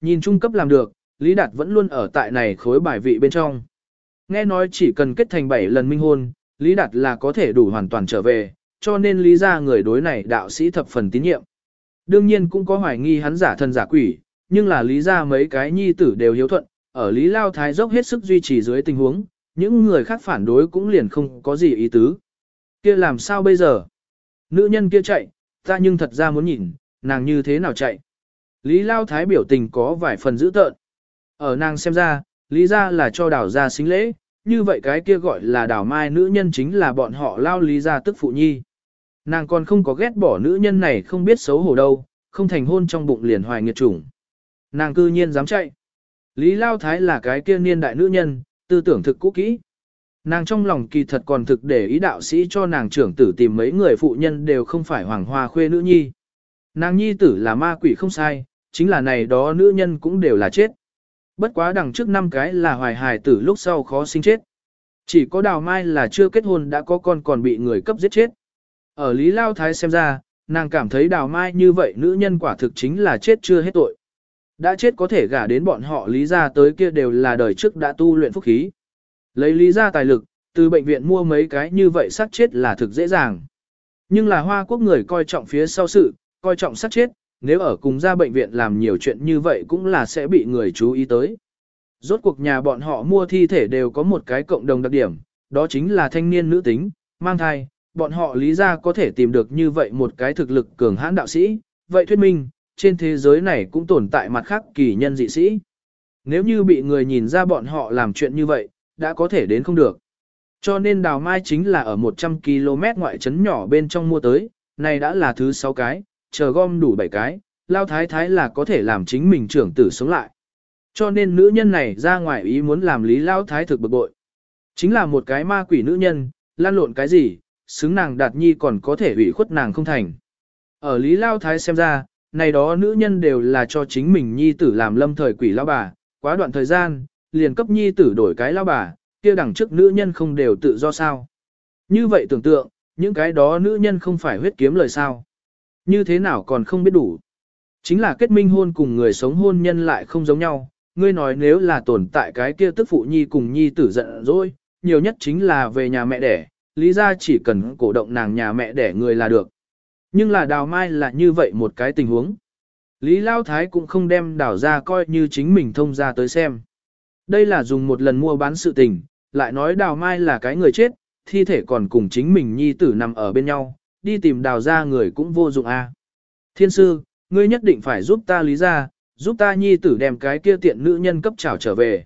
Nhìn trung cấp làm được, Lý Đạt vẫn luôn ở tại này khối bài vị bên trong. Nghe nói chỉ cần kết thành 7 lần minh hôn, Lý Đạt là có thể đủ hoàn toàn trở về, cho nên lý ra người đối này đạo sĩ thập phần tín nhiệm. Đương nhiên cũng có hoài nghi hắn giả thân giả quỷ, nhưng là lý ra mấy cái nhi tử đều hiếu thuận, ở lý lao thái dốc hết sức duy trì dưới tình huống, những người khác phản đối cũng liền không có gì ý tứ. Kia làm sao bây giờ? Nữ nhân kia chạy, ta nhưng thật ra muốn nhìn, nàng như thế nào chạy? Lý lao thái biểu tình có vài phần dữ tợn. Ở nàng xem ra, lý ra là cho đảo ra xính lễ, như vậy cái kia gọi là đảo mai nữ nhân chính là bọn họ lao lý ra tức phụ nhi. Nàng còn không có ghét bỏ nữ nhân này không biết xấu hổ đâu, không thành hôn trong bụng liền hoài nghiệt chủng. Nàng cư nhiên dám chạy. Lý Lao Thái là cái kia niên đại nữ nhân, tư tưởng thực cũ kỹ. Nàng trong lòng kỳ thật còn thực để ý đạo sĩ cho nàng trưởng tử tìm mấy người phụ nhân đều không phải hoàng hoa khuê nữ nhi. Nàng nhi tử là ma quỷ không sai, chính là này đó nữ nhân cũng đều là chết. Bất quá đằng trước năm cái là hoài hài tử lúc sau khó sinh chết. Chỉ có đào mai là chưa kết hôn đã có con còn bị người cấp giết chết. Ở Lý Lao Thái xem ra, nàng cảm thấy đào mai như vậy nữ nhân quả thực chính là chết chưa hết tội. Đã chết có thể gả đến bọn họ lý ra tới kia đều là đời trước đã tu luyện phúc khí. Lấy lý ra tài lực, từ bệnh viện mua mấy cái như vậy sát chết là thực dễ dàng. Nhưng là hoa quốc người coi trọng phía sau sự, coi trọng sát chết, nếu ở cùng ra bệnh viện làm nhiều chuyện như vậy cũng là sẽ bị người chú ý tới. Rốt cuộc nhà bọn họ mua thi thể đều có một cái cộng đồng đặc điểm, đó chính là thanh niên nữ tính, mang thai, bọn họ lý ra có thể tìm được như vậy một cái thực lực cường hãn đạo sĩ, vậy thuyết minh, trên thế giới này cũng tồn tại mặt khác kỳ nhân dị sĩ. Nếu như bị người nhìn ra bọn họ làm chuyện như vậy, đã có thể đến không được. Cho nên đào mai chính là ở 100 km ngoại trấn nhỏ bên trong mua tới, này đã là thứ 6 cái, chờ gom đủ 7 cái, lao thái thái là có thể làm chính mình trưởng tử sống lại. Cho nên nữ nhân này ra ngoài ý muốn làm lý lao thái thực bực bội. Chính là một cái ma quỷ nữ nhân, lan lộn cái gì, xứng nàng đạt nhi còn có thể ủy khuất nàng không thành. Ở lý lao thái xem ra, này đó nữ nhân đều là cho chính mình nhi tử làm lâm thời quỷ lao bà, quá đoạn thời gian, liền cấp nhi tử đổi cái lao bà, kia đằng trước nữ nhân không đều tự do sao. Như vậy tưởng tượng, những cái đó nữ nhân không phải huyết kiếm lời sao. Như thế nào còn không biết đủ. Chính là kết minh hôn cùng người sống hôn nhân lại không giống nhau, ngươi nói nếu là tồn tại cái kia tức phụ nhi cùng nhi tử giận rồi, nhiều nhất chính là về nhà mẹ đẻ, lý ra chỉ cần cổ động nàng nhà mẹ đẻ người là được. Nhưng là đào mai là như vậy một cái tình huống. Lý Lao Thái cũng không đem đào ra coi như chính mình thông ra tới xem. Đây là dùng một lần mua bán sự tình, lại nói đào mai là cái người chết, thi thể còn cùng chính mình nhi tử nằm ở bên nhau, đi tìm đào ra người cũng vô dụng a. Thiên sư, ngươi nhất định phải giúp ta lý ra, giúp ta nhi tử đem cái kia tiện nữ nhân cấp trảo trở về.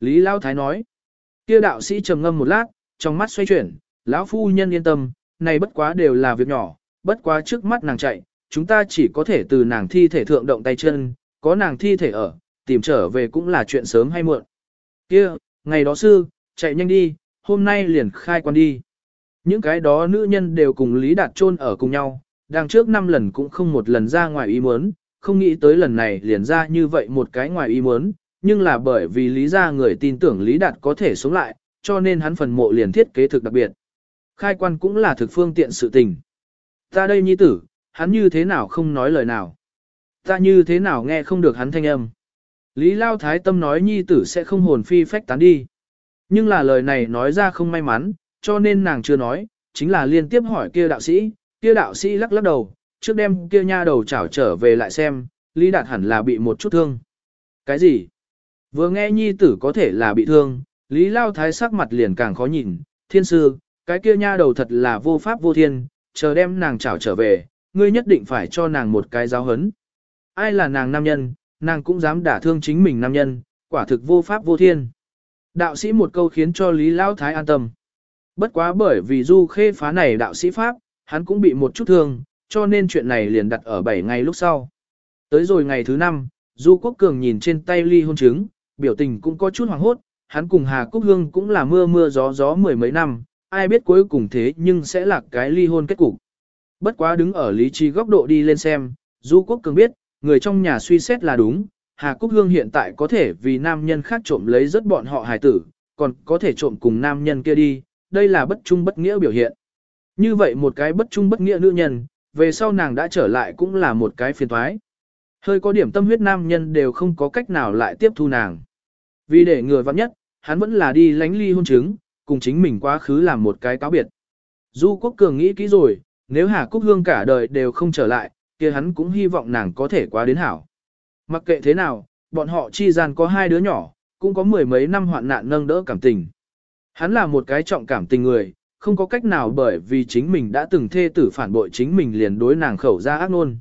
Lý Lao Thái nói, kia đạo sĩ trầm ngâm một lát, trong mắt xoay chuyển, lão phu nhân yên tâm, này bất quá đều là việc nhỏ, bất quá trước mắt nàng chạy, chúng ta chỉ có thể từ nàng thi thể thượng động tay chân, có nàng thi thể ở, tìm trở về cũng là chuyện sớm hay muộn. Kia, ngày đó sư, chạy nhanh đi, hôm nay liền khai quan đi. Những cái đó nữ nhân đều cùng Lý Đạt chôn ở cùng nhau, đằng trước năm lần cũng không một lần ra ngoài ý muốn, không nghĩ tới lần này liền ra như vậy một cái ngoài ý muốn, nhưng là bởi vì Lý gia người tin tưởng Lý Đạt có thể sống lại, cho nên hắn phần mộ liền thiết kế thực đặc biệt. Khai quan cũng là thực phương tiện sự tình. Ta đây nhi tử, hắn như thế nào không nói lời nào. Ta như thế nào nghe không được hắn thanh âm. Lý Lao Thái Tâm nói nhi tử sẽ không hồn phi phách tán đi. Nhưng là lời này nói ra không may mắn, cho nên nàng chưa nói, chính là liên tiếp hỏi kia đạo sĩ, kia đạo sĩ lắc lắc đầu, trước đem kia nha đầu chảo trở về lại xem, Lý Đạt hẳn là bị một chút thương. Cái gì? Vừa nghe nhi tử có thể là bị thương, Lý Lao Thái sắc mặt liền càng khó nhìn, thiên sư, cái kia nha đầu thật là vô pháp vô thiên, chờ đem nàng chảo trở về, ngươi nhất định phải cho nàng một cái giáo hấn. Ai là nàng nam nhân, nàng cũng dám đả thương chính mình nam nhân, quả thực vô pháp vô thiên. Đạo sĩ một câu khiến cho Lý Lão Thái an tâm. Bất quá bởi vì du khê phá này đạo sĩ Pháp, hắn cũng bị một chút thương, cho nên chuyện này liền đặt ở 7 ngày lúc sau. Tới rồi ngày thứ 5, Du Quốc Cường nhìn trên tay ly hôn chứng, biểu tình cũng có chút hoảng hốt, hắn cùng Hà Cúc Hương cũng là mưa mưa gió gió mười mấy năm, ai biết cuối cùng thế nhưng sẽ là cái ly hôn kết cục. Bất quá đứng ở lý trí góc độ đi lên xem, Du Quốc Cường biết, người trong nhà suy xét là đúng, Hà Cúc Hương hiện tại có thể vì nam nhân khác trộm lấy rất bọn họ hài tử, còn có thể trộm cùng nam nhân kia đi, đây là bất trung bất nghĩa biểu hiện. Như vậy một cái bất trung bất nghĩa nữ nhân, về sau nàng đã trở lại cũng là một cái phiền toái. Hơi có điểm tâm huyết nam nhân đều không có cách nào lại tiếp thu nàng. Vì để người vặn nhất, hắn vẫn là đi lánh ly hôn chứng, cùng chính mình quá khứ làm một cái cáo biệt. Du Quốc Cường nghĩ kỹ rồi, nếu Hà Cúc Hương cả đời đều không trở lại, kia hắn cũng hy vọng nàng có thể qua đến hảo. Mặc kệ thế nào, bọn họ chi gian có hai đứa nhỏ, cũng có mười mấy năm hoạn nạn nâng đỡ cảm tình. Hắn là một cái trọng cảm tình người, không có cách nào bởi vì chính mình đã từng thê tử phản bội chính mình liền đối nàng khẩu ra ác nôn.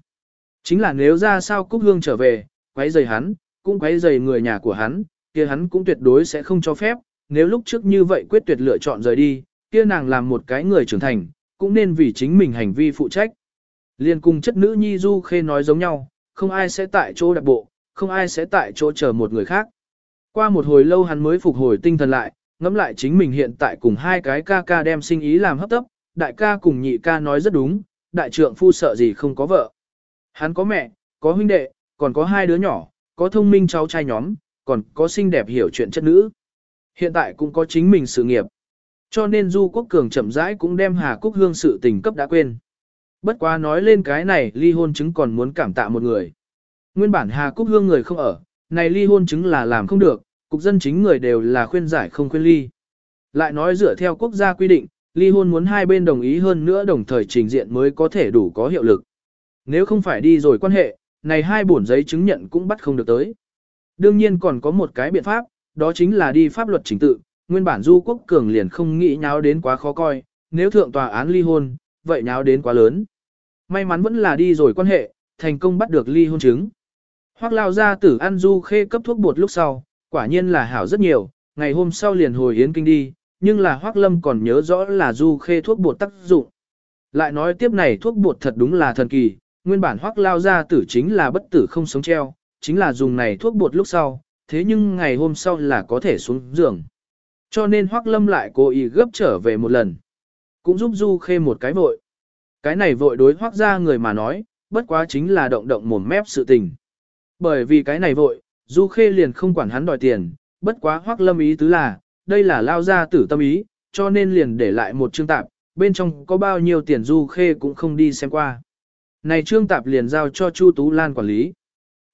Chính là nếu ra sao Cúc Hương trở về, quấy rầy hắn, cũng quấy rầy người nhà của hắn, kia hắn cũng tuyệt đối sẽ không cho phép, nếu lúc trước như vậy quyết tuyệt lựa chọn rời đi, kia nàng làm một cái người trưởng thành, cũng nên vì chính mình hành vi phụ trách. Liên cùng chất nữ nhi du khê nói giống nhau, không ai sẽ tại chỗ đặc bộ, không ai sẽ tại chỗ chờ một người khác. Qua một hồi lâu hắn mới phục hồi tinh thần lại, ngẫm lại chính mình hiện tại cùng hai cái ca ca đem sinh ý làm hấp tấp, đại ca cùng nhị ca nói rất đúng, đại trượng phu sợ gì không có vợ. Hắn có mẹ, có huynh đệ, còn có hai đứa nhỏ, có thông minh cháu trai nhóm, còn có xinh đẹp hiểu chuyện chất nữ. Hiện tại cũng có chính mình sự nghiệp. Cho nên Du Quốc Cường chậm rãi cũng đem Hà Cúc Hương sự tình cấp đã quên. Bất quá nói lên cái này ly hôn chứng còn muốn cảm tạ một người. Nguyên bản Hà Cúc Hương người không ở, này ly hôn chứng là làm không được, cục dân chính người đều là khuyên giải không khuyên ly. Lại nói dựa theo quốc gia quy định, ly hôn muốn hai bên đồng ý hơn nữa đồng thời trình diện mới có thể đủ có hiệu lực. Nếu không phải đi rồi quan hệ, này hai bổn giấy chứng nhận cũng bắt không được tới. Đương nhiên còn có một cái biện pháp, đó chính là đi pháp luật chính tự, nguyên bản du quốc cường liền không nghĩ nháo đến quá khó coi, nếu thượng tòa án ly hôn, vậy nháo đến quá lớn. May mắn vẫn là đi rồi quan hệ, thành công bắt được ly hôn chứng. Hoác lao ra tử ăn du khê cấp thuốc bột lúc sau, quả nhiên là hảo rất nhiều, ngày hôm sau liền hồi yến kinh đi, nhưng là hoác lâm còn nhớ rõ là du khê thuốc bột tác dụng. Lại nói tiếp này thuốc bột thật đúng là thần kỳ, nguyên bản hoác lao ra tử chính là bất tử không sống treo, chính là dùng này thuốc bột lúc sau, thế nhưng ngày hôm sau là có thể xuống giường. Cho nên hoác lâm lại cố ý gấp trở về một lần. Cũng giúp du khê một cái vội. Cái này vội đối hoác ra người mà nói, bất quá chính là động động mồm mép sự tình. Bởi vì cái này vội, Du Khê liền không quản hắn đòi tiền, bất quá hoắc lâm ý tứ là, đây là lao ra tử tâm ý, cho nên liền để lại một chương tạp, bên trong có bao nhiêu tiền Du Khê cũng không đi xem qua. Này trương tạp liền giao cho Chu Tú Lan quản lý.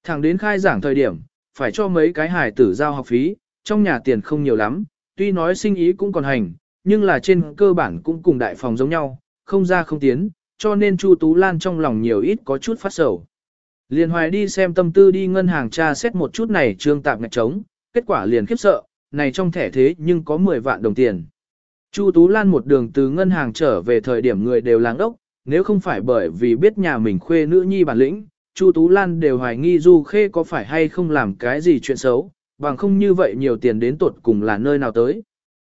Thẳng đến khai giảng thời điểm, phải cho mấy cái hải tử giao học phí, trong nhà tiền không nhiều lắm, tuy nói sinh ý cũng còn hành, nhưng là trên cơ bản cũng cùng đại phòng giống nhau, không ra không tiến, cho nên Chu Tú Lan trong lòng nhiều ít có chút phát sầu. Liền hoài đi xem tâm tư đi ngân hàng tra xét một chút này trương tạp ngạch trống, kết quả liền khiếp sợ, này trong thẻ thế nhưng có 10 vạn đồng tiền. Chu Tú Lan một đường từ ngân hàng trở về thời điểm người đều làng ốc, nếu không phải bởi vì biết nhà mình khuê nữ nhi bản lĩnh, Chu Tú Lan đều hoài nghi Du Khê có phải hay không làm cái gì chuyện xấu, bằng không như vậy nhiều tiền đến tuột cùng là nơi nào tới.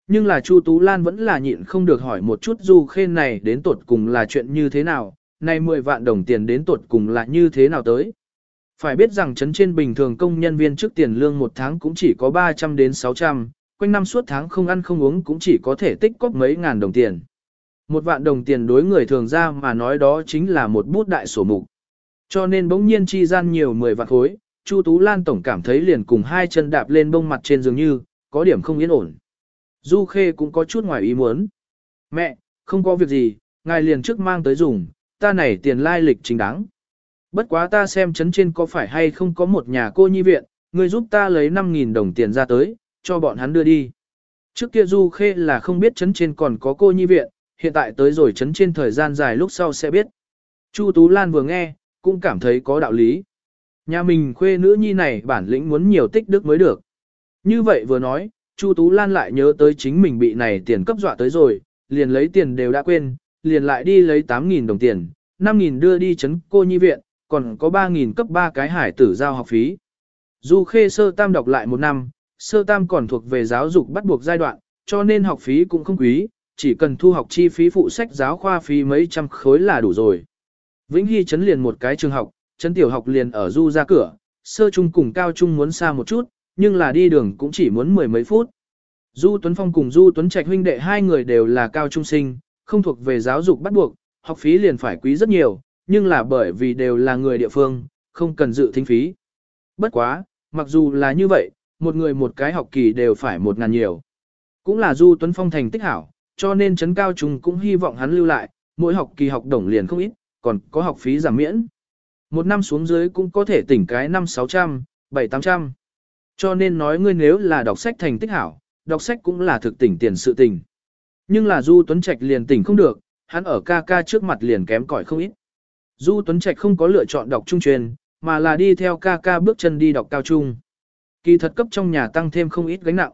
Nhưng là Chu Tú Lan vẫn là nhịn không được hỏi một chút Du Khê này đến tuột cùng là chuyện như thế nào, này 10 vạn đồng tiền đến tuột cùng là như thế nào tới. Phải biết rằng chấn trên bình thường công nhân viên trước tiền lương một tháng cũng chỉ có 300 đến 600, quanh năm suốt tháng không ăn không uống cũng chỉ có thể tích cóp mấy ngàn đồng tiền. Một vạn đồng tiền đối người thường ra mà nói đó chính là một bút đại sổ mục. Cho nên bỗng nhiên chi gian nhiều 10 vạn khối, Chu Tú Lan tổng cảm thấy liền cùng hai chân đạp lên bông mặt trên dường như, có điểm không yên ổn. Du Khê cũng có chút ngoài ý muốn. Mẹ, không có việc gì, ngài liền trước mang tới dùng, ta này tiền lai lịch chính đáng. Bất quá ta xem chấn trên có phải hay không có một nhà cô nhi viện, người giúp ta lấy 5.000 đồng tiền ra tới, cho bọn hắn đưa đi. Trước kia Du Khê là không biết chấn trên còn có cô nhi viện, hiện tại tới rồi chấn trên thời gian dài lúc sau sẽ biết. Chu Tú Lan vừa nghe, cũng cảm thấy có đạo lý. Nhà mình khuê nữ nhi này bản lĩnh muốn nhiều tích đức mới được. Như vậy vừa nói, Chu Tú Lan lại nhớ tới chính mình bị này tiền cấp dọa tới rồi, liền lấy tiền đều đã quên, liền lại đi lấy 8.000 đồng tiền, 5.000 đưa đi chấn cô nhi viện, còn có 3.000 cấp 3 cái hải tử giao học phí. Du khê sơ tam đọc lại một năm, sơ tam còn thuộc về giáo dục bắt buộc giai đoạn, cho nên học phí cũng không quý, chỉ cần thu học chi phí phụ sách giáo khoa phí mấy trăm khối là đủ rồi. Vĩnh Hy chấn liền một cái trường học, chấn tiểu học liền ở du ra cửa, sơ trung cùng cao trung muốn xa một chút, nhưng là đi đường cũng chỉ muốn mười mấy phút. Du Tuấn Phong cùng Du Tuấn Trạch huynh đệ hai người đều là cao trung sinh, không thuộc về giáo dục bắt buộc, học phí liền phải quý rất nhiều, nhưng là bởi vì đều là người địa phương, không cần dự thính phí. Bất quá, mặc dù là như vậy, một người một cái học kỳ đều phải một ngàn nhiều. Cũng là Du Tuấn Phong thành tích hảo, cho nên chấn cao trung cũng hy vọng hắn lưu lại, mỗi học kỳ học đồng liền không ít, còn có học phí giảm miễn. Một năm xuống dưới cũng có thể tỉnh cái năm 600, 7-800. Cho nên nói ngươi nếu là đọc sách thành tích hảo, đọc sách cũng là thực tỉnh tiền sự tình. Nhưng là Du Tuấn Trạch liền tỉnh không được, hắn ở ca ca trước mặt liền kém cỏi không ít. Du Tuấn Trạch không có lựa chọn đọc trung truyền, mà là đi theo ca ca bước chân đi đọc cao trung. Kỳ thật cấp trong nhà tăng thêm không ít gánh nặng.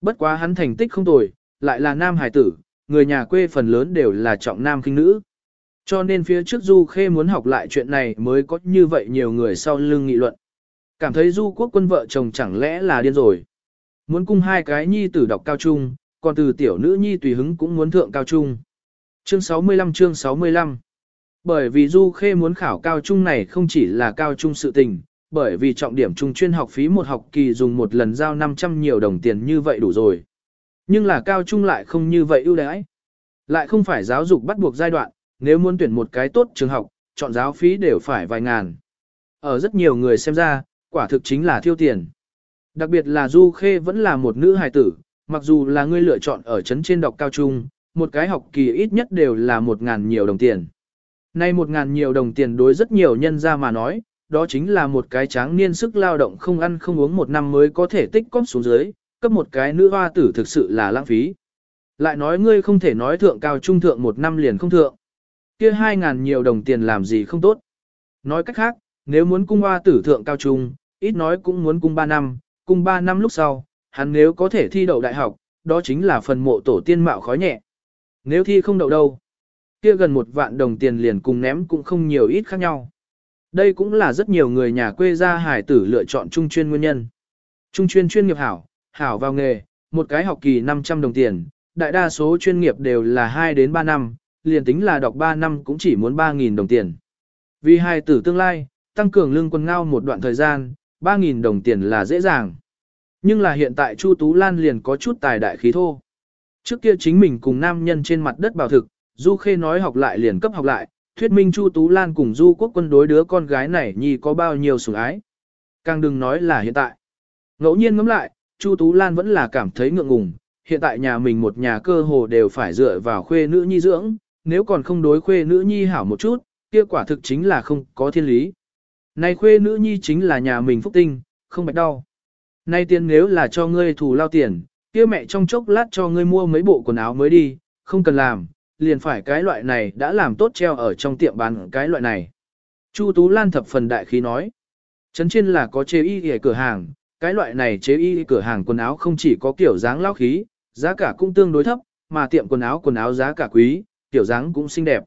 Bất quá hắn thành tích không tồi, lại là nam hải tử, người nhà quê phần lớn đều là trọng nam kinh nữ. Cho nên phía trước Du Khê muốn học lại chuyện này mới có như vậy nhiều người sau lưng nghị luận. Cảm thấy Du quốc quân vợ chồng chẳng lẽ là điên rồi. Muốn cung hai cái nhi tử đọc cao trung, còn từ tiểu nữ nhi tùy hứng cũng muốn thượng cao trung. Chương 65 chương 65 Bởi vì Du Khê muốn khảo cao trung này không chỉ là cao trung sự tình, bởi vì trọng điểm trung chuyên học phí một học kỳ dùng một lần giao 500 nhiều đồng tiền như vậy đủ rồi. Nhưng là cao trung lại không như vậy ưu đãi. Lại không phải giáo dục bắt buộc giai đoạn, nếu muốn tuyển một cái tốt trường học, chọn giáo phí đều phải vài ngàn. Ở rất nhiều người xem ra, quả thực chính là thiêu tiền. Đặc biệt là Du Khê vẫn là một nữ hài tử, mặc dù là ngươi lựa chọn ở trấn trên đọc cao trung, một cái học kỳ ít nhất đều là một ngàn nhiều đồng tiền. Nay một ngàn nhiều đồng tiền đối rất nhiều nhân ra mà nói, đó chính là một cái tráng niên sức lao động không ăn không uống một năm mới có thể tích cóp xuống dưới, cấp một cái nữ hoa tử thực sự là lãng phí. Lại nói ngươi không thể nói thượng cao trung thượng một năm liền không thượng. kia hai ngàn nhiều đồng tiền làm gì không tốt. Nói cách khác, nếu muốn cung hoa tử thượng cao trung, ít nói cũng muốn cung ba năm, cung ba năm lúc sau, hắn nếu có thể thi đậu đại học, đó chính là phần mộ tổ tiên mạo khói nhẹ. Nếu thi không đậu đâu, kia gần một vạn đồng tiền liền cùng ném cũng không nhiều ít khác nhau. Đây cũng là rất nhiều người nhà quê ra hải tử lựa chọn trung chuyên nguyên nhân. Trung chuyên chuyên nghiệp hảo, hảo vào nghề, một cái học kỳ 500 đồng tiền, đại đa số chuyên nghiệp đều là 2 đến 3 năm, liền tính là đọc 3 năm cũng chỉ muốn 3.000 đồng tiền. Vì hải tử tương lai, tăng cường lương quân ngao một đoạn thời gian, 3.000 đồng tiền là dễ dàng. Nhưng là hiện tại Chu Tú Lan liền có chút tài đại khí thô. Trước kia chính mình cùng nam nhân trên mặt đất bảo thực, Du Khê nói học lại liền cấp học lại, thuyết minh Chu Tú Lan cùng Du Quốc quân đối đứa con gái này nhi có bao nhiêu sủng ái. Càng đừng nói là hiện tại. Ngẫu nhiên ngẫm lại, Chu Tú Lan vẫn là cảm thấy ngượng ngùng, hiện tại nhà mình một nhà cơ hồ đều phải dựa vào khuê nữ nhi dưỡng, nếu còn không đối khuê nữ nhi hảo một chút, kia quả thực chính là không có thiên lý. Này khuê nữ nhi chính là nhà mình phúc tinh, không bạch đau. Nay tiền nếu là cho ngươi thù lao tiền, kia mẹ trong chốc lát cho ngươi mua mấy bộ quần áo mới đi, không cần làm, liền phải cái loại này đã làm tốt treo ở trong tiệm bán cái loại này. Chu Tú Lan thập phần đại khí nói. Trấn trên là có chế y ở cửa hàng, cái loại này chế y cửa hàng quần áo không chỉ có kiểu dáng lao khí, giá cả cũng tương đối thấp, mà tiệm quần áo quần áo giá cả quý, kiểu dáng cũng xinh đẹp.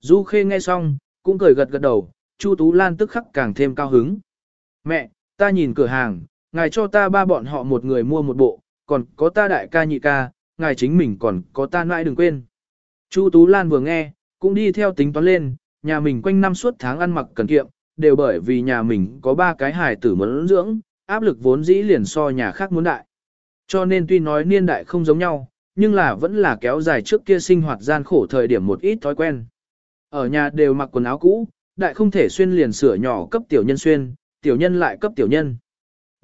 Du Khê nghe xong, cũng cười gật gật đầu, Chu Tú Lan tức khắc càng thêm cao hứng. Mẹ, ta nhìn cửa hàng, ngài cho ta ba bọn họ một người mua một bộ, còn có ta đại ca nhị ca, ngài chính mình còn có ta mãi đừng quên. Chu Tú Lan vừa nghe, cũng đi theo tính toán lên, nhà mình quanh năm suốt tháng ăn mặc cần kiệm, đều bởi vì nhà mình có ba cái hài tử muốn dưỡng, áp lực vốn dĩ liền so nhà khác muốn đại. Cho nên tuy nói niên đại không giống nhau, nhưng là vẫn là kéo dài trước kia sinh hoạt gian khổ thời điểm một ít thói quen. Ở nhà đều mặc quần áo cũ, đại không thể xuyên liền sửa nhỏ cấp tiểu nhân xuyên, tiểu nhân lại cấp tiểu nhân.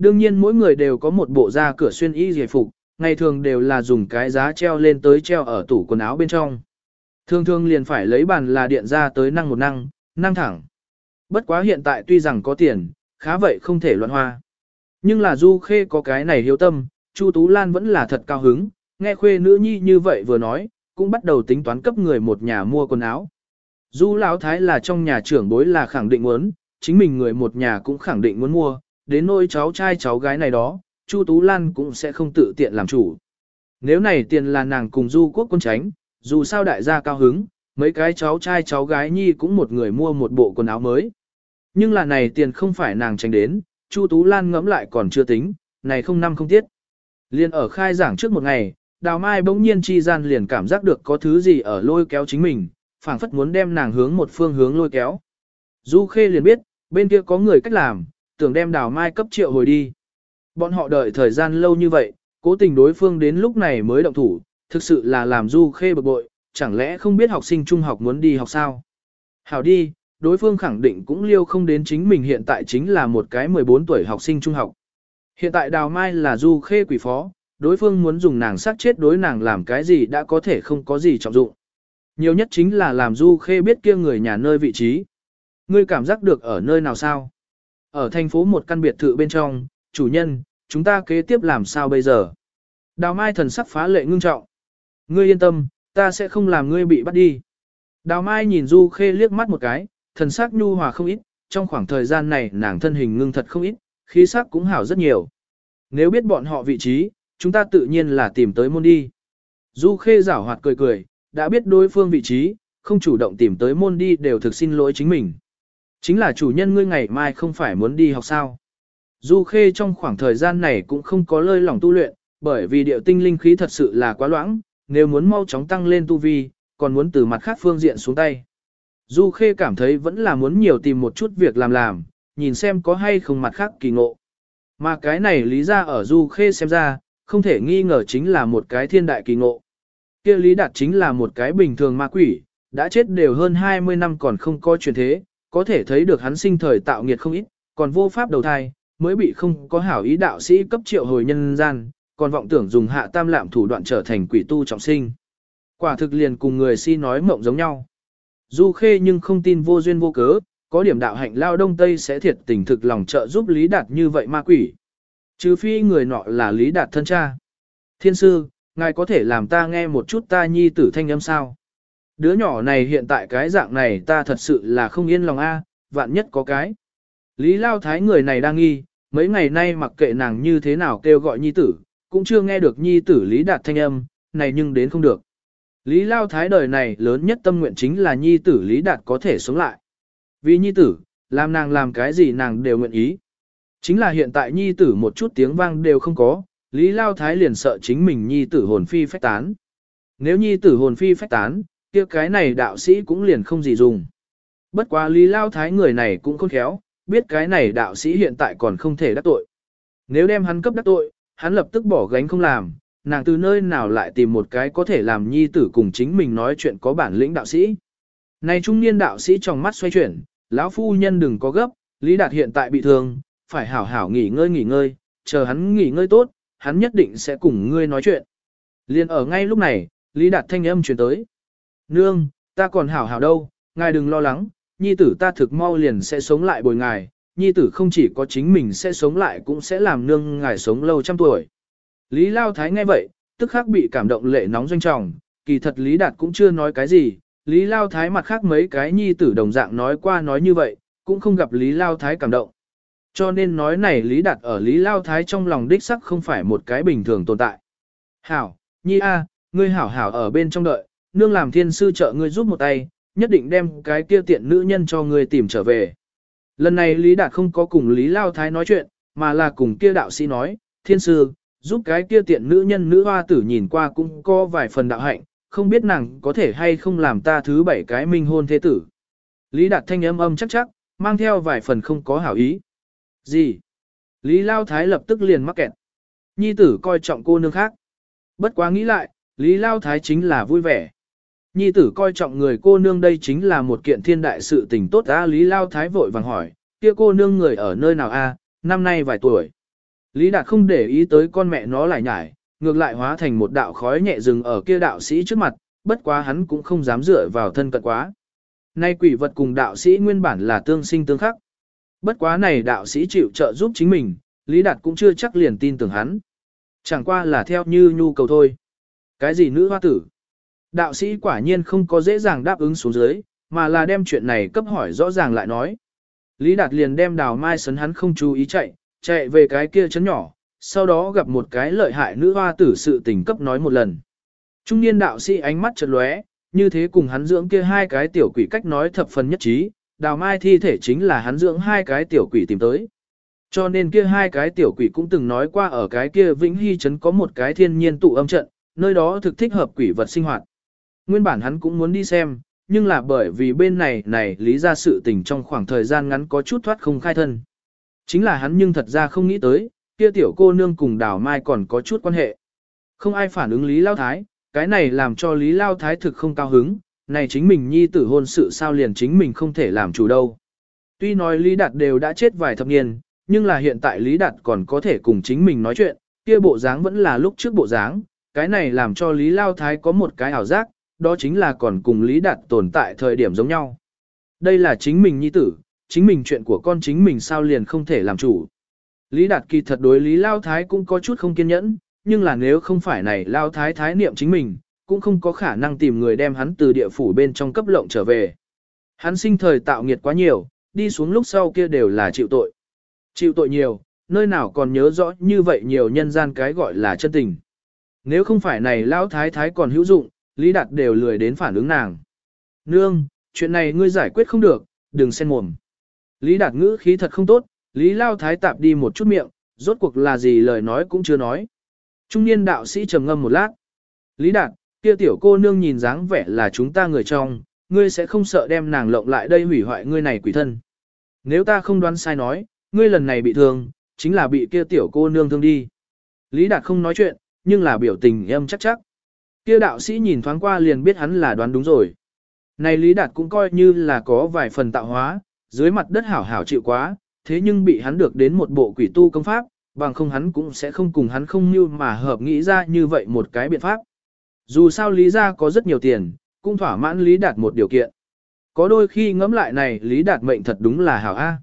Đương nhiên mỗi người đều có một bộ da cửa xuyên y giải phục, ngày thường đều là dùng cái giá treo lên tới treo ở tủ quần áo bên trong. Thường thường liền phải lấy bàn là điện ra tới năng một năng, năng thẳng. Bất quá hiện tại tuy rằng có tiền, khá vậy không thể loạn hoa. Nhưng là Du Khê có cái này hiếu tâm, Chu Tú Lan vẫn là thật cao hứng, nghe khuê nữ nhi như vậy vừa nói, cũng bắt đầu tính toán cấp người một nhà mua quần áo. Du Lão Thái là trong nhà trưởng bối là khẳng định muốn, chính mình người một nhà cũng khẳng định muốn mua, đến nỗi cháu trai cháu gái này đó, Chu Tú Lan cũng sẽ không tự tiện làm chủ. Nếu này tiền là nàng cùng Du Quốc quân tránh, dù sao đại gia cao hứng, mấy cái cháu trai cháu gái nhi cũng một người mua một bộ quần áo mới. Nhưng là này tiền không phải nàng tránh đến, Chu Tú Lan ngẫm lại còn chưa tính, này không năm không tiết. Liên ở khai giảng trước một ngày, Đào Mai bỗng nhiên chi gian liền cảm giác được có thứ gì ở lôi kéo chính mình, phảng phất muốn đem nàng hướng một phương hướng lôi kéo. Du Khê liền biết, bên kia có người cách làm, tưởng đem Đào Mai cấp triệu hồi đi. Bọn họ đợi thời gian lâu như vậy, cố tình đối phương đến lúc này mới động thủ, thực sự là làm Du Khê bực bội, chẳng lẽ không biết học sinh trung học muốn đi học sao? Hảo đi, đối phương khẳng định cũng liêu không đến chính mình hiện tại chính là một cái 14 tuổi học sinh trung học. Hiện tại Đào Mai là Du Khê quỷ phó, đối phương muốn dùng nàng sát chết đối nàng làm cái gì đã có thể không có gì trọng dụng. Nhiều nhất chính là làm Du Khê biết kia người nhà nơi vị trí. ngươi cảm giác được ở nơi nào sao? Ở thành phố một căn biệt thự bên trong, chủ nhân, chúng ta kế tiếp làm sao bây giờ? Đào Mai thần sắc phá lệ ngưng trọng. Ngươi yên tâm, ta sẽ không làm ngươi bị bắt đi. Đào Mai nhìn Du Khê liếc mắt một cái, thần sắc nhu hòa không ít, trong khoảng thời gian này nàng thân hình ngưng thật không ít, khí sắc cũng hảo rất nhiều. Nếu biết bọn họ vị trí, chúng ta tự nhiên là tìm tới môn đi. Du Khê giảo hoạt cười cười, đã biết đối phương vị trí, không chủ động tìm tới môn đi đều thực xin lỗi chính mình. Chính là chủ nhân ngươi ngày mai không phải muốn đi học sao. Du Khê trong khoảng thời gian này cũng không có lơi lỏng tu luyện, bởi vì điệu tinh linh khí thật sự là quá loãng, nếu muốn mau chóng tăng lên tu vi, còn muốn từ mặt khác phương diện xuống tay. Du Khê cảm thấy vẫn là muốn nhiều tìm một chút việc làm làm, nhìn xem có hay không mặt khác kỳ ngộ. Mà cái này lý ra ở Du Khê xem ra, không thể nghi ngờ chính là một cái thiên đại kỳ ngộ. Kia Lý Đạt chính là một cái bình thường ma quỷ, đã chết đều hơn 20 năm còn không có chuyển thế, có thể thấy được hắn sinh thời tạo nghiệt không ít, còn vô pháp đầu thai, mới bị không có hảo ý đạo sĩ cấp triệu hồi nhân gian, còn vọng tưởng dùng hạ tam lạm thủ đoạn trở thành quỷ tu trọng sinh. Quả thực liền cùng người si nói mộng giống nhau. Du khê nhưng không tin vô duyên vô cớ, có điểm đạo hạnh lao đông tây sẽ thiệt tình thực lòng trợ giúp Lý Đạt như vậy ma quỷ. Trừ phi người nọ là Lý Đạt thân cha. Thiên sư, ngài có thể làm ta nghe một chút ta nhi tử thanh âm sao? Đứa nhỏ này hiện tại cái dạng này ta thật sự là không yên lòng a, vạn nhất có cái. Lý Lao Thái người này đang nghi, mấy ngày nay mặc kệ nàng như thế nào kêu gọi nhi tử, cũng chưa nghe được nhi tử Lý Đạt thanh âm, này nhưng đến không được. Lý Lao Thái đời này lớn nhất tâm nguyện chính là nhi tử Lý Đạt có thể sống lại. Vì nhi tử, làm nàng làm cái gì nàng đều nguyện ý. Chính là hiện tại nhi tử một chút tiếng vang đều không có, Lý Lao Thái liền sợ chính mình nhi tử hồn phi phách tán. Nếu nhi tử hồn phi phách tán, kia cái này đạo sĩ cũng liền không gì dùng. Bất quá Lý Lao Thái người này cũng khôn khéo, biết cái này đạo sĩ hiện tại còn không thể đắc tội. Nếu đem hắn cấp đắc tội, hắn lập tức bỏ gánh không làm, nàng từ nơi nào lại tìm một cái có thể làm nhi tử cùng chính mình nói chuyện có bản lĩnh đạo sĩ. Này trung niên đạo sĩ trong mắt xoay chuyển, lão phu nhân đừng có gấp, Lý Đạt hiện tại bị thương, phải hảo hảo nghỉ ngơi nghỉ ngơi, chờ hắn nghỉ ngơi tốt, hắn nhất định sẽ cùng ngươi nói chuyện. Liên ở ngay lúc này, Lý Đạt thanh âm truyền tới. Nương, ta còn hảo hảo đâu, ngài đừng lo lắng, nhi tử ta thực mau liền sẽ sống lại bồi ngài, nhi tử không chỉ có chính mình sẽ sống lại cũng sẽ làm nương ngài sống lâu trăm tuổi. Lý Lao Thái nghe vậy, tức khắc bị cảm động lệ nóng doanh trọng, kỳ thật Lý Đạt cũng chưa nói cái gì, Lý Lao Thái mặt khác mấy cái nhi tử đồng dạng nói qua nói như vậy, cũng không gặp Lý Lao Thái cảm động. Cho nên nói này Lý Đạt ở Lý Lao Thái trong lòng đích sắc không phải một cái bình thường tồn tại. Hảo, nhi a, ngươi hảo hảo ở bên trong đợi, nương làm thiên sư trợ ngươi giúp một tay, nhất định đem cái kia tiện nữ nhân cho ngươi tìm trở về. Lần này Lý Đạt không có cùng Lý Lao Thái nói chuyện, mà là cùng kia đạo sĩ nói, thiên sư, giúp cái kia tiện nữ nhân nữ hoa tử nhìn qua cũng có vài phần đạo hạnh, không biết nàng có thể hay không làm ta thứ bảy cái minh hôn thế tử. Lý Đạt thanh âm âm chắc chắc, mang theo vài phần không có hảo ý. Gì? Lý Lao Thái lập tức liền mắc kẹt. Nhi tử coi trọng cô nương khác. Bất quá nghĩ lại, Lý Lao Thái chính là vui vẻ. Nhi tử coi trọng người cô nương đây chính là một kiện thiên đại sự tình tốt á Lý Lao Thái vội vàng hỏi, kia cô nương người ở nơi nào a? năm nay vài tuổi. Lý Đạt không để ý tới con mẹ nó lại nhải, ngược lại hóa thành một đạo khói nhẹ rừng ở kia đạo sĩ trước mặt, bất quá hắn cũng không dám dựa vào thân cận quá. Nay quỷ vật cùng đạo sĩ nguyên bản là tương sinh tương khắc. Bất quá này đạo sĩ chịu trợ giúp chính mình, Lý Đạt cũng chưa chắc liền tin tưởng hắn. Chẳng qua là theo như nhu cầu thôi. Cái gì nữ hoa tử? Đạo sĩ quả nhiên không có dễ dàng đáp ứng xuống dưới, mà là đem chuyện này cấp hỏi rõ ràng lại nói. Lý Đạt liền đem đào mai sấn hắn không chú ý chạy, chạy về cái kia chấn nhỏ, sau đó gặp một cái lợi hại nữ hoa tử sự tình cấp nói một lần. Trung niên đạo sĩ ánh mắt chật lóe, như thế cùng hắn dưỡng kia hai cái tiểu quỷ cách nói thập phần nhất trí, đào mai thi thể chính là hắn dưỡng hai cái tiểu quỷ tìm tới. Cho nên kia hai cái tiểu quỷ cũng từng nói qua ở cái kia Vĩnh Hy Trấn có một cái thiên nhiên tụ âm trận, nơi đó thực thích hợp quỷ vật sinh hoạt. Nguyên bản hắn cũng muốn đi xem, nhưng là bởi vì bên này này lý ra sự tình trong khoảng thời gian ngắn có chút thoát không khai thân. Chính là hắn nhưng thật ra không nghĩ tới, kia tiểu cô nương cùng đào mai còn có chút quan hệ. Không ai phản ứng Lý Lao Thái, cái này làm cho Lý Lao Thái thực không cao hứng, này chính mình nhi tử hôn sự sao liền chính mình không thể làm chủ đâu. Tuy nói Lý Đạt đều đã chết vài thập niên, nhưng là hiện tại Lý Đạt còn có thể cùng chính mình nói chuyện, kia bộ dáng vẫn là lúc trước bộ dáng, cái này làm cho Lý Lao Thái có một cái ảo giác, đó chính là còn cùng Lý Đạt tồn tại thời điểm giống nhau. Đây là chính mình nhi tử, chính mình chuyện của con chính mình sao liền không thể làm chủ. Lý Đạt kỳ thật đối Lý Lao Thái cũng có chút không kiên nhẫn, nhưng là nếu không phải này Lao Thái thái niệm chính mình, cũng không có khả năng tìm người đem hắn từ địa phủ bên trong cấp lộng trở về. Hắn sinh thời tạo nghiệt quá nhiều, đi xuống lúc sau kia đều là chịu tội. Chịu tội nhiều, nơi nào còn nhớ rõ như vậy nhiều nhân gian cái gọi là chân tình. Nếu không phải này Lão Thái Thái còn hữu dụng, Lý Đạt đều lười đến phản ứng nàng. Nương, chuyện này ngươi giải quyết không được, đừng xen mồm. Lý Đạt ngữ khí thật không tốt, Lý Lao Thái tạp đi một chút miệng, rốt cuộc là gì lời nói cũng chưa nói. Trung niên đạo sĩ trầm ngâm một lát. Lý Đạt, kia tiểu cô nương nhìn dáng vẻ là chúng ta người trong, ngươi sẽ không sợ đem nàng lộng lại đây hủy hoại ngươi này quỷ thân. Nếu ta không đoán sai nói, ngươi lần này bị thương, chính là bị kia tiểu cô nương thương đi. Lý Đạt không nói chuyện, nhưng là biểu tình em chắc chắc. Kia đạo sĩ nhìn thoáng qua liền biết hắn là đoán đúng rồi. Này Lý Đạt cũng coi như là có vài phần tạo hóa, dưới mặt đất hảo hảo chịu quá, thế nhưng bị hắn được đến một bộ quỷ tu công pháp, bằng không hắn cũng sẽ không cùng hắn không như mà hợp nghĩ ra như vậy một cái biện pháp. Dù sao Lý gia có rất nhiều tiền, cũng thỏa mãn Lý Đạt một điều kiện. Có đôi khi ngẫm lại này Lý Đạt mệnh thật đúng là hảo A.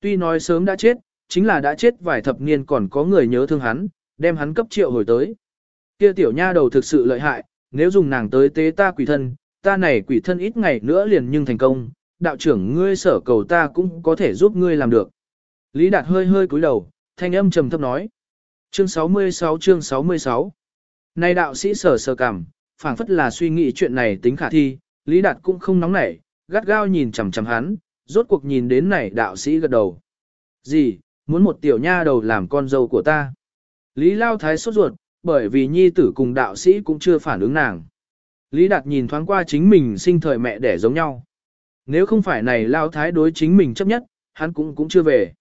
Tuy nói sớm đã chết, chính là đã chết vài thập niên còn có người nhớ thương hắn, đem hắn cấp triệu hồi tới. Kia tiểu nha đầu thực sự lợi hại, nếu dùng nàng tới tế ta quỷ thân, ta này quỷ thân ít ngày nữa liền nhưng thành công, đạo trưởng ngươi sở cầu ta cũng có thể giúp ngươi làm được. Lý Đạt hơi hơi cúi đầu, thanh âm trầm thấp nói. Chương 66 chương 66 Này đạo sĩ sở sở cảm, phảng phất là suy nghĩ chuyện này tính khả thi, Lý Đạt cũng không nóng nảy, gắt gao nhìn chằm chằm hắn, rốt cuộc nhìn đến này đạo sĩ gật đầu. Gì, muốn một tiểu nha đầu làm con dâu của ta? Lý Lao Thái sốt ruột, bởi vì nhi tử cùng đạo sĩ cũng chưa phản ứng nàng. Lý Đạt nhìn thoáng qua chính mình sinh thời mẹ đẻ giống nhau. Nếu không phải này Lao Thái đối chính mình chấp nhất, hắn cũng cũng chưa về.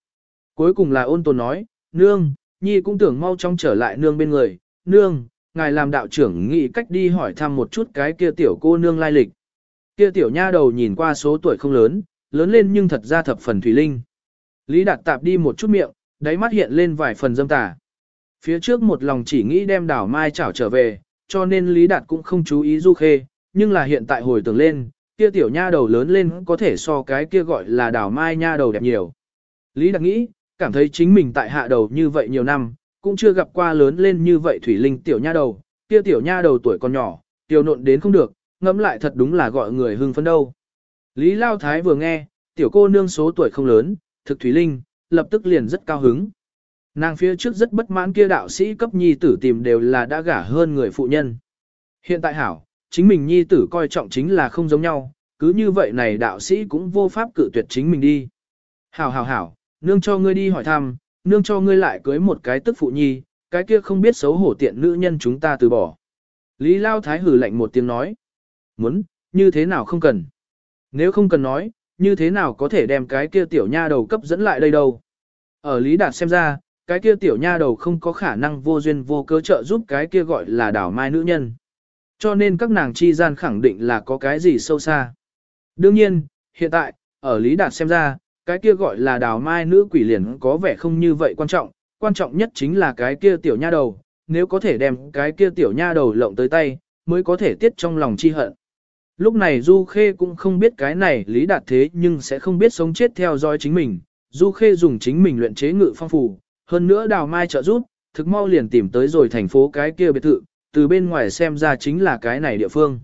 Cuối cùng là ôn tồn nói, nương, nhi cũng tưởng mau chóng trở lại nương bên người, nương, ngài làm đạo trưởng nghĩ cách đi hỏi thăm một chút cái kia tiểu cô nương lai lịch. Kia tiểu nha đầu nhìn qua số tuổi không lớn, lớn lên nhưng thật ra thập phần thủy linh. Lý Đạt tạp đi một chút miệng, đáy mắt hiện lên vài phần dâm tà. Phía trước một lòng chỉ nghĩ đem đảo mai chảo trở về, cho nên Lý Đạt cũng không chú ý du khê, nhưng là hiện tại hồi tưởng lên, kia tiểu nha đầu lớn lên có thể so cái kia gọi là đảo mai nha đầu đẹp nhiều. Lý Đạt nghĩ, cảm thấy chính mình tại hạ đầu như vậy nhiều năm, cũng chưa gặp qua lớn lên như vậy thủy linh tiểu nha đầu, kia tiểu nha đầu tuổi còn nhỏ, tiểu nộn đến không được, ngẫm lại thật đúng là gọi người hưng phấn đâu. Lý Lao Thái vừa nghe, tiểu cô nương số tuổi không lớn, thực thủy linh, lập tức liền rất cao hứng. Nàng phía trước rất bất mãn kia đạo sĩ cấp nhi tử tìm đều là đã gả hơn người phụ nhân. Hiện tại hảo, chính mình nhi tử coi trọng chính là không giống nhau, cứ như vậy này đạo sĩ cũng vô pháp cự tuyệt chính mình đi. Hảo hảo hảo, nương cho ngươi đi hỏi thăm, nương cho ngươi lại cưới một cái tức phụ nhi, cái kia không biết xấu hổ tiện nữ nhân chúng ta từ bỏ. Lý Lao Thái hử lạnh một tiếng nói. Muốn, như thế nào không cần. Nếu không cần nói, như thế nào có thể đem cái kia tiểu nha đầu cấp dẫn lại đây đâu. Ở Lý Đạt xem ra, cái kia tiểu nha đầu không có khả năng vô duyên vô cớ trợ giúp cái kia gọi là đảo mai nữ nhân. Cho nên các nàng chi gian khẳng định là có cái gì sâu xa. Đương nhiên, hiện tại, ở Lý Đạt xem ra, cái kia gọi là đào mai nữ quỷ liền có vẻ không như vậy quan trọng, quan trọng nhất chính là cái kia tiểu nha đầu, nếu có thể đem cái kia tiểu nha đầu lộng tới tay, mới có thể tiết trong lòng chi hận. Lúc này Du Khê cũng không biết cái này lý đạt thế nhưng sẽ không biết sống chết theo dõi chính mình. Du Khê dùng chính mình luyện chế ngự phong phù, hơn nữa đào mai trợ giúp, thực mau liền tìm tới rồi thành phố cái kia biệt thự, từ bên ngoài xem ra chính là cái này địa phương.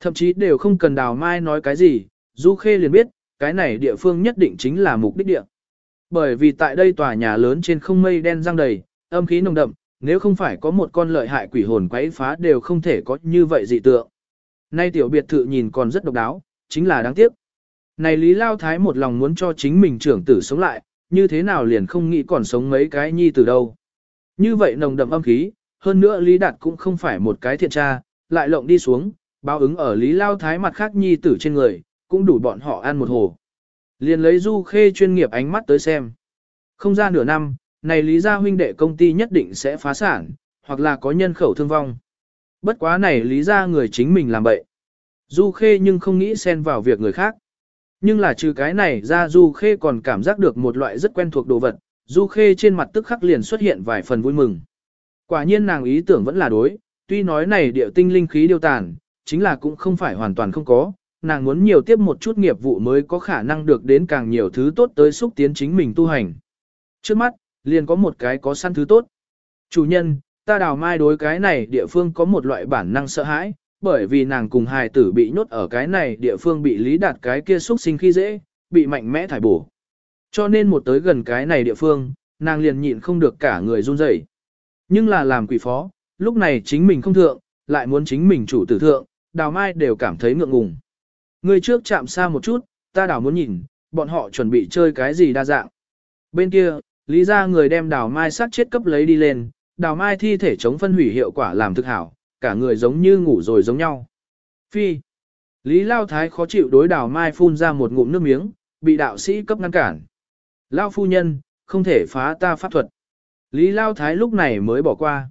Thậm chí đều không cần đào mai nói cái gì, Du Khê liền biết, cái này địa phương nhất định chính là mục đích địa. Bởi vì tại đây tòa nhà lớn trên không mây đen răng đầy, âm khí nồng đậm, nếu không phải có một con lợi hại quỷ hồn quấy phá đều không thể có như vậy dị tượng. Nay tiểu biệt thự nhìn còn rất độc đáo, chính là đáng tiếc. Này Lý Lao Thái một lòng muốn cho chính mình trưởng tử sống lại, như thế nào liền không nghĩ còn sống mấy cái nhi từ đâu. Như vậy nồng đậm âm khí, hơn nữa Lý Đạt cũng không phải một cái thiện tra, lại lộng đi xuống, báo ứng ở Lý Lao Thái mặt khác nhi tử trên người, cũng đủ bọn họ ăn một hồ. Liền lấy du khê chuyên nghiệp ánh mắt tới xem. Không ra nửa năm, này lý gia huynh đệ công ty nhất định sẽ phá sản, hoặc là có nhân khẩu thương vong. Bất quá này lý gia người chính mình làm bậy. Du khê nhưng không nghĩ xen vào việc người khác. Nhưng là trừ cái này ra Du khê còn cảm giác được một loại rất quen thuộc đồ vật. Du khê trên mặt tức khắc liền xuất hiện vài phần vui mừng. Quả nhiên nàng ý tưởng vẫn là đối, tuy nói này điệu tinh linh khí điều tàn, chính là cũng không phải hoàn toàn không có, nàng muốn nhiều tiếp một chút nghiệp vụ mới có khả năng được đến càng nhiều thứ tốt tới xúc tiến chính mình tu hành. Trước mắt, liền có một cái có săn thứ tốt. Chủ nhân, ta đào mai đối cái này địa phương có một loại bản năng sợ hãi, bởi vì nàng cùng hài tử bị nhốt ở cái này địa phương bị lý đạt cái kia xúc sinh khi dễ, bị mạnh mẽ thải bổ. Cho nên một tới gần cái này địa phương, nàng liền nhịn không được cả người run rẩy. Nhưng là làm quỷ phó, lúc này chính mình không thượng, lại muốn chính mình chủ tử thượng, đào mai đều cảm thấy ngượng ngùng. Người trước chạm xa một chút, ta đào muốn nhìn, bọn họ chuẩn bị chơi cái gì đa dạng. Bên kia, lý ra người đem đào mai sát chết cấp lấy đi lên, đào mai thi thể chống phân hủy hiệu quả làm thực hảo, cả người giống như ngủ rồi giống nhau. Phi. Lý Lao Thái khó chịu đối đào mai phun ra một ngụm nước miếng, bị đạo sĩ cấp ngăn cản. Lao phu nhân, không thể phá ta pháp thuật. Lý Lao Thái lúc này mới bỏ qua.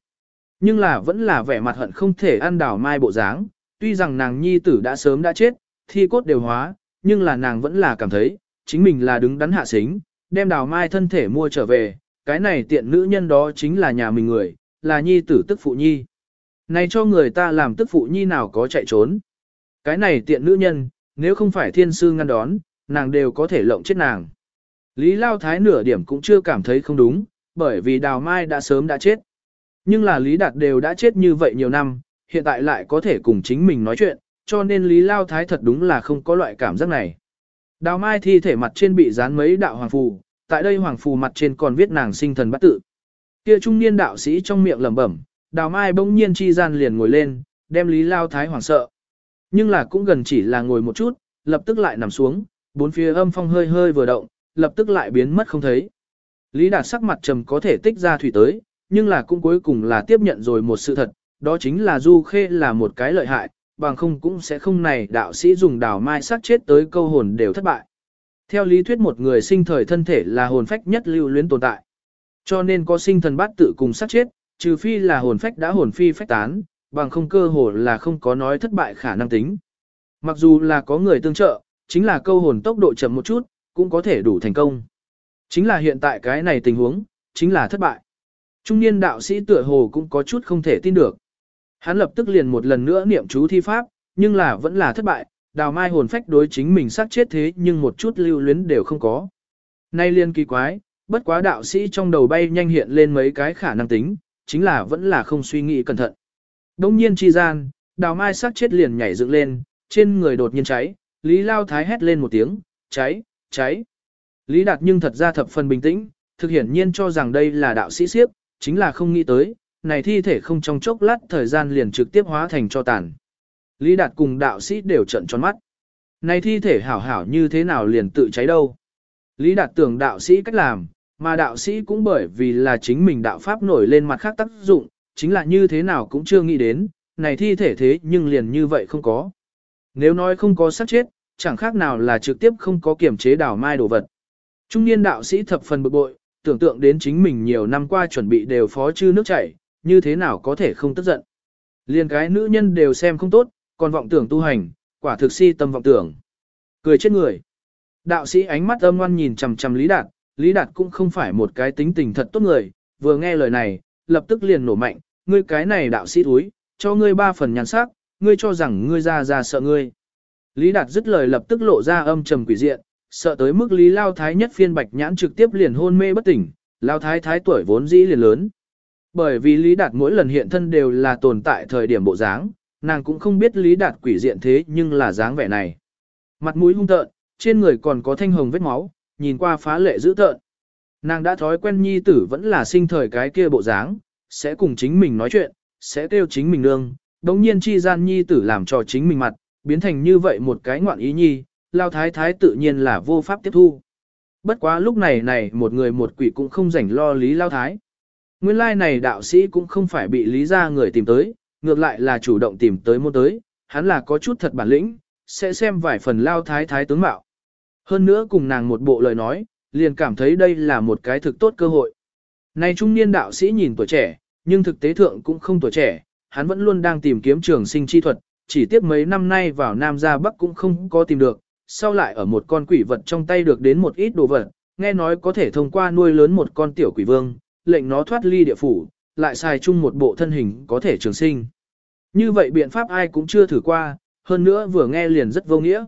Nhưng là vẫn là vẻ mặt hận không thể ăn đào mai bộ dáng, tuy rằng nàng nhi tử đã sớm đã chết, thi cốt đều hóa, nhưng là nàng vẫn là cảm thấy, chính mình là đứng đắn hạ xính, đem đào mai thân thể mua trở về, cái này tiện nữ nhân đó chính là nhà mình người, là nhi tử tức phụ nhi. Này cho người ta làm tức phụ nhi nào có chạy trốn. Cái này tiện nữ nhân, nếu không phải thiên sư ngăn đón, nàng đều có thể lộng chết nàng. Lý Lao Thái nửa điểm cũng chưa cảm thấy không đúng, bởi vì Đào Mai đã sớm đã chết. Nhưng là Lý Đạt đều đã chết như vậy nhiều năm, hiện tại lại có thể cùng chính mình nói chuyện, cho nên Lý Lao Thái thật đúng là không có loại cảm giác này. Đào Mai thi thể mặt trên bị dán mấy đạo hoàng phù, tại đây hoàng phù mặt trên còn viết nàng sinh thần bắt tự. Kia trung niên đạo sĩ trong miệng lẩm bẩm, Đào Mai bỗng nhiên chi gian liền ngồi lên, đem Lý Lao Thái hoảng sợ. Nhưng là cũng gần chỉ là ngồi một chút, lập tức lại nằm xuống, bốn phía âm phong hơi hơi vừa động, lập tức lại biến mất không thấy. Lý Đạt sắc mặt trầm có thể tích ra thủy tới, nhưng là cũng cuối cùng là tiếp nhận rồi một sự thật, đó chính là Du Khê là một cái lợi hại, bằng không cũng sẽ không này đạo sĩ dùng đào mai sát chết tới câu hồn đều thất bại. Theo lý thuyết một người sinh thời thân thể là hồn phách nhất lưu luyến tồn tại. Cho nên có sinh thần bát tự cùng sát chết, trừ phi là hồn phách đã hồn phi phách tán, bằng không cơ hồ là không có nói thất bại khả năng tính. Mặc dù là có người tương trợ, chính là câu hồn tốc độ chậm một chút, cũng có thể đủ thành công. Chính là hiện tại cái này tình huống, chính là thất bại. Trung niên đạo sĩ tựa hồ cũng có chút không thể tin được. Hắn lập tức liền một lần nữa niệm chú thi pháp, nhưng là vẫn là thất bại, đào mai hồn phách đối chính mình sát chết thế nhưng một chút lưu luyến đều không có. Nay liên kỳ quái, bất quá đạo sĩ trong đầu bay nhanh hiện lên mấy cái khả năng tính, chính là vẫn là không suy nghĩ cẩn thận. Đông nhiên chi gian, đào mai sát chết liền nhảy dựng lên, trên người đột nhiên cháy, Lý Lao Thái hét lên một tiếng, cháy, cháy. Lý Đạt nhưng thật ra thập phần bình tĩnh, thực hiển nhiên cho rằng đây là đạo sĩ siếp, chính là không nghĩ tới, này thi thể không trong chốc lát thời gian liền trực tiếp hóa thành cho tàn. Lý Đạt cùng đạo sĩ đều trận tròn mắt. Này thi thể hảo hảo như thế nào liền tự cháy đâu. Lý Đạt tưởng đạo sĩ cách làm, mà đạo sĩ cũng bởi vì là chính mình đạo pháp nổi lên mặt khác tác dụng, chính là như thế nào cũng chưa nghĩ đến, này thi thể thế nhưng liền như vậy không có. Nếu nói không có sát chết, chẳng khác nào là trực tiếp không có kiểm chế đào mai đồ vật. Trung niên đạo sĩ thập phần bực bội, tưởng tượng đến chính mình nhiều năm qua chuẩn bị đều phó chư nước chảy, như thế nào có thể không tức giận. Liên cái nữ nhân đều xem không tốt, còn vọng tưởng tu hành, quả thực si tâm vọng tưởng. Cười chết người. Đạo sĩ ánh mắt âm ngoan nhìn chằm chằm Lý Đạt, Lý Đạt cũng không phải một cái tính tình thật tốt người, vừa nghe lời này, lập tức liền nổ mạnh, ngươi cái này đạo sĩ thúi, cho ngươi ba phần nhàn sắc, ngươi cho rằng ngươi ra ra sợ ngươi. Lý Đạt dứt lời lập tức lộ ra âm trầm quỷ diện, sợ tới mức Lý Lao Thái nhất phiên bạch nhãn trực tiếp liền hôn mê bất tỉnh, Lao Thái Thái tuổi vốn dĩ liền lớn. Bởi vì Lý Đạt mỗi lần hiện thân đều là tồn tại thời điểm bộ dáng, nàng cũng không biết Lý Đạt quỷ diện thế nhưng là dáng vẻ này. Mặt mũi hung tợn, trên người còn có thanh hồng vết máu, nhìn qua phá lệ dữ tợn. Nàng đã thói quen nhi tử vẫn là sinh thời cái kia bộ dáng, sẽ cùng chính mình nói chuyện, sẽ kêu chính mình nương, đống nhiên chi gian nhi tử làm cho chính mình mặt, biến thành như vậy một cái ngoạn ý nhi, lao thái thái tự nhiên là vô pháp tiếp thu. Bất quá lúc này này một người một quỷ cũng không rảnh lo lý lao thái. Nguyên lai này đạo sĩ cũng không phải bị lý ra người tìm tới, ngược lại là chủ động tìm tới môn tới, hắn là có chút thật bản lĩnh, sẽ xem vài phần lao thái thái tướng mạo. Hơn nữa cùng nàng một bộ lời nói, liền cảm thấy đây là một cái thực tốt cơ hội. Này trung niên đạo sĩ nhìn tuổi trẻ, nhưng thực tế thượng cũng không tuổi trẻ, hắn vẫn luôn đang tìm kiếm trường sinh chi thuật, chỉ tiếp mấy năm nay vào Nam ra Bắc cũng không có tìm được, sau lại ở một con quỷ vật trong tay được đến một ít đồ vật, nghe nói có thể thông qua nuôi lớn một con tiểu quỷ vương, lệnh nó thoát ly địa phủ, lại xài chung một bộ thân hình có thể trường sinh. Như vậy biện pháp ai cũng chưa thử qua, hơn nữa vừa nghe liền rất vô nghĩa.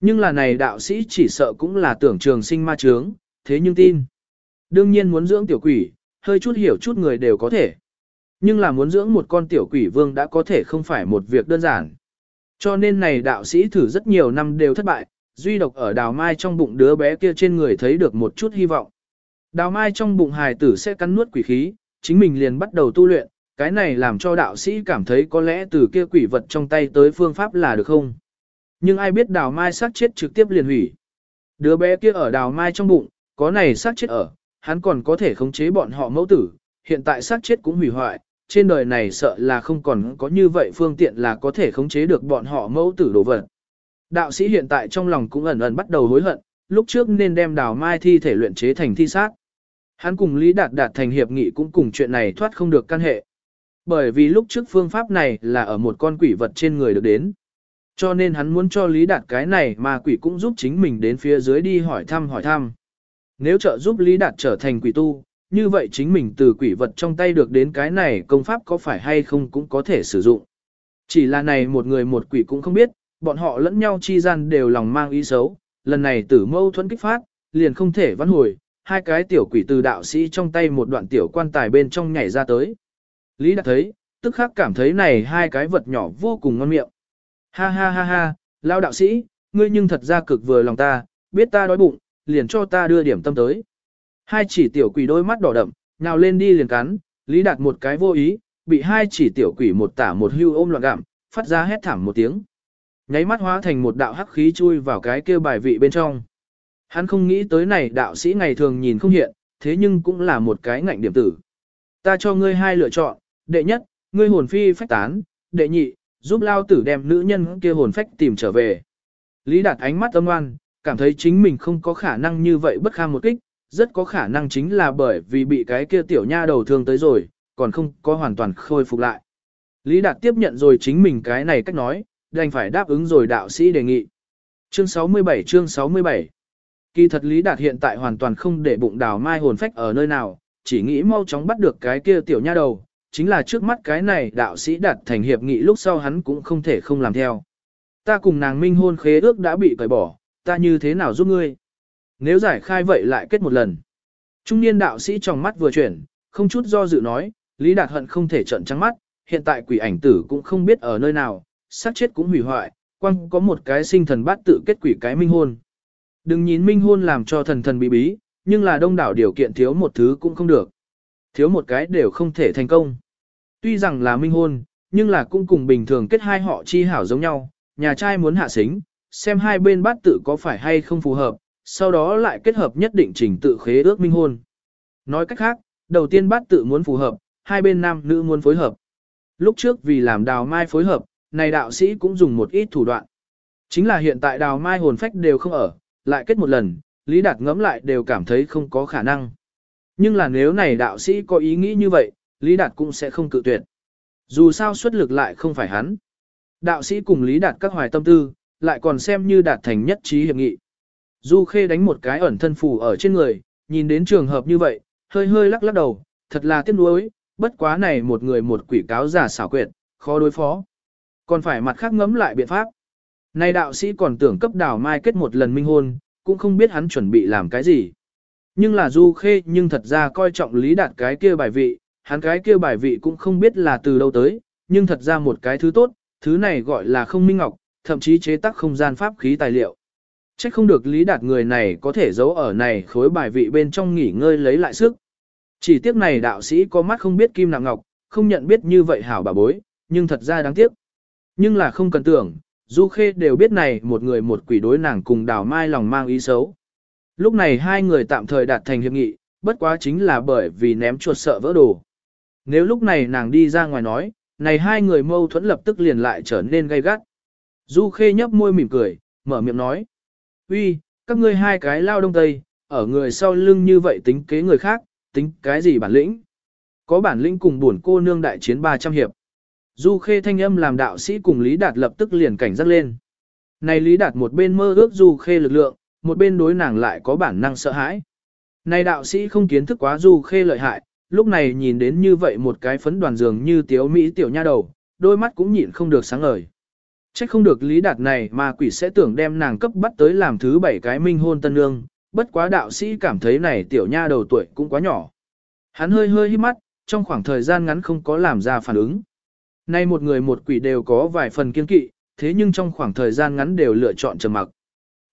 Nhưng là này đạo sĩ chỉ sợ cũng là tưởng trường sinh ma trướng, thế nhưng tin. Đương nhiên muốn dưỡng tiểu quỷ, hơi chút hiểu chút người đều có thể. Nhưng là muốn dưỡng một con tiểu quỷ vương đã có thể không phải một việc đơn giản. Cho nên này đạo sĩ thử rất nhiều năm đều thất bại, duy độc ở đào mai trong bụng đứa bé kia trên người thấy được một chút hy vọng. Đào mai trong bụng hài tử sẽ cắn nuốt quỷ khí, chính mình liền bắt đầu tu luyện, cái này làm cho đạo sĩ cảm thấy có lẽ từ kia quỷ vật trong tay tới phương pháp là được không. Nhưng ai biết đào mai sát chết trực tiếp liền hủy. Đứa bé kia ở đào mai trong bụng, có này sát chết ở, hắn còn có thể khống chế bọn họ mẫu tử, hiện tại sát chết cũng hủy hoại, trên đời này sợ là không còn có như vậy phương tiện là có thể khống chế được bọn họ mẫu tử đồ vật. Đạo sĩ hiện tại trong lòng cũng ẩn ẩn bắt đầu hối hận, lúc trước nên đem đào mai thi thể luyện chế thành thi sát. Hắn cùng Lý Đạt đạt thành hiệp nghị cũng cùng chuyện này thoát không được căn hệ. Bởi vì lúc trước phương pháp này là ở một con quỷ vật trên người được đến. Cho nên hắn muốn cho Lý Đạt cái này mà quỷ cũng giúp chính mình đến phía dưới đi hỏi thăm hỏi thăm. Nếu trợ giúp Lý Đạt trở thành quỷ tu, như vậy chính mình từ quỷ vật trong tay được đến cái này công pháp có phải hay không cũng có thể sử dụng. Chỉ là này một người một quỷ cũng không biết, bọn họ lẫn nhau chi gian đều lòng mang ý xấu, lần này tử mâu thuẫn kích phát, liền không thể vãn hồi, hai cái tiểu quỷ từ đạo sĩ trong tay một đoạn tiểu quan tài bên trong nhảy ra tới. Lý Đạt thấy, tức khắc cảm thấy này hai cái vật nhỏ vô cùng ngon miệng. Ha ha ha ha, lao đạo sĩ, ngươi nhưng thật ra cực vừa lòng ta, biết ta đói bụng, liền cho ta đưa điểm tâm tới. Hai chỉ tiểu quỷ đôi mắt đỏ đậm, nhào lên đi liền cắn, Lý Đạt một cái vô ý, bị hai chỉ tiểu quỷ một tả một hưu ôm loạn gặm, phát ra hét thảm một tiếng. Nháy mắt hóa thành một đạo hắc khí chui vào cái kia bài vị bên trong. Hắn không nghĩ tới này đạo sĩ ngày thường nhìn không hiện, thế nhưng cũng là một cái ngạnh điểm tử. Ta cho ngươi hai lựa chọn, đệ nhất, ngươi hồn phi phách tán, đệ nhị, giúp lao tử đem nữ nhân kia hồn phách tìm trở về. Lý Đạt ánh mắt âm ngoan, cảm thấy chính mình không có khả năng như vậy bất kham một kích, rất có khả năng chính là bởi vì bị cái kia tiểu nha đầu thương tới rồi, còn không có hoàn toàn khôi phục lại. Lý Đạt tiếp nhận rồi chính mình cái này cách nói, đành phải đáp ứng rồi đạo sĩ đề nghị. Chương 67 chương 67 Kỳ thật Lý Đạt hiện tại hoàn toàn không để bụng đào mai hồn phách ở nơi nào, chỉ nghĩ mau chóng bắt được cái kia tiểu nha đầu, chính là trước mắt cái này đạo sĩ đạt thành hiệp nghị lúc sau hắn cũng không thể không làm theo. Ta cùng nàng minh hôn khế ước đã bị cởi bỏ, ta như thế nào giúp ngươi? Nếu giải khai vậy lại kết một lần. Trung niên đạo sĩ trong mắt vừa chuyển, không chút do dự nói, Lý Đạt hận không thể trận trắng mắt, hiện tại quỷ ảnh tử cũng không biết ở nơi nào, sát chết cũng hủy hoại, quăng có một cái sinh thần bát tự kết quỷ cái minh hôn. Đừng nhìn minh hôn làm cho thần thần bí bí, nhưng là đông đảo điều kiện thiếu một thứ cũng không được. Thiếu một cái đều không thể thành công. Tuy rằng là minh hôn, nhưng là cũng cùng bình thường kết hai họ chi hảo giống nhau, nhà trai muốn hạ xính, xem hai bên bát tự có phải hay không phù hợp, sau đó lại kết hợp nhất định trình tự khế ước minh hôn. Nói cách khác, đầu tiên bát tự muốn phù hợp, hai bên nam nữ muốn phối hợp. Lúc trước vì làm đào mai phối hợp, này đạo sĩ cũng dùng một ít thủ đoạn. Chính là hiện tại đào mai hồn phách đều không ở, lại kết một lần, Lý Đạt ngẫm lại đều cảm thấy không có khả năng. Nhưng là nếu này đạo sĩ có ý nghĩ như vậy, Lý Đạt cũng sẽ không cự tuyệt. Dù sao xuất lực lại không phải hắn. Đạo sĩ cùng Lý Đạt các hoài tâm tư, lại còn xem như đạt thành nhất trí hiệp nghị. Du Khê đánh một cái ẩn thân phù ở trên người, nhìn đến trường hợp như vậy, hơi hơi lắc lắc đầu, thật là tiếc nuối, bất quá này một người một quỷ cáo giả xảo quyệt, khó đối phó. Còn phải mặt khác ngẫm lại biện pháp. Này đạo sĩ còn tưởng cấp đảo mai kết một lần minh hôn, cũng không biết hắn chuẩn bị làm cái gì. Nhưng là Du Khê nhưng thật ra coi trọng lý đạt cái kia bài vị, hắn cái kia bài vị cũng không biết là từ đâu tới, nhưng thật ra một cái thứ tốt, thứ này gọi là không minh ngọc, thậm chí chế tác không gian pháp khí tài liệu. Chắc không được lý đạt người này có thể giấu ở này khối bài vị bên trong nghỉ ngơi lấy lại sức. Chỉ tiếc này đạo sĩ có mắt không biết kim nặng ngọc, không nhận biết như vậy hảo bà bối, nhưng thật ra đáng tiếc. Nhưng là không cần tưởng, Du Khê đều biết này một người một quỷ đối nàng cùng đào mai lòng mang ý xấu. Lúc này hai người tạm thời đạt thành hiệp nghị, bất quá chính là bởi vì ném chuột sợ vỡ đồ. Nếu lúc này nàng đi ra ngoài nói, này hai người mâu thuẫn lập tức liền lại trở nên gay gắt. Du Khê nhấp môi mỉm cười, mở miệng nói. uy, các ngươi hai cái lao đông tây, ở người sau lưng như vậy tính kế người khác, tính cái gì bản lĩnh? Có bản lĩnh cùng buồn cô nương đại chiến 300 hiệp. Du Khê thanh âm làm đạo sĩ cùng Lý Đạt lập tức liền cảnh giác lên. Này Lý Đạt một bên mơ ước Du Khê lực lượng, một bên đối nàng lại có bản năng sợ hãi. Này đạo sĩ không kiến thức quá Du Khê lợi hại, lúc này nhìn đến như vậy một cái phấn đoàn dường như tiếu Mỹ tiểu nha đầu, đôi mắt cũng nhịn không được sáng ngời. Chắc không được Lý Đạt này mà quỷ sẽ tưởng đem nàng cấp bắt tới làm thứ bảy cái minh hôn tân nương, bất quá đạo sĩ cảm thấy này tiểu nha đầu tuổi cũng quá nhỏ. Hắn hơi hơi hít mắt, trong khoảng thời gian ngắn không có làm ra phản ứng. Nay một người một quỷ đều có vài phần kiên kỵ, thế nhưng trong khoảng thời gian ngắn đều lựa chọn trầm mặc.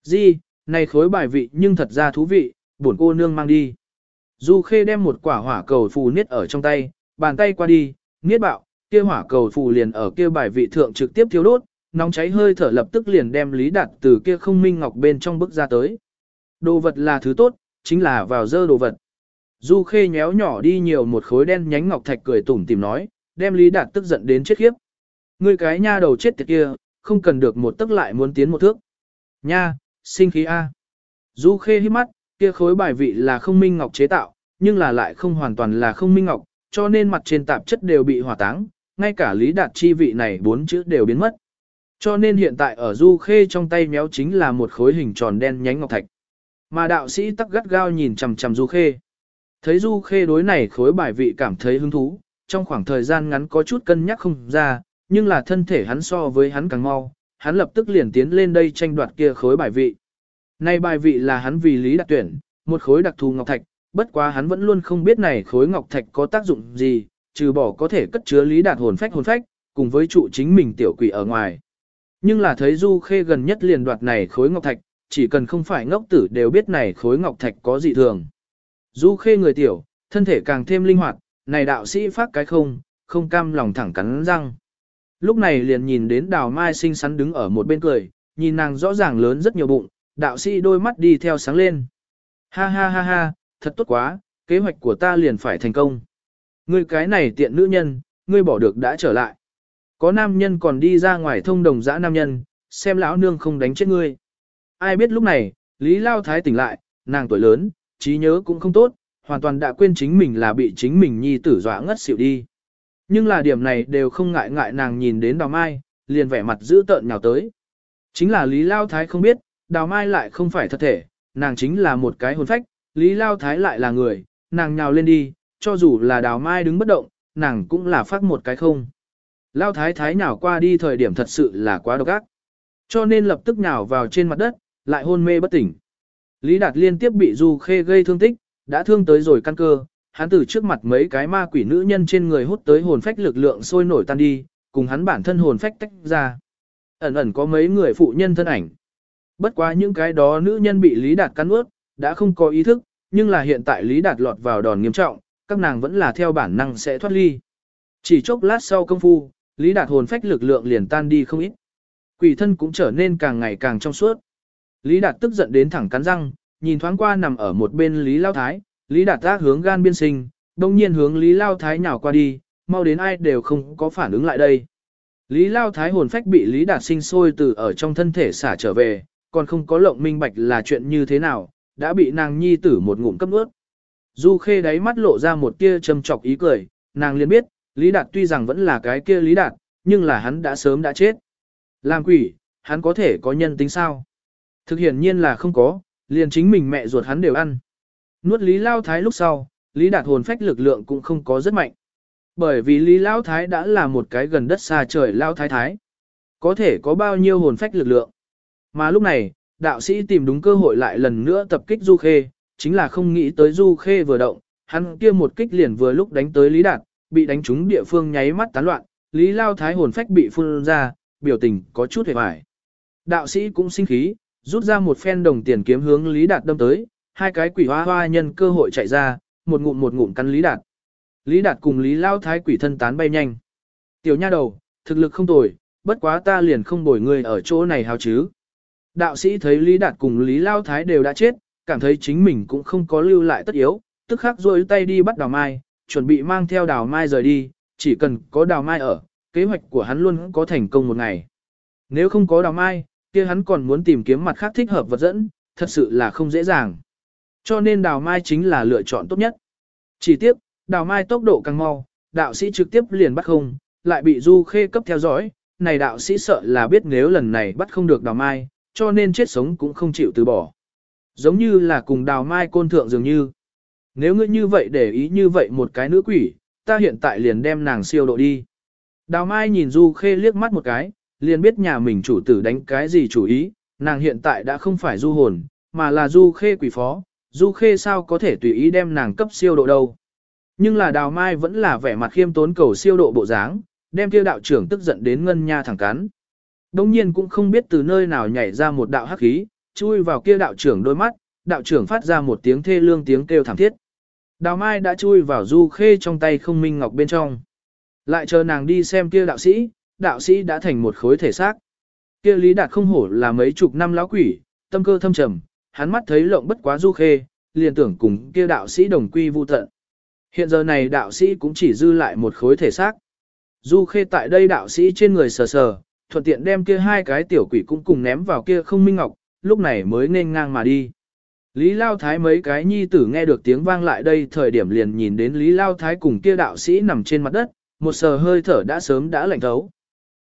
Di, này khối bài vị nhưng thật ra thú vị, buồn cô nương mang đi. Du Khê đem một quả hỏa cầu phù niết ở trong tay, bàn tay qua đi, niết bạo, kia hỏa cầu phù liền ở kia bài vị thượng trực tiếp thiêu đốt, nóng cháy hơi thở lập tức liền đem Lý Đạt từ kia không minh ngọc bên trong bước ra tới. Đồ vật là thứ tốt, chính là vào dơ đồ vật. Du Khê nhéo nhỏ đi nhiều một khối đen nhánh ngọc thạch cười tủm tỉm nói, đem Lý Đạt tức giận đến chết khiếp. Ngươi cái nha đầu chết tiệt kia, không cần được một tức lại muốn tiến một thước. Nha, sinh khí A. Du Khê hít mắt, kia khối bài vị là không minh ngọc chế tạo, nhưng là lại không hoàn toàn là không minh ngọc, cho nên mặt trên tạp chất đều bị hỏa táng, ngay cả Lý Đạt chi vị này bốn chữ đều biến mất. Cho nên hiện tại ở Du Khê trong tay méo chính là một khối hình tròn đen nhánh ngọc thạch. Mà đạo sĩ tắc gắt gao nhìn chằm chằm Du Khê. Thấy Du Khê đối này khối bài vị cảm thấy hứng thú, trong khoảng thời gian ngắn có chút cân nhắc không ra, nhưng là thân thể hắn so với hắn càng mau, hắn lập tức liền tiến lên đây tranh đoạt kia khối bài vị. Nay bài vị là hắn vì lý đặc tuyển, một khối đặc thù ngọc thạch, bất quá hắn vẫn luôn không biết này khối ngọc thạch có tác dụng gì, trừ bỏ có thể cất chứa lý đạt hồn phách hồn phách, cùng với trụ chính mình tiểu quỷ ở ngoài. Nhưng là thấy Du Khê gần nhất liền đoạt này khối ngọc thạch, chỉ cần không phải ngốc tử đều biết này khối ngọc thạch có dị thường. Du Khê người tiểu, thân thể càng thêm linh hoạt, này đạo sĩ phát cái không, không cam lòng thẳng cắn răng. Lúc này liền nhìn đến đào mai xinh xắn đứng ở một bên cười, nhìn nàng rõ ràng lớn rất nhiều bụng, đạo sĩ đôi mắt đi theo sáng lên. Ha ha ha ha, thật tốt quá, kế hoạch của ta liền phải thành công. Ngươi cái này tiện nữ nhân, ngươi bỏ được đã trở lại. Có nam nhân còn đi ra ngoài thông đồng dã nam nhân, xem lão nương không đánh chết ngươi. Ai biết lúc này, Lý Lao Thái tỉnh lại, nàng tuổi lớn, trí nhớ cũng không tốt, hoàn toàn đã quên chính mình là bị chính mình nhi tử dọa ngất xỉu đi. Nhưng là điểm này đều không ngại ngại nàng nhìn đến đào mai, liền vẻ mặt giữ tợn nhào tới. Chính là Lý Lao Thái không biết, đào mai lại không phải thật thể, nàng chính là một cái hồn phách, Lý Lao Thái lại là người, nàng nhào lên đi, cho dù là đào mai đứng bất động, nàng cũng là phát một cái không. Lao Thái Thái nhào qua đi thời điểm thật sự là quá độc ác. Cho nên lập tức nhào vào trên mặt đất, lại hôn mê bất tỉnh. Lý Đạt liên tiếp bị Du Khê gây thương tích, đã thương tới rồi căn cơ, hắn từ trước mặt mấy cái ma quỷ nữ nhân trên người hút tới hồn phách lực lượng sôi nổi tan đi, cùng hắn bản thân hồn phách tách ra. Ẩn ẩn có mấy người phụ nhân thân ảnh. Bất quá những cái đó nữ nhân bị Lý Đạt cắn ướt, đã không có ý thức, nhưng là hiện tại Lý Đạt lọt vào đòn nghiêm trọng, các nàng vẫn là theo bản năng sẽ thoát ly. Chỉ chốc lát sau công phu, Lý Đạt hồn phách lực lượng liền tan đi không ít. Quỷ thân cũng trở nên càng ngày càng trong suốt. Lý Đạt tức giận đến thẳng cắn răng, nhìn thoáng qua nằm ở một bên Lý Lao Thái, Lý Đạt tác hướng gan biên sinh, đồng nhiên hướng Lý Lao Thái nhào qua đi, mau đến ai đều không có phản ứng lại đây. Lý Lao Thái hồn phách bị Lý Đạt sinh sôi từ ở trong thân thể xả trở về, còn không có lộng minh bạch là chuyện như thế nào, đã bị nàng nhi tử một ngụm cấp ướt. Du khê đáy mắt lộ ra một tia châm chọc ý cười, nàng liền biết, Lý Đạt tuy rằng vẫn là cái kia Lý Đạt, nhưng là hắn đã sớm đã chết. Làm quỷ, hắn có thể có nhân tính sao? Thực hiện nhiên là không có, liền chính mình mẹ ruột hắn đều ăn. Nuốt Lý Lao Thái lúc sau, Lý Đạt hồn phách lực lượng cũng không có rất mạnh. Bởi vì Lý Lao Thái đã là một cái gần đất xa trời Lao Thái Thái. Có thể có bao nhiêu hồn phách lực lượng. Mà lúc này, đạo sĩ tìm đúng cơ hội lại lần nữa tập kích Du Khê, chính là không nghĩ tới Du Khê vừa động, hắn kia một kích liền vừa lúc đánh tới Lý Đạt, bị đánh trúng địa phương nháy mắt tán loạn, Lý Lao Thái hồn phách bị phun ra, biểu tình có chút hề bại. Đạo sĩ cũng sinh khí, rút ra một phen đồng tiền kiếm hướng Lý Đạt đâm tới, hai cái quỷ hoa hoa nhân cơ hội chạy ra, một ngụm một ngụm cắn Lý Đạt. Lý Đạt cùng Lý Lao Thái quỷ thân tán bay nhanh. Tiểu nha đầu, thực lực không tồi, bất quá ta liền không bồi người ở chỗ này hào chứ. Đạo sĩ thấy Lý Đạt cùng Lý Lao Thái đều đã chết, cảm thấy chính mình cũng không có lưu lại tất yếu, tức khắc rôi tay đi bắt đào mai, chuẩn bị mang theo đào mai rời đi, chỉ cần có đào mai ở, kế hoạch của hắn luôn có thành công một ngày. Nếu không có đào mai, kia hắn còn muốn tìm kiếm mặt khác thích hợp vật dẫn, thật sự là không dễ dàng. Cho nên đào mai chính là lựa chọn tốt nhất. Chỉ tiếp, đào mai tốc độ càng mau, đạo sĩ trực tiếp liền bắt không, lại bị du khê cấp theo dõi, này đạo sĩ sợ là biết nếu lần này bắt không được đào mai, cho nên chết sống cũng không chịu từ bỏ. Giống như là cùng đào mai côn thượng dường như. Nếu ngươi như vậy để ý như vậy một cái nữ quỷ, ta hiện tại liền đem nàng siêu độ đi. Đào mai nhìn du khê liếc mắt một cái, liền biết nhà mình chủ tử đánh cái gì chủ ý, nàng hiện tại đã không phải du hồn, mà là du khê quỷ phó, du khê sao có thể tùy ý đem nàng cấp siêu độ đâu. Nhưng là đào mai vẫn là vẻ mặt khiêm tốn cầu siêu độ bộ dáng, đem kia đạo trưởng tức giận đến ngân nha thẳng cắn. Đông nhiên cũng không biết từ nơi nào nhảy ra một đạo hắc khí, chui vào kia đạo trưởng đôi mắt, đạo trưởng phát ra một tiếng thê lương tiếng kêu thảm thiết. Đào mai đã chui vào du khê trong tay không minh ngọc bên trong. Lại chờ nàng đi xem kia đạo sĩ, đạo sĩ đã thành một khối thể xác. Kia lý đạt không hổ là mấy chục năm lão quỷ, tâm cơ thâm trầm, hắn mắt thấy lộng bất quá du khê, liền tưởng cùng kia đạo sĩ đồng quy vu tận. Hiện giờ này đạo sĩ cũng chỉ dư lại một khối thể xác. Du khê tại đây đạo sĩ trên người sờ sờ, thuận tiện đem kia hai cái tiểu quỷ cũng cùng ném vào kia không minh ngọc, lúc này mới nên ngang mà đi. Lý Lao Thái mấy cái nhi tử nghe được tiếng vang lại đây thời điểm liền nhìn đến Lý Lao Thái cùng kia đạo sĩ nằm trên mặt đất, một sờ hơi thở đã sớm đã lạnh thấu.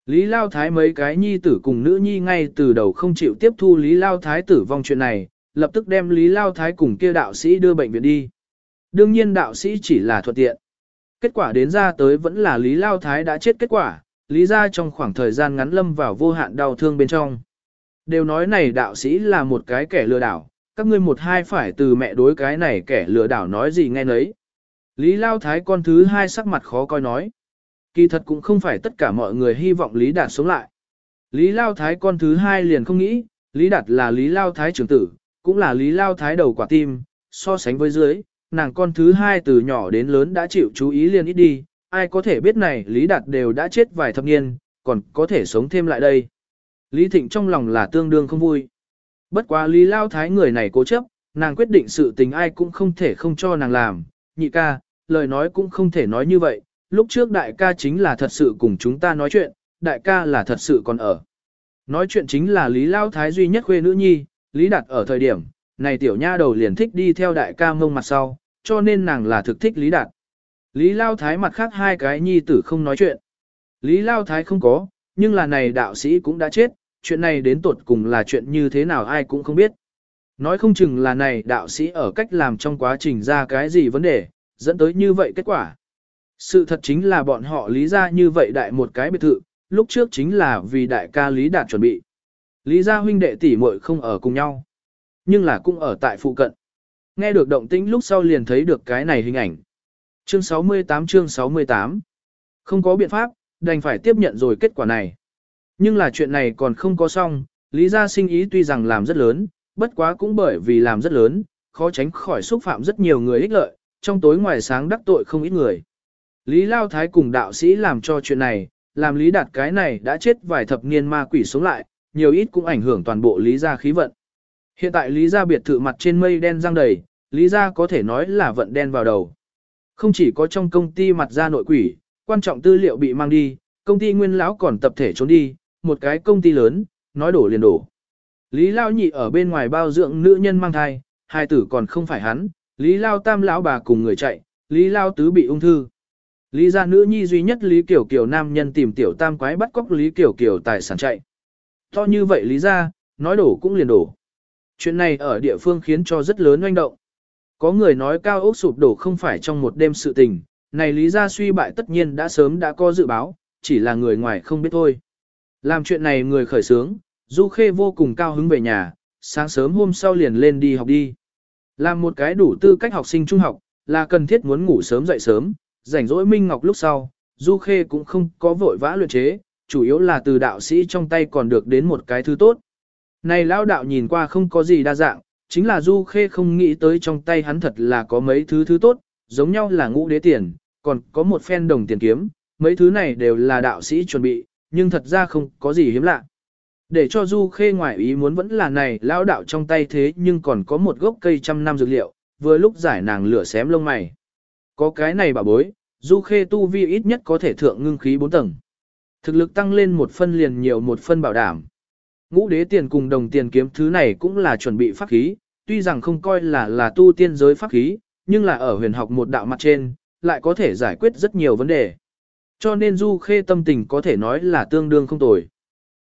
Lý Lao Thái mấy cái nhi tử cùng nữ nhi ngay từ đầu không chịu tiếp thu Lý Lao Thái tử vong chuyện này, lập tức đem Lý Lao Thái cùng kia đạo sĩ đưa bệnh viện đi. Đương nhiên đạo sĩ chỉ là thuận tiện. Kết quả đến ra tới vẫn là Lý Lao Thái đã chết kết quả, Lý ra trong khoảng thời gian ngắn lâm vào vô hạn đau thương bên trong. Đều nói này đạo sĩ là một cái kẻ lừa đảo, các ngươi một hai phải từ mẹ đối cái này kẻ lừa đảo nói gì nghe nấy. Lý Lao Thái con thứ hai sắc mặt khó coi nói. Kỳ thật cũng không phải tất cả mọi người hy vọng Lý Đạt sống lại. Lý Lao Thái con thứ hai liền không nghĩ, Lý Đạt là Lý Lao Thái trưởng tử, cũng là Lý Lao Thái đầu quả tim, so sánh với dưới, nàng con thứ hai từ nhỏ đến lớn đã chịu chú ý liền ít đi, ai có thể biết này Lý Đạt đều đã chết vài thập niên, còn có thể sống thêm lại đây. Lý Thịnh trong lòng là tương đương không vui. Bất quá Lý Lao Thái người này cố chấp, nàng quyết định sự tình ai cũng không thể không cho nàng làm, nhị ca, lời nói cũng không thể nói như vậy, lúc trước đại ca chính là thật sự cùng chúng ta nói chuyện, đại ca là thật sự còn ở. Nói chuyện chính là Lý Lao Thái duy nhất khuê nữ nhi, Lý Đạt ở thời điểm, này tiểu nha đầu liền thích đi theo đại ca mông mặt sau, cho nên nàng là thực thích Lý Đạt. Lý Lao Thái mặt khác hai cái nhi tử không nói chuyện. Lý Lao Thái không có, nhưng là này đạo sĩ cũng đã chết, chuyện này đến tột cùng là chuyện như thế nào ai cũng không biết. Nói không chừng là này đạo sĩ ở cách làm trong quá trình ra cái gì vấn đề, dẫn tới như vậy kết quả. Sự thật chính là bọn họ lý ra như vậy đại một cái biệt thự, lúc trước chính là vì đại ca Lý Đạt chuẩn bị. Lý gia huynh đệ tỷ muội không ở cùng nhau, nhưng là cũng ở tại phụ cận. Nghe được động tĩnh lúc sau liền thấy được cái này hình ảnh. Chương 68 chương 68 Không có biện pháp, đành phải tiếp nhận rồi kết quả này. Nhưng là chuyện này còn không có xong, Lý gia sinh ý tuy rằng làm rất lớn, bất quá cũng bởi vì làm rất lớn, khó tránh khỏi xúc phạm rất nhiều người ích lợi, trong tối ngoài sáng đắc tội không ít người. Lý Lao Thái cùng đạo sĩ làm cho chuyện này, làm Lý Đạt cái này đã chết vài thập niên ma quỷ sống lại, nhiều ít cũng ảnh hưởng toàn bộ Lý gia khí vận. Hiện tại Lý gia biệt thự mặt trên mây đen răng đầy, Lý gia có thể nói là vận đen vào đầu. Không chỉ có trong công ty mặt ra nội quỷ, quan trọng tư liệu bị mang đi, công ty nguyên lão còn tập thể trốn đi, một cái công ty lớn, nói đổ liền đổ. Lý Lao nhị ở bên ngoài bao dưỡng nữ nhân mang thai, hai tử còn không phải hắn, Lý Lao tam lão bà cùng người chạy, Lý Lao tứ bị ung thư. Lý gia nữ nhi duy nhất Lý Kiểu Kiều nam nhân tìm tiểu tam quái bắt cóc Lý Kiểu Kiều tài sản chạy. To như vậy Lý gia, nói đổ cũng liền đổ. Chuyện này ở địa phương khiến cho rất lớn oanh động. Có người nói cao ốc sụp đổ không phải trong một đêm sự tình, này Lý gia suy bại tất nhiên đã sớm đã có dự báo, chỉ là người ngoài không biết thôi. Làm chuyện này người khởi sướng, Du Khê vô cùng cao hứng về nhà, sáng sớm hôm sau liền lên đi học đi. Làm một cái đủ tư cách học sinh trung học, là cần thiết muốn ngủ sớm dậy sớm, rảnh rỗi Minh Ngọc lúc sau, Du Khê cũng không có vội vã luyện chế, chủ yếu là từ đạo sĩ trong tay còn được đến một cái thứ tốt. Này lão đạo nhìn qua không có gì đa dạng, chính là Du Khê không nghĩ tới trong tay hắn thật là có mấy thứ thứ tốt, giống nhau là ngũ đế tiền, còn có một phen đồng tiền kiếm, mấy thứ này đều là đạo sĩ chuẩn bị, nhưng thật ra không có gì hiếm lạ. Để cho Du Khê ngoại ý muốn vẫn là này lão đạo trong tay thế nhưng còn có một gốc cây trăm năm dược liệu, vừa lúc giải nàng lửa xém lông mày. Có cái này bà bối, Du Khê tu vi ít nhất có thể thượng ngưng khí 4 tầng. Thực lực tăng lên một phân liền nhiều một phân bảo đảm. Ngũ đế tiền cùng đồng tiền kiếm thứ này cũng là chuẩn bị pháp khí, tuy rằng không coi là là tu tiên giới pháp khí, nhưng là ở huyền học một đạo mặt trên, lại có thể giải quyết rất nhiều vấn đề. Cho nên Du Khê tâm tình có thể nói là tương đương không tồi.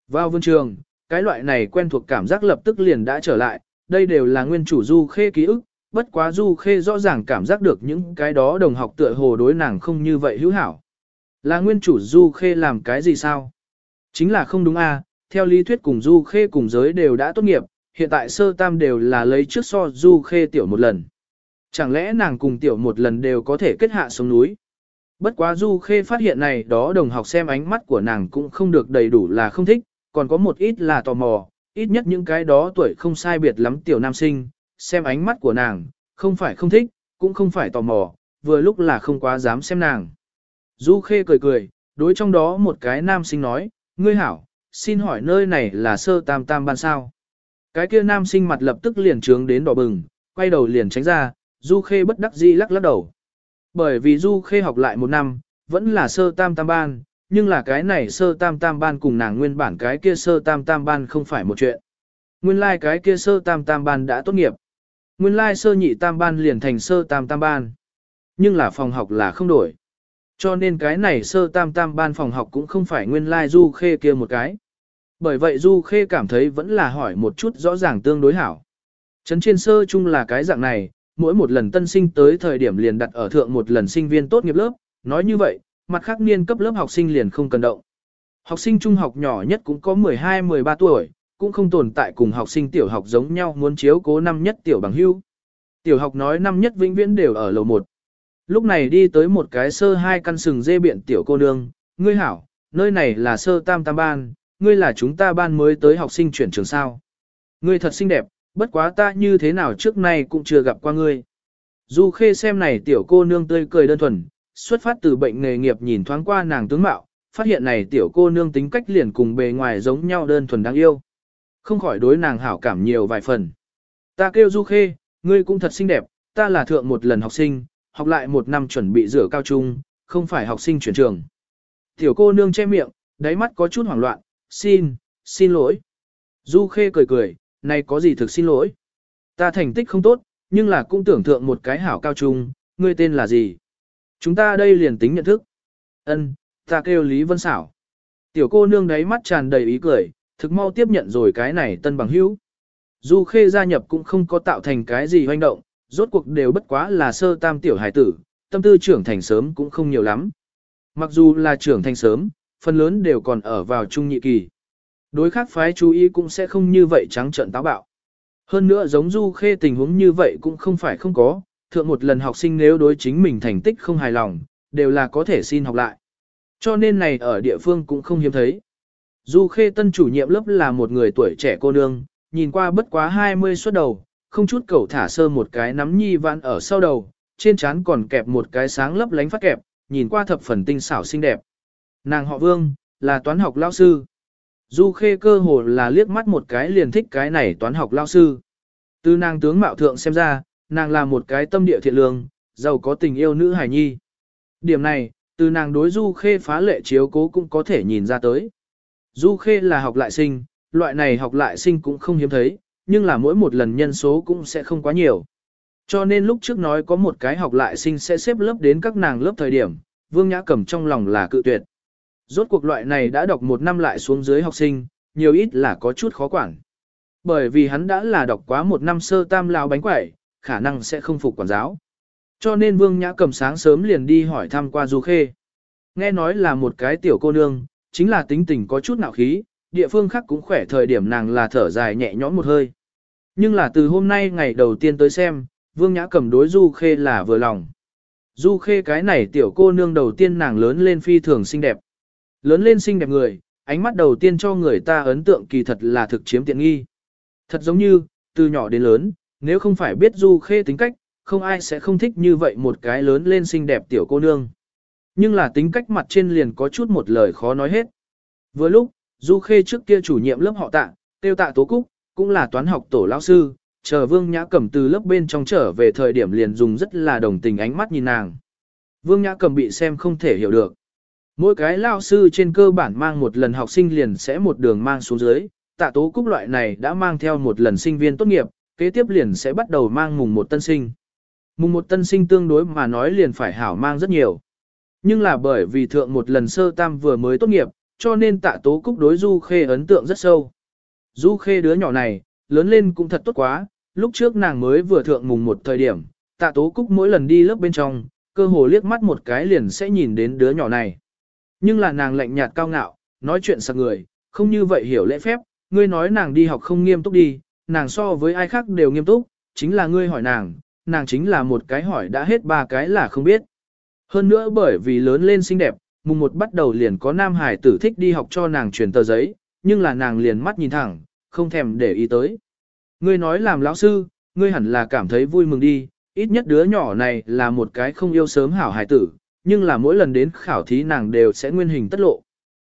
Vào vương trường, cái loại này quen thuộc cảm giác lập tức liền đã trở lại, đây đều là nguyên chủ Du Khê ký ức, bất quá Du Khê rõ ràng cảm giác được những cái đó đồng học tựa hồ đối nàng không như vậy hữu hảo. Là nguyên chủ Du Khê làm cái gì sao? Chính là không đúng a, theo lý thuyết cùng Du Khê cùng giới đều đã tốt nghiệp, hiện tại sơ tam đều là lấy trước so Du Khê tiểu một lần. Chẳng lẽ nàng cùng tiểu một lần đều có thể kết hạ xuống núi? Bất quá Du Khê phát hiện này đó đồng học xem ánh mắt của nàng cũng không được đầy đủ là không thích, còn có một ít là tò mò, ít nhất những cái đó tuổi không sai biệt lắm tiểu nam sinh, xem ánh mắt của nàng, không phải không thích, cũng không phải tò mò, vừa lúc là không quá dám xem nàng. Du Khê cười cười, đối trong đó một cái nam sinh nói, ngươi hảo, xin hỏi nơi này là sơ tam tam ban sao. Cái kia nam sinh mặt lập tức liền trướng đến đỏ bừng, quay đầu liền tránh ra, Du Khê bất đắc dĩ lắc lắc đầu. Bởi vì Du Khê học lại một năm, vẫn là sơ tam tam ban, nhưng là cái này sơ tam tam ban cùng nàng nguyên bản cái kia sơ tam tam ban không phải một chuyện. Nguyên lai like cái kia sơ tam tam ban đã tốt nghiệp. Nguyên lai like sơ nhị tam ban liền thành sơ tam tam ban. Nhưng là phòng học là không đổi. Cho nên cái này sơ tam tam ban phòng học cũng không phải nguyên lai like Du Khê kia một cái. Bởi vậy Du Khê cảm thấy vẫn là hỏi một chút rõ ràng tương đối hảo. Trấn trên sơ chung là cái dạng này, mỗi một lần tân sinh tới thời điểm liền đặt ở thượng một lần sinh viên tốt nghiệp lớp, nói như vậy, mặt khác niên cấp lớp học sinh liền không cần động. Học sinh trung học nhỏ nhất cũng có 12-13 tuổi, cũng không tồn tại cùng học sinh tiểu học giống nhau muốn chiếu cố năm nhất tiểu bằng hưu. Tiểu học nói năm nhất vĩnh viễn đều ở lầu 1. Lúc này đi tới một cái sơ hai căn sừng dê biện tiểu cô nương, ngươi hảo, nơi này là sơ tam tam ban, ngươi là chúng ta ban mới tới học sinh chuyển trường sao. Ngươi thật xinh đẹp, bất quá ta như thế nào trước nay cũng chưa gặp qua ngươi. Du khê xem này tiểu cô nương tươi cười đơn thuần, xuất phát từ bệnh nghề nghiệp nhìn thoáng qua nàng tướng mạo, phát hiện này tiểu cô nương tính cách liền cùng bề ngoài giống nhau đơn thuần đáng yêu. Không khỏi đối nàng hảo cảm nhiều vài phần. Ta kêu Du khê, ngươi cũng thật xinh đẹp, ta là thượng một lần học sinh, học lại một năm chuẩn bị rửa cao trung, không phải học sinh chuyển trường. Tiểu cô nương che miệng, đáy mắt có chút hoảng loạn, xin, xin lỗi. Du khê cười cười, này có gì thực xin lỗi. Ta thành tích không tốt, nhưng là cũng tưởng thượng một cái hảo cao trung, ngươi tên là gì? Chúng ta đây liền tính nhận thức. Ân, ta kêu Lý Vân Xảo. Tiểu cô nương đáy mắt tràn đầy ý cười, thực mau tiếp nhận rồi cái này tân bằng hữu. Du khê gia nhập cũng không có tạo thành cái gì hoành động, rốt cuộc đều bất quá là sơ tam tiểu hải tử, tâm tư trưởng thành sớm cũng không nhiều lắm. Mặc dù là trưởng thành sớm, phần lớn đều còn ở vào trung nhị kỳ. Đối khác phái chú ý cũng sẽ không như vậy trắng trợn táo bạo. Hơn nữa giống du khê tình huống như vậy cũng không phải không có, thượng một lần học sinh nếu đối chính mình thành tích không hài lòng, đều là có thể xin học lại. Cho nên này ở địa phương cũng không hiếm thấy. Du khê tân chủ nhiệm lớp là một người tuổi trẻ cô nương, nhìn qua bất quá 20 suốt đầu, không chút cầu thả sơ một cái nắm nhi vãn ở sau đầu, trên trán còn kẹp một cái sáng lấp lánh phát kẹp, nhìn qua thập phần tinh xảo xinh đẹp. Nàng họ Vương, là toán học lao sư. Du khê cơ hồ là liếc mắt một cái liền thích cái này toán học lao sư. Từ nàng tướng mạo thượng xem ra, nàng là một cái tâm địa thiện lương, giàu có tình yêu nữ hài nhi. Điểm này, từ nàng đối Du khê phá lệ chiếu cố cũng có thể nhìn ra tới. Du khê là học lại sinh, loại này học lại sinh cũng không hiếm thấy, nhưng là mỗi một lần nhân số cũng sẽ không quá nhiều. Cho nên lúc trước nói có một cái học lại sinh sẽ xếp lớp đến các nàng lớp thời điểm, Vương Nhã Cẩm trong lòng là cự tuyệt. Rốt cuộc loại này đã đọc một năm lại xuống dưới học sinh, nhiều ít là có chút khó quản. Bởi vì hắn đã là đọc quá một năm sơ tam lao bánh quẩy, khả năng sẽ không phục quản giáo. Cho nên Vương Nhã cầm sáng sớm liền đi hỏi thăm qua Du Khê. Nghe nói là một cái tiểu cô nương, chính là tính tình có chút nạo khí, địa phương khác cũng khỏe thời điểm nàng là thở dài nhẹ nhõm một hơi. Nhưng là từ hôm nay ngày đầu tiên tới xem, Vương Nhã cầm đối Du Khê là vừa lòng. Du Khê cái này tiểu cô nương đầu tiên nàng lớn lên phi thường xinh đẹp. Lớn lên xinh đẹp người, ánh mắt đầu tiên cho người ta ấn tượng kỳ thật là thực chiếm tiện nghi. Thật giống như, từ nhỏ đến lớn, nếu không phải biết Du Khê tính cách, không ai sẽ không thích như vậy một cái lớn lên xinh đẹp tiểu cô nương. Nhưng là tính cách mặt trên liền có chút một lời khó nói hết. Vừa lúc, Du Khê trước kia chủ nhiệm lớp họ tạ, tiêu tạ tố cúc, cũng là toán học tổ lão sư, chờ Vương Nhã Cẩm từ lớp bên trong trở về thời điểm liền dùng rất là đồng tình ánh mắt nhìn nàng. Vương Nhã Cẩm bị xem không thể hiểu được. Mỗi cái lao sư trên cơ bản mang một lần học sinh liền sẽ một đường mang xuống dưới, tạ tố cúc loại này đã mang theo một lần sinh viên tốt nghiệp, kế tiếp liền sẽ bắt đầu mang mùng một tân sinh. Mùng một tân sinh tương đối mà nói liền phải hảo mang rất nhiều. Nhưng là bởi vì thượng một lần sơ tam vừa mới tốt nghiệp, cho nên tạ tố cúc đối Du Khê ấn tượng rất sâu. Du Khê đứa nhỏ này, lớn lên cũng thật tốt quá, lúc trước nàng mới vừa thượng mùng một thời điểm, tạ tố cúc mỗi lần đi lớp bên trong, cơ hồ liếc mắt một cái liền sẽ nhìn đến đứa nhỏ này. Nhưng là nàng lạnh nhạt cao ngạo, nói chuyện sặc người, không như vậy hiểu lễ phép, ngươi nói nàng đi học không nghiêm túc đi, nàng so với ai khác đều nghiêm túc, chính là ngươi hỏi nàng, nàng chính là một cái hỏi đã hết ba cái là không biết. Hơn nữa bởi vì lớn lên xinh đẹp, mùng một bắt đầu liền có nam hải tử thích đi học cho nàng truyền tờ giấy, nhưng là nàng liền mắt nhìn thẳng, không thèm để ý tới. Ngươi nói làm lão sư, ngươi hẳn là cảm thấy vui mừng đi, ít nhất đứa nhỏ này là một cái không yêu sớm hảo hải tử, nhưng là mỗi lần đến khảo thí nàng đều sẽ nguyên hình tất lộ.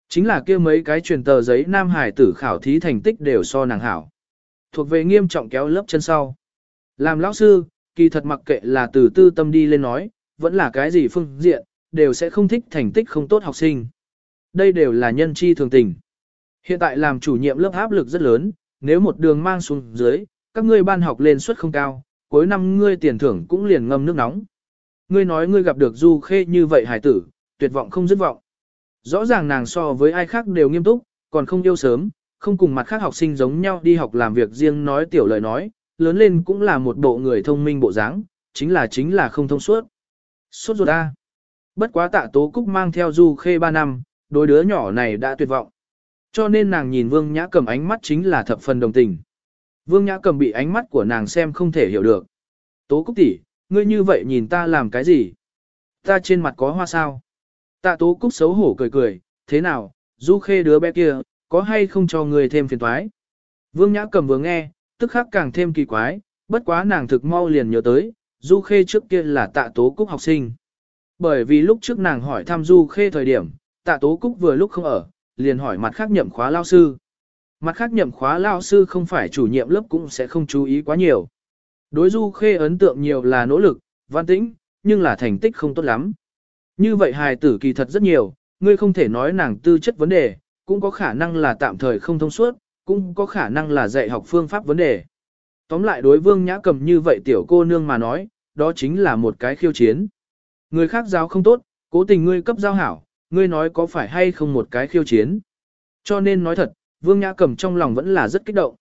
Chính là kia mấy cái truyền tờ giấy nam hải tử khảo thí thành tích đều so nàng hảo. Thuộc về nghiêm trọng kéo lớp chân sau. Làm lão sư, kỳ thật mặc kệ là từ tư tâm đi lên nói, vẫn là cái gì phương diện, đều sẽ không thích thành tích không tốt học sinh. Đây đều là nhân chi thường tình. Hiện tại làm chủ nhiệm lớp áp lực rất lớn, nếu một đường mang xuống dưới, các ngươi ban học lên suất không cao, cuối năm ngươi tiền thưởng cũng liền ngâm nước nóng. Ngươi nói ngươi gặp được Du Khê như vậy hải tử, tuyệt vọng không dứt vọng. Rõ ràng nàng so với ai khác đều nghiêm túc, còn không yêu sớm, không cùng mặt khác học sinh giống nhau đi học làm việc riêng nói tiểu lời nói, lớn lên cũng là một bộ người thông minh bộ dáng, chính là chính là không thông suốt. Suốt ruột A. Bất quá tạ tố cúc mang theo Du Khê 3 năm, đôi đứa nhỏ này đã tuyệt vọng. Cho nên nàng nhìn Vương Nhã cầm ánh mắt chính là thập phần đồng tình. Vương Nhã cầm bị ánh mắt của nàng xem không thể hiểu được. Tố Cúc tỷ, ngươi như vậy nhìn ta làm cái gì? Ta trên mặt có hoa sao? Tạ Tố Cúc xấu hổ cười cười, thế nào, Du Khê đứa bé kia, có hay không cho ngươi thêm phiền toái? Vương Nhã cầm vừa nghe, tức khắc càng thêm kỳ quái, bất quá nàng thực mau liền nhớ tới, Du Khê trước kia là Tạ Tố Cúc học sinh. Bởi vì lúc trước nàng hỏi thăm Du Khê thời điểm, Tạ Tố Cúc vừa lúc không ở, liền hỏi mặt khác nhậm khóa lao sư. Mặt khác nhậm khóa lao sư không phải chủ nhiệm lớp cũng sẽ không chú ý quá nhiều. Đối du khê ấn tượng nhiều là nỗ lực, văn tĩnh, nhưng là thành tích không tốt lắm. Như vậy hài tử kỳ thật rất nhiều, ngươi không thể nói nàng tư chất vấn đề, cũng có khả năng là tạm thời không thông suốt, cũng có khả năng là dạy học phương pháp vấn đề. Tóm lại đối vương nhã cầm như vậy tiểu cô nương mà nói, đó chính là một cái khiêu chiến. Người khác giáo không tốt, cố tình ngươi cấp giao hảo, ngươi nói có phải hay không một cái khiêu chiến. Cho nên nói thật, Vương Nhã Cầm trong lòng vẫn là rất kích động.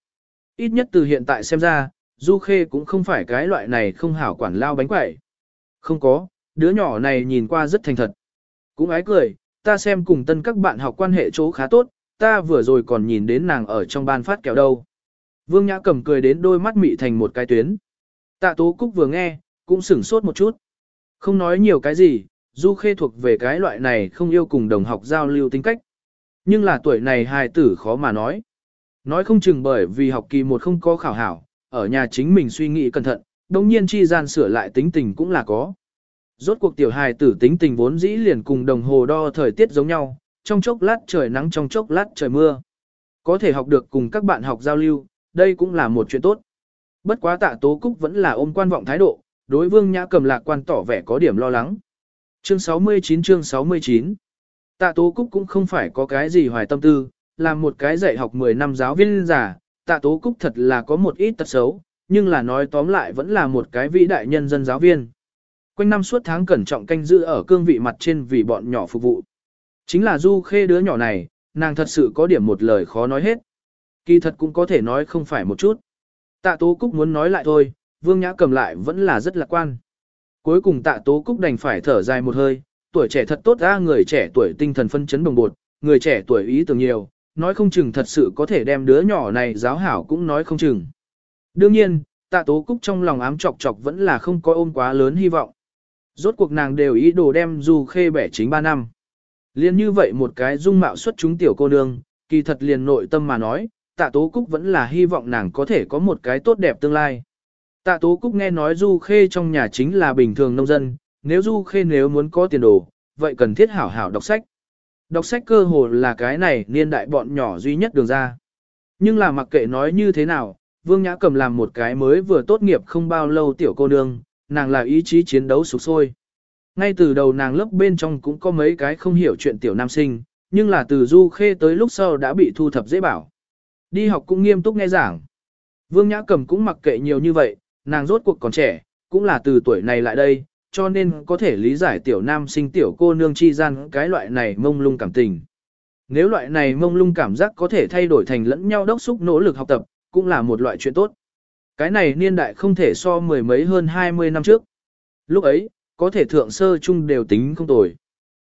Ít nhất từ hiện tại xem ra, Du Khê cũng không phải cái loại này không hảo quản lao bánh quẩy. Không có, đứa nhỏ này nhìn qua rất thành thật. Cũng ái cười, ta xem cùng tân các bạn học quan hệ chỗ khá tốt, ta vừa rồi còn nhìn đến nàng ở trong ban phát kẹo đâu. Vương Nhã Cầm cười đến đôi mắt mị thành một cái tuyến. Tạ Tố Cúc vừa nghe, cũng sửng sốt một chút. Không nói nhiều cái gì, Du Khê thuộc về cái loại này không yêu cùng đồng học giao lưu tính cách. Nhưng là tuổi này hài tử khó mà nói. Nói không chừng bởi vì học kỳ một không có khảo hảo, ở nhà chính mình suy nghĩ cẩn thận, đồng nhiên chi gian sửa lại tính tình cũng là có. Rốt cuộc tiểu hài tử tính tình vốn dĩ liền cùng đồng hồ đo thời tiết giống nhau, trong chốc lát trời nắng trong chốc lát trời mưa. Có thể học được cùng các bạn học giao lưu, đây cũng là một chuyện tốt. Bất quá tạ tố cúc vẫn là ôm quan vọng thái độ, đối vương nhã cầm lạc quan tỏ vẻ có điểm lo lắng. Chương 69 chương 69 Tạ Tố Cúc cũng không phải có cái gì hoài tâm tư, làm một cái dạy học 10 năm giáo viên giả, Tạ Tố Cúc thật là có một ít tật xấu, nhưng là nói tóm lại vẫn là một cái vĩ đại nhân dân giáo viên. Quanh năm suốt tháng cẩn trọng canh giữ ở cương vị mặt trên vì bọn nhỏ phục vụ. Chính là Du Khê đứa nhỏ này, nàng thật sự có điểm một lời khó nói hết. Kỳ thật cũng có thể nói không phải một chút. Tạ Tố Cúc muốn nói lại thôi, Vương Nhã cầm lại vẫn là rất lạc quan. Cuối cùng tạ tố cúc đành phải thở dài một hơi, tuổi trẻ thật tốt ra người trẻ tuổi tinh thần phân chấn bồng bột, người trẻ tuổi ý tưởng nhiều, nói không chừng thật sự có thể đem đứa nhỏ này giáo hảo cũng nói không chừng. Đương nhiên, tạ tố cúc trong lòng ám chọc chọc vẫn là không có ôm quá lớn hy vọng. Rốt cuộc nàng đều ý đồ đem du khê bẻ chính 3 năm. Liên như vậy một cái dung mạo xuất chúng tiểu cô nương, kỳ thật liền nội tâm mà nói, tạ tố cúc vẫn là hy vọng nàng có thể có một cái tốt đẹp tương lai. Tạ Tố Cúc nghe nói Du Khê trong nhà chính là bình thường nông dân, nếu Du Khê nếu muốn có tiền đồ, vậy cần thiết hảo hảo đọc sách. Đọc sách cơ hồ là cái này niên đại bọn nhỏ duy nhất đường ra. Nhưng là mặc kệ nói như thế nào, Vương Nhã Cầm làm một cái mới vừa tốt nghiệp không bao lâu tiểu cô nương, nàng là ý chí chiến đấu sục sôi. Ngay từ đầu nàng lớp bên trong cũng có mấy cái không hiểu chuyện tiểu nam sinh, nhưng là từ Du Khê tới lúc sau đã bị thu thập dễ bảo. Đi học cũng nghiêm túc nghe giảng. Vương Nhã Cầm cũng mặc kệ nhiều như vậy, nàng rốt cuộc còn trẻ, cũng là từ tuổi này lại đây, cho nên có thể lý giải tiểu nam sinh tiểu cô nương chi gian cái loại này mông lung cảm tình. Nếu loại này mông lung cảm giác có thể thay đổi thành lẫn nhau đốc xúc nỗ lực học tập, cũng là một loại chuyện tốt. Cái này niên đại không thể so mười mấy hơn 20 năm trước. Lúc ấy, có thể thượng sơ trung đều tính không tồi.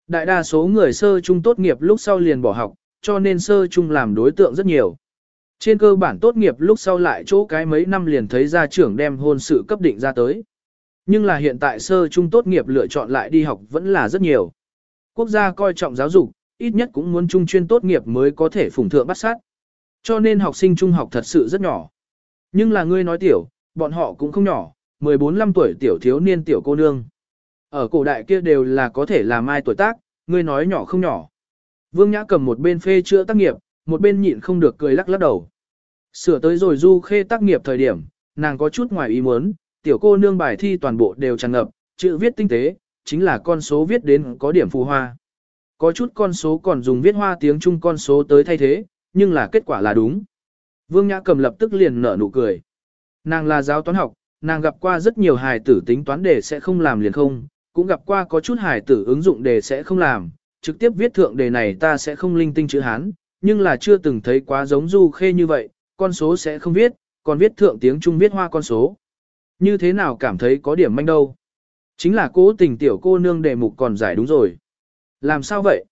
Đại đa số người sơ trung tốt nghiệp lúc sau liền bỏ học, cho nên sơ chung làm đối tượng rất nhiều. Trên cơ bản tốt nghiệp lúc sau lại chỗ cái mấy năm liền thấy gia trưởng đem hôn sự cấp định ra tới. Nhưng là hiện tại sơ trung tốt nghiệp lựa chọn lại đi học vẫn là rất nhiều. Quốc gia coi trọng giáo dục, ít nhất cũng muốn trung chuyên tốt nghiệp mới có thể phủng thượng bắt sát. Cho nên học sinh trung học thật sự rất nhỏ. Nhưng là ngươi nói tiểu, bọn họ cũng không nhỏ, 14-15 tuổi tiểu thiếu niên tiểu cô nương. Ở cổ đại kia đều là có thể làm ai tuổi tác, ngươi nói nhỏ không nhỏ. Vương Nhã cầm một bên phê chữa tác nghiệp, một bên nhịn không được cười lắc lắc đầu. Sửa tới rồi du khê tác nghiệp thời điểm, nàng có chút ngoài ý muốn, tiểu cô nương bài thi toàn bộ đều tràn ngập, chữ viết tinh tế, chính là con số viết đến có điểm phù hoa. Có chút con số còn dùng viết hoa tiếng Trung con số tới thay thế, nhưng là kết quả là đúng. Vương Nhã cầm lập tức liền nở nụ cười. Nàng là giáo toán học, nàng gặp qua rất nhiều hài tử tính toán đề sẽ không làm liền không, cũng gặp qua có chút hài tử ứng dụng đề sẽ không làm, trực tiếp viết thượng đề này ta sẽ không linh tinh chữ Hán, nhưng là chưa từng thấy quá giống du khê như vậy, con số sẽ không viết, còn viết thượng tiếng Trung viết hoa con số. Như thế nào cảm thấy có điểm manh đâu? Chính là cố tình tiểu cô nương đề mục còn giải đúng rồi. Làm sao vậy?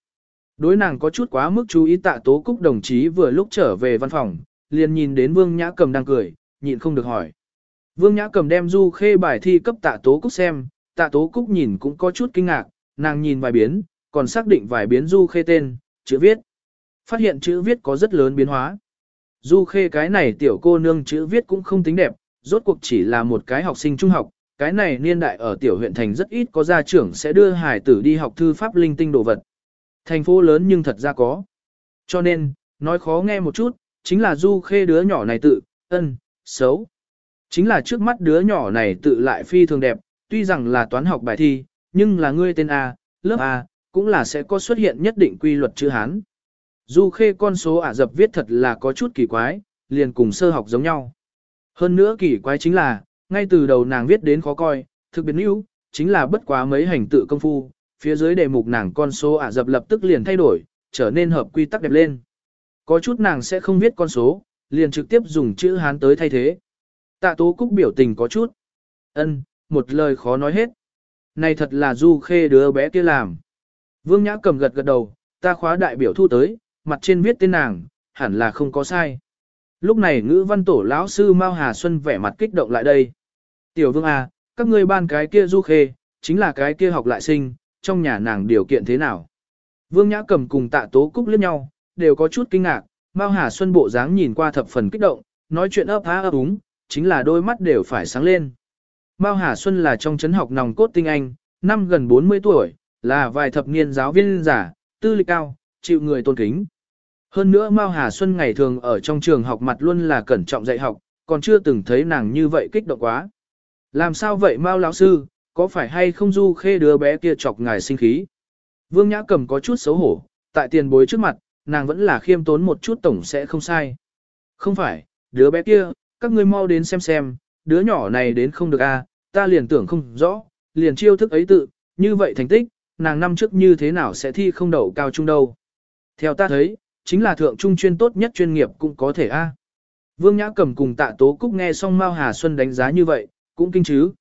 Đối nàng có chút quá mức chú ý tạ tố cúc đồng chí vừa lúc trở về văn phòng, liền nhìn đến Vương Nhã Cầm đang cười, nhịn không được hỏi. Vương Nhã Cầm đem du khê bài thi cấp tạ tố cúc xem, tạ tố cúc nhìn cũng có chút kinh ngạc, nàng nhìn vài biến, còn xác định vài biến du khê tên, chữ viết. Phát hiện chữ viết có rất lớn biến hóa. Du khê cái này tiểu cô nương chữ viết cũng không tính đẹp, rốt cuộc chỉ là một cái học sinh trung học, cái này niên đại ở tiểu huyện thành rất ít có gia trưởng sẽ đưa hải tử đi học thư pháp linh tinh đồ vật. Thành phố lớn nhưng thật ra có. Cho nên, nói khó nghe một chút, chính là du khê đứa nhỏ này tự, ân, xấu. Chính là trước mắt đứa nhỏ này tự lại phi thường đẹp, tuy rằng là toán học bài thi, nhưng là ngươi tên A, lớp A, cũng là sẽ có xuất hiện nhất định quy luật chữ Hán. Du khê con số Ả dập viết thật là có chút kỳ quái, liền cùng sơ học giống nhau. Hơn nữa kỳ quái chính là, ngay từ đầu nàng viết đến khó coi, thực biến yếu, chính là bất quá mấy hành tự công phu, phía dưới đề mục nàng con số Ả dập lập tức liền thay đổi, trở nên hợp quy tắc đẹp lên. Có chút nàng sẽ không viết con số, liền trực tiếp dùng chữ Hán tới thay thế. Tạ Tố Cúc biểu tình có chút. ân, một lời khó nói hết. Này thật là du khê đứa bé kia làm. Vương Nhã cầm gật gật đầu, ta khóa đại biểu thu tới, mặt trên viết tên nàng, hẳn là không có sai. Lúc này ngữ văn tổ lão sư Mao Hà Xuân vẻ mặt kích động lại đây. Tiểu vương à, các ngươi ban cái kia du khê, chính là cái kia học lại sinh, trong nhà nàng điều kiện thế nào? Vương Nhã cầm cùng tạ tố cúc liếc nhau, đều có chút kinh ngạc, Mao Hà Xuân bộ dáng nhìn qua thập phần kích động, nói chuyện ấp há ấp úng, chính là đôi mắt đều phải sáng lên. Mao Hà Xuân là trong chấn học nòng cốt tinh anh, năm gần 40 tuổi, là vài thập niên giáo viên giả, tư lịch cao, chịu người tôn kính. Hơn nữa Mao Hà Xuân ngày thường ở trong trường học mặt luôn là cẩn trọng dạy học, còn chưa từng thấy nàng như vậy kích động quá. Làm sao vậy Mao lão sư, có phải hay không du khê đứa bé kia chọc ngài sinh khí? Vương Nhã Cầm có chút xấu hổ, tại tiền bối trước mặt, nàng vẫn là khiêm tốn một chút tổng sẽ không sai. Không phải, đứa bé kia, các ngươi mau đến xem xem, đứa nhỏ này đến không được a, à, ta liền tưởng không rõ, liền chiêu thức ấy tự, như vậy thành tích, nàng năm trước như thế nào sẽ thi không đậu cao trung đâu. Theo ta thấy, chính là thượng trung chuyên tốt nhất chuyên nghiệp cũng có thể a. Vương Nhã Cầm cùng Tạ Tố Cúc nghe xong Mao Hà Xuân đánh giá như vậy, cũng kinh chứ.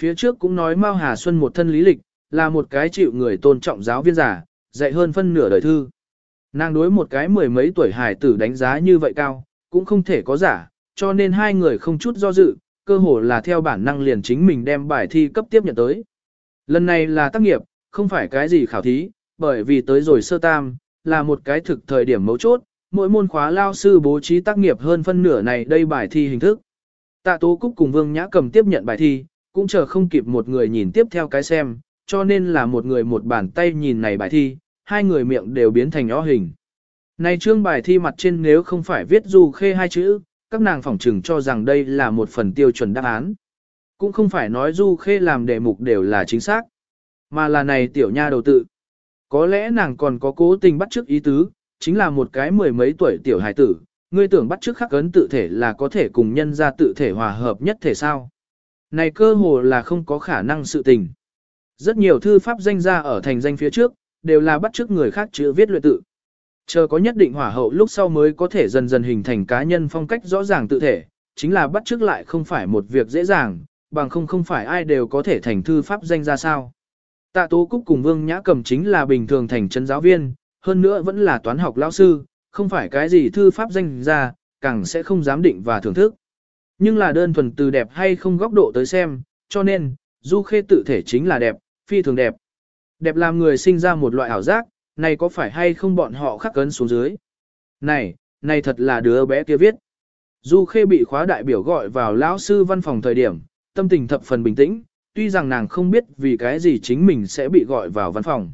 Phía trước cũng nói Mao Hà Xuân một thân lý lịch, là một cái chịu người tôn trọng giáo viên giả, dạy hơn phân nửa đời thư. Nàng đối một cái mười mấy tuổi hải tử đánh giá như vậy cao, cũng không thể có giả, cho nên hai người không chút do dự, cơ hồ là theo bản năng liền chính mình đem bài thi cấp tiếp nhận tới. Lần này là tác nghiệp, không phải cái gì khảo thí, bởi vì tới rồi sơ tam, là một cái thực thời điểm mấu chốt, mỗi môn khóa lao sư bố trí tác nghiệp hơn phân nửa này đây bài thi hình thức. Tạ Tố Cúc cùng Vương Nhã cầm tiếp nhận bài thi, cũng chờ không kịp một người nhìn tiếp theo cái xem, cho nên là một người một bàn tay nhìn này bài thi, hai người miệng đều biến thành o hình. Này chương bài thi mặt trên nếu không phải viết du khê hai chữ, các nàng phỏng trừng cho rằng đây là một phần tiêu chuẩn đáp án. Cũng không phải nói du khê làm đề mục đều là chính xác, mà là này tiểu nha đầu tự. Có lẽ nàng còn có cố tình bắt chước ý tứ, chính là một cái mười mấy tuổi tiểu hài tử, ngươi tưởng bắt chước khắc ấn tự thể là có thể cùng nhân ra tự thể hòa hợp nhất thể sao. Này cơ hồ là không có khả năng sự tình. Rất nhiều thư pháp danh gia ở thành danh phía trước, đều là bắt chước người khác chữ viết luyện tự. Chờ có nhất định hỏa hậu lúc sau mới có thể dần dần hình thành cá nhân phong cách rõ ràng tự thể, chính là bắt chước lại không phải một việc dễ dàng, bằng không không phải ai đều có thể thành thư pháp danh ra sao. Tạ Tố Cúc cùng Vương Nhã Cầm chính là bình thường thành chân giáo viên, hơn nữa vẫn là toán học lão sư, không phải cái gì thư pháp danh ra, càng sẽ không dám định và thưởng thức. Nhưng là đơn thuần từ đẹp hay không góc độ tới xem, cho nên, Du Khê tự thể chính là đẹp, phi thường đẹp. Đẹp làm người sinh ra một loại ảo giác, này có phải hay không bọn họ khắc cấn xuống dưới. Này, này thật là đứa bé kia viết. Du Khê bị khóa đại biểu gọi vào lão sư văn phòng thời điểm, tâm tình thập phần bình tĩnh, tuy rằng nàng không biết vì cái gì chính mình sẽ bị gọi vào văn phòng.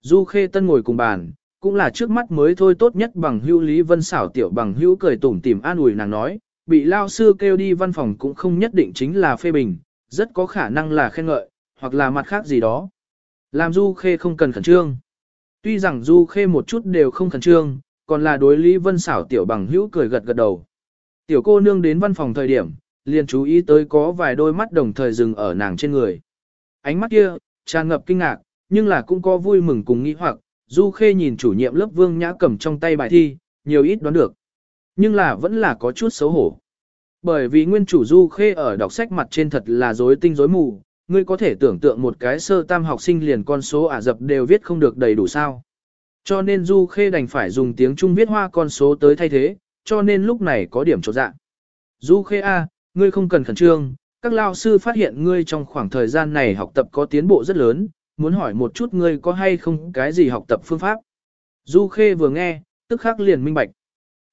Du Khê Tân ngồi cùng bàn, cũng là trước mắt mới thôi tốt nhất bằng hữu Lý Vân xảo tiểu bằng hữu cười tủm tỉm an ủi nàng nói, bị lao sư kêu đi văn phòng cũng không nhất định chính là phê bình, rất có khả năng là khen ngợi, hoặc là mặt khác gì đó. Làm Du Khê không cần khẩn trương. Tuy rằng Du Khê một chút đều không khẩn trương, còn là đối Lý Vân xảo tiểu bằng hữu cười gật gật đầu. Tiểu cô nương đến văn phòng thời điểm, liền chú ý tới có vài đôi mắt đồng thời dừng ở nàng trên người. Ánh mắt kia, tràn ngập kinh ngạc, nhưng là cũng có vui mừng cùng nghĩ hoặc, Du Khê nhìn chủ nhiệm lớp Vương Nhã cầm trong tay bài thi, nhiều ít đoán được. Nhưng là vẫn là có chút xấu hổ. Bởi vì nguyên chủ Du Khê ở đọc sách mặt trên thật là rối tinh rối mù, ngươi có thể tưởng tượng một cái sơ tam học sinh liền con số Ả Dập đều viết không được đầy đủ sao. Cho nên Du Khê đành phải dùng tiếng Trung viết hoa con số tới thay thế, cho nên lúc này có điểm trột dạ. Du Khê A, ngươi không cần khẩn trương, các lao sư phát hiện ngươi trong khoảng thời gian này học tập có tiến bộ rất lớn, muốn hỏi một chút ngươi có hay không cái gì học tập phương pháp. Du Khê vừa nghe, tức khắc liền minh bạch.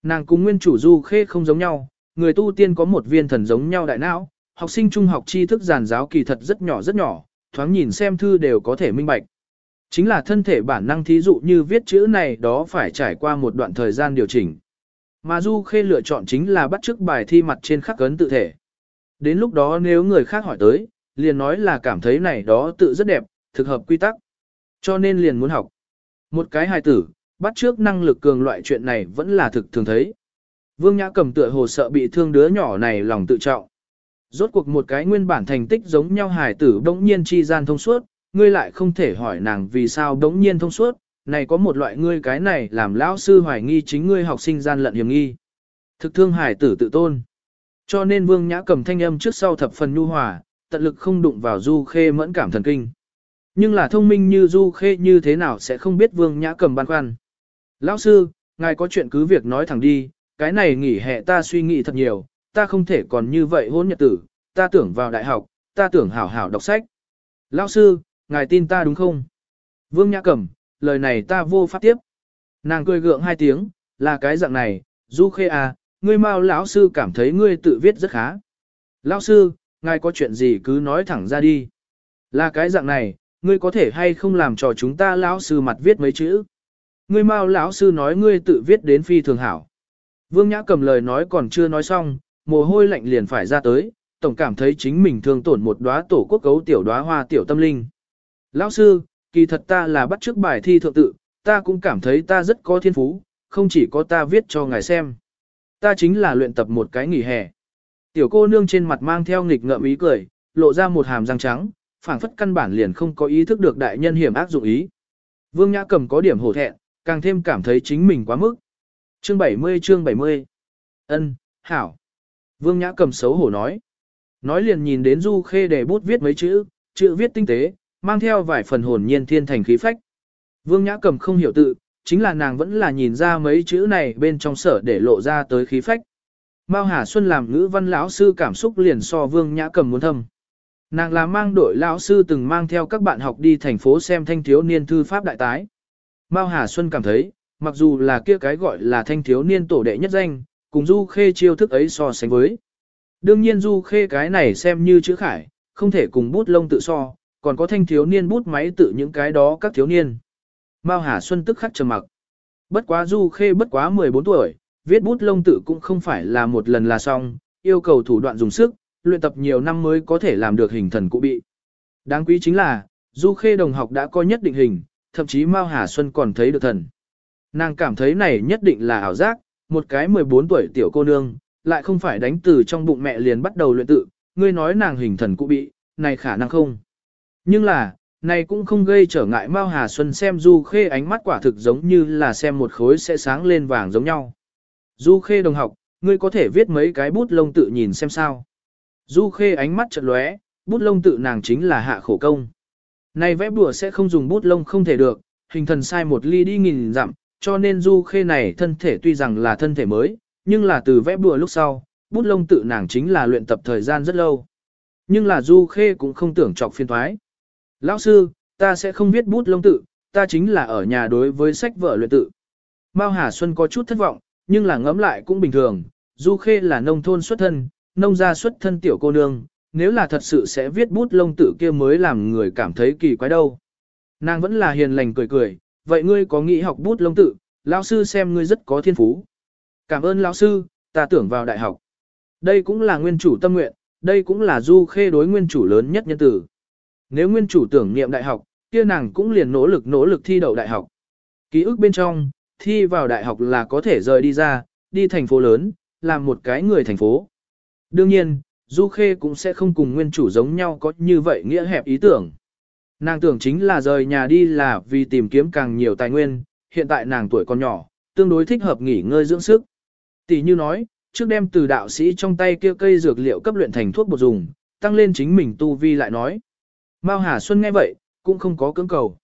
Nàng cùng nguyên chủ Du Khê không giống nhau, người tu tiên có một viên thần giống nhau đại não, học sinh trung học tri thức giàn giáo kỳ thật rất nhỏ rất nhỏ, thoáng nhìn xem thư đều có thể minh bạch. Chính là thân thể bản năng thí dụ như viết chữ này đó phải trải qua một đoạn thời gian điều chỉnh. Mà Du Khê lựa chọn chính là bắt chước bài thi mặt trên khắc cấn tự thể. Đến lúc đó nếu người khác hỏi tới, liền nói là cảm thấy này đó tự rất đẹp, thực hợp quy tắc. Cho nên liền muốn học. Một cái hài tử, bắt trước năng lực cường loại chuyện này vẫn là thực thường thấy. Vương Nhã cầm tựa hồ sợ bị thương đứa nhỏ này lòng tự trọng. Rốt cuộc một cái nguyên bản thành tích giống nhau hài tử đống nhiên chi gian thông suốt, ngươi lại không thể hỏi nàng vì sao đống nhiên thông suốt, này có một loại ngươi cái này làm lão sư hoài nghi chính ngươi học sinh gian lận hiểm nghi. Thực thương hải tử tự tôn. Cho nên Vương Nhã cầm thanh âm trước sau thập phần nhu hòa, tận lực không đụng vào Du Khê mẫn cảm thần kinh. Nhưng là thông minh như Du Khê như thế nào sẽ không biết Vương Nhã cầm băn khoăn. Lão sư, ngài có chuyện cứ việc nói thẳng đi, cái này nghỉ hè ta suy nghĩ thật nhiều, ta không thể còn như vậy hôn nhật tử, ta tưởng vào đại học, ta tưởng hảo hảo đọc sách. Lão sư, ngài tin ta đúng không? Vương Nhã Cẩm, lời này ta vô pháp tiếp. Nàng cười gượng hai tiếng, là cái dạng này, Du Khê à, ngươi mau lão sư cảm thấy ngươi tự viết rất khá. Lão sư, ngài có chuyện gì cứ nói thẳng ra đi. Là cái dạng này, ngươi có thể hay không làm cho chúng ta lão sư mặt viết mấy chữ. Ngươi mau lão sư nói ngươi tự viết đến phi thường hảo. Vương Nhã cầm lời nói còn chưa nói xong, mồ hôi lạnh liền phải ra tới, tổng cảm thấy chính mình thương tổn một đóa tổ quốc cấu tiểu đóa hoa tiểu tâm linh. Lão sư, kỳ thật ta là bắt trước bài thi thượng tự, ta cũng cảm thấy ta rất có thiên phú, không chỉ có ta viết cho ngài xem. Ta chính là luyện tập một cái nghỉ hè. Tiểu cô nương trên mặt mang theo nghịch ngợm ý cười, lộ ra một hàm răng trắng, phảng phất căn bản liền không có ý thức được đại nhân hiểm ác dụng ý. Vương Nhã Cầm có điểm hổ thẹn, càng thêm cảm thấy chính mình quá mức. Chương 70 chương 70 Ân, hảo. Vương Nhã Cầm xấu hổ nói. Nói liền nhìn đến Du Khê để bút viết mấy chữ, chữ viết tinh tế, mang theo vài phần hồn nhiên thiên thành khí phách. Vương Nhã Cầm không hiểu tự, chính là nàng vẫn là nhìn ra mấy chữ này bên trong sở để lộ ra tới khí phách. Mao Hà Xuân làm ngữ văn lão sư cảm xúc liền so Vương Nhã Cầm muốn thâm. Nàng là mang đội lão sư từng mang theo các bạn học đi thành phố xem thanh thiếu niên thư pháp đại tái. Mao Hà Xuân cảm thấy, mặc dù là kia cái gọi là thanh thiếu niên tổ đệ nhất danh, cùng Du Khê chiêu thức ấy so sánh với. Đương nhiên Du Khê cái này xem như chữ khải, không thể cùng bút lông tự so, còn có thanh thiếu niên bút máy tự những cái đó các thiếu niên. Mao Hà Xuân tức khắc trầm mặc. Bất quá Du Khê bất quá 14 tuổi, viết bút lông tự cũng không phải là một lần là xong, yêu cầu thủ đoạn dùng sức, luyện tập nhiều năm mới có thể làm được hình thần cụ bị. Đáng quý chính là, Du Khê đồng học đã có nhất định hình, thậm chí Mao Hà Xuân còn thấy được thần. Nàng cảm thấy này nhất định là ảo giác, một cái 14 tuổi tiểu cô nương, lại không phải đánh từ trong bụng mẹ liền bắt đầu luyện tự, ngươi nói nàng hình thần cụ bị, này khả năng không. Nhưng là, này cũng không gây trở ngại Mao Hà Xuân xem Du Khê ánh mắt quả thực giống như là xem một khối sẽ sáng lên vàng giống nhau. Du Khê đồng học, ngươi có thể viết mấy cái bút lông tự nhìn xem sao. Du Khê ánh mắt chợt lóe, bút lông tự nàng chính là hạ khổ công. Này vẽ bùa sẽ không dùng bút lông không thể được, hình thần sai một ly đi nghìn dặm, cho nên du khê này thân thể tuy rằng là thân thể mới, nhưng là từ vẽ bùa lúc sau, bút lông tự nàng chính là luyện tập thời gian rất lâu. Nhưng là du khê cũng không tưởng chọc phiên thoái. Lão sư, ta sẽ không viết bút lông tự, ta chính là ở nhà đối với sách vở luyện tự. Mao Hà Xuân có chút thất vọng, nhưng là ngẫm lại cũng bình thường, Du Khê là nông thôn xuất thân, nông gia xuất thân tiểu cô nương, nếu là thật sự sẽ viết bút lông tự kia mới làm người cảm thấy kỳ quái đâu. Nàng vẫn là hiền lành cười cười, vậy ngươi có nghĩ học bút lông tự, lão sư xem ngươi rất có thiên phú. Cảm ơn lão sư, ta tưởng vào đại học. Đây cũng là nguyên chủ tâm nguyện, đây cũng là Du Khê đối nguyên chủ lớn nhất nhân tử. Nếu nguyên chủ tưởng niệm đại học, kia nàng cũng liền nỗ lực nỗ lực thi đậu đại học. Ký ức bên trong, thi vào đại học là có thể rời đi ra, đi thành phố lớn, làm một cái người thành phố. Đương nhiên, Du Khê cũng sẽ không cùng nguyên chủ giống nhau có như vậy nghĩa hẹp ý tưởng. Nàng tưởng chính là rời nhà đi là vì tìm kiếm càng nhiều tài nguyên, hiện tại nàng tuổi còn nhỏ, tương đối thích hợp nghỉ ngơi dưỡng sức. Tỷ như nói, trước đem từ đạo sĩ trong tay kia cây dược liệu cấp luyện thành thuốc bột dùng, tăng lên chính mình tu vi lại nói. Mao Hà Xuân nghe vậy, cũng không có cưỡng cầu.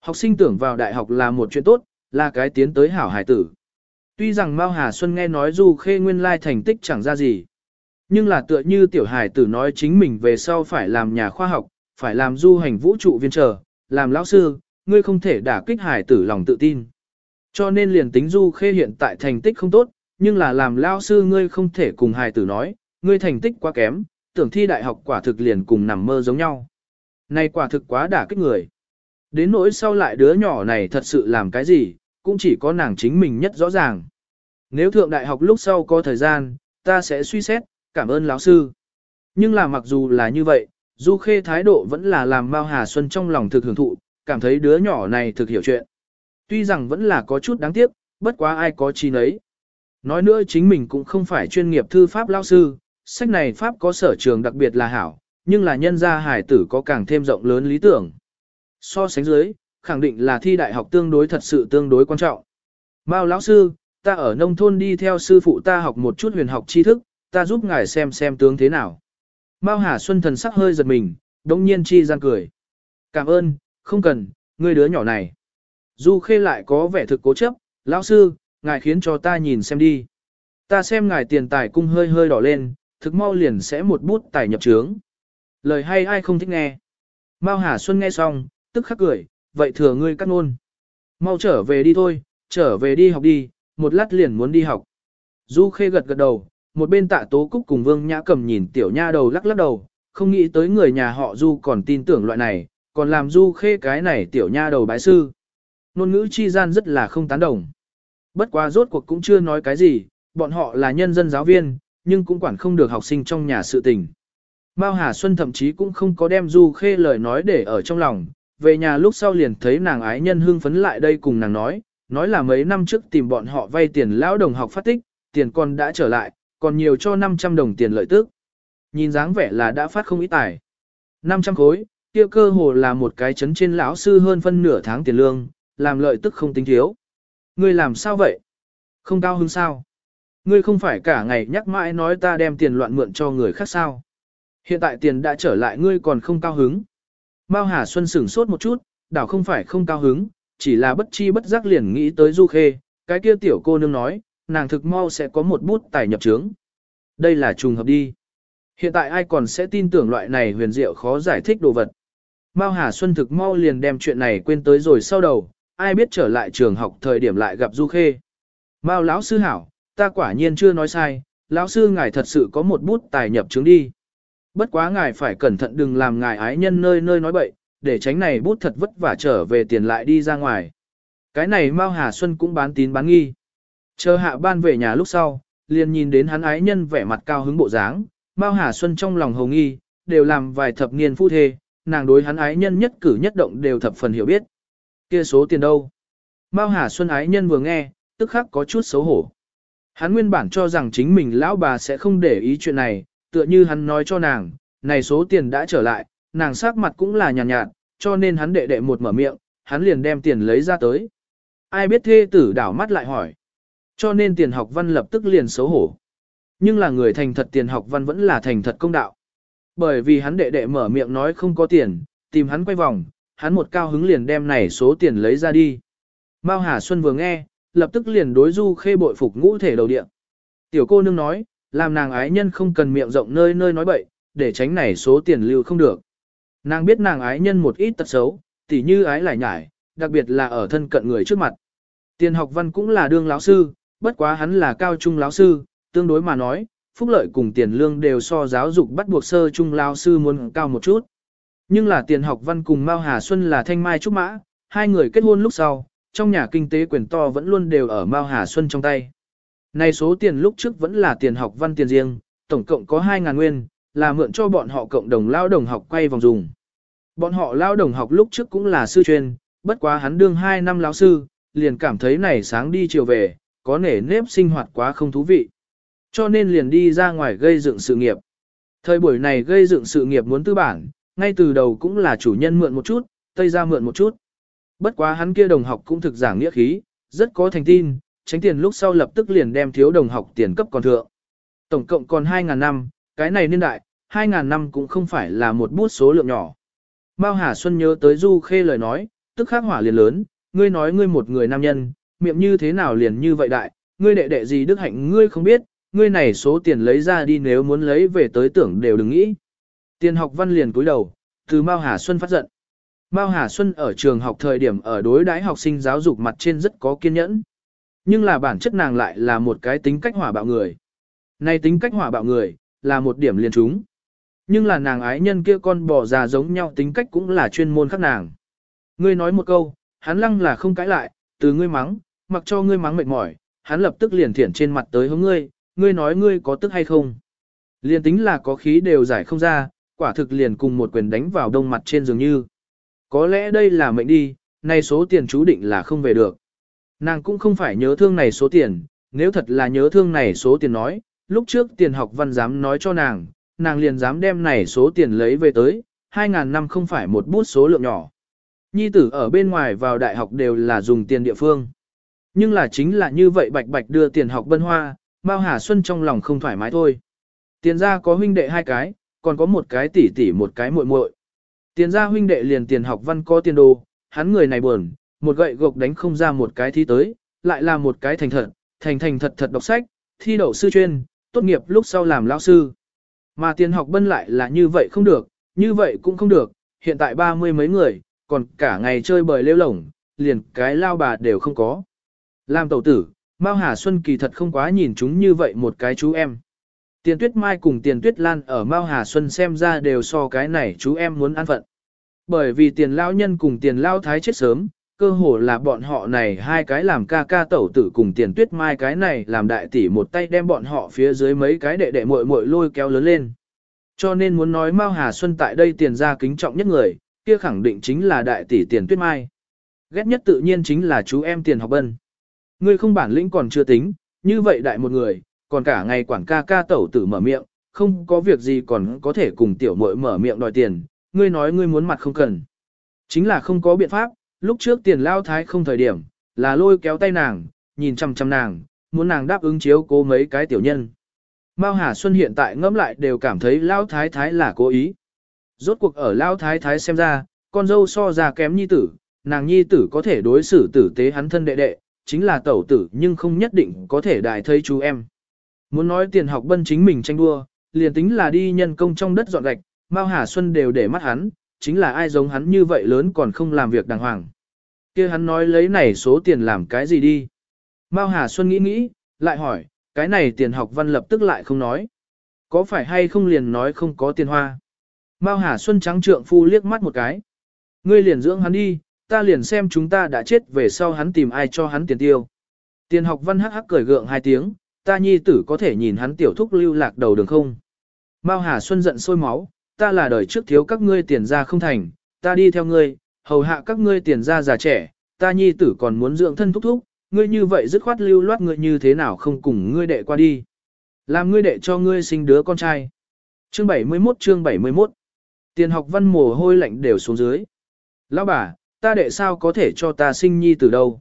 Học sinh tưởng vào đại học là một chuyện tốt, là cái tiến tới hảo hải tử. Tuy rằng Mao Hà Xuân nghe nói Du Khê nguyên lai thành tích chẳng ra gì, nhưng là tựa như tiểu hải tử nói chính mình về sau phải làm nhà khoa học, phải làm du hành vũ trụ viên trở, làm lão sư, ngươi không thể đả kích hải tử lòng tự tin. Cho nên liền tính Du Khê hiện tại thành tích không tốt, nhưng là làm lão sư ngươi không thể cùng hải tử nói, ngươi thành tích quá kém, tưởng thi đại học quả thực liền cùng nằm mơ giống nhau. Này quả thực quá đả kích người. Đến nỗi sau lại đứa nhỏ này thật sự làm cái gì, cũng chỉ có nàng chính mình nhất rõ ràng. Nếu thượng đại học lúc sau có thời gian, ta sẽ suy xét, cảm ơn lão sư. Nhưng là mặc dù là như vậy, Du Khê thái độ vẫn là làm Mao Hà Xuân trong lòng thực hưởng thụ, cảm thấy đứa nhỏ này thực hiểu chuyện. Tuy rằng vẫn là có chút đáng tiếc, bất quá ai có chi nấy. Nói nữa chính mình cũng không phải chuyên nghiệp thư pháp lão sư, sách này pháp có sở trường đặc biệt là hảo, nhưng là nhân gia hải tử có càng thêm rộng lớn lý tưởng. So sánh dưới, khẳng định là thi đại học tương đối thật sự tương đối quan trọng. Mao lão sư, ta ở nông thôn đi theo sư phụ ta học một chút huyền học tri thức, ta giúp ngài xem xem tướng thế nào. Mao Hà Xuân thần sắc hơi giật mình, đống nhiên chi gian cười. Cảm ơn, không cần, ngươi đứa nhỏ này. Du khê lại có vẻ thực cố chấp, lão sư, ngài khiến cho ta nhìn xem đi. Ta xem ngài tiền tài cung hơi hơi đỏ lên, thực mau liền sẽ một bút tài nhập trướng. Lời hay ai không thích nghe. Mao Hà Xuân nghe xong, tức khắc cười, vậy thừa ngươi cắt ngôn. Mau trở về đi thôi, trở về đi học đi, một lát liền muốn đi học. Du Khê gật gật đầu, một bên tạ tố cúc cùng Vương Nhã cầm nhìn tiểu nha đầu lắc lắc đầu, không nghĩ tới người nhà họ Du còn tin tưởng loại này, còn làm Du Khê cái này tiểu nha đầu bái sư. Nôn ngữ chi gian rất là không tán đồng. Bất quá rốt cuộc cũng chưa nói cái gì, bọn họ là nhân dân giáo viên, nhưng cũng quản không được học sinh trong nhà sự tình. Mao Hà Xuân thậm chí cũng không có đem Du Khê lời nói để ở trong lòng, về nhà lúc sau liền thấy nàng ái nhân hưng phấn lại đây cùng nàng nói, nói là mấy năm trước tìm bọn họ vay tiền lão đồng học phát tích, tiền còn đã trở lại, còn nhiều cho 500 đồng tiền lợi tức. Nhìn dáng vẻ là đã phát không ít tài. 500 khối, kia cơ hồ là một cái chấn trên lão sư hơn phân nửa tháng tiền lương, làm lợi tức không tính thiếu. Ngươi làm sao vậy? Không cao hứng sao? Ngươi không phải cả ngày nhắc mãi nói ta đem tiền loạn mượn cho người khác sao? Hiện tại tiền đã trở lại ngươi còn không cao hứng. Mao Hà Xuân sửng sốt một chút, đảo không phải không cao hứng, chỉ là bất chi bất giác liền nghĩ tới Du Khê, cái kia tiểu cô nương nói, nàng thực mau sẽ có một bút tài nhập trướng. Đây là trùng hợp đi. Hiện tại ai còn sẽ tin tưởng loại này huyền diệu khó giải thích đồ vật. Mao Hà Xuân thực mau liền đem chuyện này quên tới rồi sau đầu, ai biết trở lại trường học thời điểm lại gặp Du Khê. Mao lão sư hảo, ta quả nhiên chưa nói sai, lão sư ngài thật sự có một bút tài nhập trướng đi. Bất quá ngài phải cẩn thận đừng làm ngài ái nhân nơi nơi nói bậy, để tránh này bút thật vất vả trở về tiền lại đi ra ngoài. Cái này Mao Hà Xuân cũng bán tín bán nghi. Chờ hạ ban về nhà lúc sau, liền nhìn đến hắn ái nhân vẻ mặt cao hứng bộ dáng, Mao Hà Xuân trong lòng hồng nghi, đều làm vài thập niên phu thê, nàng đối hắn ái nhân nhất cử nhất động đều thập phần hiểu biết. Kia số tiền đâu? Mao Hà Xuân ái nhân vừa nghe, tức khắc có chút xấu hổ. Hắn nguyên bản cho rằng chính mình lão bà sẽ không để ý chuyện này, tựa như hắn nói cho nàng, này số tiền đã trở lại, nàng sắc mặt cũng là nhàn nhạt, nhạt, cho nên hắn đệ đệ một mở miệng, hắn liền đem tiền lấy ra tới. Ai biết thê tử đảo mắt lại hỏi. Cho nên tiền học văn lập tức liền xấu hổ. Nhưng là người thành thật tiền học văn vẫn là thành thật công đạo. Bởi vì hắn đệ đệ mở miệng nói không có tiền, tìm hắn quay vòng, hắn một cao hứng liền đem này số tiền lấy ra đi. Mao Hà Xuân vừa nghe, lập tức liền đối Du Khê bội phục ngũ thể đầu địa. Tiểu cô nương nói, làm nàng ái nhân không cần miệng rộng nơi nơi nói bậy, để tránh này số tiền lưu không được. Nàng biết nàng ái nhân một ít tật xấu, tỉ như ái lại nhải, đặc biệt là ở thân cận người trước mặt. Tiền học văn cũng là đương lão sư, bất quá hắn là cao trung lão sư, tương đối mà nói, phúc lợi cùng tiền lương đều so giáo dục bắt buộc sơ trung lão sư muốn cao một chút. Nhưng là tiền học văn cùng Mao Hà Xuân là thanh mai trúc mã, hai người kết hôn lúc sau, trong nhà kinh tế quyền to vẫn luôn đều ở Mao Hà Xuân trong tay. Này số tiền lúc trước vẫn là tiền học văn tiền riêng, tổng cộng có 2.000 nguyên, là mượn cho bọn họ cộng đồng lao đồng học quay vòng dùng. Bọn họ lao đồng học lúc trước cũng là sư chuyên, bất quá hắn đương 2 năm lão sư, liền cảm thấy này sáng đi chiều về, có nể nếp sinh hoạt quá không thú vị. Cho nên liền đi ra ngoài gây dựng sự nghiệp. Thời buổi này gây dựng sự nghiệp muốn tư bản, ngay từ đầu cũng là chủ nhân mượn một chút, tây ra mượn một chút. Bất quá hắn kia đồng học cũng thực giảng nghĩa khí, rất có thành tin, tránh tiền lúc sau lập tức liền đem thiếu đồng học tiền cấp còn thượng. Tổng cộng còn 2.000 năm, cái này niên đại, 2.000 năm cũng không phải là một bút số lượng nhỏ. Mao Hà Xuân nhớ tới Du Khê lời nói, tức khắc hỏa liền lớn, ngươi nói ngươi một người nam nhân, miệng như thế nào liền như vậy đại, ngươi đệ đệ gì đức hạnh ngươi không biết, ngươi này số tiền lấy ra đi nếu muốn lấy về tới tưởng đều đừng nghĩ. Tiền học văn liền cúi đầu, từ Mao Hà Xuân phát giận. Mao Hà Xuân ở trường học thời điểm ở đối đãi học sinh giáo dục mặt trên rất có kiên nhẫn. Nhưng là bản chất nàng lại là một cái tính cách hỏa bạo người. Này tính cách hỏa bạo người, là một điểm liền chúng. Nhưng là nàng ái nhân kia con bò già giống nhau tính cách cũng là chuyên môn khác nàng. Ngươi nói một câu, hắn lăng là không cãi lại, từ ngươi mắng, mặc cho ngươi mắng mệt mỏi, hắn lập tức liền thiển trên mặt tới hướng ngươi, ngươi nói ngươi có tức hay không. Liền tính là có khí đều giải không ra, quả thực liền cùng một quyền đánh vào đông mặt trên dường như. Có lẽ đây là mệnh đi, nay số tiền chú định là không về được. Nàng cũng không phải nhớ thương này số tiền, nếu thật là nhớ thương này số tiền nói, lúc trước tiền học văn dám nói cho nàng, nàng liền dám đem này số tiền lấy về tới, 2.000 năm không phải một bút số lượng nhỏ. Nhi tử ở bên ngoài vào đại học đều là dùng tiền địa phương. Nhưng là chính là như vậy bạch bạch đưa tiền học bân hoa, Mao Hà Xuân trong lòng không thoải mái thôi. Tiền ra có huynh đệ hai cái, còn có một cái tỷ tỷ một cái muội muội. Tiền ra huynh đệ liền tiền học văn có tiền đồ, hắn người này buồn, một gậy gộc đánh không ra một cái thi tới, lại là một cái thành thật, thành thành thật thật đọc sách, thi đậu sư chuyên, tốt nghiệp lúc sau làm lão sư. Mà tiền học bân lại là như vậy không được, như vậy cũng không được, hiện tại ba mươi mấy người, còn cả ngày chơi bời lêu lổng, liền cái lao bà đều không có. Làm tẩu tử, Mao Hà Xuân kỳ thật không quá nhìn chúng như vậy một cái chú em. Tiền tuyết mai cùng tiền tuyết lan ở Mao Hà Xuân xem ra đều so cái này chú em muốn ăn phận. Bởi vì tiền lao nhân cùng tiền lao thái chết sớm, cơ hồ là bọn họ này hai cái làm ca ca tẩu tử cùng tiền tuyết mai cái này làm đại tỷ một tay đem bọn họ phía dưới mấy cái đệ đệ muội muội lôi kéo lớn lên. Cho nên muốn nói Mao Hà Xuân tại đây tiền ra kính trọng nhất người, kia khẳng định chính là đại tỷ tiền tuyết mai. Ghét nhất tự nhiên chính là chú em tiền học bân. Ngươi không bản lĩnh còn chưa tính, như vậy đại một người, còn cả ngày quản ca ca tẩu tử mở miệng, không có việc gì còn có thể cùng tiểu muội mở miệng đòi tiền, ngươi nói ngươi muốn mặt không cần. Chính là không có biện pháp, lúc trước tiền lao thái không thời điểm, là lôi kéo tay nàng, nhìn chăm chăm nàng, muốn nàng đáp ứng chiếu cố mấy cái tiểu nhân. Mao Hà Xuân hiện tại ngẫm lại đều cảm thấy lao thái thái là cố ý. Rốt cuộc ở lao thái thái xem ra, con dâu so ra kém nhi tử, nàng nhi tử có thể đối xử tử tế hắn thân đệ đệ, chính là tẩu tử nhưng không nhất định có thể đại thấy chú em. Muốn nói tiền học bân chính mình tranh đua, liền tính là đi nhân công trong đất dọn gạch, Mao Hà Xuân đều để mắt hắn, chính là ai giống hắn như vậy lớn còn không làm việc đàng hoàng kia hắn nói lấy này số tiền làm cái gì đi. Mao Hà Xuân nghĩ nghĩ, lại hỏi, cái này tiền học văn lập tức lại không nói. Có phải hay không liền nói không có tiền hoa. Mao Hà Xuân trắng trượng phu liếc mắt một cái. Ngươi liền dưỡng hắn đi, ta liền xem chúng ta đã chết về sau hắn tìm ai cho hắn tiền tiêu. Tiền học văn hắc hắc cười gượng hai tiếng, ta nhi tử có thể nhìn hắn tiểu thúc lưu lạc đầu đường không. Mao Hà Xuân giận sôi máu, ta là đời trước thiếu các ngươi tiền ra không thành, ta đi theo ngươi, hầu hạ các ngươi tiền ra già trẻ, ta nhi tử còn muốn dưỡng thân thúc thúc, ngươi như vậy dứt khoát lưu loát ngươi như thế nào không cùng ngươi đệ qua đi. Làm ngươi đệ cho ngươi sinh đứa con trai. Chương 71 chương 71 Tiền học văn mồ hôi lạnh đều xuống dưới. Lão bà, ta đệ sao có thể cho ta sinh nhi từ đâu?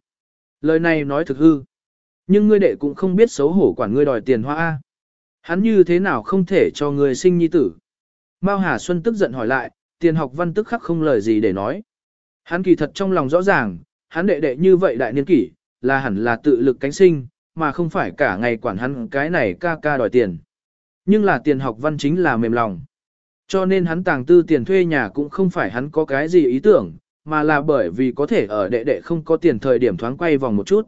Lời này nói thực hư. Nhưng ngươi đệ cũng không biết xấu hổ quản ngươi đòi tiền hoa A. Hắn như thế nào không thể cho ngươi sinh nhi tử? Mao Hà Xuân tức giận hỏi lại, tiền học văn tức khắc không lời gì để nói. Hắn kỳ thật trong lòng rõ ràng, hắn đệ đệ như vậy đại niên kỷ, là hẳn là tự lực cánh sinh, mà không phải cả ngày quản hắn cái này ca ca đòi tiền. Nhưng là tiền học văn chính là mềm lòng. Cho nên hắn tàng tư tiền thuê nhà cũng không phải hắn có cái gì ý tưởng, mà là bởi vì có thể ở đệ đệ không có tiền thời điểm thoáng quay vòng một chút.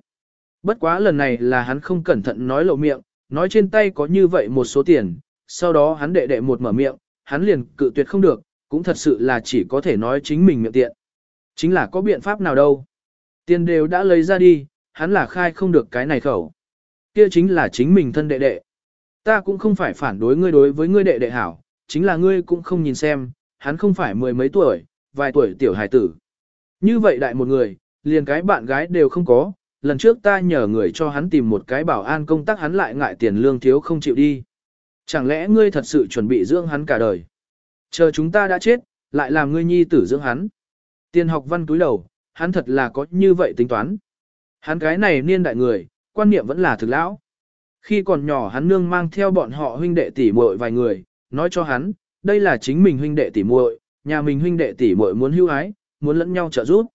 Bất quá lần này là hắn không cẩn thận nói lộ miệng, nói trên tay có như vậy một số tiền, sau đó hắn đệ đệ một mở miệng, hắn liền cự tuyệt không được, cũng thật sự là chỉ có thể nói chính mình miệng tiện. Chính là có biện pháp nào đâu. Tiền đều đã lấy ra đi, hắn là khai không được cái này khẩu. Kia chính là chính mình thân đệ đệ. Ta cũng không phải phản đối ngươi đối với ngươi đệ đệ hảo, chính là ngươi cũng không nhìn xem, hắn không phải mười mấy tuổi, vài tuổi tiểu hải tử. Như vậy đại một người, liền cái bạn gái đều không có, lần trước ta nhờ người cho hắn tìm một cái bảo an công tác hắn lại ngại tiền lương thiếu không chịu đi. Chẳng lẽ ngươi thật sự chuẩn bị dưỡng hắn cả đời? Chờ chúng ta đã chết, lại làm ngươi nhi tử dưỡng hắn. Tiền học văn túi đầu, hắn thật là có như vậy tính toán. Hắn cái này niên đại người, quan niệm vẫn là thực lão. Khi còn nhỏ hắn nương mang theo bọn họ huynh đệ tỷ muội vài người, nói cho hắn, đây là chính mình huynh đệ tỷ muội, nhà mình huynh đệ tỷ muội muốn hưu ái, muốn lẫn nhau trợ giúp.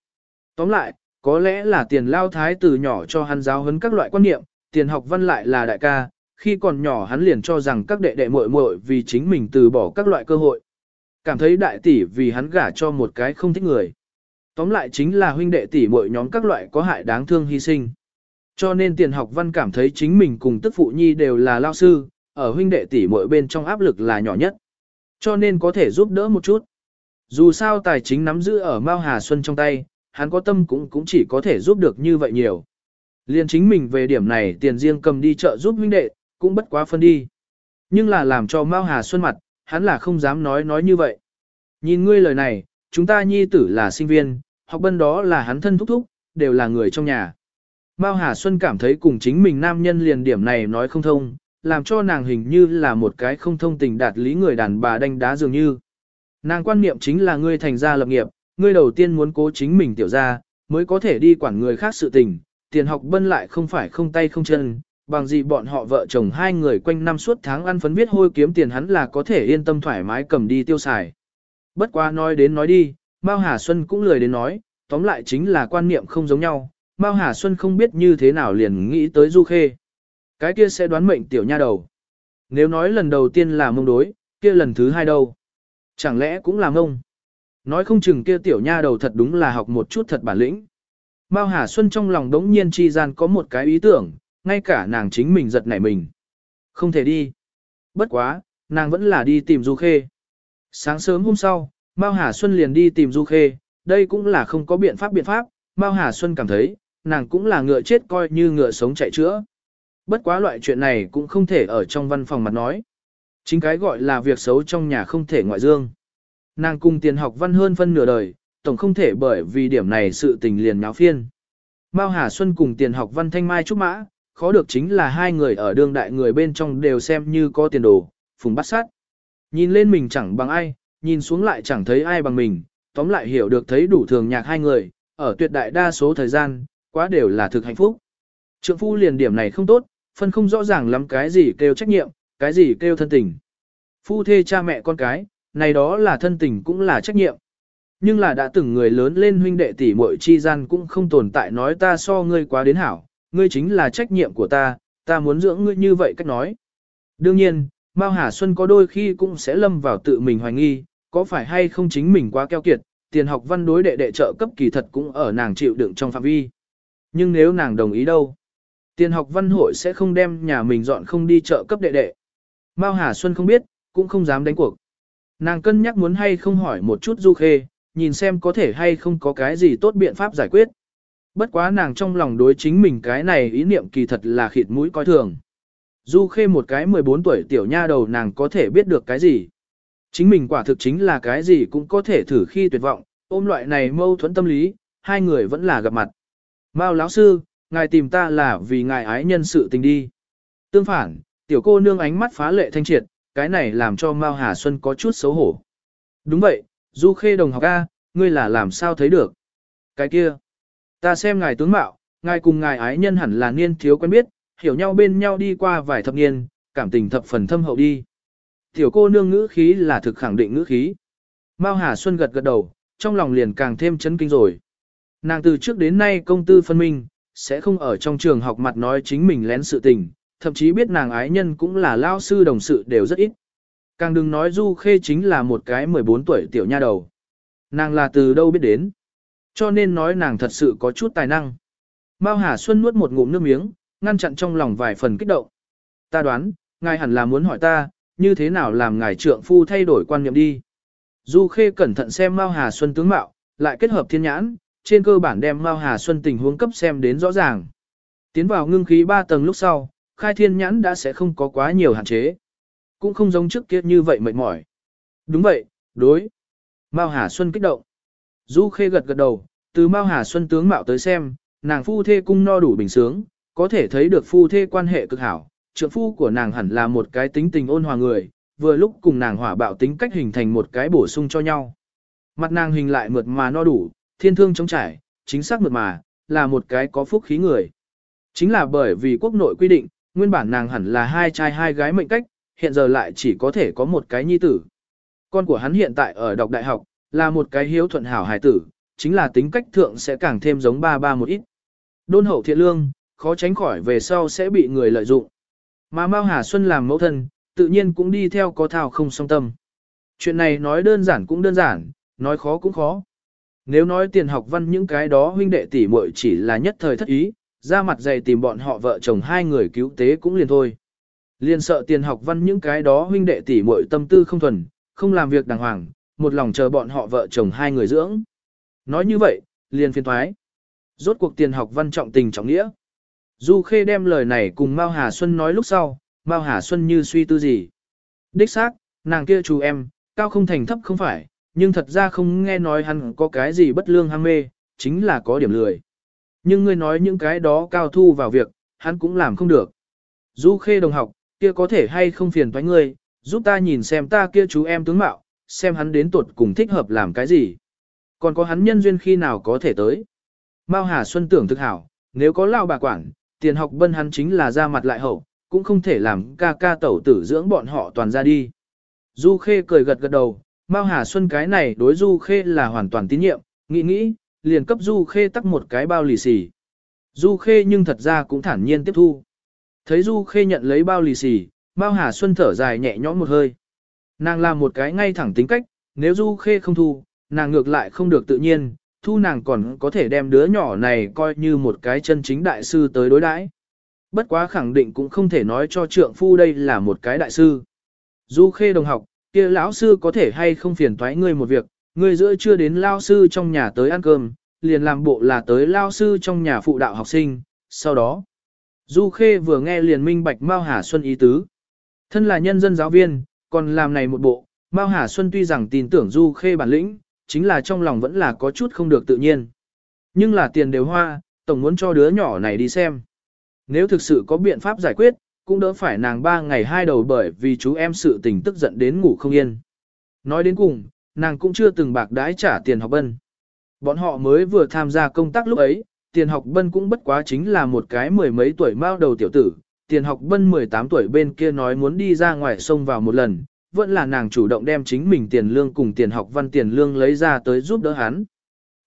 Tóm lại, có lẽ là tiền lao thái từ nhỏ cho hắn giáo huấn các loại quan niệm, tiền học văn lại là đại ca, khi còn nhỏ hắn liền cho rằng các đệ đệ muội muội vì chính mình từ bỏ các loại cơ hội. Cảm thấy đại tỷ vì hắn gả cho một cái không thích người. Tóm lại chính là huynh đệ tỷ muội nhóm các loại có hại đáng thương hy sinh. Cho nên tiền học văn cảm thấy chính mình cùng tức phụ nhi đều là lao sư, ở huynh đệ tỷ muội bên trong áp lực là nhỏ nhất. Cho nên có thể giúp đỡ một chút. Dù sao tài chính nắm giữ ở Mao Hà Xuân trong tay, hắn có tâm cũng cũng chỉ có thể giúp được như vậy nhiều. Liên chính mình về điểm này tiền riêng cầm đi chợ giúp huynh đệ, cũng bất quá phân đi. Nhưng là làm cho Mao Hà Xuân mặt, hắn là không dám nói nói như vậy. Nhìn ngươi lời này, chúng ta nhi tử là sinh viên, học bân đó là hắn thân thúc thúc, đều là người trong nhà. Mao Hà Xuân cảm thấy cùng chính mình nam nhân liền điểm này nói không thông, làm cho nàng hình như là một cái không thông tình đạt lý người đàn bà đánh đá dường như. Nàng quan niệm chính là ngươi thành gia lập nghiệp, ngươi đầu tiên muốn cố chính mình tiểu gia, mới có thể đi quản người khác sự tình, tiền học bân lại không phải không tay không chân, bằng gì bọn họ vợ chồng hai người quanh năm suốt tháng ăn phấn viết hôi kiếm tiền hắn là có thể yên tâm thoải mái cầm đi tiêu xài. Bất quá nói đến nói đi, Mao Hà Xuân cũng lười đến nói, tóm lại chính là quan niệm không giống nhau, Mao Hà Xuân không biết như thế nào liền nghĩ tới Du Khê. Cái kia sẽ đoán mệnh tiểu nha đầu. Nếu nói lần đầu tiên là mông đối, kia lần thứ hai đâu? Chẳng lẽ cũng là mông? Nói không chừng kia tiểu nha đầu thật đúng là học một chút thật bản lĩnh. Mao Hà Xuân trong lòng đống nhiên chi gian có một cái ý tưởng, ngay cả nàng chính mình giật nảy mình. Không thể đi. Bất quá, nàng vẫn là đi tìm Du Khê. Sáng sớm hôm sau, Mao Hà Xuân liền đi tìm Du Khê, đây cũng là không có biện pháp biện pháp, Mao Hà Xuân cảm thấy, nàng cũng là ngựa chết coi như ngựa sống chạy chữa. Bất quá loại chuyện này cũng không thể ở trong văn phòng mặt nói. Chính cái gọi là việc xấu trong nhà không thể ngoại dương. Nàng cùng tiền học văn hơn phân nửa đời, tổng không thể bởi vì điểm này sự tình liền náo phiên. Mao Hà Xuân cùng tiền học văn thanh mai trúc mã, khó được chính là hai người ở đương đại người bên trong đều xem như có tiền đồ, phùng bắt sát. Nhìn lên mình chẳng bằng ai, nhìn xuống lại chẳng thấy ai bằng mình, tóm lại hiểu được thấy đủ thường nhạc hai người, ở tuyệt đại đa số thời gian, quá đều là thực hạnh phúc. Trượng phu liền điểm này không tốt, phân không rõ ràng lắm cái gì kêu trách nhiệm, cái gì kêu thân tình. Phu thê cha mẹ con cái, này đó là thân tình cũng là trách nhiệm. Nhưng là đã từng người lớn lên huynh đệ tỷ muội chi gian cũng không tồn tại nói ta so ngươi quá đến hảo, ngươi chính là trách nhiệm của ta, ta muốn dưỡng ngươi như vậy cách nói. Đương nhiên, Mao Hà Xuân có đôi khi cũng sẽ lâm vào tự mình hoài nghi, có phải hay không chính mình quá keo kiệt, tiền học văn đối đệ đệ trợ cấp kỳ thật cũng ở nàng chịu đựng trong phạm vi. Nhưng nếu nàng đồng ý đâu, tiền học văn hội sẽ không đem nhà mình dọn không đi trợ cấp đệ đệ. Mao Hà Xuân không biết, cũng không dám đánh cuộc. Nàng cân nhắc muốn hay không hỏi một chút Du Khê, nhìn xem có thể hay không có cái gì tốt biện pháp giải quyết. Bất quá nàng trong lòng đối chính mình cái này ý niệm kỳ thật là khịt mũi coi thường. Du Khê một cái 14 tuổi tiểu nha đầu nàng có thể biết được cái gì. Chính mình quả thực chính là cái gì cũng có thể thử khi tuyệt vọng, ôm loại này mâu thuẫn tâm lý, hai người vẫn là gặp mặt. Mao lão sư, ngài tìm ta là vì ngài ái nhân sự tình đi. Tương phản, tiểu cô nương ánh mắt phá lệ thanh triệt, cái này làm cho Mao Hà Xuân có chút xấu hổ. Đúng vậy, Du Khê đồng học A, ngươi là làm sao thấy được? Cái kia, ta xem ngài tướng mạo, ngài cùng ngài ái nhân hẳn là niên thiếu quen biết, hiểu nhau bên nhau đi qua vài thập niên, cảm tình thập phần thâm hậu đi. Tiểu cô nương ngữ khí là thực khẳng định ngữ khí. Mao Hà Xuân gật gật đầu, trong lòng liền càng thêm chấn kinh rồi. Nàng từ trước đến nay công tư phân minh, sẽ không ở trong trường học mặt nói chính mình lén sự tình, thậm chí biết nàng ái nhân cũng là lao sư đồng sự đều rất ít. Càng đừng nói Du Khê chính là một cái 14 tuổi tiểu nha đầu. Nàng là từ đâu biết đến. Cho nên nói nàng thật sự có chút tài năng. Mao Hà Xuân nuốt một ngụm nước miếng, ngăn chặn trong lòng vài phần kích động. Ta đoán, ngài hẳn là muốn hỏi ta, như thế nào làm ngài trượng phu thay đổi quan niệm đi. Du Khê cẩn thận xem Mao Hà Xuân tướng mạo, lại kết hợp thiên nhãn, trên cơ bản đem Mao Hà Xuân tình huống cấp xem đến rõ ràng. Tiến vào ngưng khí 3 tầng lúc sau, khai thiên nhãn đã sẽ không có quá nhiều hạn chế. Cũng không giống trước kia như vậy mệt mỏi. Đúng vậy, đối. Mao Hà Xuân kích động. Du Khê gật gật đầu, từ Mao Hà Xuân tướng mạo tới xem, nàng phu thê cung no đủ bình sướng, có thể thấy được phu thê quan hệ cực hảo. Trượng phu của nàng hẳn là một cái tính tình ôn hòa người, vừa lúc cùng nàng hỏa bạo tính cách hình thành một cái bổ sung cho nhau. Mặt nàng hình lại mượt mà no đủ, thiên thương chống trải, chính xác mượt mà, là một cái có phúc khí người. Chính là bởi vì quốc nội quy định, nguyên bản nàng hẳn là hai trai hai gái mệnh cách, hiện giờ lại chỉ có thể có một cái nhi tử. Con của hắn hiện tại ở đọc đại học, là một cái hiếu thuận hảo hài tử, chính là tính cách thượng sẽ càng thêm giống ba ba một ít. Đôn hậu thiện lương, khó tránh khỏi về sau sẽ bị người lợi dụng. Mà Mao Hà Xuân làm mẫu thân, tự nhiên cũng đi theo có thao không song tâm. Chuyện này nói đơn giản cũng đơn giản, nói khó cũng khó. Nếu nói tiền học văn những cái đó huynh đệ tỷ muội chỉ là nhất thời thất ý, ra mặt dày tìm bọn họ vợ chồng hai người cứu tế cũng liền thôi. Liền sợ tiền học văn những cái đó huynh đệ tỷ muội tâm tư không thuần, không làm việc đàng hoàng, một lòng chờ bọn họ vợ chồng hai người dưỡng. Nói như vậy, liền phiền thoái. Rốt cuộc tiền học văn trọng tình trọng nghĩa. Du Khê đem lời này cùng Mao Hà Xuân nói lúc sau, Mao Hà Xuân như suy tư gì. Đích xác, nàng kia chú em, cao không thành thấp không phải, nhưng thật ra không nghe nói hắn có cái gì bất lương ham mê, chính là có điểm lười. Nhưng ngươi nói những cái đó cao thu vào việc, hắn cũng làm không được. Du Khê đồng học, kia có thể hay không phiền toái ngươi, giúp ta nhìn xem ta kia chú em tướng mạo, xem hắn đến tuột cùng thích hợp làm cái gì. Còn có hắn nhân duyên khi nào có thể tới. Mao Hà Xuân tưởng thực hảo, nếu có lao bà quản, tiền học bân hắn chính là ra mặt lại hậu, cũng không thể làm ca ca tẩu tử dưỡng bọn họ toàn ra đi. Du Khê cười gật gật đầu, Mao Hà Xuân cái này đối Du Khê là hoàn toàn tín nhiệm, nghĩ nghĩ, liền cấp Du Khê tắc một cái bao lì xì. Du Khê nhưng thật ra cũng thản nhiên tiếp thu. Thấy Du Khê nhận lấy bao lì xì, Mao Hà Xuân thở dài nhẹ nhõm một hơi. Nàng làm một cái ngay thẳng tính cách, nếu Du Khê không thu, nàng ngược lại không được tự nhiên, thu nàng còn có thể đem đứa nhỏ này coi như một cái chân chính đại sư tới đối đãi. Bất quá khẳng định cũng không thể nói cho trượng phu đây là một cái đại sư. Du Khê đồng học, kia lão sư có thể hay không phiền toái ngươi một việc, ngươi giữa chưa đến lao sư trong nhà tới ăn cơm, liền làm bộ là tới lao sư trong nhà phụ đạo học sinh, sau đó. Du Khê vừa nghe liền minh bạch Mao Hà Xuân ý tứ. Thân là nhân dân giáo viên, còn làm này một bộ, Mao Hà Xuân tuy rằng tin tưởng Du Khê bản lĩnh, chính là trong lòng vẫn là có chút không được tự nhiên. Nhưng là tiền đều hoa, tổng muốn cho đứa nhỏ này đi xem. Nếu thực sự có biện pháp giải quyết, cũng đỡ phải nàng ba ngày hai đầu bởi vì chú em sự tình tức giận đến ngủ không yên. Nói đến cùng, nàng cũng chưa từng bạc đãi trả tiền học bân. Bọn họ mới vừa tham gia công tác lúc ấy, tiền học bân cũng bất quá chính là một cái mười mấy tuổi mao đầu tiểu tử, tiền học bân 18 tuổi bên kia nói muốn đi ra ngoài sông vào một lần, vẫn là nàng chủ động đem chính mình tiền lương cùng tiền học văn tiền lương lấy ra tới giúp đỡ hắn.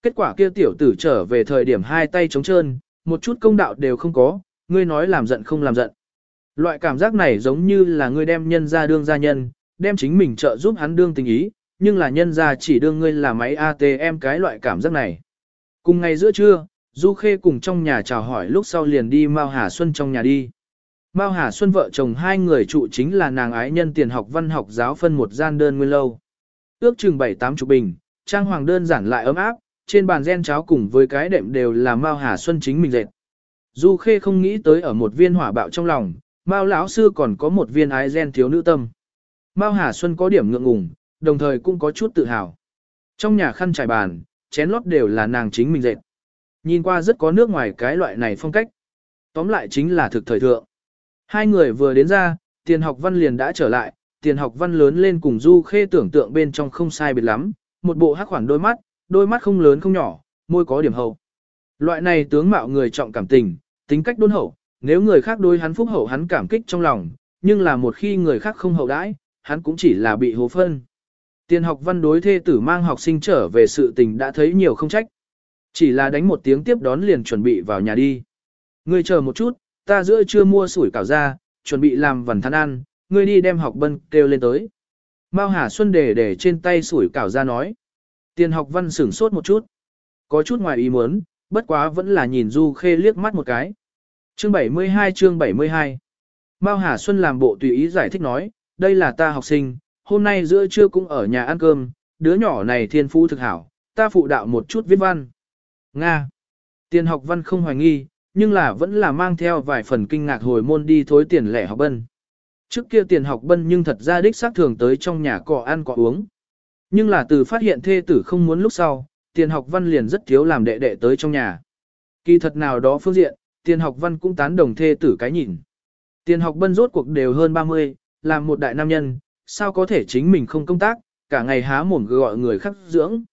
Kết quả kia tiểu tử trở về thời điểm hai tay trống trơn, một chút công đạo đều không có, ngươi nói làm giận không làm giận. Loại cảm giác này giống như là ngươi đem nhân ra đương gia nhân, đem chính mình trợ giúp hắn đương tình ý, nhưng là nhân ra chỉ đương ngươi là máy ATM cái loại cảm giác này. Cùng ngày giữa trưa, Du Khê cùng trong nhà chào hỏi lúc sau liền đi Mao Hà Xuân trong nhà đi. Mao Hà Xuân vợ chồng hai người trụ chính là nàng ái nhân tiền học văn học giáo phân một gian đơn nguyên lâu. Ước chừng bảy tám chục bình, trang hoàng đơn giản lại ấm áp, trên bàn gen cháo cùng với cái đệm đều là Mao Hà Xuân chính mình dệt. Du Khê không nghĩ tới ở một viên hỏa bạo trong lòng, Mao lão sư còn có một viên ái gen thiếu nữ tâm. Mao Hà Xuân có điểm ngượng ngùng, đồng thời cũng có chút tự hào. Trong nhà khăn trải bàn, chén lót đều là nàng chính mình dệt. Nhìn qua rất có nước ngoài cái loại này phong cách. Tóm lại chính là thực thời thượng. Hai người vừa đến ra, tiền học văn liền đã trở lại, tiền học văn lớn lên cùng Du Khê tưởng tượng bên trong không sai biệt lắm, một bộ hắc khoản đôi mắt, đôi mắt không lớn không nhỏ, môi có điểm hậu. Loại này tướng mạo người trọng cảm tình, tính cách đôn hậu, nếu người khác đối hắn phúc hậu hắn cảm kích trong lòng, nhưng là một khi người khác không hậu đãi, hắn cũng chỉ là bị hố phân. Tiền học văn đối thê tử mang học sinh trở về sự tình đã thấy nhiều không trách. Chỉ là đánh một tiếng tiếp đón liền chuẩn bị vào nhà đi. người chờ một chút, ta giữa trưa mua sủi cảo ra, chuẩn bị làm vần than ăn, ngươi đi đem học bân kêu lên tới. Mao Hà Xuân để để trên tay sủi cảo ra nói. Tiền học văn sửng sốt một chút. Có chút ngoài ý muốn, bất quá vẫn là nhìn Du Khê liếc mắt một cái. Chương 72 chương 72 Mao Hà Xuân làm bộ tùy ý giải thích nói, đây là ta học sinh, hôm nay giữa trưa cũng ở nhà ăn cơm, đứa nhỏ này thiên phú thực hảo, ta phụ đạo một chút viết văn. Nga. Tiền học văn không hoài nghi, nhưng là vẫn là mang theo vài phần kinh ngạc hồi môn đi thối tiền lẻ học bân. Trước kia tiền học bân nhưng thật ra đích xác thường tới trong nhà cọ ăn cọ uống. Nhưng là từ phát hiện thê tử không muốn lúc sau, tiền học văn liền rất thiếu làm đệ đệ tới trong nhà. Kỳ thật nào đó phương diện, tiền học văn cũng tán đồng thê tử cái nhìn. Tiền học bân rốt cuộc đều hơn 30, làm một đại nam nhân, sao có thể chính mình không công tác, cả ngày há mồm gọi người khác dưỡng.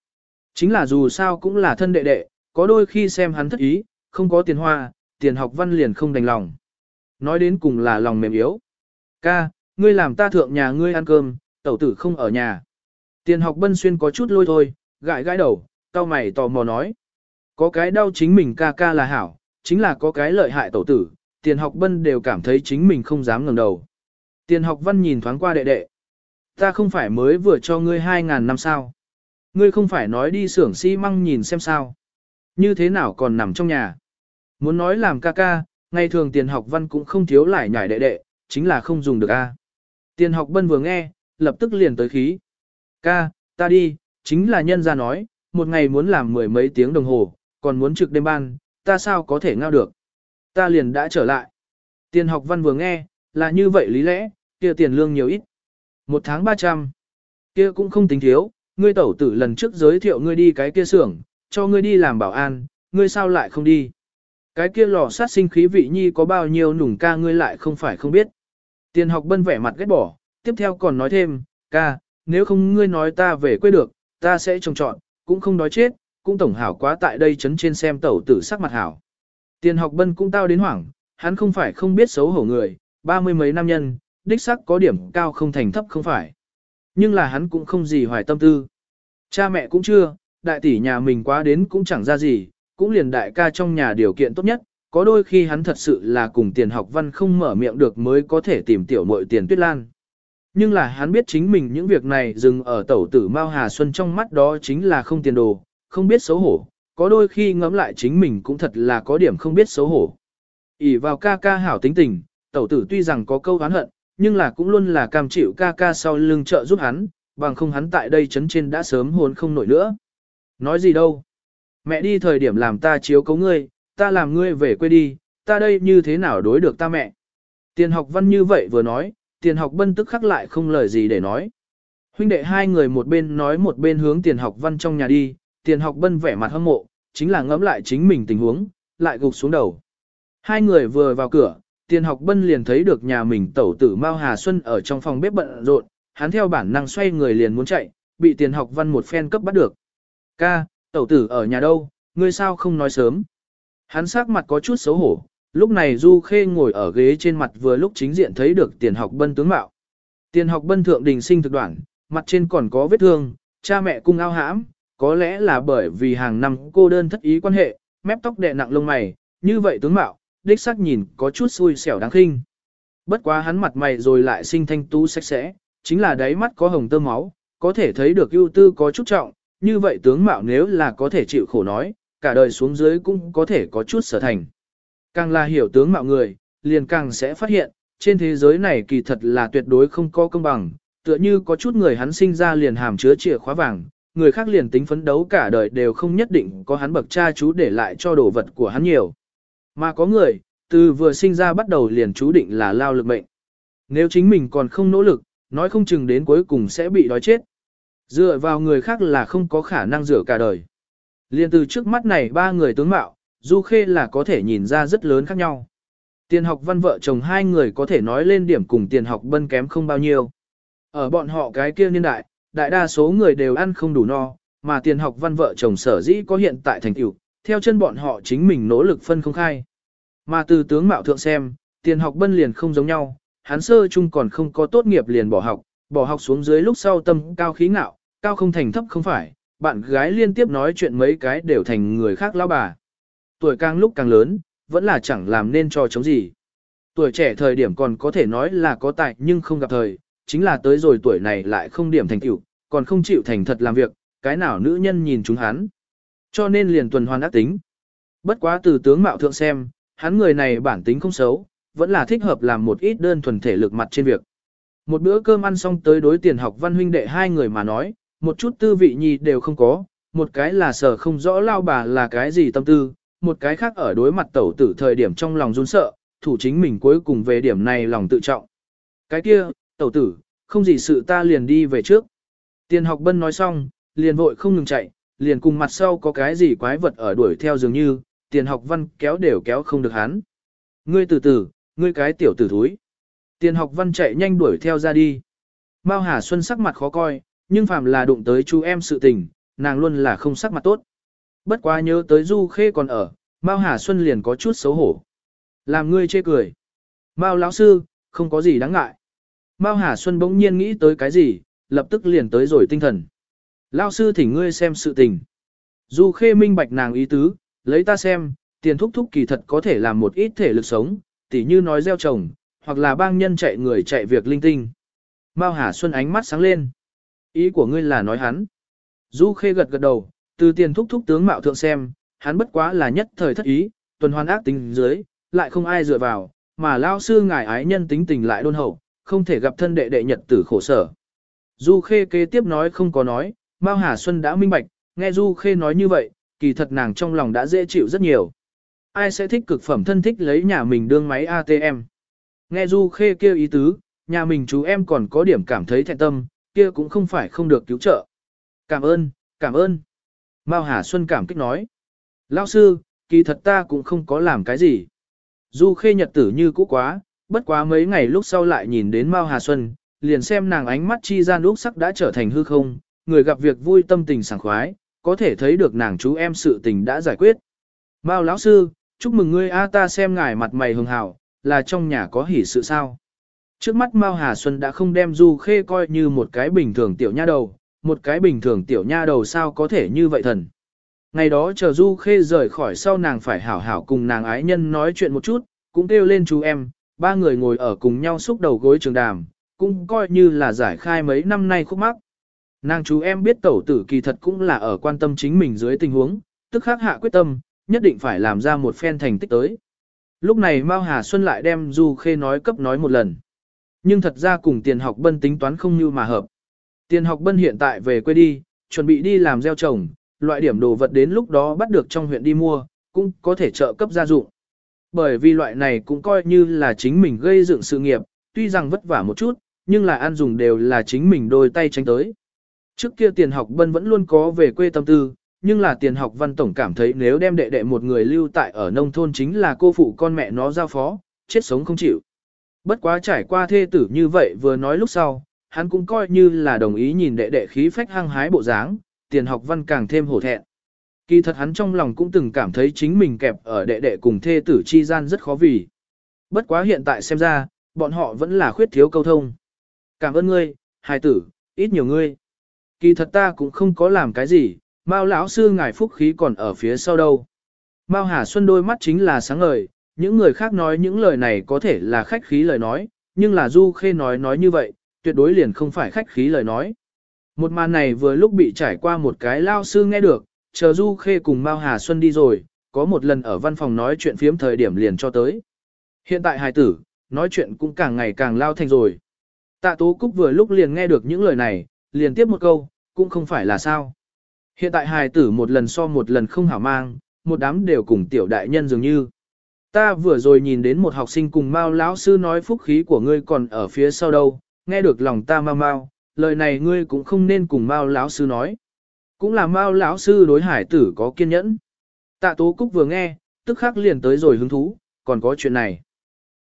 Chính là dù sao cũng là thân đệ đệ, có đôi khi xem hắn thất ý, không có tiền hoa, tiền học văn liền không đành lòng. Nói đến cùng là lòng mềm yếu. Ca, ngươi làm ta thượng nhà ngươi ăn cơm, tẩu tử không ở nhà. Tiền học bân xuyên có chút lôi thôi, gãi gãi đầu, tao mày tò mò nói. Có cái đau chính mình ca ca là hảo, chính là có cái lợi hại tẩu tử, tiền học bân đều cảm thấy chính mình không dám ngẩng đầu. Tiền học văn nhìn thoáng qua đệ đệ. Ta không phải mới vừa cho ngươi 2.000 năm sao. Ngươi không phải nói đi xưởng xi măng nhìn xem sao. Như thế nào còn nằm trong nhà. Muốn nói làm ca ca, ngày thường tiền học văn cũng không thiếu lại nhảy đệ đệ, chính là không dùng được a. Tiền học bân vừa nghe, lập tức liền tới khí. Ca, ta đi, chính là nhân ra nói, một ngày muốn làm mười mấy tiếng đồng hồ, còn muốn trực đêm ban, ta sao có thể ngao được. Ta liền đã trở lại. Tiền học văn vừa nghe, là như vậy lý lẽ, kia tiền lương nhiều ít. Một tháng 300. Kia cũng không tính thiếu, ngươi tẩu tử lần trước giới thiệu ngươi đi cái kia xưởng, cho ngươi đi làm bảo an, ngươi sao lại không đi. Cái kia lò sát sinh khí vị nhi có bao nhiêu nùng ca ngươi lại không phải không biết. Tiền học bân vẻ mặt ghét bỏ, tiếp theo còn nói thêm, ca, nếu không ngươi nói ta về quê được, ta sẽ trồng trọn, cũng không nói chết, cũng tổng hảo quá tại đây chấn trên xem tẩu tử sắc mặt hảo. Tiền học bân cũng tao đến hoảng, hắn không phải không biết xấu hổ người, ba mươi mấy nam nhân, đích sắc có điểm cao không thành thấp không phải. Nhưng là hắn cũng không gì hoài tâm tư. Cha mẹ cũng chưa, đại tỷ nhà mình quá đến cũng chẳng ra gì, cũng liền đại ca trong nhà điều kiện tốt nhất, có đôi khi hắn thật sự là cùng tiền học văn không mở miệng được mới có thể tìm tiểu muội tiền tuyết lan. Nhưng là hắn biết chính mình những việc này dừng ở tẩu tử Mao Hà Xuân trong mắt đó chính là không tiền đồ, không biết xấu hổ, có đôi khi ngẫm lại chính mình cũng thật là có điểm không biết xấu hổ. ỉ vào ca ca hảo tính tình, tẩu tử tuy rằng có câu oán hận, nhưng là cũng luôn là cam chịu ca ca sau lưng trợ giúp hắn, bằng không hắn tại đây chấn trên đã sớm hồn không nổi nữa. Nói gì đâu? Mẹ đi thời điểm làm ta chiếu cấu ngươi, ta làm ngươi về quê đi, ta đây như thế nào đối được ta mẹ? Tiền học văn như vậy vừa nói, tiền học bân tức khắc lại không lời gì để nói. Huynh đệ hai người một bên nói một bên hướng tiền học văn trong nhà đi, tiền học bân vẻ mặt hâm mộ, chính là ngẫm lại chính mình tình huống, lại gục xuống đầu. Hai người vừa vào cửa, tiền học bân liền thấy được nhà mình tẩu tử Mao Hà Xuân ở trong phòng bếp bận rộn, hắn theo bản năng xoay người liền muốn chạy, bị tiền học văn một phen cấp bắt được. Ca, tẩu tử ở nhà đâu, ngươi sao không nói sớm. Hắn sắc mặt có chút xấu hổ, lúc này Du Khê ngồi ở ghế trên mặt vừa lúc chính diện thấy được tiền học bân tướng mạo. Tiền học bân thượng đình sinh thực đoạn, mặt trên còn có vết thương, cha mẹ cung ao hãm, có lẽ là bởi vì hàng năm cô đơn thất ý quan hệ, mép tóc đè nặng lông mày, như vậy tướng mạo, đích xác nhìn có chút xui xẻo đáng khinh. Bất quá hắn mặt mày rồi lại sinh thanh tú sạch sẽ, chính là đáy mắt có hồng tơ máu, có thể thấy được ưu tư có chút trọng, như vậy tướng mạo nếu là có thể chịu khổ nói, cả đời xuống dưới cũng có thể có chút sở thành. Càng là hiểu tướng mạo người, liền càng sẽ phát hiện, trên thế giới này kỳ thật là tuyệt đối không có công bằng, tựa như có chút người hắn sinh ra liền hàm chứa chìa khóa vàng, người khác liền tính phấn đấu cả đời đều không nhất định có hắn bậc cha chú để lại cho đồ vật của hắn nhiều. Mà có người, từ vừa sinh ra bắt đầu liền chú định là lao lực mệnh. Nếu chính mình còn không nỗ lực, nói không chừng đến cuối cùng sẽ bị đói chết. Dựa vào người khác là không có khả năng rửa cả đời. Liên từ trước mắt này ba người tướng mạo, Du Khê là có thể nhìn ra rất lớn khác nhau. Tiền học văn vợ chồng hai người có thể nói lên điểm cùng tiền học bân kém không bao nhiêu. Ở bọn họ cái kia niên đại, đại đa số người đều ăn không đủ no, mà tiền học văn vợ chồng sở dĩ có hiện tại thành tựu, theo chân bọn họ chính mình nỗ lực phân không khai. Mà từ tướng mạo thượng xem, tiền học bân liền không giống nhau, hắn sơ chung còn không có tốt nghiệp liền bỏ học, bỏ học xuống dưới lúc sau tâm cao khí ngạo, cao không thành thấp không phải, bạn gái liên tiếp nói chuyện mấy cái đều thành người khác lao bà. Tuổi càng lúc càng lớn, vẫn là chẳng làm nên cho chống gì. Tuổi trẻ thời điểm còn có thể nói là có tài nhưng không gặp thời, chính là tới rồi tuổi này lại không điểm thành tựu, còn không chịu thành thật làm việc, cái nào nữ nhân nhìn chúng hắn. Cho nên liền tuần hoàn ác tính. Bất quá từ tướng mạo thượng xem, hắn người này bản tính không xấu, vẫn là thích hợp làm một ít đơn thuần thể lực mặt trên việc. Một bữa cơm ăn xong tới đối tiền học văn huynh đệ hai người mà nói, một chút tư vị nhi đều không có, một cái là sở không rõ lao bà là cái gì tâm tư, một cái khác ở đối mặt tẩu tử thời điểm trong lòng run sợ, thủ chính mình cuối cùng về điểm này lòng tự trọng. Cái kia, tẩu tử, không gì sự ta liền đi về trước. Tiền học bân nói xong, liền vội không ngừng chạy, liền cùng mặt sau có cái gì quái vật ở đuổi theo dường như, tiền học văn kéo đều kéo không được hắn. Ngươi từ từ, ngươi cái tiểu tử thúi. Tiền học văn chạy nhanh đuổi theo ra đi. Mao Hà Xuân sắc mặt khó coi, nhưng phàm là đụng tới chú em sự tình, nàng luôn là không sắc mặt tốt. Bất quá nhớ tới Du Khê còn ở, Mao Hà Xuân liền có chút xấu hổ. Làm ngươi chê cười. Mao lão sư, không có gì đáng ngại. Mao Hà Xuân bỗng nhiên nghĩ tới cái gì, lập tức liền tới rồi tinh thần. Lão sư thỉnh ngươi xem sự tình. Du Khê minh bạch nàng ý tứ, lấy ta xem, tiền thúc thúc kỳ thật có thể làm một ít thể lực sống, tỉ như nói gieo trồng, hoặc là bang nhân chạy người chạy việc linh tinh. Mao Hà Xuân ánh mắt sáng lên. Ý của ngươi là nói hắn. Du Khê gật gật đầu, từ tiền thúc thúc tướng mạo thượng xem, hắn bất quá là nhất thời thất ý, tuần hoàn ác tính dưới, lại không ai dựa vào, mà lao sư ngài ái nhân tính tình lại đôn hậu, không thể gặp thân đệ đệ nhật tử khổ sở. Du Khê kế tiếp nói không có nói, Mao Hà Xuân đã minh bạch, nghe Du Khê nói như vậy, kỳ thật nàng trong lòng đã dễ chịu rất nhiều. Ai sẽ thích cực phẩm thân thích lấy nhà mình đương máy ATM. Nghe Du Khê kêu ý tứ, nhà mình chú em còn có điểm cảm thấy thẹn tâm, kia cũng không phải không được cứu trợ. Cảm ơn, cảm ơn. Mao Hà Xuân cảm kích nói. Lão sư, kỳ thật ta cũng không có làm cái gì. Du Khê nhật tử như cũ quá, bất quá mấy ngày lúc sau lại nhìn đến Mao Hà Xuân, liền xem nàng ánh mắt chi gian lúc sắc đã trở thành hư không, người gặp việc vui tâm tình sảng khoái, có thể thấy được nàng chú em sự tình đã giải quyết. Mao lão sư, chúc mừng ngươi a ta xem ngài mặt mày hường hảo, là trong nhà có hỷ sự sao. Trước mắt Mao Hà Xuân đã không đem Du Khê coi như một cái bình thường tiểu nha đầu, một cái bình thường tiểu nha đầu sao có thể như vậy thần. Ngày đó chờ Du Khê rời khỏi sau nàng phải hảo hảo cùng nàng ái nhân nói chuyện một chút, cũng kêu lên chú em, ba người ngồi ở cùng nhau xúc đầu gối trường đàm, cũng coi như là giải khai mấy năm nay khúc mắc. Nàng chú em biết tẩu tử kỳ thật cũng là ở quan tâm chính mình dưới tình huống, tức khắc hạ quyết tâm, nhất định phải làm ra một phen thành tích tới. Lúc này Mao Hà Xuân lại đem Du Khê nói cấp nói một lần. Nhưng thật ra cùng tiền học bân tính toán không như mà hợp. Tiền học bân hiện tại về quê đi, chuẩn bị đi làm gieo trồng, loại điểm đồ vật đến lúc đó bắt được trong huyện đi mua, cũng có thể trợ cấp gia dụng. Bởi vì loại này cũng coi như là chính mình gây dựng sự nghiệp, tuy rằng vất vả một chút, nhưng là ăn dùng đều là chính mình đôi tay tránh tới. Trước kia tiền học bân vẫn luôn có về quê tâm tư, nhưng là tiền học văn tổng cảm thấy nếu đem đệ đệ một người lưu tại ở nông thôn chính là cô phụ con mẹ nó giao phó, chết sống không chịu. Bất quá trải qua thê tử như vậy vừa nói lúc sau, hắn cũng coi như là đồng ý nhìn đệ đệ khí phách hăng hái bộ dáng, tiền học văn càng thêm hổ thẹn. Kỳ thật hắn trong lòng cũng từng cảm thấy chính mình kẹp ở đệ đệ cùng thê tử chi gian rất khó vì. Bất quá hiện tại xem ra, bọn họ vẫn là khuyết thiếu câu thông. Cảm ơn ngươi, hài tử, ít nhiều ngươi. Kỳ thật ta cũng không có làm cái gì, Mao lão sư ngài phúc khí còn ở phía sau đâu. Mao Hà Xuân đôi mắt chính là sáng ngời, những người khác nói những lời này có thể là khách khí lời nói, nhưng là Du Khê nói nói như vậy, tuyệt đối liền không phải khách khí lời nói. Một màn này vừa lúc bị trải qua một cái lao sư nghe được, chờ Du Khê cùng Mao Hà Xuân đi rồi, có một lần ở văn phòng nói chuyện phiếm thời điểm liền cho tới. Hiện tại hài tử, nói chuyện cũng càng ngày càng lao thành rồi. Tạ Tố Cúc vừa lúc liền nghe được những lời này, liền tiếp một câu, cũng không phải là sao. Hiện tại hài tử một lần so một lần không hảo mang, một đám đều cùng tiểu đại nhân dường như. Ta vừa rồi nhìn đến một học sinh cùng Mao lão sư nói phúc khí của ngươi còn ở phía sau đâu, nghe được lòng ta mau mau, lời này ngươi cũng không nên cùng Mao lão sư nói. Cũng là Mao lão sư đối hải tử có kiên nhẫn. Tạ Tố Cúc vừa nghe, tức khắc liền tới rồi hứng thú, còn có chuyện này.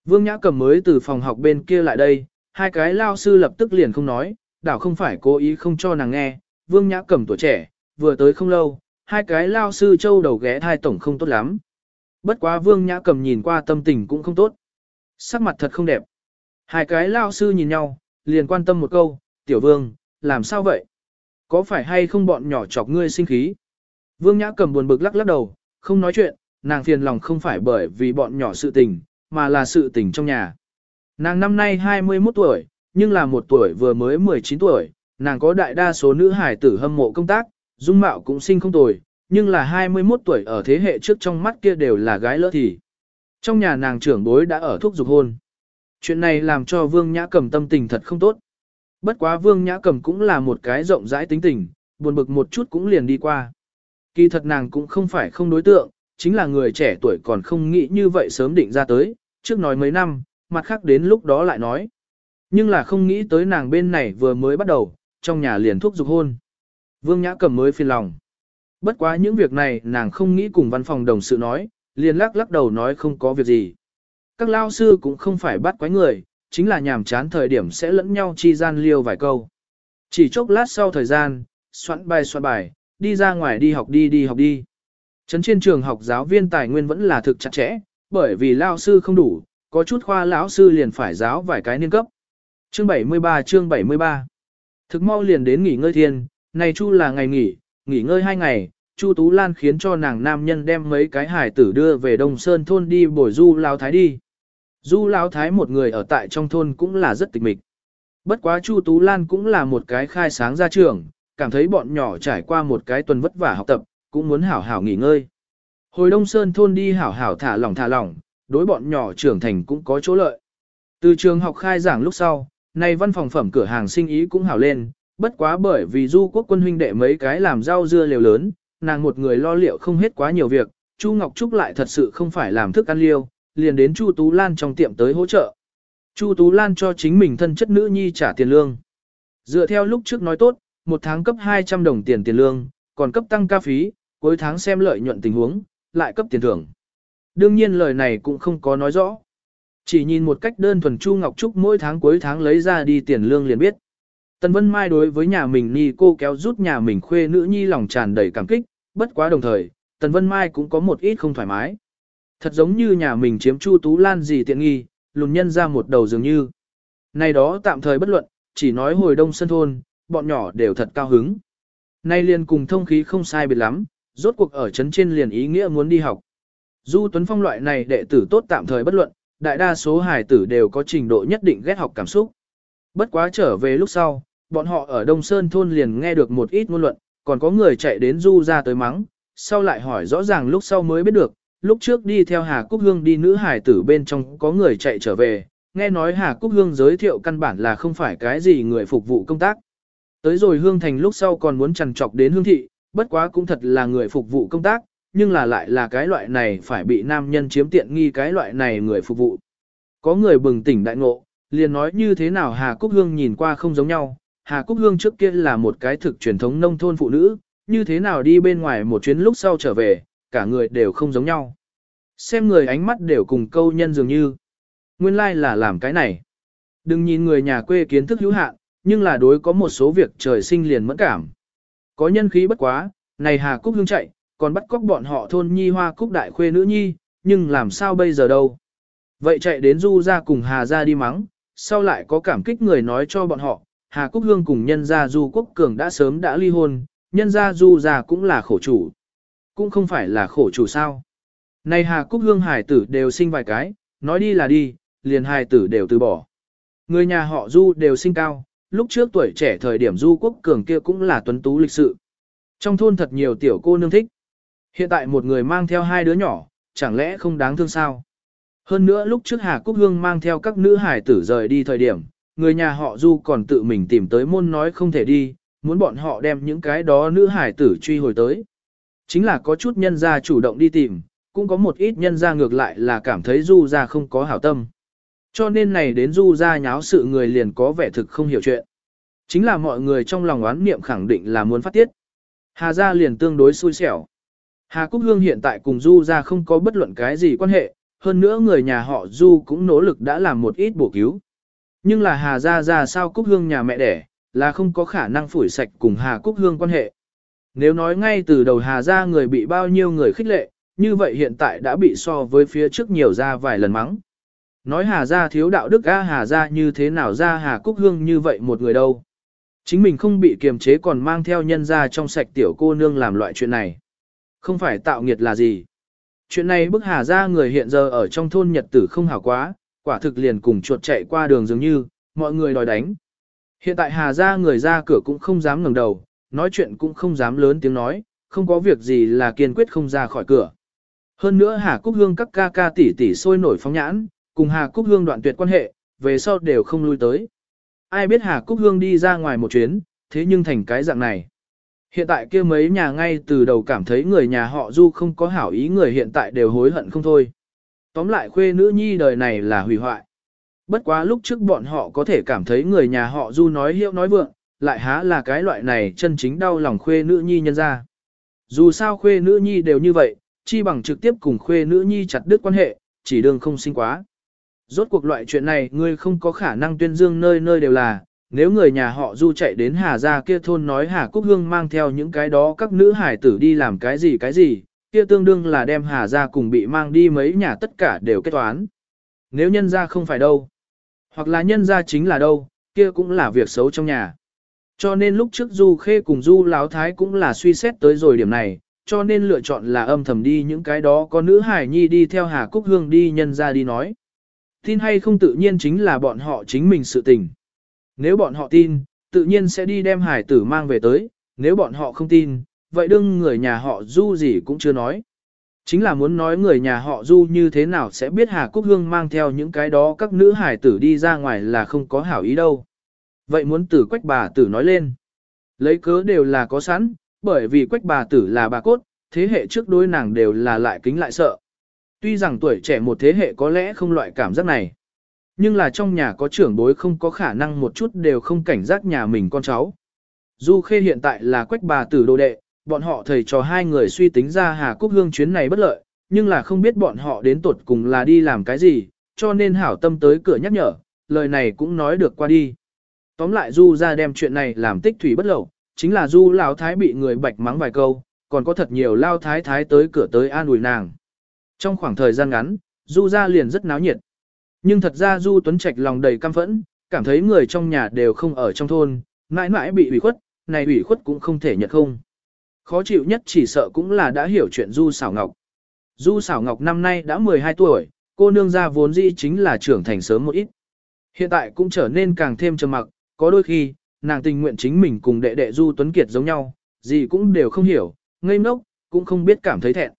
Vương Nhã cầm mới từ phòng học bên kia lại đây, hai cái lao sư lập tức liền không nói, đảo không phải cố ý không cho nàng nghe, Vương Nhã cầm tuổi trẻ, vừa tới không lâu, hai cái lao sư châu đầu ghé thai tổng không tốt lắm. Bất quá Vương Nhã cầm nhìn qua tâm tình cũng không tốt. Sắc mặt thật không đẹp. Hai cái lao sư nhìn nhau, liền quan tâm một câu, tiểu vương, làm sao vậy? Có phải hay không bọn nhỏ chọc ngươi sinh khí? Vương Nhã cầm buồn bực lắc lắc đầu, không nói chuyện, nàng phiền lòng không phải bởi vì bọn nhỏ sự tình, mà là sự tình trong nhà. Nàng năm nay 21 tuổi, nhưng là một tuổi vừa mới 19 tuổi, nàng có đại đa số nữ hải tử hâm mộ công tác, dung mạo cũng sinh không tồi, nhưng là 21 tuổi ở thế hệ trước trong mắt kia đều là gái lỡ thì. Trong nhà nàng trưởng bối đã ở thuốc dục hôn. Chuyện này làm cho Vương Nhã Cầm tâm tình thật không tốt. Bất quá Vương Nhã Cầm cũng là một cái rộng rãi tính tình, buồn bực một chút cũng liền đi qua. Kỳ thật nàng cũng không phải không đối tượng, chính là người trẻ tuổi còn không nghĩ như vậy sớm định ra tới, trước nói mấy năm, mặt khác đến lúc đó lại nói. Nhưng là không nghĩ tới nàng bên này vừa mới bắt đầu, trong nhà liền thuốc dục hôn. Vương Nhã Cầm mới phiền lòng. Bất quá những việc này nàng không nghĩ cùng văn phòng đồng sự nói, liền lắc lắc đầu nói không có việc gì. Các lao sư cũng không phải bắt quái người, chính là nhàm chán thời điểm sẽ lẫn nhau chi gian liêu vài câu. Chỉ chốc lát sau thời gian, soạn bài soạn bài, đi ra ngoài đi học đi đi học đi. Trấn trên trường học giáo viên tài nguyên vẫn là thực chặt chẽ, bởi vì lao sư không đủ, có chút khoa lão sư liền phải giáo vài cái niên cấp. Chương 73 chương 73 Thực mau liền đến nghỉ ngơi thiên, này chu là ngày nghỉ, nghỉ ngơi hai ngày, Chu Tú Lan khiến cho nàng nam nhân đem mấy cái hải tử đưa về Đông Sơn thôn đi bồi du lao thái đi. Du lao thái một người ở tại trong thôn cũng là rất tịch mịch. Bất quá Chu Tú Lan cũng là một cái khai sáng ra trường, cảm thấy bọn nhỏ trải qua một cái tuần vất vả học tập, cũng muốn hảo hảo nghỉ ngơi. Hồi Đông Sơn thôn đi hảo hảo thả lỏng thả lỏng, đối bọn nhỏ trưởng thành cũng có chỗ lợi. Từ trường học khai giảng lúc sau, nay văn phòng phẩm cửa hàng sinh ý cũng hảo lên, bất quá bởi vì du quốc quân huynh đệ mấy cái làm rau dưa liều lớn, nàng một người lo liệu không hết quá nhiều việc, Chu Ngọc Trúc lại thật sự không phải làm thức ăn liêu, liền đến Chu Tú Lan trong tiệm tới hỗ trợ. Chu Tú Lan cho chính mình thân chất nữ nhi trả tiền lương. Dựa theo lúc trước nói tốt, một tháng cấp 200 đồng tiền tiền lương, còn cấp tăng ca phí, cuối tháng xem lợi nhuận tình huống, lại cấp tiền thưởng. Đương nhiên lời này cũng không có nói rõ. Chỉ nhìn một cách đơn thuần Chu Ngọc Trúc mỗi tháng cuối tháng lấy ra đi tiền lương liền biết. Tần Vân Mai đối với nhà mình ni cô kéo rút nhà mình khuê nữ nhi lòng tràn đầy cảm kích, bất quá đồng thời, Tần Vân Mai cũng có một ít không thoải mái. Thật giống như nhà mình chiếm Chu Tú Lan gì tiện nghi, lùn nhân ra một đầu dường như. Này đó tạm thời bất luận, chỉ nói hồi đông sân thôn, bọn nhỏ đều thật cao hứng. Nay liền cùng thông khí không sai biệt lắm, rốt cuộc ở trấn trên liền ý nghĩa muốn đi học. Du Tuấn Phong loại này đệ tử tốt tạm thời bất luận, đại đa số hài tử đều có trình độ nhất định ghét học cảm xúc. Bất quá trở về lúc sau, bọn họ ở Đông Sơn thôn liền nghe được một ít ngôn luận, còn có người chạy đến du ra tới mắng, sau lại hỏi rõ ràng lúc sau mới biết được, lúc trước đi theo Hà Cúc Hương đi nữ hải tử bên trong có người chạy trở về, nghe nói Hà Cúc Hương giới thiệu căn bản là không phải cái gì người phục vụ công tác. Tới rồi Hương Thành lúc sau còn muốn trằn trọc đến Hương Thị, bất quá cũng thật là người phục vụ công tác, nhưng là lại là cái loại này phải bị nam nhân chiếm tiện nghi cái loại này người phục vụ. Có người bừng tỉnh đại ngộ, liền nói như thế nào Hà Cúc Hương nhìn qua không giống nhau, Hà Cúc Hương trước kia là một cái thực truyền thống nông thôn phụ nữ, như thế nào đi bên ngoài một chuyến lúc sau trở về, cả người đều không giống nhau. Xem người ánh mắt đều cùng câu nhân dường như. Nguyên lai like là làm cái này. Đừng nhìn người nhà quê kiến thức hữu hạn, nhưng là đối có một số việc trời sinh liền mẫn cảm. Có nhân khí bất quá, này Hà Cúc Hương chạy, còn bắt cóc bọn họ thôn nhi hoa cúc đại khuê nữ nhi, nhưng làm sao bây giờ đâu. Vậy chạy đến du ra cùng Hà ra đi mắng, sau lại có cảm kích người nói cho bọn họ, Hà Cúc Hương cùng nhân gia Du Quốc Cường đã sớm đã ly hôn, nhân gia Du già cũng là khổ chủ. Cũng không phải là khổ chủ sao. Này Hà Cúc Hương hải tử đều sinh vài cái, nói đi là đi, liền hải tử đều từ bỏ. Người nhà họ Du đều sinh cao, lúc trước tuổi trẻ thời điểm Du Quốc Cường kia cũng là tuấn tú lịch sự. Trong thôn thật nhiều tiểu cô nương thích. Hiện tại một người mang theo hai đứa nhỏ, chẳng lẽ không đáng thương sao? Hơn nữa lúc trước Hà Cúc Hương mang theo các nữ hải tử rời đi thời điểm, người nhà họ Du còn tự mình tìm tới môn nói không thể đi, muốn bọn họ đem những cái đó nữ hải tử truy hồi tới. Chính là có chút nhân gia chủ động đi tìm, cũng có một ít nhân gia ngược lại là cảm thấy Du gia không có hảo tâm. Cho nên này đến Du gia nháo sự người liền có vẻ thực không hiểu chuyện. Chính là mọi người trong lòng oán niệm khẳng định là muốn phát tiết. Hà gia liền tương đối xui xẻo. Hà Cúc Hương hiện tại cùng Du gia không có bất luận cái gì quan hệ, hơn nữa người nhà họ Du cũng nỗ lực đã làm một ít bổ cứu. Nhưng là Hà Gia Gia sao Cúc Hương nhà mẹ đẻ, là không có khả năng phủi sạch cùng Hà Cúc Hương quan hệ. Nếu nói ngay từ đầu Hà Gia người bị bao nhiêu người khích lệ, như vậy hiện tại đã bị so với phía trước nhiều ra vài lần mắng. Nói Hà Gia thiếu đạo đức A Hà Gia như thế nào ra Hà Cúc Hương như vậy một người đâu. Chính mình không bị kiềm chế còn mang theo nhân ra trong sạch tiểu cô nương làm loại chuyện này. Không phải tạo nghiệt là gì. Chuyện này bức hà Gia người hiện giờ ở trong thôn nhật tử không hảo quá, quả thực liền cùng chuột chạy qua đường dường như, mọi người đòi đánh. Hiện tại hà ra người ra cửa cũng không dám ngẩng đầu, nói chuyện cũng không dám lớn tiếng nói, không có việc gì là kiên quyết không ra khỏi cửa. Hơn nữa Hà Cúc Hương các ca ca tỷ tỷ sôi nổi phóng nhãn, cùng Hà Cúc Hương đoạn tuyệt quan hệ, về sau đều không lui tới. Ai biết Hà Cúc Hương đi ra ngoài một chuyến, thế nhưng thành cái dạng này. Hiện tại kia mấy nhà ngay từ đầu cảm thấy người nhà họ Du không có hảo ý người hiện tại đều hối hận không thôi. Tóm lại khuê nữ nhi đời này là hủy hoại. Bất quá lúc trước bọn họ có thể cảm thấy người nhà họ Du nói hiệu nói vượng, lại há là cái loại này chân chính đau lòng khuê nữ nhi nhân ra. Dù sao khuê nữ nhi đều như vậy, chi bằng trực tiếp cùng khuê nữ nhi chặt đứt quan hệ, chỉ đương không sinh quá. Rốt cuộc loại chuyện này ngươi không có khả năng tuyên dương nơi nơi đều là, nếu người nhà họ du chạy đến Hà Gia kia thôn nói Hà Cúc Hương mang theo những cái đó các nữ hải tử đi làm cái gì cái gì, kia tương đương là đem Hà ra cùng bị mang đi mấy nhà tất cả đều kết toán. Nếu nhân gia không phải đâu, hoặc là nhân gia chính là đâu, kia cũng là việc xấu trong nhà. Cho nên lúc trước Du Khê cùng Du Láo Thái cũng là suy xét tới rồi điểm này, cho nên lựa chọn là âm thầm đi những cái đó có nữ hải nhi đi theo Hà Cúc Hương đi nhân ra đi nói. Tin hay không tự nhiên chính là bọn họ chính mình sự tình. Nếu bọn họ tin, tự nhiên sẽ đi đem hải tử mang về tới, nếu bọn họ không tin, vậy đương người nhà họ Du gì cũng chưa nói. Chính là muốn nói người nhà họ Du như thế nào sẽ biết Hà Cúc Hương mang theo những cái đó các nữ hải tử đi ra ngoài là không có hảo ý đâu. Vậy muốn tử quách bà tử nói lên. Lấy cớ đều là có sẵn, bởi vì quách bà tử là bà cốt, thế hệ trước đối nàng đều là lại kính lại sợ. Tuy rằng tuổi trẻ một thế hệ có lẽ không loại cảm giác này, nhưng là trong nhà có trưởng bối không có khả năng một chút đều không cảnh giác nhà mình con cháu. Du Khê hiện tại là quách bà tử đồ đệ, bọn họ thầy trò hai người suy tính ra Hà Cúc Hương chuyến này bất lợi, nhưng là không biết bọn họ đến tuột cùng là đi làm cái gì, cho nên hảo tâm tới cửa nhắc nhở, lời này cũng nói được qua đi. Tóm lại Du ra đem chuyện này làm tích thủy bất lậu, chính là Du Lão Thái bị người bạch mắng vài câu, còn có thật nhiều Lao Thái Thái tới cửa tới an ủi nàng. Trong khoảng thời gian ngắn, Du ra liền rất náo nhiệt. Nhưng thật ra Du Tuấn Trạch lòng đầy căm phẫn, cảm thấy người trong nhà đều không ở trong thôn, mãi mãi bị ủy khuất, này ủy khuất cũng không thể nhận không. Khó chịu nhất chỉ sợ cũng là đã hiểu chuyện Du Sảo Ngọc. Du Sảo Ngọc năm nay đã 12 tuổi, cô nương gia vốn dĩ chính là trưởng thành sớm một ít. Hiện tại cũng trở nên càng thêm trầm mặc, có đôi khi, nàng tình nguyện chính mình cùng đệ đệ Du Tuấn Kiệt giống nhau, gì cũng đều không hiểu, ngây ngốc, cũng không biết cảm thấy thẹn.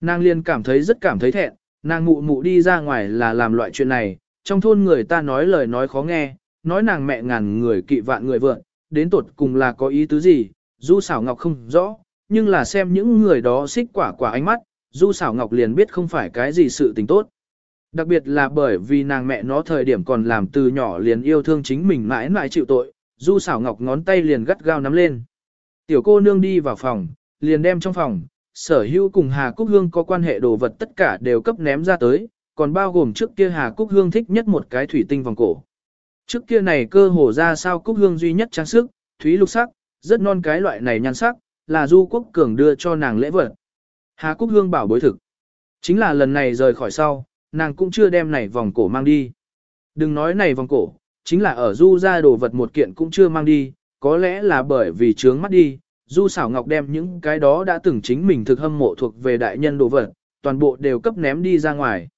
Nàng liền cảm thấy rất cảm thấy thẹn, nàng mụ mụ đi ra ngoài là làm loại chuyện này, trong thôn người ta nói lời nói khó nghe, nói nàng mẹ ngàn người kỵ vạn người vượng, đến tột cùng là có ý tứ gì, Du Sảo ngọc không rõ, nhưng là xem những người đó xích quả quả ánh mắt, Du Sảo ngọc liền biết không phải cái gì sự tình tốt. Đặc biệt là bởi vì nàng mẹ nó thời điểm còn làm từ nhỏ liền yêu thương chính mình mãi mãi chịu tội, Du Sảo ngọc ngón tay liền gắt gao nắm lên. Tiểu cô nương đi vào phòng, liền đem trong phòng, sở hữu cùng Hà Cúc Hương có quan hệ đồ vật tất cả đều cấp ném ra tới, còn bao gồm trước kia Hà Cúc Hương thích nhất một cái thủy tinh vòng cổ. Trước kia này cơ hồ ra sao Cúc Hương duy nhất trang sức, thúy lục sắc, rất non cái loại này nhan sắc, là Du Quốc Cường đưa cho nàng lễ vật. Hà Cúc Hương bảo bối thực. Chính là lần này rời khỏi sau, nàng cũng chưa đem này vòng cổ mang đi. Đừng nói này vòng cổ, chính là ở Du ra đồ vật một kiện cũng chưa mang đi, có lẽ là bởi vì trướng mắt đi, Du xảo ngọc đem những cái đó đã từng chính mình thực hâm mộ thuộc về đại nhân đồ vật, toàn bộ đều cấp ném đi ra ngoài.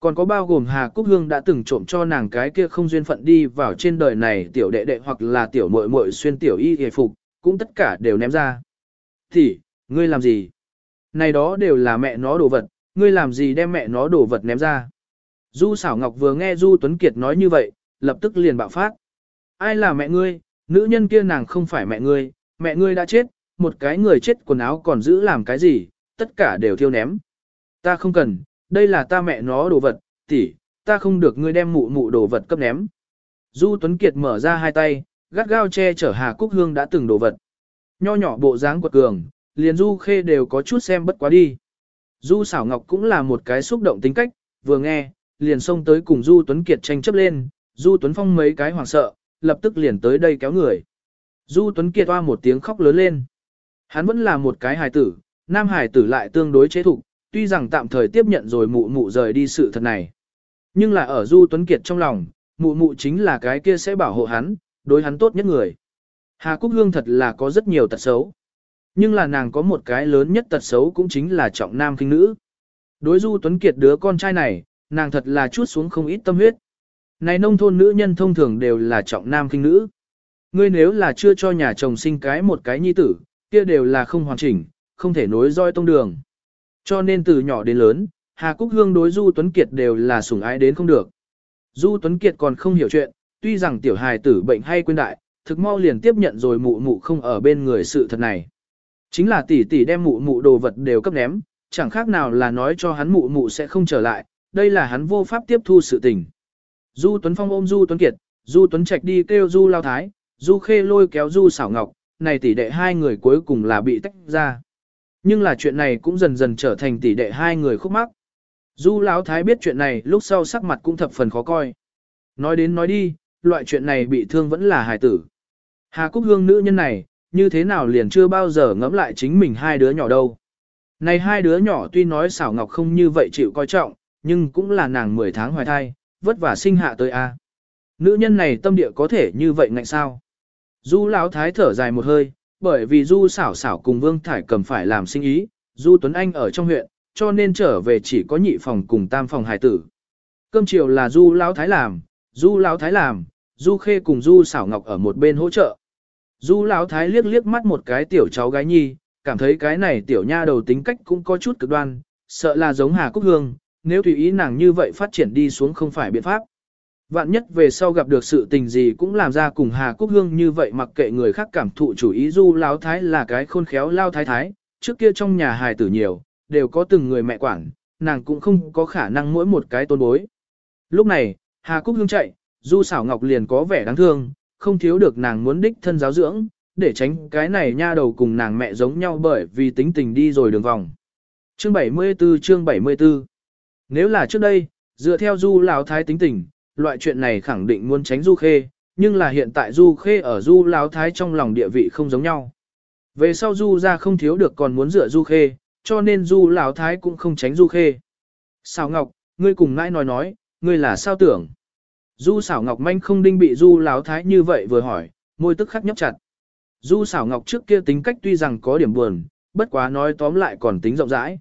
Còn có bao gồm Hà Cúc Hương đã từng trộm cho nàng cái kia không duyên phận đi vào trên đời này tiểu đệ đệ hoặc là tiểu muội muội xuyên tiểu y hề phục, cũng tất cả đều ném ra. Thì, ngươi làm gì? Này đó đều là mẹ nó đồ vật, ngươi làm gì đem mẹ nó đồ vật ném ra? Du xảo ngọc vừa nghe Du Tuấn Kiệt nói như vậy, lập tức liền bạo phát. Ai là mẹ ngươi, nữ nhân kia nàng không phải mẹ ngươi, mẹ ngươi đã chết, một cái người chết quần áo còn giữ làm cái gì, tất cả đều thiêu ném. Ta không cần, đây là ta mẹ nó đồ vật, tỷ, ta không được ngươi đem mụ mụ đồ vật cấp ném. Du Tuấn Kiệt mở ra hai tay, gắt gao che chở Hà Cúc Hương đã từng đồ vật. Nho nhỏ bộ dáng quật cường, liền Du Khê đều có chút xem bất quá đi. Du Sảo Ngọc cũng là một cái xúc động tính cách, vừa nghe, liền xông tới cùng Du Tuấn Kiệt tranh chấp lên, Du Tuấn Phong mấy cái hoảng sợ, lập tức liền tới đây kéo người. Du Tuấn Kiệt oa một tiếng khóc lớn lên. Hắn vẫn là một cái hài tử, nam hài tử lại tương đối chế thục, tuy rằng tạm thời tiếp nhận rồi mụ mụ rời đi sự thật này. Nhưng là ở Du Tuấn Kiệt trong lòng, mụ mụ chính là cái kia sẽ bảo hộ hắn, đối hắn tốt nhất người. Hà Cúc Hương thật là có rất nhiều tật xấu. Nhưng là nàng có một cái lớn nhất tật xấu cũng chính là trọng nam khinh nữ. Đối Du Tuấn Kiệt đứa con trai này, nàng thật là chút xuống không ít tâm huyết. Này nông thôn nữ nhân thông thường đều là trọng nam khinh nữ. Ngươi nếu là chưa cho nhà chồng sinh cái một cái nhi tử, kia đều là không hoàn chỉnh, không thể nối roi tông đường. Cho nên từ nhỏ đến lớn, Hà Cúc Hương đối Du Tuấn Kiệt đều là sủng ái đến không được. Du Tuấn Kiệt còn không hiểu chuyện, tuy rằng tiểu hài tử bệnh hay quên đại, thực mau liền tiếp nhận rồi mụ mụ không ở bên người sự thật này. Chính là tỷ tỷ đem mụ mụ đồ vật đều cấp ném, chẳng khác nào là nói cho hắn mụ mụ sẽ không trở lại, đây là hắn vô pháp tiếp thu sự tình. Du Tuấn Phong ôm Du Tuấn Kiệt, Du Tuấn Trạch đi kêu Du Lao Thái, Du Khê lôi kéo Du Sảo Ngọc, này tỷ đệ hai người cuối cùng là bị tách ra. Nhưng là chuyện này cũng dần dần trở thành tỷ đệ hai người khúc mắc. Du Lão Thái biết chuyện này lúc sau sắc mặt cũng thập phần khó coi. Nói đến nói đi, loại chuyện này bị thương vẫn là hài tử. Hà Cúc Hương nữ nhân này, như thế nào liền chưa bao giờ ngẫm lại chính mình hai đứa nhỏ đâu. Này hai đứa nhỏ tuy nói xảo ngọc không như vậy chịu coi trọng, nhưng cũng là nàng 10 tháng hoài thai, vất vả sinh hạ tới a. À. Nữ nhân này tâm địa có thể như vậy ngạnh sao? Du Lão Thái thở dài một hơi, bởi vì Du xảo xảo cùng Vương Thải cầm phải làm sinh ý, Du Tuấn Anh ở trong huyện, cho nên trở về chỉ có nhị phòng cùng tam phòng hài tử. Cơm chiều là Du Lão Thái làm, Du Lão Thái làm, Du Khê cùng Du Sảo ngọc ở một bên hỗ trợ. Du Lão Thái liếc liếc mắt một cái tiểu cháu gái nhi, cảm thấy cái này tiểu nha đầu tính cách cũng có chút cực đoan, sợ là giống Hà Cúc Hương, nếu tùy ý nàng như vậy phát triển đi xuống không phải biện pháp. Vạn nhất về sau gặp được sự tình gì cũng làm ra cùng Hà Cúc Hương như vậy mặc kệ người khác cảm thụ chủ ý du lão thái là cái khôn khéo lao thái thái, trước kia trong nhà hài tử nhiều, đều có từng người mẹ quản, nàng cũng không có khả năng mỗi một cái tôn bối. Lúc này, Hà Cúc Hương chạy, du xảo ngọc liền có vẻ đáng thương, không thiếu được nàng muốn đích thân giáo dưỡng, để tránh cái này nha đầu cùng nàng mẹ giống nhau bởi vì tính tình đi rồi đường vòng. Chương 74 chương 74 Nếu là trước đây, dựa theo du lão thái tính tình, loại chuyện này khẳng định muốn tránh du khê, nhưng là hiện tại du khê ở du lão thái trong lòng địa vị không giống nhau. Về sau du ra không thiếu được còn muốn dựa du khê, cho nên du lão thái cũng không tránh du khê. Sao Ngọc, ngươi cùng ngãi nói nói, ngươi là sao tưởng? Du xảo Ngọc manh không đinh bị du lão thái như vậy vừa hỏi, môi tức khắc nhấp chặt. Du xảo ngọc trước kia tính cách tuy rằng có điểm buồn, bất quá nói tóm lại còn tính rộng rãi.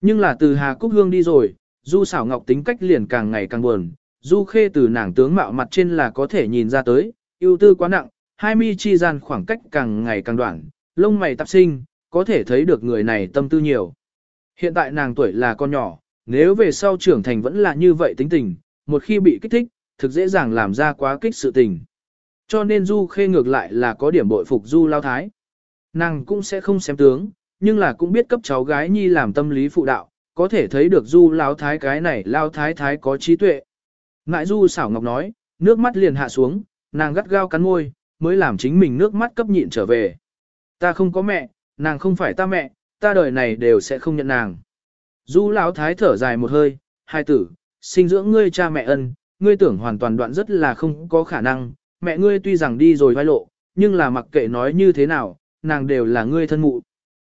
Nhưng là từ Hà Cúc Hương đi rồi, Du xảo ngọc tính cách liền càng ngày càng buồn. Du khê từ nàng tướng mạo mặt trên là có thể nhìn ra tới, ưu tư quá nặng, hai mi chi gian khoảng cách càng ngày càng đoạn, lông mày tạp sinh, có thể thấy được người này tâm tư nhiều. Hiện tại nàng tuổi là con nhỏ, nếu về sau trưởng thành vẫn là như vậy tính tình, một khi bị kích thích, thực dễ dàng làm ra quá kích sự tình. Cho nên Du Khê ngược lại là có điểm bội phục Du Lao Thái. Nàng cũng sẽ không xem tướng, nhưng là cũng biết cấp cháu gái nhi làm tâm lý phụ đạo, có thể thấy được Du Lao Thái cái này Lao Thái Thái có trí tuệ. Ngại Du xảo ngọc nói, nước mắt liền hạ xuống, nàng gắt gao cắn môi, mới làm chính mình nước mắt cấp nhịn trở về. Ta không có mẹ, nàng không phải ta mẹ, ta đời này đều sẽ không nhận nàng. Du Lão Thái thở dài một hơi, hai tử, sinh dưỡng ngươi cha mẹ ân, ngươi tưởng hoàn toàn đoạn rất là không có khả năng, mẹ ngươi tuy rằng đi rồi vai lộ, nhưng là mặc kệ nói như thế nào, nàng đều là ngươi thân mụ.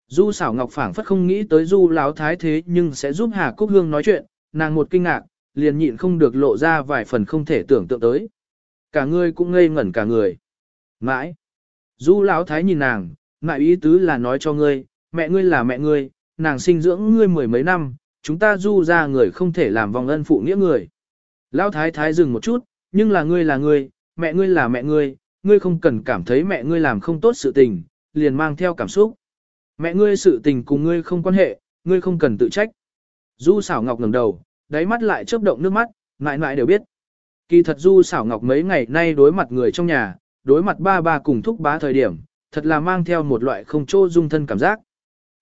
Du xảo ngọc phảng phất không nghĩ tới du láo thái thế nhưng sẽ giúp Hà Cúc Hương nói chuyện, nàng một kinh ngạc, liền nhịn không được lộ ra vài phần không thể tưởng tượng tới. Cả ngươi cũng ngây ngẩn cả người. Mãi. Du láo thái nhìn nàng, ngại ý tứ là nói cho ngươi, mẹ ngươi là mẹ ngươi, nàng sinh dưỡng ngươi mười mấy năm, chúng ta du ra người không thể làm vòng ân phụ nghĩa người. Lão thái thái dừng một chút, nhưng là ngươi là ngươi, mẹ ngươi là mẹ ngươi, ngươi không cần cảm thấy mẹ ngươi làm không tốt sự tình, liền mang theo cảm xúc. Mẹ ngươi sự tình cùng ngươi không quan hệ, ngươi không cần tự trách. Du xảo ngọc ngẩng đầu, đáy mắt lại chớp động nước mắt, mãi mãi đều biết. Kỳ thật Du xảo ngọc mấy ngày nay đối mặt người trong nhà, đối mặt ba ba cùng thúc bá thời điểm, thật là mang theo một loại không trô dung thân cảm giác.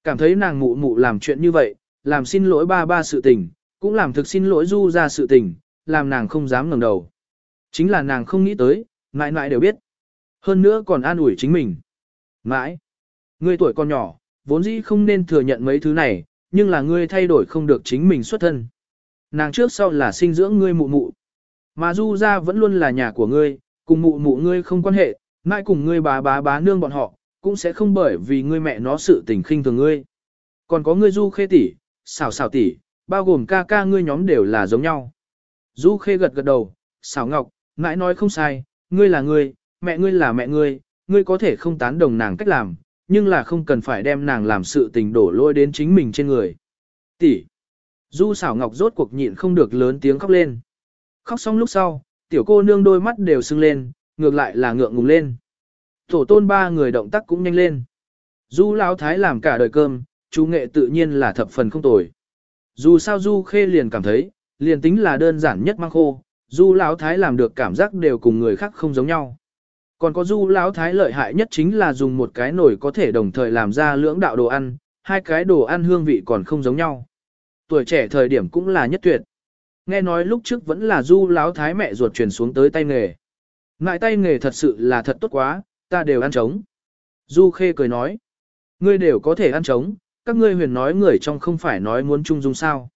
Cảm thấy nàng mụ mụ làm chuyện như vậy, làm xin lỗi ba ba sự tình, cũng làm thực xin lỗi Du ra sự tình, làm nàng không dám ngẩng đầu. Chính là nàng không nghĩ tới, mãi mãi đều biết. Hơn nữa còn an ủi chính mình. Mãi, ngươi tuổi còn nhỏ, vốn dĩ không nên thừa nhận mấy thứ này, nhưng là ngươi thay đổi không được chính mình xuất thân. Nàng trước sau là sinh dưỡng ngươi mụ mụ. Mà du ra vẫn luôn là nhà của ngươi, cùng mụ mụ ngươi không quan hệ, mãi cùng ngươi bá bá bá nương bọn họ, cũng sẽ không bởi vì ngươi mẹ nó sự tình khinh thường ngươi. Còn có ngươi du khê tỷ, xảo xảo tỷ, bao gồm ca ca ngươi nhóm đều là giống nhau. Du khê gật gật đầu, xảo ngọc, Ngãi nói không sai, ngươi là ngươi, mẹ ngươi là mẹ ngươi, ngươi có thể không tán đồng nàng cách làm, nhưng là không cần phải đem nàng làm sự tình đổ lỗi đến chính mình trên người. Tỷ. Du xảo ngọc rốt cuộc nhịn không được lớn tiếng khóc lên. Khóc xong lúc sau, tiểu cô nương đôi mắt đều sưng lên, ngược lại là ngượng ngùng lên. Tổ tôn ba người động tác cũng nhanh lên. Du lão thái làm cả đời cơm, chú nghệ tự nhiên là thập phần không tồi. Dù sao Du Khê liền cảm thấy, liền tính là đơn giản nhất mang khô, Du lão thái làm được cảm giác đều cùng người khác không giống nhau. Còn có Du lão thái lợi hại nhất chính là dùng một cái nồi có thể đồng thời làm ra lưỡng đạo đồ ăn, hai cái đồ ăn hương vị còn không giống nhau. Tuổi trẻ thời điểm cũng là nhất tuyệt. Nghe nói lúc trước vẫn là Du lão thái mẹ ruột truyền xuống tới tay nghề. Ngại tay nghề thật sự là thật tốt quá, ta đều ăn trống. Du Khê cười nói, ngươi đều có thể ăn trống, các ngươi huyền nói người trong không phải nói muốn chung dung sao.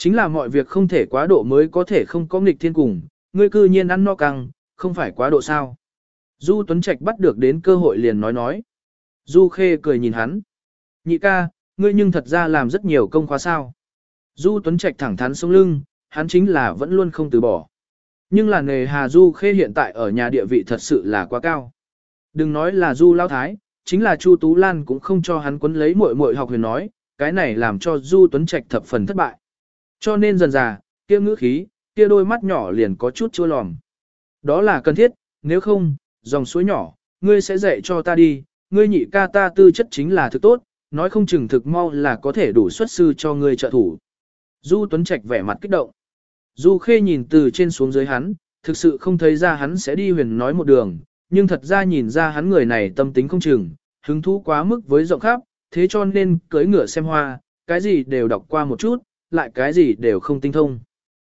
Chính là mọi việc không thể quá độ mới có thể không có nghịch thiên cùng, ngươi cư nhiên ăn no căng, không phải quá độ sao. Du Tuấn Trạch bắt được đến cơ hội liền nói nói. Du Khê cười nhìn hắn. Nhị ca, ngươi nhưng thật ra làm rất nhiều công khóa sao. Du Tuấn Trạch thẳng thắn sống lưng, hắn chính là vẫn luôn không từ bỏ. Nhưng là nghề Hà Du Khê hiện tại ở nhà địa vị thật sự là quá cao. Đừng nói là Du Lao Thái, chính là Chu Tú Lan cũng không cho hắn quấn lấy muội muội học huyền nói, cái này làm cho Du Tuấn Trạch thập phần thất bại. Cho nên dần dà, kia ngữ khí, kia đôi mắt nhỏ liền có chút chua lòm. Đó là cần thiết, nếu không, dòng suối nhỏ, ngươi sẽ dạy cho ta đi, ngươi nhị ca ta tư chất chính là thực tốt, nói không chừng thực mau là có thể đủ xuất sư cho ngươi trợ thủ. Du Tuấn Trạch vẻ mặt kích động. Du Khê nhìn từ trên xuống dưới hắn, thực sự không thấy ra hắn sẽ đi huyền nói một đường, nhưng thật ra nhìn ra hắn người này tâm tính không chừng, hứng thú quá mức với rộng khắp, thế cho nên cưới ngựa xem hoa, cái gì đều đọc qua một chút, lại cái gì đều không tinh thông.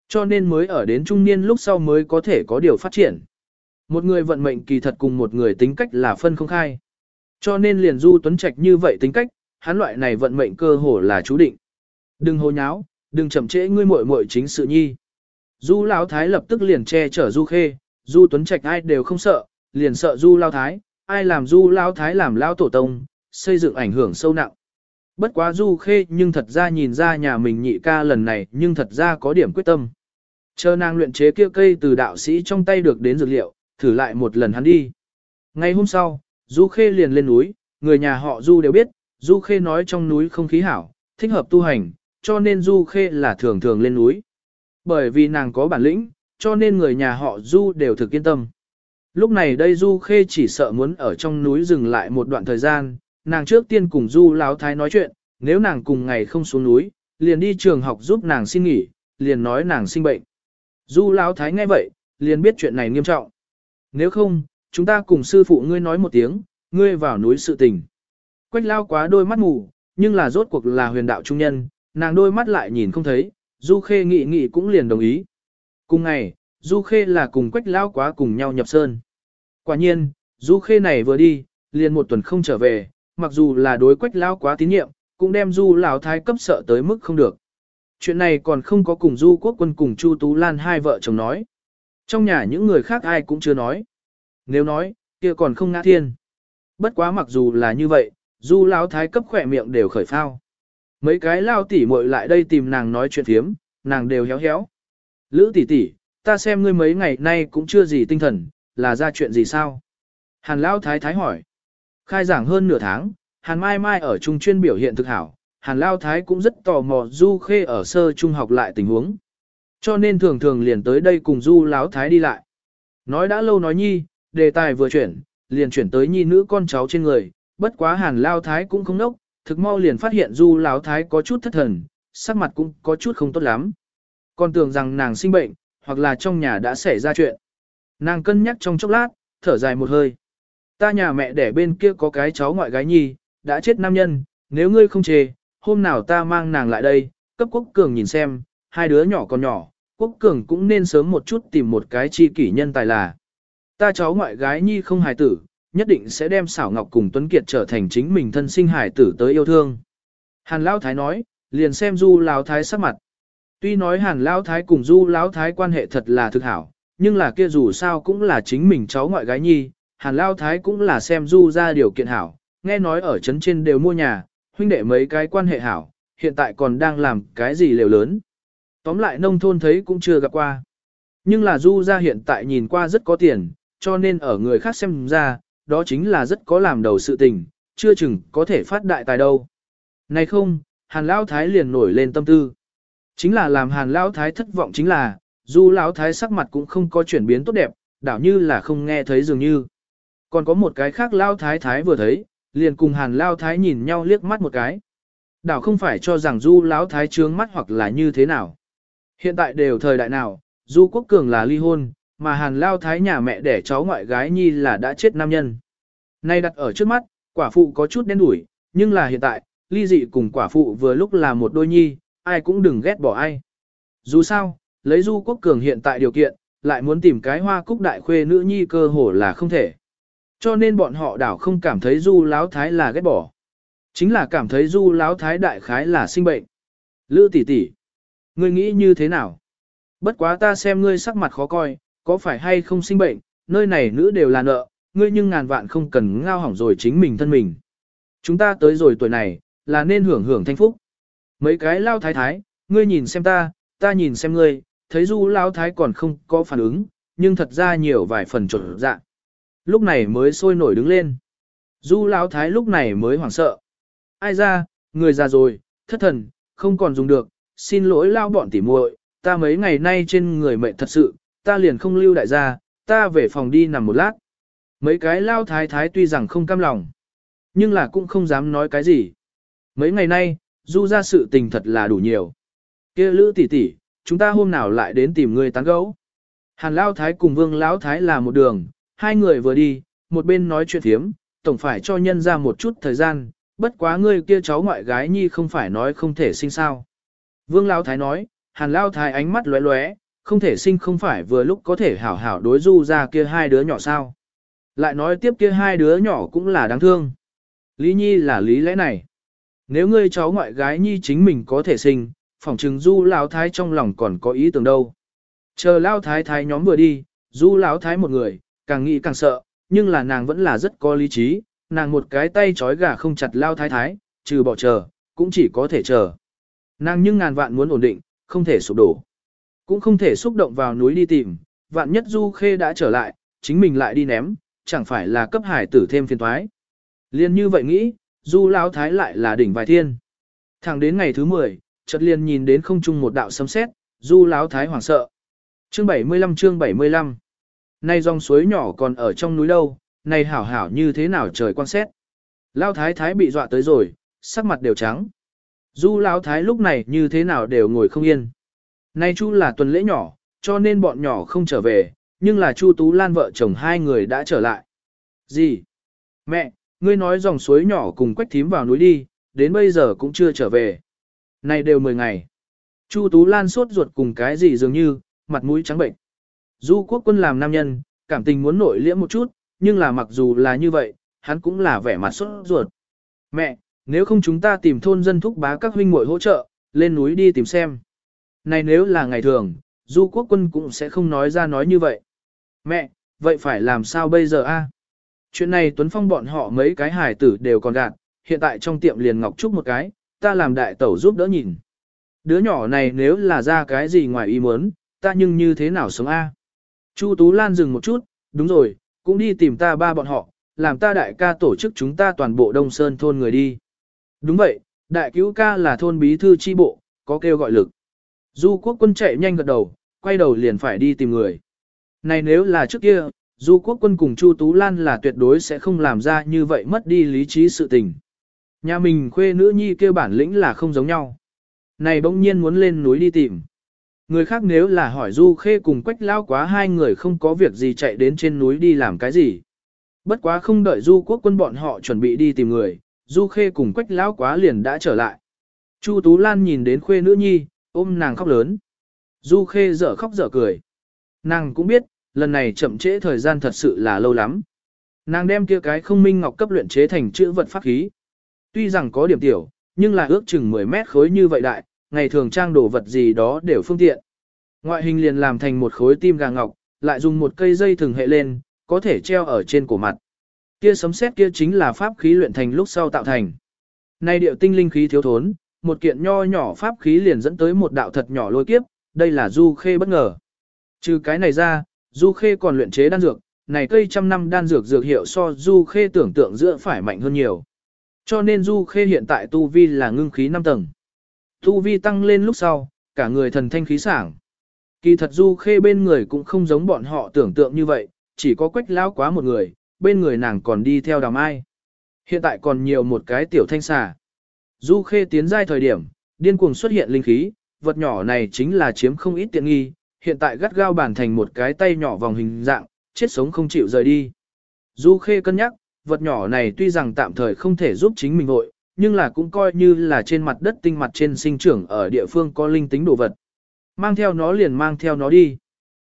Cho nên mới ở đến trung niên lúc sau mới có thể có điều phát triển. Một người vận mệnh kỳ thật cùng một người tính cách là phân không khai. Cho nên liền du tuấn trạch như vậy tính cách, hắn loại này vận mệnh cơ hồ là chú định. Đừng hồ nháo, đừng chậm trễ ngươi muội muội chính sự nhi. Du Lão Thái lập tức liền che chở Du Khê, Du Tuấn Trạch ai đều không sợ, liền sợ Du Lão Thái, ai làm Du Lão Thái làm Lão Tổ Tông, xây dựng ảnh hưởng sâu nặng. Bất quá Du Khê nhưng thật ra nhìn ra nhà mình nhị ca lần này nhưng thật ra có điểm quyết tâm. Chờ nàng luyện chế kia cây từ đạo sĩ trong tay được đến dược liệu, thử lại một lần hắn đi. Ngày hôm sau, Du Khê liền lên núi, người nhà họ Du đều biết, Du Khê nói trong núi không khí hảo, thích hợp tu hành, cho nên Du Khê là thường thường lên núi. Bởi vì nàng có bản lĩnh, cho nên người nhà họ Du đều thực yên tâm. Lúc này đây Du Khê chỉ sợ muốn ở trong núi dừng lại một đoạn thời gian, nàng trước tiên cùng Du Lão Thái nói chuyện, nếu nàng cùng ngày không xuống núi, liền đi trường học giúp nàng xin nghỉ, liền nói nàng sinh bệnh. Du Lão Thái nghe vậy, liền biết chuyện này nghiêm trọng. Nếu không, chúng ta cùng sư phụ ngươi nói một tiếng, ngươi vào núi sự tình. Quách lao quá đôi mắt mù, nhưng là rốt cuộc là huyền đạo trung nhân, nàng đôi mắt lại nhìn không thấy, Du Khê nghị nghị cũng liền đồng ý. Cùng ngày, Du Khê là cùng Quách lao quá cùng nhau nhập sơn. Quả nhiên, Du Khê này vừa đi, liền một tuần không trở về, mặc dù là đối Quách lao quá tín nhiệm, cũng đem Du lão thái cấp sợ tới mức không được. Chuyện này còn không có cùng Du quốc quân cùng Chu Tú Lan hai vợ chồng nói. Trong nhà những người khác ai cũng chưa nói. Nếu nói, kia còn không ngã thiên. Bất quá mặc dù là như vậy, du lão thái cấp khỏe miệng đều khởi phao. Mấy cái lao tỉ muội lại đây tìm nàng nói chuyện thiếm, nàng đều héo héo. Lữ tỷ tỷ, ta xem ngươi mấy ngày nay cũng chưa gì tinh thần, là ra chuyện gì sao? Hàn lão thái thái hỏi. Khai giảng hơn nửa tháng, Hàn Mai Mai ở trung chuyên biểu hiện thực hảo, Hàn Lao Thái cũng rất tò mò Du Khê ở sơ trung học lại tình huống. Cho nên thường thường liền tới đây cùng Du Lão Thái đi lại. Nói đã lâu nói nhi, đề tài vừa chuyển, liền chuyển tới nhi nữ con cháu trên người, bất quá Hàn Lao Thái cũng không nốc, thực mau liền phát hiện Du Lão Thái có chút thất thần, sắc mặt cũng có chút không tốt lắm. Còn tưởng rằng nàng sinh bệnh, hoặc là trong nhà đã xảy ra chuyện. Nàng cân nhắc trong chốc lát, thở dài một hơi. Ta nhà mẹ đẻ bên kia có cái cháu ngoại gái nhi, đã chết nam nhân, nếu ngươi không chê, hôm nào ta mang nàng lại đây, cấp quốc cường nhìn xem, hai đứa nhỏ còn nhỏ, quốc cường cũng nên sớm một chút tìm một cái chi kỷ nhân tài là. Ta cháu ngoại gái nhi không hài tử, nhất định sẽ đem xảo ngọc cùng Tuấn Kiệt trở thành chính mình thân sinh hài tử tới yêu thương. Hàn Lão Thái nói, liền xem Du Lão Thái sắc mặt. Tuy nói Hàn Lão Thái cùng Du Lão Thái quan hệ thật là thực hảo, nhưng là kia dù sao cũng là chính mình cháu ngoại gái nhi, Hàn Lão Thái cũng là xem Du ra điều kiện hảo, nghe nói ở trấn trên đều mua nhà, huynh đệ mấy cái quan hệ hảo, hiện tại còn đang làm cái gì liều lớn. Tóm lại nông thôn thấy cũng chưa gặp qua. Nhưng là Du ra hiện tại nhìn qua rất có tiền, cho nên ở người khác xem ra, đó chính là rất có làm đầu sự tình, chưa chừng có thể phát đại tài đâu. Này không, Hàn Lão Thái liền nổi lên tâm tư. Chính là làm Hàn Lão Thái thất vọng chính là, Du Lão Thái sắc mặt cũng không có chuyển biến tốt đẹp, đảo như là không nghe thấy dường như. Còn có một cái khác Lão Thái Thái vừa thấy, liền cùng Hàn Lão Thái nhìn nhau liếc mắt một cái. Đảo không phải cho rằng Du Lão Thái trướng mắt hoặc là như thế nào. Hiện tại đều thời đại nào, Du Quốc Cường là ly hôn, mà Hàn Lão Thái nhà mẹ đẻ cháu ngoại gái nhi là đã chết nam nhân. Nay đặt ở trước mắt, quả phụ có chút đen đủi, nhưng là hiện tại, ly dị cùng quả phụ vừa lúc là một đôi nhi, ai cũng đừng ghét bỏ ai. Dù sao, lấy Du Quốc Cường hiện tại điều kiện, lại muốn tìm cái hoa cúc đại khuê nữ nhi cơ hồ là không thể. Cho nên bọn họ đảo không cảm thấy Du Láo Thái là ghét bỏ. Chính là cảm thấy Du Láo Thái đại khái là sinh bệnh. Lữ tỷ tỷ, ngươi nghĩ như thế nào? Bất quá ta xem ngươi sắc mặt khó coi, có phải hay không sinh bệnh, nơi này nữ đều là nợ, ngươi nhưng ngàn vạn không cần ngao hỏng rồi chính mình thân mình. Chúng ta tới rồi tuổi này, là nên hưởng hưởng thanh phúc. Mấy cái lao thái thái, ngươi nhìn xem ta, ta nhìn xem ngươi, thấy du lao thái còn không có phản ứng, nhưng thật ra nhiều vài phần trộn dạ. Lúc này mới sôi nổi đứng lên. Du lão thái lúc này mới hoảng sợ. Ai ra, người già rồi, thất thần, không còn dùng được, xin lỗi lao bọn tỉ muội, ta mấy ngày nay trên người mệt thật sự, ta liền không lưu đại gia, ta về phòng đi nằm một lát. Mấy cái lao thái thái tuy rằng không cam lòng, nhưng là cũng không dám nói cái gì. Mấy ngày nay, du ra sự tình thật là đủ nhiều. kia lữ tỷ tỷ, chúng ta hôm nào lại đến tìm người tán gẫu. Hàn Lao Thái cùng Vương Lão Thái là một đường, hai người vừa đi, một bên nói chuyện thiếm, tổng phải cho nhân ra một chút thời gian, bất quá ngươi kia cháu ngoại gái nhi không phải nói không thể sinh sao. Vương Lão Thái nói, Hàn Lao Thái ánh mắt lóe lóe, không thể sinh không phải vừa lúc có thể hảo hảo đối du ra kia hai đứa nhỏ sao. Lại nói tiếp kia hai đứa nhỏ cũng là đáng thương. Lý Nhi là lý lẽ này. Nếu ngươi cháu ngoại gái Nhi chính mình có thể sinh, phỏng chừng du lão thái trong lòng còn có ý tưởng đâu. Chờ lao thái thái nhóm vừa đi, du lão thái một người, càng nghĩ càng sợ, nhưng là nàng vẫn là rất có lý trí, nàng một cái tay trói gà không chặt lao thái thái, trừ bỏ chờ, cũng chỉ có thể chờ. Nàng nhưng ngàn vạn muốn ổn định, không thể sụp đổ. Cũng không thể xúc động vào núi đi tìm, vạn nhất du khê đã trở lại, chính mình lại đi ném, chẳng phải là cấp hải tử thêm phiền thoái. Liên như vậy nghĩ, du lão thái lại là đỉnh vài thiên. Thẳng đến ngày thứ 10, chợt liền nhìn đến không trung một đạo sấm sét, du lão thái hoảng sợ. Chương 75 chương 75 Nay dòng suối nhỏ còn ở trong núi đâu, này hảo hảo như thế nào trời quan xét. Lão thái thái bị dọa tới rồi, sắc mặt đều trắng. Du lão thái lúc này như thế nào đều ngồi không yên. Nay chu là tuần lễ nhỏ, cho nên bọn nhỏ không trở về, nhưng là Chu Tú Lan vợ chồng hai người đã trở lại. Gì? Mẹ, ngươi nói dòng suối nhỏ cùng quách thím vào núi đi, đến bây giờ cũng chưa trở về. Này đều 10 ngày. Chu Tú Lan sốt ruột cùng cái gì dường như, mặt mũi trắng bệnh. Du quốc quân làm nam nhân, cảm tình muốn nội liễm một chút, nhưng là mặc dù là như vậy, hắn cũng là vẻ mặt sốt ruột. Mẹ, nếu không chúng ta tìm thôn dân thúc bá các huynh muội hỗ trợ, lên núi đi tìm xem. Này nếu là ngày thường, du quốc quân cũng sẽ không nói ra nói như vậy. Mẹ, vậy phải làm sao bây giờ a? Chuyện này Tuấn Phong bọn họ mấy cái hải tử đều còn gạt, hiện tại trong tiệm liền Ngọc Trúc một cái, ta làm đại tẩu giúp đỡ nhìn. Đứa nhỏ này nếu là ra cái gì ngoài ý muốn, ta nhưng như thế nào sống a? Chu Tú Lan dừng một chút, đúng rồi, cũng đi tìm ta ba bọn họ, làm ta đại ca tổ chức chúng ta toàn bộ Đông Sơn thôn người đi. Đúng vậy, đại cứu ca là thôn bí thư chi bộ, có kêu gọi lực. Du quốc quân chạy nhanh gật đầu, quay đầu liền phải đi tìm người. Này nếu là trước kia, Du quốc quân cùng Chu Tú Lan là tuyệt đối sẽ không làm ra như vậy mất đi lý trí sự tình. Nhà mình khuê nữ nhi kêu bản lĩnh là không giống nhau. Này bỗng nhiên muốn lên núi đi tìm. Người khác nếu là hỏi Du Khê cùng Quách Lao quá hai người không có việc gì chạy đến trên núi đi làm cái gì. Bất quá không đợi Du quốc quân bọn họ chuẩn bị đi tìm người, Du Khê cùng Quách Lao quá liền đã trở lại. Chu Tú Lan nhìn đến khuê nữ nhi, ôm nàng khóc lớn. Du Khê dở khóc dở cười. Nàng cũng biết, lần này chậm trễ thời gian thật sự là lâu lắm. Nàng đem kia cái không minh ngọc cấp luyện chế thành chữ vật pháp khí. Tuy rằng có điểm tiểu, nhưng là ước chừng 10 mét khối như vậy đại, ngày thường trang đồ vật gì đó đều phương tiện. Ngoại hình liền làm thành một khối tim gà ngọc, lại dùng một cây dây thường hệ lên, có thể treo ở trên cổ mặt. Kia sấm sét kia chính là pháp khí luyện thành lúc sau tạo thành. Nay điệu tinh linh khí thiếu thốn, một kiện nho nhỏ pháp khí liền dẫn tới một đạo thật nhỏ lôi kiếp, đây là du khê bất ngờ. Trừ cái này ra, Du Khê còn luyện chế đan dược, này cây trăm năm đan dược dược hiệu so Du Khê tưởng tượng giữa phải mạnh hơn nhiều. Cho nên Du Khê hiện tại tu vi là ngưng khí 5 tầng. Tu vi tăng lên lúc sau, cả người thần thanh khí sảng. Kỳ thật Du Khê bên người cũng không giống bọn họ tưởng tượng như vậy, chỉ có quách lão quá một người, bên người nàng còn đi theo đàm ai. Hiện tại còn nhiều một cái tiểu thanh xà. Du Khê tiến giai thời điểm, điên cuồng xuất hiện linh khí, vật nhỏ này chính là chiếm không ít tiện nghi, hiện tại gắt gao bản thành một cái tay nhỏ vòng hình dạng, chết sống không chịu rời đi. Du Khê cân nhắc, vật nhỏ này tuy rằng tạm thời không thể giúp chính mình vội, nhưng là cũng coi như là trên mặt đất tinh mặt trên sinh trưởng ở địa phương có linh tính đồ vật. Mang theo nó liền mang theo nó đi.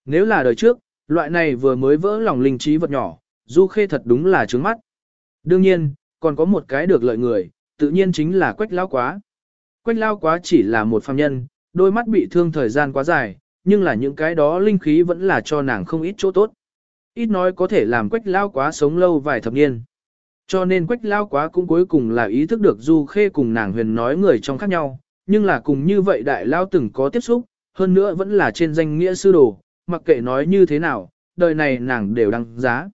Nếu là đời trước, loại này vừa mới vỡ lòng linh trí vật nhỏ, Du Khê thật đúng là trướng mắt. Đương nhiên, còn có một cái được lợi người, tự nhiên chính là Quách Lao Quá. Quách Lao Quá chỉ là một phàm nhân, đôi mắt bị thương thời gian quá dài, nhưng là những cái đó linh khí vẫn là cho nàng không ít chỗ tốt. Ít nói có thể làm Quách Lao Quá sống lâu vài thập niên. Cho nên Quách Lao Quá cũng cuối cùng là ý thức được Du Khê cùng nàng huyền nói người trong khác nhau, nhưng là cùng như vậy đại lao từng có tiếp xúc, hơn nữa vẫn là trên danh nghĩa sư đồ, mặc kệ nói như thế nào, đời này nàng đều đăng giá.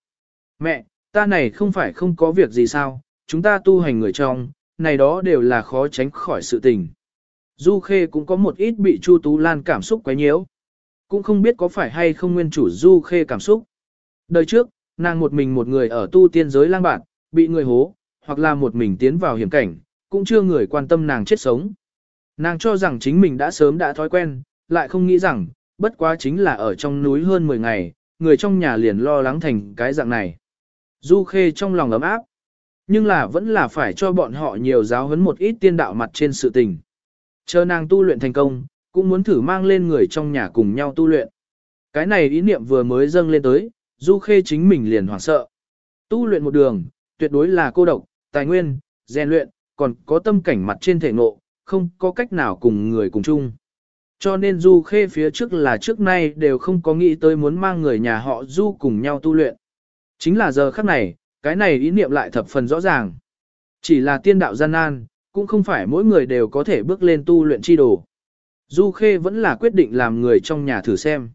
Mẹ, ta này không phải không có việc gì sao, chúng ta tu hành người trong, này đó đều là khó tránh khỏi sự tình. Du Khê cũng có một ít bị Chu Tú Lan cảm xúc quấy nhiễu. Cũng không biết có phải hay không nguyên chủ Du Khê cảm xúc. Đời trước, nàng một mình một người ở tu tiên giới lang bản bị người hố, hoặc là một mình tiến vào hiểm cảnh, cũng chưa người quan tâm nàng chết sống. Nàng cho rằng chính mình đã sớm đã thói quen, lại không nghĩ rằng, bất quá chính là ở trong núi hơn 10 ngày, người trong nhà liền lo lắng thành cái dạng này. Du Khê trong lòng ấm áp, nhưng là vẫn là phải cho bọn họ nhiều giáo huấn một ít tiên đạo mặt trên sự tình. Chờ nàng tu luyện thành công, cũng muốn thử mang lên người trong nhà cùng nhau tu luyện. Cái này ý niệm vừa mới dâng lên tới, Du Khê chính mình liền hoảng sợ. Tu luyện một đường, tuyệt đối là cô độc, tài nguyên, rèn luyện, còn có tâm cảnh mặt trên thể ngộ, không có cách nào cùng người cùng chung. Cho nên Du Khê phía trước là trước nay đều không có nghĩ tới muốn mang người nhà họ Du cùng nhau tu luyện. Chính là giờ khắc này, cái này ý niệm lại thập phần rõ ràng. Chỉ là tiên đạo gian nan, cũng không phải mỗi người đều có thể bước lên tu luyện chi đồ. Du Khê vẫn là quyết định làm người trong nhà thử xem.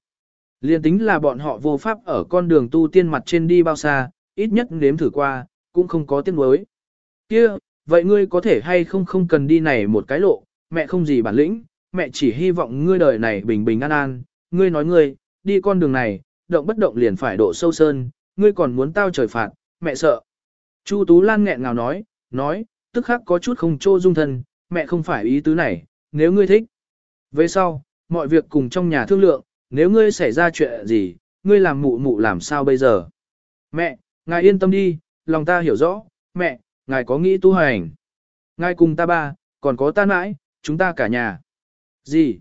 Liên tính là bọn họ vô pháp ở con đường tu tiên mặt trên đi bao xa, ít nhất nếm thử qua, cũng không có tiếc nuối. Kia, vậy ngươi có thể hay không không cần đi này một cái lộ, mẹ không gì bản lĩnh, mẹ chỉ hy vọng ngươi đời này bình bình an an, ngươi nói ngươi, đi con đường này, động bất động liền phải độ sâu sơn, ngươi còn muốn tao trời phạt, mẹ sợ. Chu Tú Lan nghẹn ngào nói, nói, tức khắc có chút không trô dung thân, mẹ không phải ý tứ này, nếu ngươi thích. Về sau, mọi việc cùng trong nhà thương lượng, nếu ngươi xảy ra chuyện gì, ngươi làm mụ mụ làm sao bây giờ? Mẹ, ngài yên tâm đi, lòng ta hiểu rõ, mẹ, ngài có nghĩ tu hành. Ngài cùng ta ba, còn có ta mãi, chúng ta cả nhà. Gì?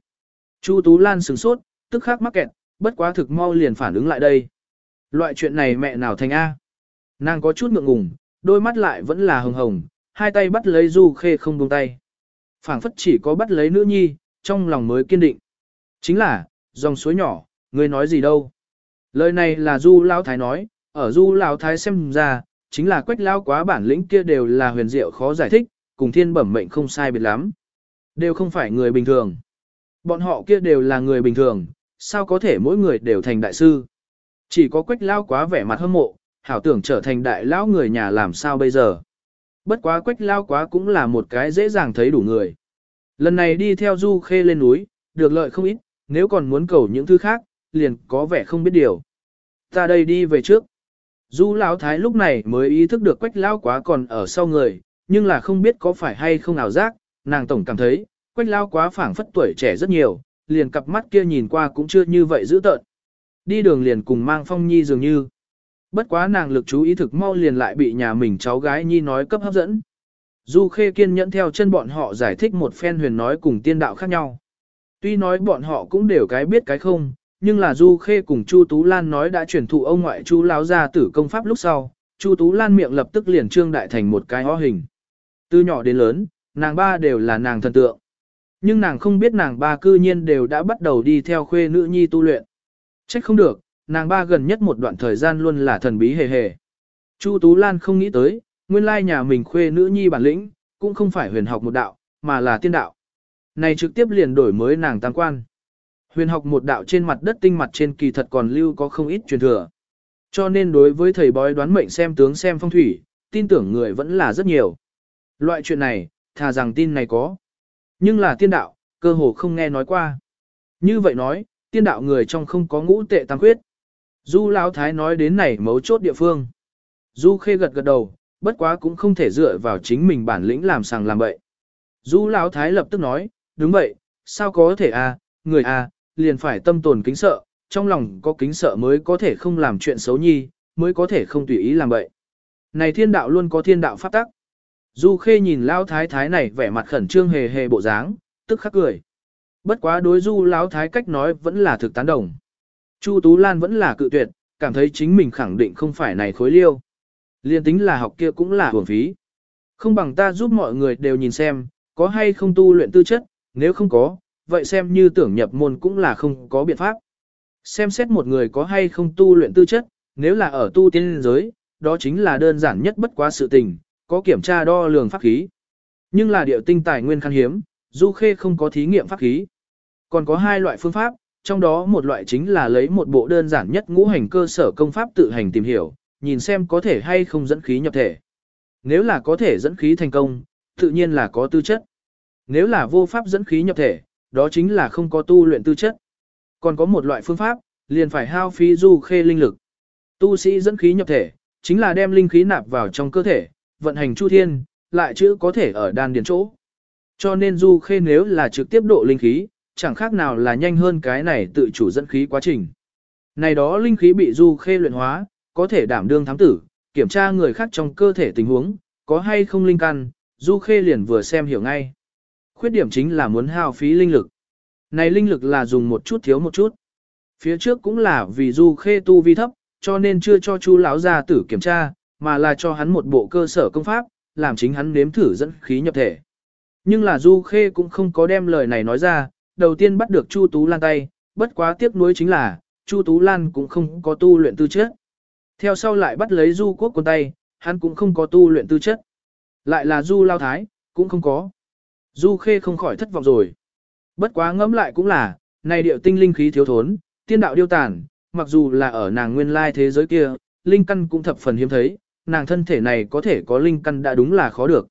Chu Tú Lan sừng sốt, tức khắc mắc kẹt, bất quá thực mau liền phản ứng lại đây. Loại chuyện này mẹ nào thành A? Nàng có chút ngượng ngùng, đôi mắt lại vẫn là hồng hồng, hai tay bắt lấy Du Khê không buông tay. phảng phất chỉ có bắt lấy nữ nhi, trong lòng mới kiên định. Chính là, dòng suối nhỏ, ngươi nói gì đâu. Lời này là Du Lão Thái nói, ở Du Lão Thái xem ra, chính là quách lao quá bản lĩnh kia đều là huyền diệu khó giải thích, cùng thiên bẩm mệnh không sai biệt lắm. Đều không phải người bình thường. Bọn họ kia đều là người bình thường, sao có thể mỗi người đều thành đại sư. Chỉ có quách lao quá vẻ mặt hâm mộ, hảo tưởng trở thành đại lão người nhà làm sao bây giờ. Bất quá quách lao quá cũng là một cái dễ dàng thấy đủ người. Lần này đi theo du khê lên núi, được lợi không ít, nếu còn muốn cầu những thứ khác, liền có vẻ không biết điều. Ta đây đi về trước. Du lão thái lúc này mới ý thức được quách Lão quá còn ở sau người, nhưng là không biết có phải hay không ảo giác, nàng tổng cảm thấy, quách Lão quá phảng phất tuổi trẻ rất nhiều, liền cặp mắt kia nhìn qua cũng chưa như vậy dữ tợn. Đi đường liền cùng mang phong nhi dường như. Bất quá nàng lực chú ý thực mau liền lại bị nhà mình cháu gái nhi nói cấp hấp dẫn. Du khê kiên nhẫn theo chân bọn họ giải thích một phen huyền nói cùng tiên đạo khác nhau. Tuy nói bọn họ cũng đều cái biết cái không, nhưng là Du Khê cùng Chu Tú Lan nói đã truyền thụ ông ngoại Chu lão gia tử công pháp lúc sau, Chu Tú Lan miệng lập tức liền trương đại thành một cái ho hình. Từ nhỏ đến lớn, nàng ba đều là nàng thần tượng. Nhưng nàng không biết nàng ba cư nhiên đều đã bắt đầu đi theo khuê nữ nhi tu luyện. Trách không được, nàng ba gần nhất một đoạn thời gian luôn là thần bí hề hề. Chu Tú Lan không nghĩ tới, nguyên lai nhà mình khuê nữ nhi bản lĩnh, cũng không phải huyền học một đạo, mà là tiên đạo. Này trực tiếp liền đổi mới nàng tăng quan. Huyền học một đạo trên mặt đất tinh mặt trên kỳ thật còn lưu có không ít truyền thừa. Cho nên đối với thầy bói đoán mệnh xem tướng xem phong thủy, tin tưởng người vẫn là rất nhiều. Loại chuyện này, thà rằng tin này có. Nhưng là tiên đạo, cơ hồ không nghe nói qua. Như vậy nói, tiên đạo người trong không có ngũ tệ tăng quyết. Du Lão Thái nói đến này mấu chốt địa phương. Du Khê gật gật đầu, bất quá cũng không thể dựa vào chính mình bản lĩnh làm sàng làm bậy. Du Lão Thái lập tức nói, đúng vậy, sao có thể à, người à, liền phải tâm tồn kính sợ, trong lòng có kính sợ mới có thể không làm chuyện xấu nhi, mới có thể không tùy ý làm bậy. Này thiên đạo luôn có thiên đạo pháp tắc. Du Khê nhìn Lão Thái Thái này vẻ mặt khẩn trương hề hề bộ dáng, tức khắc cười. Bất quá đối Du Lão Thái cách nói vẫn là thực tán đồng. Chu Tú Lan vẫn là cự tuyệt, cảm thấy chính mình khẳng định không phải này khối liêu. Liên tính là học kia cũng là hưởng phí. Không bằng ta giúp mọi người đều nhìn xem, có hay không tu luyện tư chất, nếu không có, vậy xem như tưởng nhập môn cũng là không có biện pháp. Xem xét một người có hay không tu luyện tư chất, nếu là ở tu tiên giới, đó chính là đơn giản nhất bất quá sự tình, có kiểm tra đo lường pháp khí. Nhưng là điệu tinh tài nguyên khan hiếm, Du Khê không có thí nghiệm pháp khí. Còn có hai loại phương pháp, trong đó một loại chính là lấy một bộ đơn giản nhất ngũ hành cơ sở công pháp tự hành tìm hiểu, nhìn xem có thể hay không dẫn khí nhập thể. Nếu là có thể dẫn khí thành công, tự nhiên là có tư chất. Nếu là vô pháp dẫn khí nhập thể, đó chính là không có tu luyện tư chất. Còn có một loại phương pháp, liền phải hao phí du khê linh lực. Tu sĩ dẫn khí nhập thể, chính là đem linh khí nạp vào trong cơ thể, vận hành chu thiên, lại chữ có thể ở đan điền chỗ. Cho nên du khê nếu là trực tiếp độ linh khí, chẳng khác nào là nhanh hơn cái này tự chủ dẫn khí quá trình. Này đó linh khí bị du khê luyện hóa, có thể đảm đương thám tử, kiểm tra người khác trong cơ thể tình huống, có hay không linh căn, du khê liền vừa xem hiểu ngay. Khuyết điểm chính là muốn hao phí linh lực. Này linh lực là dùng một chút thiếu một chút. Phía trước cũng là vì du khê tu vi thấp, cho nên chưa cho chú lão gia tử kiểm tra, mà là cho hắn một bộ cơ sở công pháp, làm chính hắn nếm thử dẫn khí nhập thể. Nhưng là du khê cũng không có đem lời này nói ra, đầu tiên bắt được Chu Tú Lan tay, bất quá tiếc nuối chính là, Chu Tú Lan cũng không có tu luyện tư chất. Theo sau lại bắt lấy Du Quốc quân tay, hắn cũng không có tu luyện tư chất. Lại là Du Lao Thái, cũng không có. Du Khê không khỏi thất vọng rồi. Bất quá ngẫm lại cũng là, này điệu tinh linh khí thiếu thốn, tiên đạo điêu tàn, mặc dù là ở nàng nguyên lai thế giới kia, linh căn cũng thập phần hiếm thấy, nàng thân thể này có thể có linh căn đã đúng là khó được.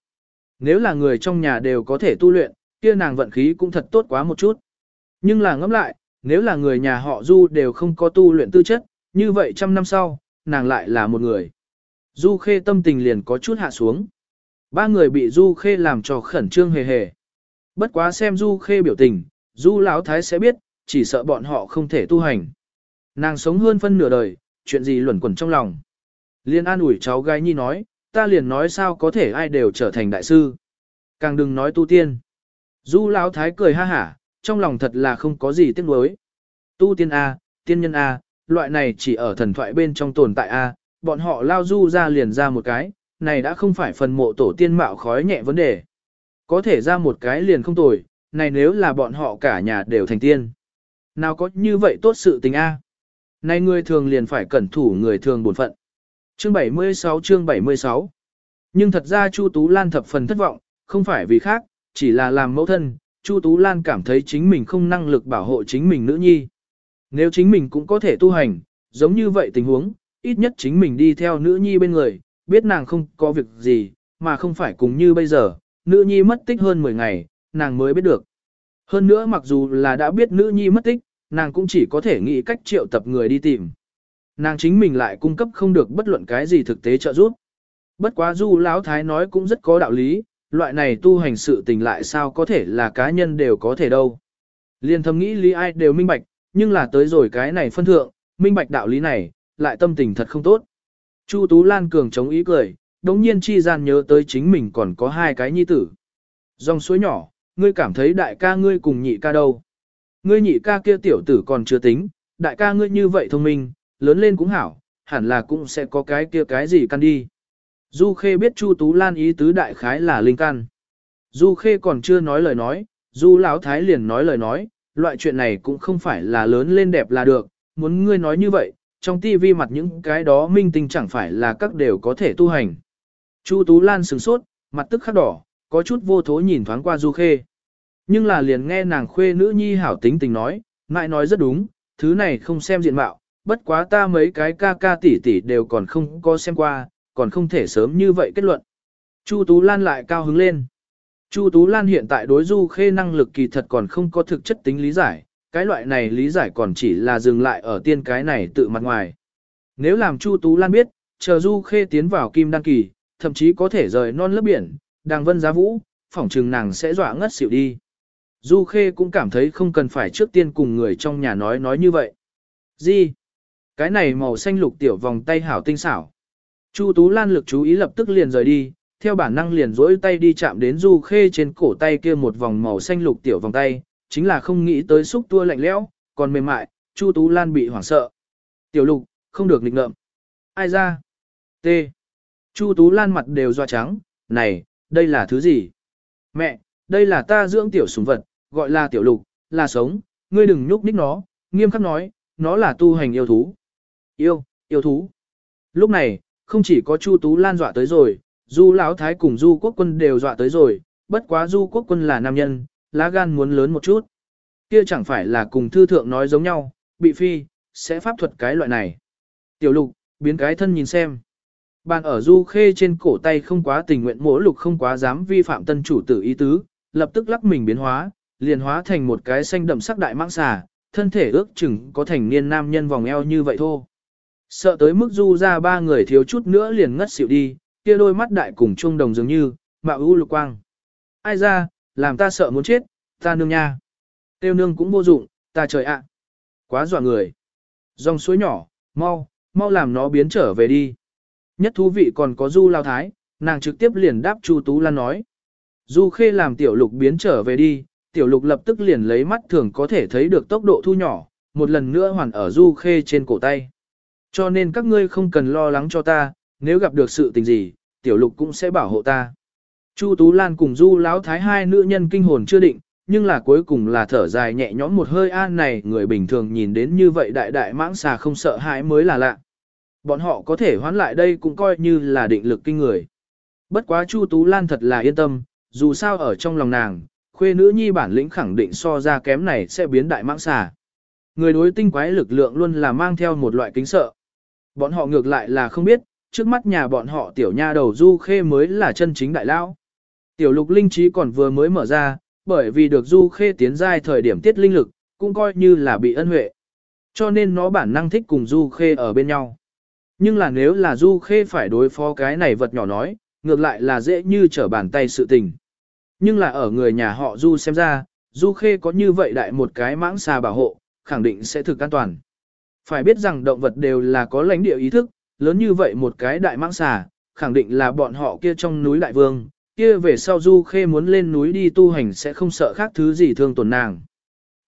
Nếu là người trong nhà đều có thể tu luyện, kia nàng vận khí cũng thật tốt quá một chút. Nhưng là ngẫm lại, nếu là người nhà họ Du đều không có tu luyện tư chất, như vậy trăm năm sau, nàng lại là một người. Du Khê tâm tình liền có chút hạ xuống. Ba người bị Du Khê làm cho khẩn trương hề hề. Bất quá xem Du Khê biểu tình, Du Lão Thái sẽ biết, chỉ sợ bọn họ không thể tu hành. Nàng sống hơn phân nửa đời, chuyện gì luẩn quẩn trong lòng. Liên an ủi cháu gái nhi nói, ta liền nói sao có thể ai đều trở thành đại sư. Càng đừng nói tu tiên. Du Lão Thái cười ha hả, trong lòng thật là không có gì tiếc nuối. Tu tiên A, tiên nhân A, loại này chỉ ở thần thoại bên trong tồn tại A, bọn họ lao du ra liền ra một cái, này đã không phải phần mộ tổ tiên mạo khói nhẹ vấn đề. Có thể ra một cái liền không tồi, này nếu là bọn họ cả nhà đều thành tiên. Nào có như vậy tốt sự tình A. Này người thường liền phải cẩn thủ người thường buồn phận. Chương 76 chương 76 Nhưng thật ra Chu Tú Lan thập phần thất vọng, không phải vì khác, chỉ là làm mẫu thân, Chu Tú Lan cảm thấy chính mình không năng lực bảo hộ chính mình nữ nhi. Nếu chính mình cũng có thể tu hành, giống như vậy tình huống, ít nhất chính mình đi theo nữ nhi bên người, biết nàng không có việc gì, mà không phải cùng như bây giờ, nữ nhi mất tích hơn 10 ngày, nàng mới biết được. Hơn nữa mặc dù là đã biết nữ nhi mất tích, nàng cũng chỉ có thể nghĩ cách triệu tập người đi tìm. Nàng chính mình lại cung cấp không được bất luận cái gì thực tế trợ giúp. Bất quá du lão thái nói cũng rất có đạo lý, loại này tu hành sự tình lại sao có thể là cá nhân đều có thể đâu. Liên thầm nghĩ lý ai đều minh bạch, nhưng là tới rồi cái này phân thượng, minh bạch đạo lý này, lại tâm tình thật không tốt. Chu Tú Lan cường chống ý cười, đống nhiên chi gian nhớ tới chính mình còn có hai cái nhi tử. Dòng suối nhỏ, ngươi cảm thấy đại ca ngươi cùng nhị ca đâu. Ngươi nhị ca kia tiểu tử còn chưa tính, đại ca ngươi như vậy thông minh, lớn lên cũng hảo, hẳn là cũng sẽ có cái kia cái gì căn đi. Du Khê biết Chu Tú Lan ý tứ đại khái là linh căn. Du Khê còn chưa nói lời nói, Du Lão Thái liền nói lời nói, loại chuyện này cũng không phải là lớn lên đẹp là được, muốn ngươi nói như vậy, trong tivi mặt những cái đó minh tinh chẳng phải là các đều có thể tu hành. Chu Tú Lan sừng sốt, mặt tức khắc đỏ, có chút vô thố nhìn thoáng qua Du Khê. Nhưng là liền nghe nàng khuê nữ nhi hảo tính tình nói, ngại nói rất đúng, thứ này không xem diện mạo, bất quá ta mấy cái ca ca tỷ tỷ đều còn không có xem qua, còn không thể sớm như vậy kết luận. Chu Tú Lan lại cao hứng lên. Chu Tú Lan hiện tại đối Du Khê năng lực kỳ thật còn không có thực chất tính lý giải, cái loại này lý giải còn chỉ là dừng lại ở tiên cái này tự mặt ngoài. Nếu làm Chu Tú Lan biết, chờ Du Khê tiến vào kim đăng kỳ, thậm chí có thể rời non lớp biển, đàng vân giá vũ, phỏng trừng nàng sẽ dọa ngất xỉu đi. Du Khê cũng cảm thấy không cần phải trước tiên cùng người trong nhà nói nói như vậy. Gì? Cái này màu xanh lục tiểu vòng tay hảo tinh xảo. Chu Tú Lan lực chú ý lập tức liền rời đi, theo bản năng liền rỗi tay đi chạm đến Du Khê trên cổ tay kia một vòng màu xanh lục tiểu vòng tay, chính là không nghĩ tới xúc tua lạnh lẽo, còn mềm mại, Chu Tú Lan bị hoảng sợ. Tiểu lục, không được nghịch ngợm. Ai ra? T. Chu Tú Lan mặt đều doa trắng, này, đây là thứ gì? Mẹ, đây là ta dưỡng tiểu sùng vật, gọi là tiểu lục, là sống, ngươi đừng nhúc nhích nó, nghiêm khắc nói, nó là tu hành yêu thú. Yêu, yêu thú. Lúc này, không chỉ có Chu Tú Lan dọa tới rồi, Du Lão Thái cùng Du Quốc Quân đều dọa tới rồi, bất quá Du Quốc Quân là nam nhân, lá gan muốn lớn một chút. Kia chẳng phải là cùng thư thượng nói giống nhau, bị phi, sẽ pháp thuật cái loại này. Tiểu lục, biến cái thân nhìn xem. Bàn ở Du Khê trên cổ tay không quá tình nguyện mỗi lục không quá dám vi phạm tân chủ tử ý tứ, lập tức lắc mình biến hóa, liền hóa thành một cái xanh đậm sắc đại mạng xà, thân thể ước chừng có thành niên nam nhân vòng eo như vậy thôi. Sợ tới mức du ra ba người thiếu chút nữa liền ngất xỉu đi, kia đôi mắt đại cùng trung đồng dường như, mạo u lục quang. Ai ra, làm ta sợ muốn chết, ta nương nha. Tiêu nương cũng vô dụng, ta trời ạ. Quá dọa người. Dòng suối nhỏ, mau, mau làm nó biến trở về đi. Nhất thú vị còn có du lao thái, nàng trực tiếp liền đáp Chu Tú Lan nói. Du khê làm tiểu lục biến trở về đi, tiểu lục lập tức liền lấy mắt thường có thể thấy được tốc độ thu nhỏ, một lần nữa hoàn ở du khê trên cổ tay. Cho nên các ngươi không cần lo lắng cho ta, nếu gặp được sự tình gì, tiểu lục cũng sẽ bảo hộ ta. Chu Tú Lan cùng Du Lão Thái hai nữ nhân kinh hồn chưa định, nhưng là cuối cùng là thở dài nhẹ nhõm một hơi an này, người bình thường nhìn đến như vậy đại đại mãng xà không sợ hãi mới là lạ. Bọn họ có thể hoán lại đây cũng coi như là định lực kinh người. Bất quá Chu Tú Lan thật là yên tâm, dù sao ở trong lòng nàng, khuê nữ nhi bản lĩnh khẳng định so ra kém này sẽ biến đại mãng xà. Người đối tinh quái lực lượng luôn là mang theo một loại kính sợ. Bọn họ ngược lại là không biết, trước mắt nhà bọn họ tiểu nha đầu du khê mới là chân chính đại lao. Tiểu lục linh trí còn vừa mới mở ra, bởi vì được du khê tiến giai thời điểm tiết linh lực, cũng coi như là bị ân huệ. Cho nên nó bản năng thích cùng du khê ở bên nhau. Nhưng là nếu là du khê phải đối phó cái này vật nhỏ nói, ngược lại là dễ như trở bàn tay sự tình. Nhưng là ở người nhà họ du xem ra, du khê có như vậy đại một cái mãng xà bảo hộ, khẳng định sẽ thực an toàn. Phải biết rằng động vật đều là có lãnh địa ý thức, lớn như vậy một cái đại mãng xà, khẳng định là bọn họ kia trong núi đại vương, kia về sau Du Khê muốn lên núi đi tu hành sẽ không sợ khác thứ gì thương tổn nàng.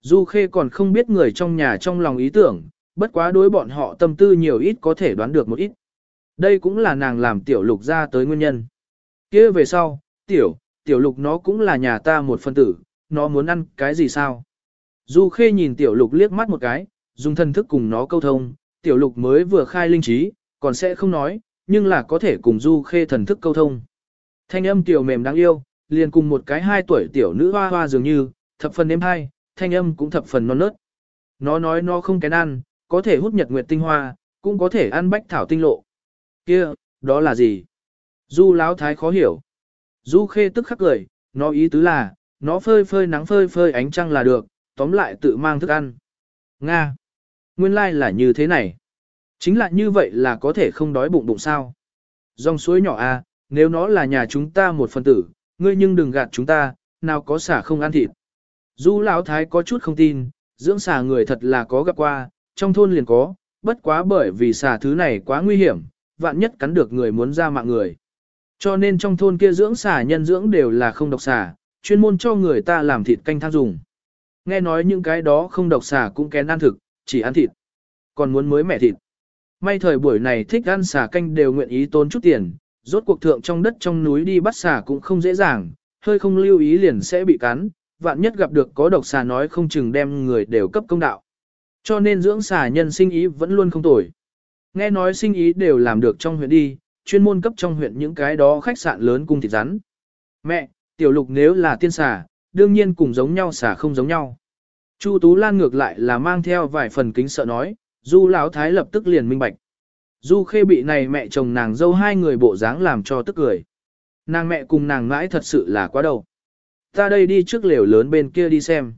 Du Khê còn không biết người trong nhà trong lòng ý tưởng, bất quá đối bọn họ tâm tư nhiều ít có thể đoán được một ít. Đây cũng là nàng làm tiểu lục ra tới nguyên nhân. kia về sau, tiểu, tiểu lục nó cũng là nhà ta một phân tử, nó muốn ăn cái gì sao? Du Khê nhìn tiểu lục liếc mắt một cái, dùng thân thức cùng nó câu thông, tiểu lục mới vừa khai linh trí, còn sẽ không nói, nhưng là có thể cùng Du Khê thần thức câu thông. Thanh âm tiểu mềm đáng yêu, liền cùng một cái hai tuổi tiểu nữ hoa hoa dường như, thập phần êm hai, thanh âm cũng thập phần non nớt. Nó nói nó không kén ăn, có thể hút nhật nguyệt tinh hoa, cũng có thể ăn bách thảo tinh lộ. Kia, đó là gì? Du láo thái khó hiểu. Du khê tức khắc cười, nó ý tứ là, nó phơi phơi nắng phơi phơi ánh trăng là được, tóm lại tự mang thức ăn. Nga. Nguyên lai like là như thế này. Chính là như vậy là có thể không đói bụng bụng sao. Dòng suối nhỏ à, nếu nó là nhà chúng ta một phần tử, ngươi nhưng đừng gạt chúng ta, nào có xả không ăn thịt. Du Lão Thái có chút không tin, dưỡng xả người thật là có gặp qua, trong thôn liền có, bất quá bởi vì xả thứ này quá nguy hiểm, vạn nhất cắn được người muốn ra mạng người. Cho nên trong thôn kia dưỡng xả nhân dưỡng đều là không độc xả, chuyên môn cho người ta làm thịt canh thang dùng. Nghe nói những cái đó không độc xả cũng kén ăn thực, chỉ ăn thịt. Còn muốn mới mẻ thịt. May thời buổi này thích ăn xả canh đều nguyện ý tốn chút tiền, rốt cuộc thượng trong đất trong núi đi bắt xà cũng không dễ dàng, hơi không lưu ý liền sẽ bị cắn, vạn nhất gặp được có độc xà nói không chừng đem người đều cấp công đạo. Cho nên dưỡng xà nhân sinh ý vẫn luôn không tồi. Nghe nói sinh ý đều làm được trong huyện đi, chuyên môn cấp trong huyện những cái đó khách sạn lớn cung thịt rắn. Mẹ, tiểu lục nếu là tiên xà, đương nhiên cùng giống nhau xà không giống nhau. Chu Tú Lan ngược lại là mang theo vài phần kính sợ nói, Du Lão Thái lập tức liền minh bạch. Du Khê bị này mẹ chồng nàng dâu hai người bộ dáng làm cho tức cười. Nàng mẹ cùng nàng mãi thật sự là quá đầu. Ta đây đi trước lều lớn bên kia đi xem.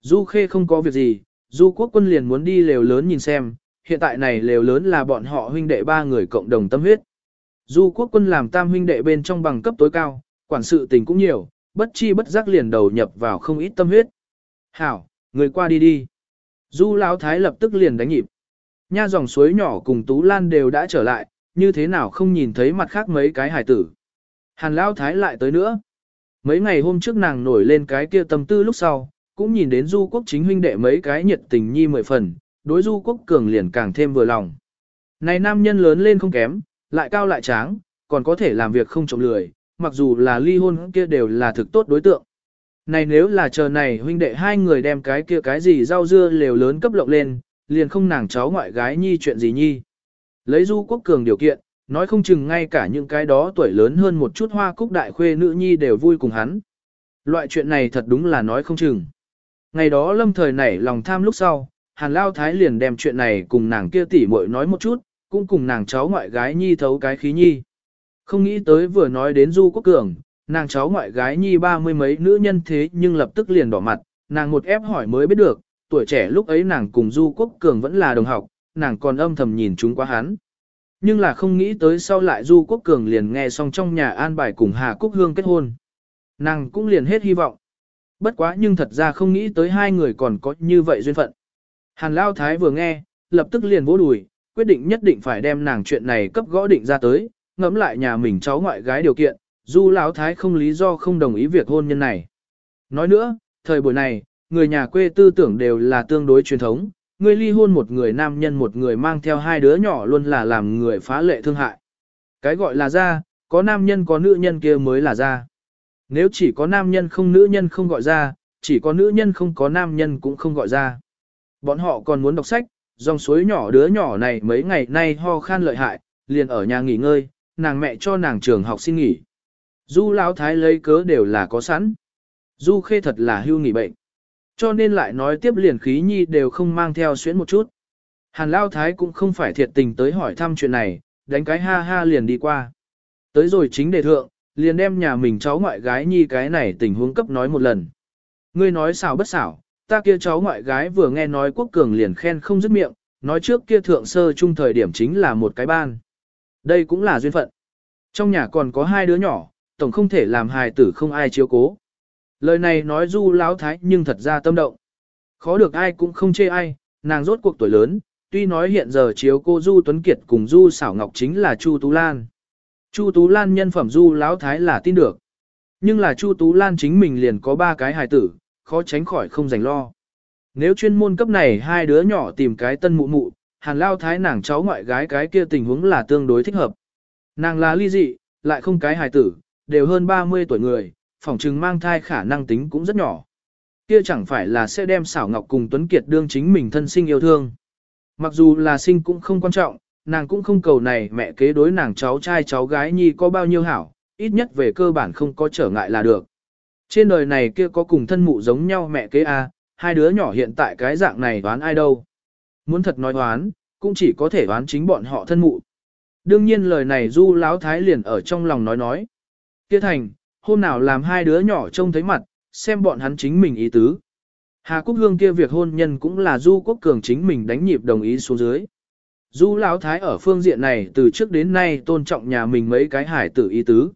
Du Khê không có việc gì, Du Quốc quân liền muốn đi lều lớn nhìn xem, hiện tại này lều lớn là bọn họ huynh đệ ba người cộng đồng tâm huyết. Du Quốc quân làm tam huynh đệ bên trong bằng cấp tối cao, quản sự tình cũng nhiều, bất chi bất giác liền đầu nhập vào không ít tâm huyết. Hảo, người qua đi đi. Du Lão Thái lập tức liền đánh nhịp. Nha dòng suối nhỏ cùng Tú Lan đều đã trở lại, như thế nào không nhìn thấy mặt khác mấy cái hải tử. Hàn Lão Thái lại tới nữa. Mấy ngày hôm trước nàng nổi lên cái kia tâm tư lúc sau, cũng nhìn đến Du Quốc chính huynh đệ mấy cái nhiệt tình nhi mười phần, đối Du Quốc cường liền càng thêm vừa lòng. Này nam nhân lớn lên không kém, lại cao lại tráng, còn có thể làm việc không trộm lười, mặc dù là ly hôn kia đều là thực tốt đối tượng. Này nếu là chờ này huynh đệ hai người đem cái kia cái gì rau dưa lều lớn cấp lộng lên, liền không nàng cháu ngoại gái nhi chuyện gì nhi. Lấy du quốc cường điều kiện, nói không chừng ngay cả những cái đó tuổi lớn hơn một chút hoa cúc đại khuê nữ nhi đều vui cùng hắn. Loại chuyện này thật đúng là nói không chừng. Ngày đó lâm thời nảy lòng tham lúc sau, hàn lao thái liền đem chuyện này cùng nàng kia tỉ muội nói một chút, cũng cùng nàng cháu ngoại gái nhi thấu cái khí nhi. Không nghĩ tới vừa nói đến du quốc cường, nàng cháu ngoại gái nhi ba mươi mấy nữ nhân thế nhưng lập tức liền đỏ mặt, nàng một ép hỏi mới biết được, tuổi trẻ lúc ấy nàng cùng Du Quốc Cường vẫn là đồng học, nàng còn âm thầm nhìn chúng quá hắn. Nhưng là không nghĩ tới sau lại Du Quốc Cường liền nghe xong trong nhà an bài cùng Hà Cúc Hương kết hôn. Nàng cũng liền hết hy vọng. Bất quá nhưng thật ra không nghĩ tới hai người còn có như vậy duyên phận. Hàn Lao Thái vừa nghe, lập tức liền vỗ đùi, quyết định nhất định phải đem nàng chuyện này cấp gõ định ra tới, ngẫm lại nhà mình cháu ngoại gái điều kiện, Du Lão Thái không lý do không đồng ý việc hôn nhân này. Nói nữa, thời buổi này, người nhà quê tư tưởng đều là tương đối truyền thống, người ly hôn một người nam nhân một người mang theo hai đứa nhỏ luôn là làm người phá lệ thương hại. Cái gọi là ra, có nam nhân có nữ nhân kia mới là ra. Nếu chỉ có nam nhân không nữ nhân không gọi ra, chỉ có nữ nhân không có nam nhân cũng không gọi ra. Bọn họ còn muốn đọc sách, dòng suối nhỏ đứa nhỏ này mấy ngày nay ho khan lợi hại, liền ở nhà nghỉ ngơi, nàng mẹ cho nàng trường học xin nghỉ. Du Lão Thái lấy cớ đều là có sẵn. Du Khê thật là hưu nghỉ bệnh. Cho nên lại nói tiếp liền khí nhi đều không mang theo xuyến một chút. Hàn Lao Thái cũng không phải thiệt tình tới hỏi thăm chuyện này, đánh cái ha ha liền đi qua. Tới rồi chính đề thượng, liền đem nhà mình cháu ngoại gái nhi cái này tình huống cấp nói một lần. Ngươi nói xảo bất xảo, ta kia cháu ngoại gái vừa nghe nói quốc cường liền khen không dứt miệng, nói trước kia thượng sơ chung thời điểm chính là một cái ban. Đây cũng là duyên phận. Trong nhà còn có hai đứa nhỏ, tổng không thể làm hài tử không ai chiếu cố. Lời này nói du lão thái nhưng thật ra tâm động. Khó được ai cũng không chê ai, nàng rốt cuộc tuổi lớn, tuy nói hiện giờ chiếu cô Du Tuấn Kiệt cùng Du Xảo Ngọc chính là Chu Tú Lan. Chu Tú Lan nhân phẩm Du lão thái là tin được. Nhưng là Chu Tú Lan chính mình liền có ba cái hài tử, khó tránh khỏi không dành lo. Nếu chuyên môn cấp này hai đứa nhỏ tìm cái tân mụ mụ, hàn lao thái nàng cháu ngoại gái cái kia tình huống là tương đối thích hợp. Nàng là ly dị, lại không cái hài tử, đều hơn 30 tuổi người, phỏng chừng mang thai khả năng tính cũng rất nhỏ. Kia chẳng phải là sẽ đem xảo ngọc cùng Tuấn Kiệt đương chính mình thân sinh yêu thương. Mặc dù là sinh cũng không quan trọng, nàng cũng không cầu này mẹ kế đối nàng cháu trai cháu gái nhi có bao nhiêu hảo, ít nhất về cơ bản không có trở ngại là được. Trên đời này kia có cùng thân mụ giống nhau mẹ kế a, hai đứa nhỏ hiện tại cái dạng này đoán ai đâu. Muốn thật nói đoán, cũng chỉ có thể đoán chính bọn họ thân mụ. Đương nhiên lời này du lão thái liền ở trong lòng nói nói. Kia thành, hôm nào làm hai đứa nhỏ trông thấy mặt, xem bọn hắn chính mình ý tứ. Hà Cúc Hương kia việc hôn nhân cũng là Du Quốc Cường chính mình đánh nhịp đồng ý xuống dưới. Du Lão Thái ở phương diện này từ trước đến nay tôn trọng nhà mình mấy cái hải tử ý tứ.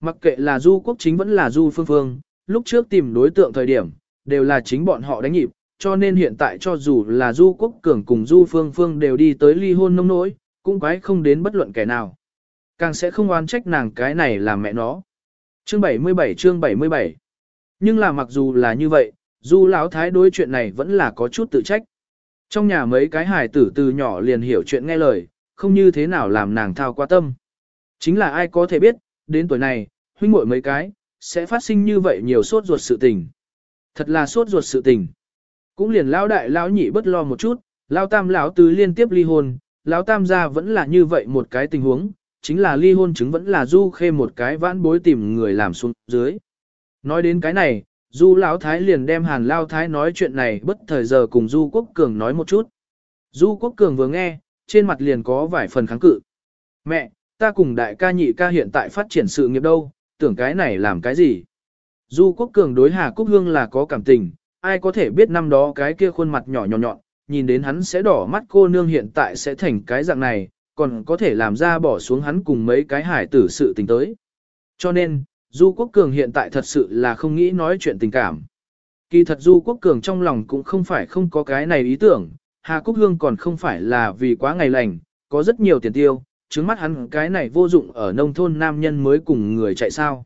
Mặc kệ là Du Quốc chính vẫn là Du Phương Phương, lúc trước tìm đối tượng thời điểm, đều là chính bọn họ đánh nhịp, cho nên hiện tại cho dù là Du Quốc Cường cùng Du Phương Phương đều đi tới ly hôn nông nỗi, cũng quái không đến bất luận kẻ nào. Càng sẽ không oan trách nàng cái này là mẹ nó. Chương 77 chương 77 Nhưng là mặc dù là như vậy, Du Lão Thái đối chuyện này vẫn là có chút tự trách. Trong nhà mấy cái hài tử từ nhỏ liền hiểu chuyện nghe lời, không như thế nào làm nàng thao qua tâm. Chính là ai có thể biết, đến tuổi này, huynh muội mấy cái, sẽ phát sinh như vậy nhiều sốt ruột sự tình. Thật là sốt ruột sự tình. Cũng liền lão đại lão nhị bất lo một chút, lão tam lão tứ liên tiếp ly hôn, lão tam gia vẫn là như vậy một cái tình huống, chính là ly hôn chứng vẫn là du khê một cái vãn bối tìm người làm xuống dưới. Nói đến cái này, du lão thái liền đem hàn lao thái nói chuyện này bất thời giờ cùng du quốc cường nói một chút. Du Quốc Cường vừa nghe, trên mặt liền có vài phần kháng cự. Mẹ, ta cùng đại ca nhị ca hiện tại phát triển sự nghiệp đâu, tưởng cái này làm cái gì? Du Quốc Cường đối Hà Cúc Hương là có cảm tình, ai có thể biết năm đó cái kia khuôn mặt nhỏ nhỏ nhọn, nhìn đến hắn sẽ đỏ mắt cô nương hiện tại sẽ thành cái dạng này, còn có thể làm ra bỏ xuống hắn cùng mấy cái hải tử sự tình tới. Cho nên, Du Quốc Cường hiện tại thật sự là không nghĩ nói chuyện tình cảm. Kỳ thật Du Quốc Cường trong lòng cũng không phải không có cái này ý tưởng, Hà quốc Hương còn không phải là vì quá ngày lành, có rất nhiều tiền tiêu, trước mắt hắn cái này vô dụng ở nông thôn nam nhân mới cùng người chạy sao.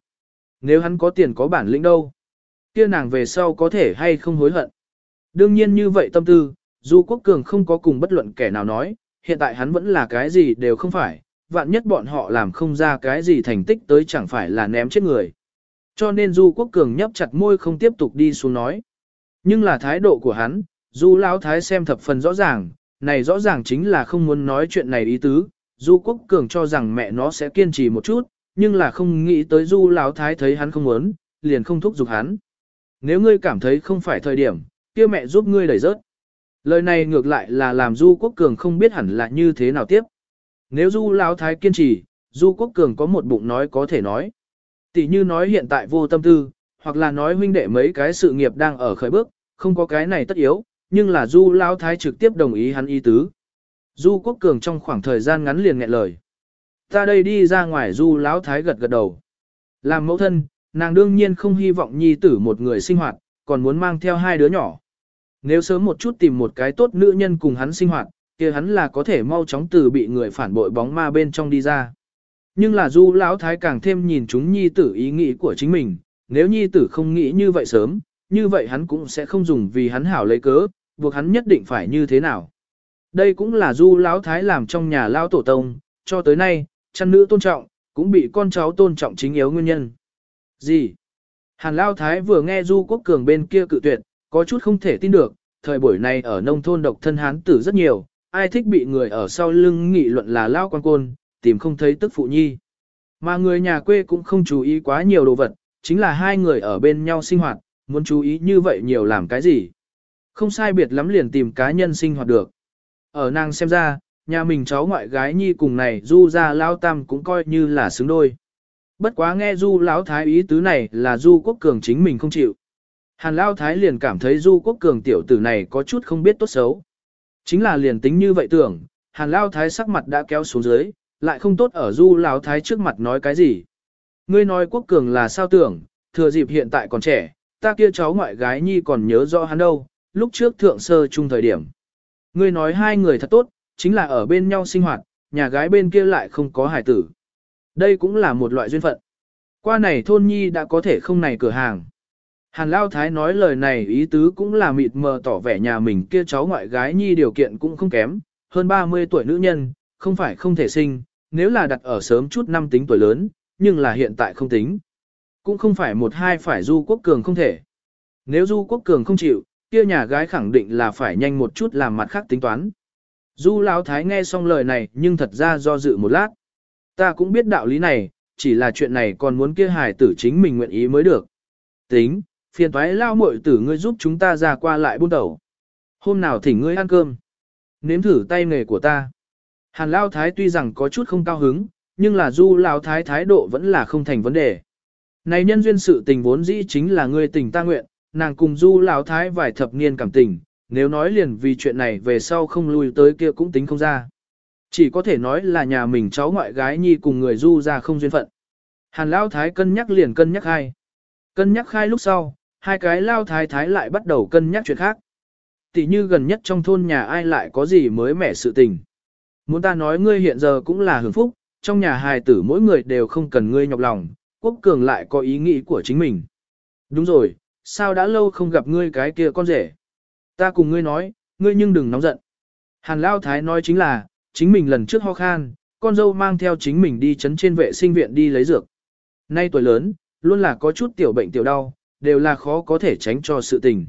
Nếu hắn có tiền có bản lĩnh đâu, kia nàng về sau có thể hay không hối hận. Đương nhiên như vậy tâm tư, Du Quốc Cường không có cùng bất luận kẻ nào nói, hiện tại hắn vẫn là cái gì đều không phải, vạn nhất bọn họ làm không ra cái gì thành tích tới chẳng phải là ném chết người. Cho nên Du Quốc Cường nhấp chặt môi không tiếp tục đi xuống nói. Nhưng là thái độ của hắn, Du Lão Thái xem thập phần rõ ràng, này rõ ràng chính là không muốn nói chuyện này ý tứ. Du Quốc Cường cho rằng mẹ nó sẽ kiên trì một chút, nhưng là không nghĩ tới Du Lão Thái thấy hắn không muốn, liền không thúc giục hắn. Nếu ngươi cảm thấy không phải thời điểm, kia mẹ giúp ngươi đẩy rớt. Lời này ngược lại là làm Du Quốc Cường không biết hẳn là như thế nào tiếp. Nếu Du Lão Thái kiên trì, Du Quốc Cường có một bụng nói có thể nói. Tỷ như nói hiện tại vô tâm tư, hoặc là nói huynh đệ mấy cái sự nghiệp đang ở khởi bước, không có cái này tất yếu, nhưng là Du Lão Thái trực tiếp đồng ý hắn ý tứ. Du Quốc Cường trong khoảng thời gian ngắn liền nghẹn lời. Ta đây đi ra ngoài Du Lão Thái gật gật đầu. Làm mẫu thân, nàng đương nhiên không hy vọng nhi tử một người sinh hoạt, còn muốn mang theo hai đứa nhỏ. Nếu sớm một chút tìm một cái tốt nữ nhân cùng hắn sinh hoạt, kia hắn là có thể mau chóng từ bị người phản bội bóng ma bên trong đi ra. Nhưng là Du Lão Thái càng thêm nhìn chúng nhi tử ý nghĩ của chính mình, nếu nhi tử không nghĩ như vậy sớm, như vậy hắn cũng sẽ không dùng vì hắn hảo lấy cớ, buộc hắn nhất định phải như thế nào. Đây cũng là Du Lão Thái làm trong nhà Lão Tổ Tông, cho tới nay, chăn nữ tôn trọng, cũng bị con cháu tôn trọng chính yếu nguyên nhân. Gì? Hàn Lão Thái vừa nghe Du Quốc Cường bên kia cự tuyệt, có chút không thể tin được, thời buổi này ở nông thôn độc thân hán tử rất nhiều, ai thích bị người ở sau lưng nghị luận là lao quan côn, tìm không thấy tức phụ nhi. Mà người nhà quê cũng không chú ý quá nhiều đồ vật, chính là hai người ở bên nhau sinh hoạt, muốn chú ý như vậy nhiều làm cái gì. Không sai biệt lắm liền tìm cá nhân sinh hoạt được. Ở nàng xem ra, nhà mình cháu ngoại gái nhi cùng này du ra lao tam cũng coi như là xứng đôi. Bất quá nghe du lão thái ý tứ này là du quốc cường chính mình không chịu. Hàn lao thái liền cảm thấy du quốc cường tiểu tử này có chút không biết tốt xấu. Chính là liền tính như vậy tưởng, hàn lao thái sắc mặt đã kéo xuống dưới, lại không tốt ở du lão thái trước mặt nói cái gì. Ngươi nói quốc cường là sao tưởng, thừa dịp hiện tại còn trẻ, ta kia cháu ngoại gái nhi còn nhớ rõ hắn đâu, lúc trước thượng sơ chung thời điểm. Ngươi nói hai người thật tốt, chính là ở bên nhau sinh hoạt, nhà gái bên kia lại không có hải tử. Đây cũng là một loại duyên phận. Qua này thôn nhi đã có thể không này cửa hàng. Hàn Lao Thái nói lời này ý tứ cũng là mịt mờ tỏ vẻ nhà mình kia cháu ngoại gái nhi điều kiện cũng không kém, hơn 30 tuổi nữ nhân, không phải không thể sinh, nếu là đặt ở sớm chút năm tính tuổi lớn, nhưng là hiện tại không tính. Cũng không phải một hai phải du quốc cường không thể. Nếu du quốc cường không chịu, kia nhà gái khẳng định là phải nhanh một chút làm mặt khác tính toán. Du Lão Thái nghe xong lời này nhưng thật ra do dự một lát. Ta cũng biết đạo lý này, chỉ là chuyện này còn muốn kia hài tử chính mình nguyện ý mới được. Tính, phiền toái lao muội tử ngươi giúp chúng ta ra qua lại buôn đầu. Hôm nào thỉnh ngươi ăn cơm. Nếm thử tay nghề của ta. Hàn Lao Thái tuy rằng có chút không cao hứng, nhưng là du Lao Thái thái độ vẫn là không thành vấn đề. Này nhân duyên sự tình vốn dĩ chính là ngươi tình ta nguyện, nàng cùng du Lao Thái vài thập niên cảm tình, nếu nói liền vì chuyện này về sau không lui tới kia cũng tính không ra. Chỉ có thể nói là nhà mình cháu ngoại gái nhi cùng người du ra không duyên phận. Hàn Lao Thái cân nhắc liền cân nhắc hai. Cân nhắc khai lúc sau, hai cái Lao Thái Thái lại bắt đầu cân nhắc chuyện khác. Tỷ như gần nhất trong thôn nhà ai lại có gì mới mẻ sự tình. Muốn ta nói ngươi hiện giờ cũng là hưởng phúc, trong nhà hài tử mỗi người đều không cần ngươi nhọc lòng, quốc cường lại có ý nghĩ của chính mình. Đúng rồi, sao đã lâu không gặp ngươi cái kia con rể. Ta cùng ngươi nói, ngươi nhưng đừng nóng giận. Hàn Lao Thái nói chính là, chính mình lần trước ho khan, con dâu mang theo chính mình đi chấn trên vệ sinh viện đi lấy dược. Nay tuổi lớn, luôn là có chút tiểu bệnh tiểu đau, đều là khó có thể tránh cho sự tình.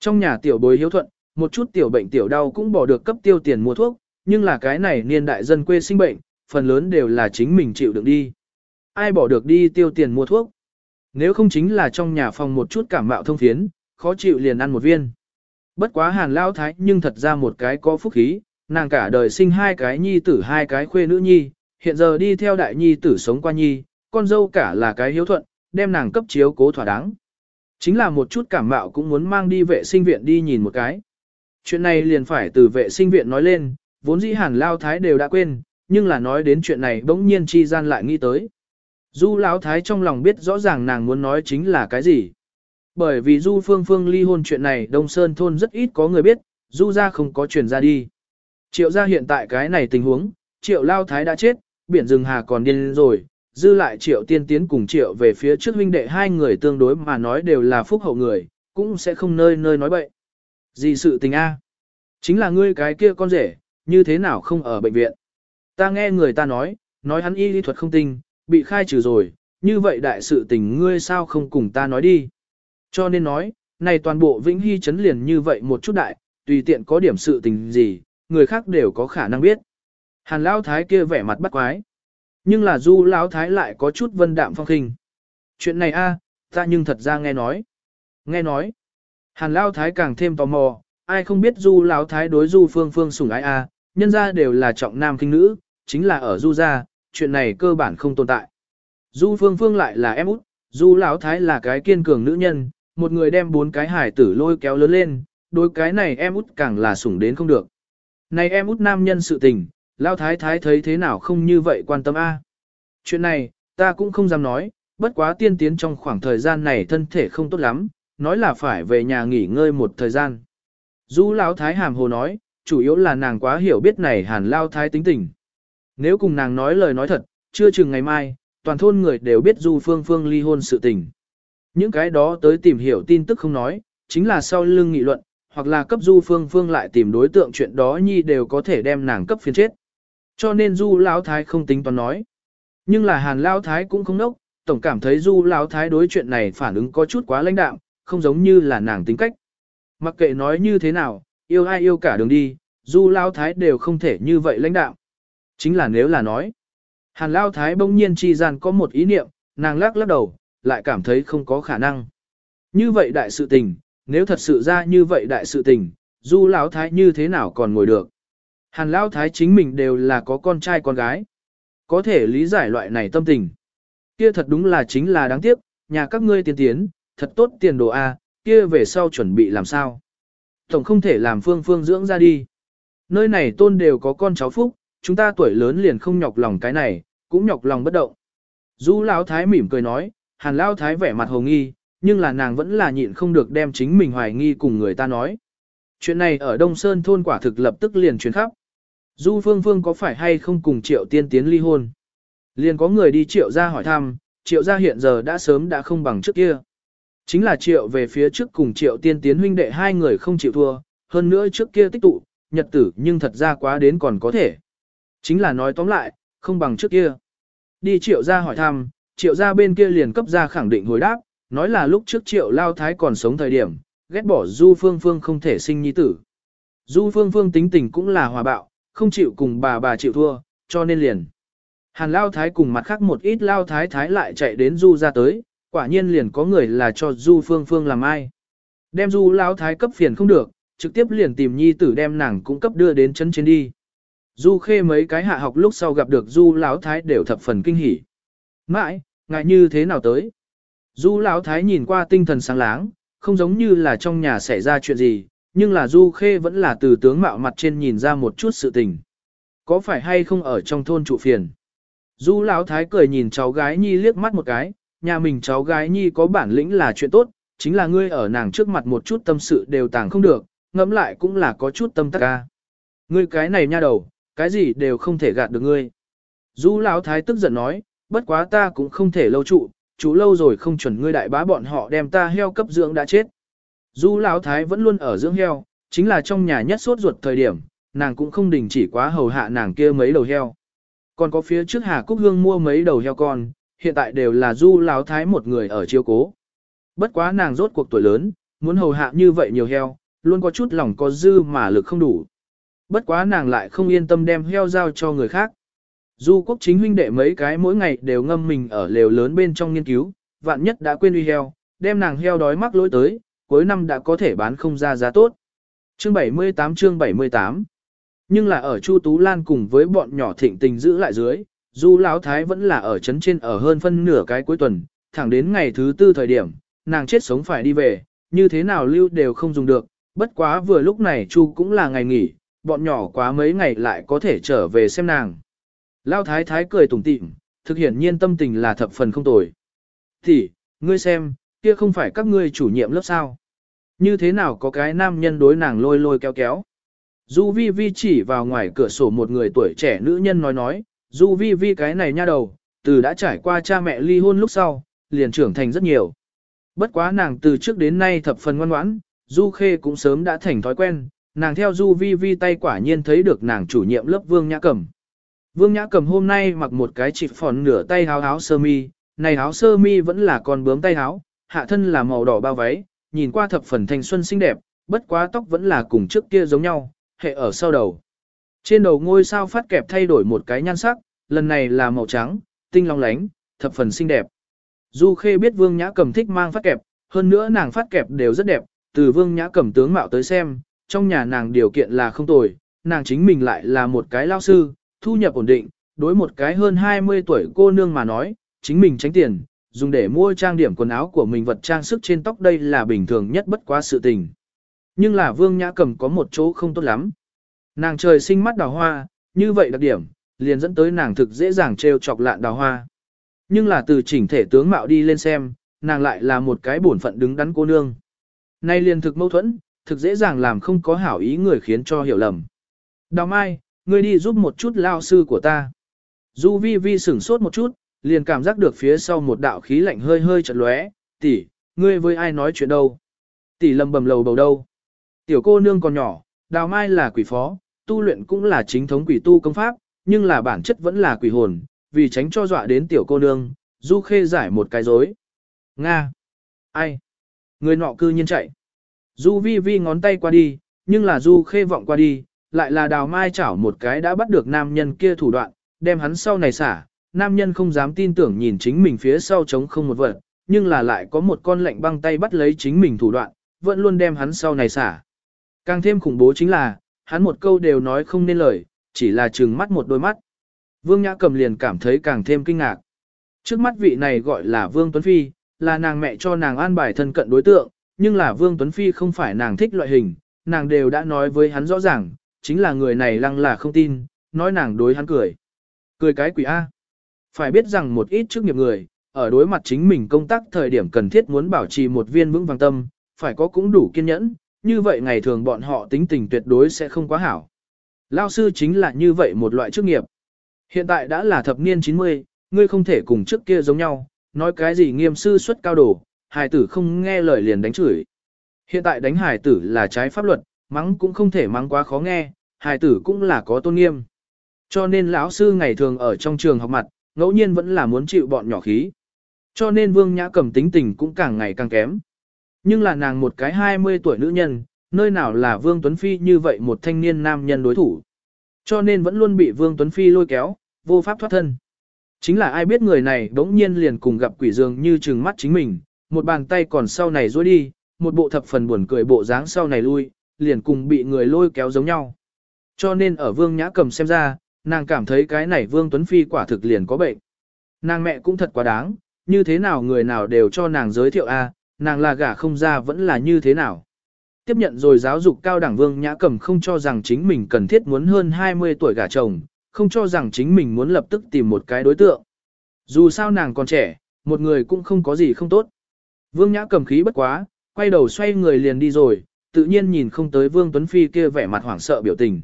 Trong nhà tiểu bối hiếu thuận, một chút tiểu bệnh tiểu đau cũng bỏ được cấp tiêu tiền mua thuốc, nhưng là cái này niên đại dân quê sinh bệnh, phần lớn đều là chính mình chịu đựng đi. Ai bỏ được đi tiêu tiền mua thuốc? Nếu không chính là trong nhà phòng một chút cảm mạo thông phiến, khó chịu liền ăn một viên. Bất quá hàn lao thái nhưng thật ra một cái có phúc khí, nàng cả đời sinh hai cái nhi tử hai cái khuê nữ nhi, hiện giờ đi theo đại nhi tử sống qua nhi, con dâu cả là cái hiếu thuận, đem nàng cấp chiếu cố thỏa đáng. Chính là một chút cảm mạo cũng muốn mang đi vệ sinh viện đi nhìn một cái. Chuyện này liền phải từ vệ sinh viện nói lên, vốn dĩ hàn lao thái đều đã quên, nhưng là nói đến chuyện này bỗng nhiên chi gian lại nghĩ tới. Du lão thái trong lòng biết rõ ràng nàng muốn nói chính là cái gì. Bởi vì Du Phương Phương ly hôn chuyện này Đông Sơn thôn rất ít có người biết, Du ra không có truyền ra đi. Triệu ra hiện tại cái này tình huống, Triệu Lao Thái đã chết, biển rừng hà còn điên rồi, dư lại Triệu Tiên Tiến cùng Triệu về phía trước huynh đệ hai người tương đối mà nói đều là phúc hậu người, cũng sẽ không nơi nơi nói bậy. Gì sự tình a? Chính là ngươi cái kia con rể, như thế nào không ở bệnh viện? Ta nghe người ta nói, nói hắn y lý thuật không tinh, bị khai trừ rồi, như vậy đại sự tình ngươi sao không cùng ta nói đi? Cho nên nói, này toàn bộ Vĩnh Hy chấn liền như vậy một chút đại, tùy tiện có điểm sự tình gì, người khác đều có khả năng biết. Hàn Lão Thái kia vẻ mặt bắt quái. Nhưng là Du Lão Thái lại có chút vân đạm phong khinh. Chuyện này a, ta nhưng thật ra nghe nói. Nghe nói. Hàn Lão Thái càng thêm tò mò, ai không biết Du Lão Thái đối Du Phương Phương sủng ái a, nhân ra đều là trọng nam khinh nữ, chính là ở Du gia, chuyện này cơ bản không tồn tại. Du Phương Phương lại là em út, Du Lão Thái là cái kiên cường nữ nhân, một người đem bốn cái hải tử lôi kéo lớn lên, đối cái này em út càng là sủng đến không được. Này em út nam nhân sự tình, lao thái thái thấy thế nào không như vậy quan tâm a? Chuyện này, ta cũng không dám nói, bất quá tiên tiến trong khoảng thời gian này thân thể không tốt lắm, nói là phải về nhà nghỉ ngơi một thời gian. Du lão thái hàm hồ nói, chủ yếu là nàng quá hiểu biết này hàn lao thái tính tình. Nếu cùng nàng nói lời nói thật, chưa chừng ngày mai, toàn thôn người đều biết du phương phương ly hôn sự tình. Những cái đó tới tìm hiểu tin tức không nói, chính là sau lưng nghị luận, hoặc là cấp du phương phương lại tìm đối tượng chuyện đó nhi đều có thể đem nàng cấp phiên chết. Cho nên du lão thái không tính toán nói. Nhưng là hàn lão thái cũng không nốc, tổng cảm thấy du lão thái đối chuyện này phản ứng có chút quá lãnh đạm, không giống như là nàng tính cách. Mặc kệ nói như thế nào, yêu ai yêu cả đường đi, du lão thái đều không thể như vậy lãnh đạm. Chính là nếu là nói. Hàn lão thái bỗng nhiên chi gian có một ý niệm, nàng lắc lắc đầu, lại cảm thấy không có khả năng. Như vậy đại sự tình, nếu thật sự ra như vậy đại sự tình, du lão thái như thế nào còn ngồi được. Hàn lão thái chính mình đều là có con trai con gái. Có thể lý giải loại này tâm tình. Kia thật đúng là chính là đáng tiếc, nhà các ngươi tiên tiến, thật tốt tiền đồ A, kia về sau chuẩn bị làm sao. Tổng không thể làm phương phương dưỡng ra đi. Nơi này tôn đều có con cháu phúc, chúng ta tuổi lớn liền không nhọc lòng cái này, cũng nhọc lòng bất động. Du lão thái mỉm cười nói, hàn lão thái vẻ mặt hồ nghi, nhưng là nàng vẫn là nhịn không được đem chính mình hoài nghi cùng người ta nói. Chuyện này ở Đông Sơn thôn quả thực lập tức liền truyền khắp. Du Phương Phương có phải hay không cùng Triệu Tiên Tiến ly hôn? Liền có người đi Triệu ra hỏi thăm, Triệu ra hiện giờ đã sớm đã không bằng trước kia. Chính là Triệu về phía trước cùng Triệu Tiên Tiến huynh đệ hai người không chịu thua, hơn nữa trước kia tích tụ, nhật tử nhưng thật ra quá đến còn có thể. Chính là nói tóm lại, không bằng trước kia. Đi Triệu ra hỏi thăm, Triệu ra bên kia liền cấp ra khẳng định hồi đáp, nói là lúc trước triệu lao thái còn sống thời điểm, ghét bỏ Du Phương Phương không thể sinh nhi tử. Du Phương Phương tính tình cũng là hòa bạo, không chịu cùng bà bà chịu thua, cho nên liền. Hàn lao thái cùng mặt khác một ít lao thái thái lại chạy đến Du ra tới, quả nhiên liền có người là cho Du Phương Phương làm ai. Đem Du lao thái cấp phiền không được, trực tiếp liền tìm nhi tử đem nàng cũng cấp đưa đến chân trên đi. Du khê mấy cái hạ học lúc sau gặp được Du lão thái đều thập phần kinh hỉ. Mãi, ngại như thế nào tới? Du Lão Thái nhìn qua tinh thần sáng láng, không giống như là trong nhà xảy ra chuyện gì, nhưng là Du Khê vẫn là từ tướng mạo mặt trên nhìn ra một chút sự tình. Có phải hay không ở trong thôn trụ phiền? Du Lão Thái cười nhìn cháu gái Nhi liếc mắt một cái, nhà mình cháu gái Nhi có bản lĩnh là chuyện tốt, chính là ngươi ở nàng trước mặt một chút tâm sự đều tàng không được, ngẫm lại cũng là có chút tâm tắc ca. Ngươi cái này nha đầu, cái gì đều không thể gạt được ngươi. Du Lão Thái tức giận nói, bất quá ta cũng không thể lâu trụ, chú lâu rồi không chuẩn ngươi đại bá bọn họ đem ta heo cấp dưỡng đã chết. Du Lão Thái vẫn luôn ở dưỡng heo, chính là trong nhà nhất sốt ruột thời điểm, nàng cũng không đình chỉ quá hầu hạ nàng kia mấy đầu heo. Còn có phía trước Hà Cúc Hương mua mấy đầu heo con, hiện tại đều là Du Lão Thái một người ở chiêu cố. Bất quá nàng rốt cuộc tuổi lớn, muốn hầu hạ như vậy nhiều heo, luôn có chút lòng có dư mà lực không đủ. Bất quá nàng lại không yên tâm đem heo giao cho người khác. Du quốc chính huynh đệ mấy cái mỗi ngày đều ngâm mình ở lều lớn bên trong nghiên cứu, vạn nhất đã quên uy heo, đem nàng heo đói mắc lỗi tới, cuối năm đã có thể bán không ra giá tốt. Chương 78 chương 78 Nhưng là ở Chu Tú Lan cùng với bọn nhỏ thịnh tình giữ lại dưới, Du Lão Thái vẫn là ở chấn trên ở hơn phân nửa cái cuối tuần, thẳng đến ngày thứ tư thời điểm, nàng chết sống phải đi về, như thế nào lưu đều không dùng được, bất quá vừa lúc này Chu cũng là ngày nghỉ, bọn nhỏ quá mấy ngày lại có thể trở về xem nàng. Lão Thái Thái cười tủm tỉm, thực hiện nhiên tâm tình là thập phần không tồi. Thì, ngươi xem, kia không phải các ngươi chủ nhiệm lớp sao? Như thế nào có cái nam nhân đối nàng lôi lôi kéo kéo? Du Vi Vi chỉ vào ngoài cửa sổ một người tuổi trẻ nữ nhân nói nói, Du Vi Vi cái này nha đầu, từ đã trải qua cha mẹ ly hôn lúc sau, liền trưởng thành rất nhiều. Bất quá nàng từ trước đến nay thập phần ngoan ngoãn, Du Khê cũng sớm đã thành thói quen, nàng theo Du Vi Vi tay quả nhiên thấy được nàng chủ nhiệm lớp Vương Nhã Cẩm. Vương Nhã Cẩm hôm nay mặc một cái chỉ phòn nửa tay áo áo sơ mi, này áo sơ mi vẫn là con bướm tay áo, hạ thân là màu đỏ bao váy, nhìn qua thập phần thanh xuân xinh đẹp, bất quá tóc vẫn là cùng trước kia giống nhau, hệ ở sau đầu. Trên đầu ngôi sao phát kẹp thay đổi một cái nhan sắc, lần này là màu trắng, tinh long lánh, thập phần xinh đẹp. Du Khê biết Vương Nhã Cầm thích mang phát kẹp, hơn nữa nàng phát kẹp đều rất đẹp, từ Vương Nhã Cầm tướng mạo tới xem, trong nhà nàng điều kiện là không tồi, nàng chính mình lại là một cái lao sư, thu nhập ổn định, đối một cái hơn 20 tuổi cô nương mà nói, chính mình tránh tiền, dùng để mua trang điểm quần áo của mình vật trang sức trên tóc đây là bình thường nhất bất quá sự tình. Nhưng là Vương Nhã Cầm có một chỗ không tốt lắm. Nàng trời sinh mắt đào hoa, như vậy đặc điểm, liền dẫn tới nàng thực dễ dàng trêu chọc lạn đào hoa. Nhưng là từ chỉnh thể tướng mạo đi lên xem, nàng lại là một cái bổn phận đứng đắn cô nương. Nay liền thực mâu thuẫn, thực dễ dàng làm không có hảo ý người khiến cho hiểu lầm. Đào Mai, ngươi đi giúp một chút lao sư của ta. Du Vi Vi sửng sốt một chút, liền cảm giác được phía sau một đạo khí lạnh hơi hơi chợt lóe, tỷ, ngươi với ai nói chuyện đâu? Tỷ lầm bầm lầu bầu đâu? Tiểu cô nương còn nhỏ, Đào Mai là quỷ phó, tu luyện cũng là chính thống quỷ tu công pháp, nhưng là bản chất vẫn là quỷ hồn, vì tránh cho dọa đến tiểu cô nương, Du Khê giải một cái dối. Nga! Ai? Người nọ cư nhiên chạy. Du Vi Vi ngón tay qua đi, nhưng là Du Khê vọng qua đi, lại là đào mai chảo một cái đã bắt được nam nhân kia thủ đoạn, đem hắn sau này xả. Nam nhân không dám tin tưởng nhìn chính mình phía sau trống không một vật, nhưng là lại có một con lạnh băng tay bắt lấy chính mình thủ đoạn, vẫn luôn đem hắn sau này xả. Càng thêm khủng bố chính là, hắn một câu đều nói không nên lời, chỉ là trừng mắt một đôi mắt. Vương Nhã Cầm liền cảm thấy càng thêm kinh ngạc. Trước mắt vị này gọi là Vương Tuấn Phi, là nàng mẹ cho nàng an bài thân cận đối tượng, nhưng là Vương Tuấn Phi không phải nàng thích loại hình, nàng đều đã nói với hắn rõ ràng, chính là người này lăng là không tin, nói nàng đối hắn cười. Cười cái quỷ A. Phải biết rằng một ít chức nghiệp người, ở đối mặt chính mình công tác thời điểm cần thiết muốn bảo trì một viên vững vàng tâm, phải có cũng đủ kiên nhẫn, như vậy ngày thường bọn họ tính tình tuyệt đối sẽ không quá hảo. Lao sư chính là như vậy một loại chức nghiệp. Hiện tại đã là thập niên 90, ngươi không thể cùng trước kia giống nhau, nói cái gì nghiêm sư xuất cao đồ, hài tử không nghe lời liền đánh chửi. Hiện tại đánh hài tử là trái pháp luật, mắng cũng không thể mắng quá khó nghe, hài tử cũng là có tôn nghiêm. Cho nên lão sư ngày thường ở trong trường học mặt, ngẫu nhiên vẫn là muốn chịu bọn nhỏ khí. Cho nên Vương Nhã cầm tính tình cũng càng ngày càng kém. Nhưng là nàng một cái 20 tuổi nữ nhân, nơi nào là Vương Tuấn Phi như vậy một thanh niên nam nhân đối thủ. Cho nên vẫn luôn bị Vương Tuấn Phi lôi kéo, vô pháp thoát thân. Chính là ai biết người này đống nhiên liền cùng gặp quỷ dường như trừng mắt chính mình, một bàn tay còn sau này rối đi, một bộ thập phần buồn cười bộ dáng sau này lui, liền cùng bị người lôi kéo giống nhau. Cho nên ở Vương Nhã Cầm xem ra, nàng cảm thấy cái này Vương Tuấn Phi quả thực liền có bệnh. Nàng mẹ cũng thật quá đáng, như thế nào người nào đều cho nàng giới thiệu a, nàng là gả không ra vẫn là như thế nào. Tiếp nhận rồi giáo dục cao đẳng Vương Nhã Cầm không cho rằng chính mình cần thiết muốn hơn 20 tuổi gả chồng, không cho rằng chính mình muốn lập tức tìm một cái đối tượng. Dù sao nàng còn trẻ, một người cũng không có gì không tốt. Vương Nhã cầm khí bất quá, quay đầu xoay người liền đi rồi, tự nhiên nhìn không tới Vương Tuấn Phi kia vẻ mặt hoảng sợ biểu tình.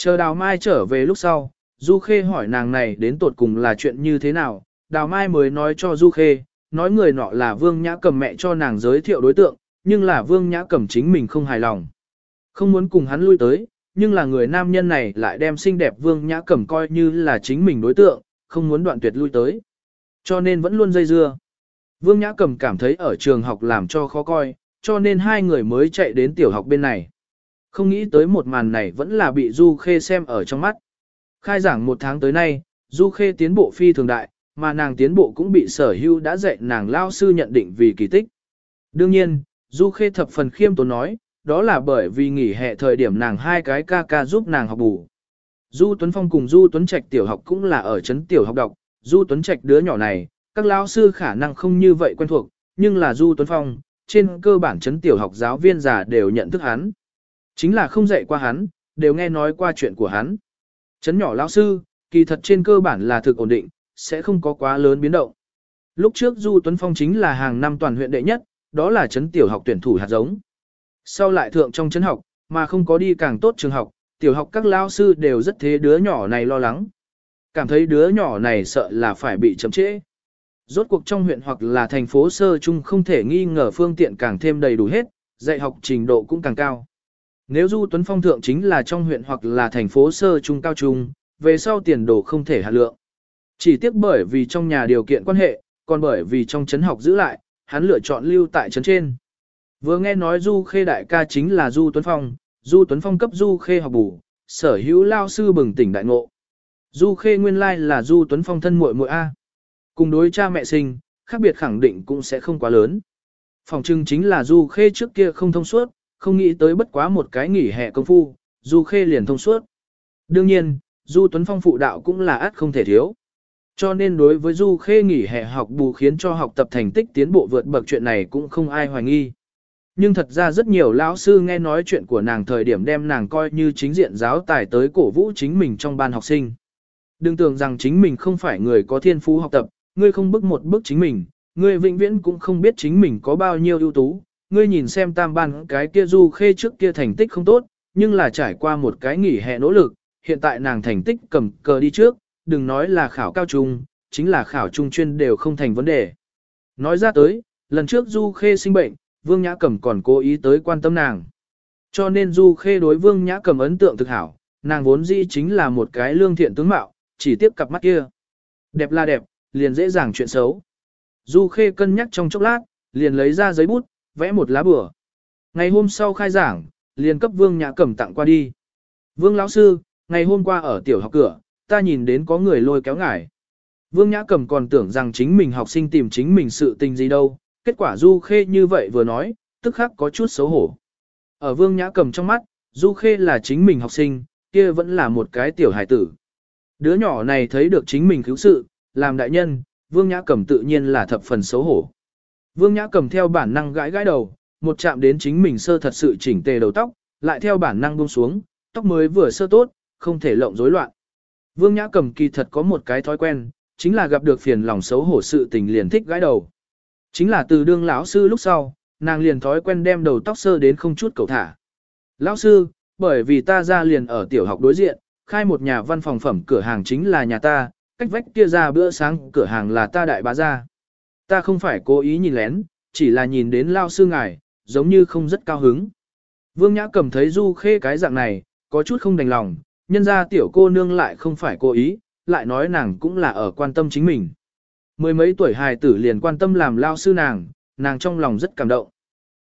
Chờ Đào Mai trở về lúc sau, Du Khê hỏi nàng này đến tột cùng là chuyện như thế nào, Đào Mai mới nói cho Du Khê, nói người nọ là Vương Nhã cầm mẹ cho nàng giới thiệu đối tượng, nhưng là Vương Nhã cầm chính mình không hài lòng. Không muốn cùng hắn lui tới, nhưng là người nam nhân này lại đem xinh đẹp Vương Nhã Cẩm coi như là chính mình đối tượng, không muốn đoạn tuyệt lui tới. Cho nên vẫn luôn dây dưa. Vương Nhã Cẩm cảm thấy ở trường học làm cho khó coi, cho nên hai người mới chạy đến tiểu học bên này. Không nghĩ tới một màn này vẫn là bị Du Khê xem ở trong mắt. Khai giảng một tháng tới nay, Du Khê tiến bộ phi thường đại, mà nàng tiến bộ cũng bị sở hữu đã dạy nàng lao sư nhận định vì kỳ tích. Đương nhiên, Du Khê thập phần khiêm tốn nói, đó là bởi vì nghỉ hè thời điểm nàng hai cái ca ca giúp nàng học bù. Du Tuấn Phong cùng Du Tuấn Trạch tiểu học cũng là ở trấn tiểu học đọc, Du Tuấn Trạch đứa nhỏ này, các lao sư khả năng không như vậy quen thuộc, nhưng là Du Tuấn Phong, trên cơ bản trấn tiểu học giáo viên già đều nhận thức hắn. Chính là không dạy qua hắn, đều nghe nói qua chuyện của hắn. chấn nhỏ lão sư, kỳ thật trên cơ bản là thực ổn định, sẽ không có quá lớn biến động. Lúc trước Du Tuấn Phong chính là hàng năm toàn huyện đệ nhất, đó là chấn tiểu học tuyển thủ hạt giống. Sau lại thượng trong chấn học, mà không có đi càng tốt trường học, tiểu học các lao sư đều rất thế đứa nhỏ này lo lắng. Cảm thấy đứa nhỏ này sợ là phải bị chậm trễ. Rốt cuộc trong huyện hoặc là thành phố sơ trung không thể nghi ngờ phương tiện càng thêm đầy đủ hết, dạy học trình độ cũng càng cao. Nếu Du Tuấn Phong thượng chính là trong huyện hoặc là thành phố sơ trung cao trung, về sau tiền đồ không thể hạ lượng. Chỉ tiếc bởi vì trong nhà điều kiện quan hệ, còn bởi vì trong trấn học giữ lại, hắn lựa chọn lưu tại trấn trên. Vừa nghe nói Du Khê đại ca chính là Du Tuấn Phong, Du Tuấn Phong cấp Du Khê học bù, sở hữu lao sư bừng tỉnh đại ngộ. Du Khê nguyên lai là Du Tuấn Phong thân muội muội A. Cùng đối cha mẹ sinh, khác biệt khẳng định cũng sẽ không quá lớn. Phòng trưng chính là Du Khê trước kia không thông suốt, không nghĩ tới bất quá một cái nghỉ hè công phu, Du Khê liền thông suốt. Đương nhiên, Du Tuấn Phong phụ đạo cũng là át không thể thiếu. Cho nên đối với Du Khê nghỉ hè học bù khiến cho học tập thành tích tiến bộ vượt bậc chuyện này cũng không ai hoài nghi. Nhưng thật ra rất nhiều lão sư nghe nói chuyện của nàng thời điểm đem nàng coi như chính diện giáo tài tới cổ vũ chính mình trong ban học sinh. Đừng tưởng rằng chính mình không phải người có thiên phú học tập, ngươi không bước một bước chính mình, ngươi vĩnh viễn cũng không biết chính mình có bao nhiêu ưu tú. Ngươi nhìn xem tam ban cái kia du khê trước kia thành tích không tốt, nhưng là trải qua một cái nghỉ hè nỗ lực, hiện tại nàng thành tích cầm cờ đi trước, đừng nói là khảo cao trung, chính là khảo trung chuyên đều không thành vấn đề. Nói ra tới, lần trước du khê sinh bệnh, Vương Nhã Cẩm còn cố ý tới quan tâm nàng. Cho nên Du Khê đối Vương Nhã Cẩm ấn tượng thực hảo, nàng vốn dĩ chính là một cái lương thiện tướng mạo, chỉ tiếp cặp mắt kia. Đẹp là đẹp, liền dễ dàng chuyện xấu. Du Khê cân nhắc trong chốc lát, liền lấy ra giấy bút, vẽ một lá bừa. Ngày hôm sau khai giảng, liền cấp Vương Nhã Cẩm tặng qua đi. Vương lão sư, ngày hôm qua ở tiểu học cửa, ta nhìn đến có người lôi kéo ngải. Vương Nhã Cẩm còn tưởng rằng chính mình học sinh tìm chính mình sự tình gì đâu, kết quả Du Khê như vậy vừa nói, tức khắc có chút xấu hổ. Ở Vương Nhã cẩm trong mắt, Du Khê là chính mình học sinh, kia vẫn là một cái tiểu hải tử. Đứa nhỏ này thấy được chính mình cứu sự, làm đại nhân, Vương Nhã cẩm tự nhiên là thập phần xấu hổ. Vương Nhã cầm theo bản năng gãi gãi đầu, một chạm đến chính mình sơ thật sự chỉnh tề đầu tóc, lại theo bản năng buông xuống, tóc mới vừa sơ tốt, không thể lộng rối loạn. Vương Nhã cầm kỳ thật có một cái thói quen, chính là gặp được phiền lòng xấu hổ sự tình liền thích gãi đầu. Chính là từ đương lão sư lúc sau, nàng liền thói quen đem đầu tóc sơ đến không chút cầu thả. Lão sư, bởi vì ta ra liền ở tiểu học đối diện, khai một nhà văn phòng phẩm cửa hàng chính là nhà ta, cách vách kia ra bữa sáng cửa hàng là ta đại bá gia. Ta không phải cố ý nhìn lén, chỉ là nhìn đến lao sư ngài, giống như không rất cao hứng. Vương Nhã cầm thấy Du Khê cái dạng này, có chút không đành lòng, nhân ra tiểu cô nương lại không phải cố ý, lại nói nàng cũng là ở quan tâm chính mình. Mười mấy tuổi hài tử liền quan tâm làm lao sư nàng, nàng trong lòng rất cảm động.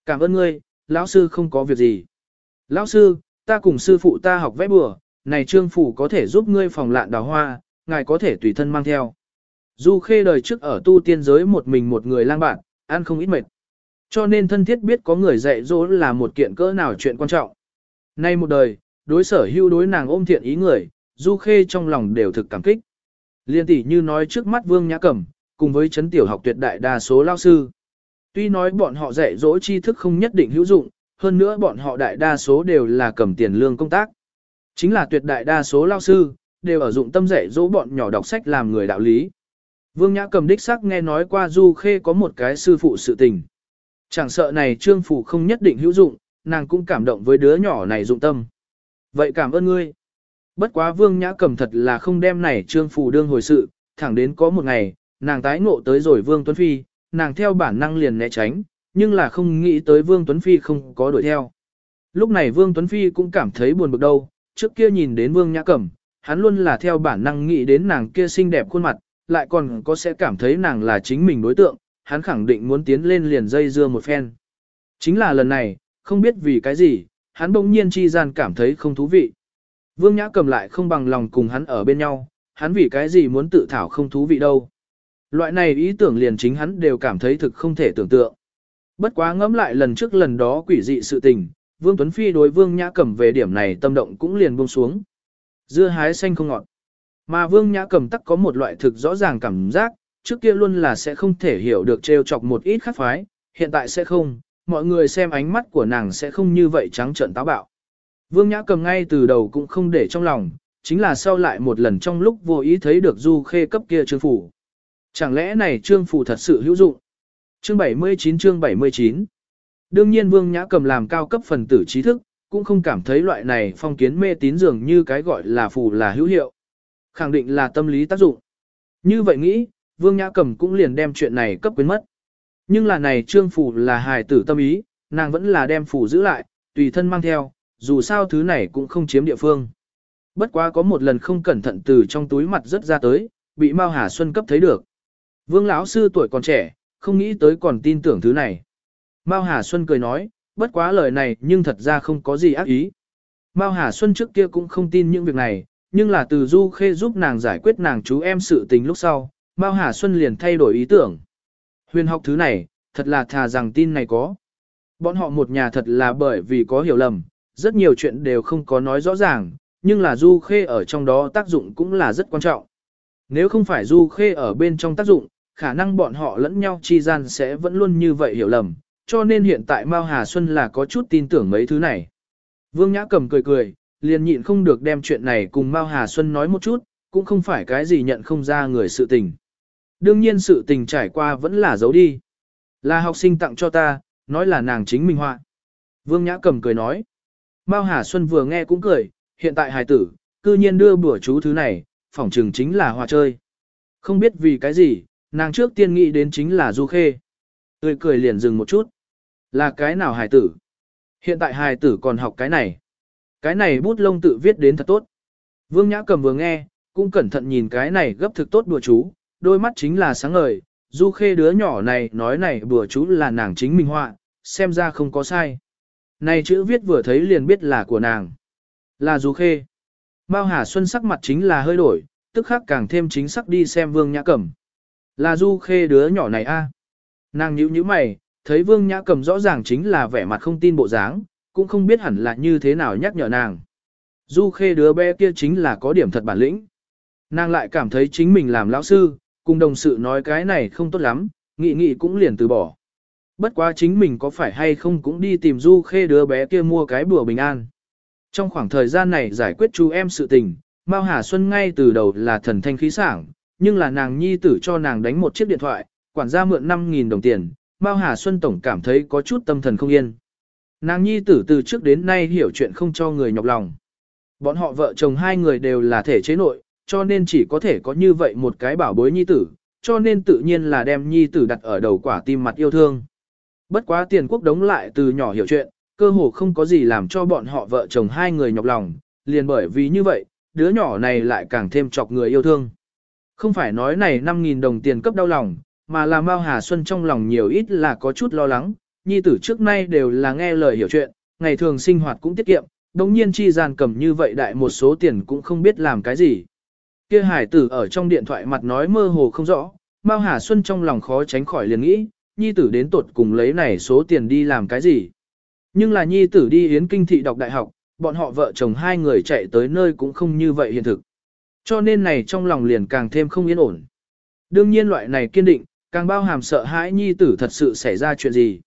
Cảm ơn ngươi, lão sư không có việc gì. Lão sư, ta cùng sư phụ ta học vẽ bừa, này trương phủ có thể giúp ngươi phòng lạn đào hoa, ngài có thể tùy thân mang theo. Du khê đời trước ở tu tiên giới một mình một người lang bạn, ăn không ít mệt. Cho nên thân thiết biết có người dạy dỗ là một kiện cỡ nào chuyện quan trọng. Nay một đời, đối sở hưu đối nàng ôm thiện ý người, Du khê trong lòng đều thực cảm kích. Liên tỷ như nói trước mắt Vương Nhã Cẩm, cùng với chấn tiểu học tuyệt đại đa số lao sư. Tuy nói bọn họ dạy dỗ tri thức không nhất định hữu dụng, hơn nữa bọn họ đại đa số đều là cầm tiền lương công tác. Chính là tuyệt đại đa số lao sư, đều ở dụng tâm dạy dỗ bọn nhỏ đọc sách làm người đạo lý. Vương Nhã cầm đích xác nghe nói qua Du Khê có một cái sư phụ sự tình. Chẳng sợ này trương phủ không nhất định hữu dụng, nàng cũng cảm động với đứa nhỏ này dụng tâm. Vậy cảm ơn ngươi. Bất quá Vương Nhã cầm thật là không đem này trương phủ đương hồi sự, thẳng đến có một ngày, nàng tái ngộ tới rồi Vương Tuấn Phi, nàng theo bản năng liền né tránh, nhưng là không nghĩ tới Vương Tuấn Phi không có đuổi theo. Lúc này Vương Tuấn Phi cũng cảm thấy buồn bực đâu, trước kia nhìn đến Vương Nhã Cẩm, hắn luôn là theo bản năng nghĩ đến nàng kia xinh đẹp khuôn mặt, lại còn có sẽ cảm thấy nàng là chính mình đối tượng, hắn khẳng định muốn tiến lên liền dây dưa một phen. Chính là lần này, không biết vì cái gì, hắn bỗng nhiên chi gian cảm thấy không thú vị. Vương Nhã Cầm lại không bằng lòng cùng hắn ở bên nhau, hắn vì cái gì muốn tự thảo không thú vị đâu. Loại này ý tưởng liền chính hắn đều cảm thấy thực không thể tưởng tượng. Bất quá ngẫm lại lần trước lần đó quỷ dị sự tình, Vương Tuấn Phi đối Vương Nhã Cẩm về điểm này tâm động cũng liền buông xuống. Dưa hái xanh không ngọt. Mà Vương Nhã cầm tắc có một loại thực rõ ràng cảm giác, trước kia luôn là sẽ không thể hiểu được trêu chọc một ít khác phái, hiện tại sẽ không, mọi người xem ánh mắt của nàng sẽ không như vậy trắng trợn táo bạo. Vương Nhã Cầm ngay từ đầu cũng không để trong lòng, chính là sau lại một lần trong lúc vô ý thấy được Du Khê cấp kia trương phủ. Chẳng lẽ này trương phủ thật sự hữu dụng? Chương 79 chương 79 Đương nhiên Vương Nhã Cầm làm cao cấp phần tử trí thức, cũng không cảm thấy loại này phong kiến mê tín dường như cái gọi là phù là hữu hiệu. Khẳng định là tâm lý tác dụng. Như vậy nghĩ, Vương Nhã Cầm cũng liền đem chuyện này cấp quyến mất. Nhưng là này trương phủ là hài tử tâm ý, nàng vẫn là đem phủ giữ lại, tùy thân mang theo, dù sao thứ này cũng không chiếm địa phương. Bất quá có một lần không cẩn thận từ trong túi mặt rất ra tới, bị Mao Hà Xuân cấp thấy được. Vương lão sư tuổi còn trẻ, không nghĩ tới còn tin tưởng thứ này. Mao Hà Xuân cười nói, bất quá lời này nhưng thật ra không có gì ác ý. Mao Hà Xuân trước kia cũng không tin những việc này, nhưng là từ Du Khê giúp nàng giải quyết nàng chú em sự tình lúc sau, Mao Hà Xuân liền thay đổi ý tưởng. Huyền học thứ này, thật là thà rằng tin này có. Bọn họ một nhà thật là bởi vì có hiểu lầm, rất nhiều chuyện đều không có nói rõ ràng, nhưng là Du Khê ở trong đó tác dụng cũng là rất quan trọng. Nếu không phải Du Khê ở bên trong tác dụng, khả năng bọn họ lẫn nhau chi gian sẽ vẫn luôn như vậy hiểu lầm, cho nên hiện tại Mao Hà Xuân là có chút tin tưởng mấy thứ này. Vương Nhã Cầm cười cười, liền nhịn không được đem chuyện này cùng Mao Hà Xuân nói một chút, cũng không phải cái gì nhận không ra người sự tình. Đương nhiên sự tình trải qua vẫn là giấu đi. Là học sinh tặng cho ta, nói là nàng chính mình họa. Vương Nhã Cầm cười nói. Mao Hà Xuân vừa nghe cũng cười, hiện tại hài tử, cư nhiên đưa bữa chú thứ này, phỏng trừng chính là hòa chơi. Không biết vì cái gì, nàng trước tiên nghĩ đến chính là Du Khê. Tươi cười liền dừng một chút. Là cái nào hài tử? Hiện tại hài tử còn học cái này. Cái này bút lông tự viết đến thật tốt. Vương Nhã Cầm vừa nghe, cũng cẩn thận nhìn cái này gấp thực tốt đùa chú, đôi mắt chính là sáng ngời. Du Khê đứa nhỏ này nói này bùa chú là nàng chính mình họa, xem ra không có sai. Này chữ viết vừa thấy liền biết là của nàng. Là Du Khê. Mao Hà Xuân sắc mặt chính là hơi đổi, tức khắc càng thêm chính sắc đi xem Vương Nhã Cẩm. Là Du Khê đứa nhỏ này a. Nàng nhíu nhíu mày, thấy Vương Nhã Cẩm rõ ràng chính là vẻ mặt không tin bộ dáng, cũng không biết hẳn là như thế nào nhắc nhở nàng. Du Khê đứa bé kia chính là có điểm thật bản lĩnh. Nàng lại cảm thấy chính mình làm lão sư, cùng đồng sự nói cái này không tốt lắm, nghị nghị cũng liền từ bỏ. Bất quá chính mình có phải hay không cũng đi tìm Du Khê đứa bé kia mua cái bùa bình an. Trong khoảng thời gian này giải quyết chú em sự tình, Mao Hà Xuân ngay từ đầu là thần thanh khí sảng, nhưng là nàng nhi tử cho nàng đánh một chiếc điện thoại, quản gia mượn 5.000 đồng tiền, Mao Hà Xuân tổng cảm thấy có chút tâm thần không yên. Nàng nhi tử từ trước đến nay hiểu chuyện không cho người nhọc lòng. Bọn họ vợ chồng hai người đều là thể chế nội, cho nên chỉ có thể có như vậy một cái bảo bối nhi tử, cho nên tự nhiên là đem nhi tử đặt ở đầu quả tim mặt yêu thương. Bất quá tiền quốc đống lại từ nhỏ hiểu chuyện, cơ hồ không có gì làm cho bọn họ vợ chồng hai người nhọc lòng, liền bởi vì như vậy, đứa nhỏ này lại càng thêm chọc người yêu thương. Không phải nói này 5.000 đồng tiền cấp đau lòng, mà là Mao Hà Xuân trong lòng nhiều ít là có chút lo lắng, nhi tử trước nay đều là nghe lời hiểu chuyện, ngày thường sinh hoạt cũng tiết kiệm, đồng nhiên chi gian cầm như vậy đại một số tiền cũng không biết làm cái gì. Kia hải tử ở trong điện thoại mặt nói mơ hồ không rõ, Mao Hà Xuân trong lòng khó tránh khỏi liền nghĩ, nhi tử đến tột cùng lấy này số tiền đi làm cái gì. Nhưng là nhi tử đi yến kinh thị đọc đại học, bọn họ vợ chồng hai người chạy tới nơi cũng không như vậy hiện thực. Cho nên này trong lòng liền càng thêm không yên ổn. Đương nhiên loại này kiên định, càng bao hàm sợ hãi nhi tử thật sự xảy ra chuyện gì.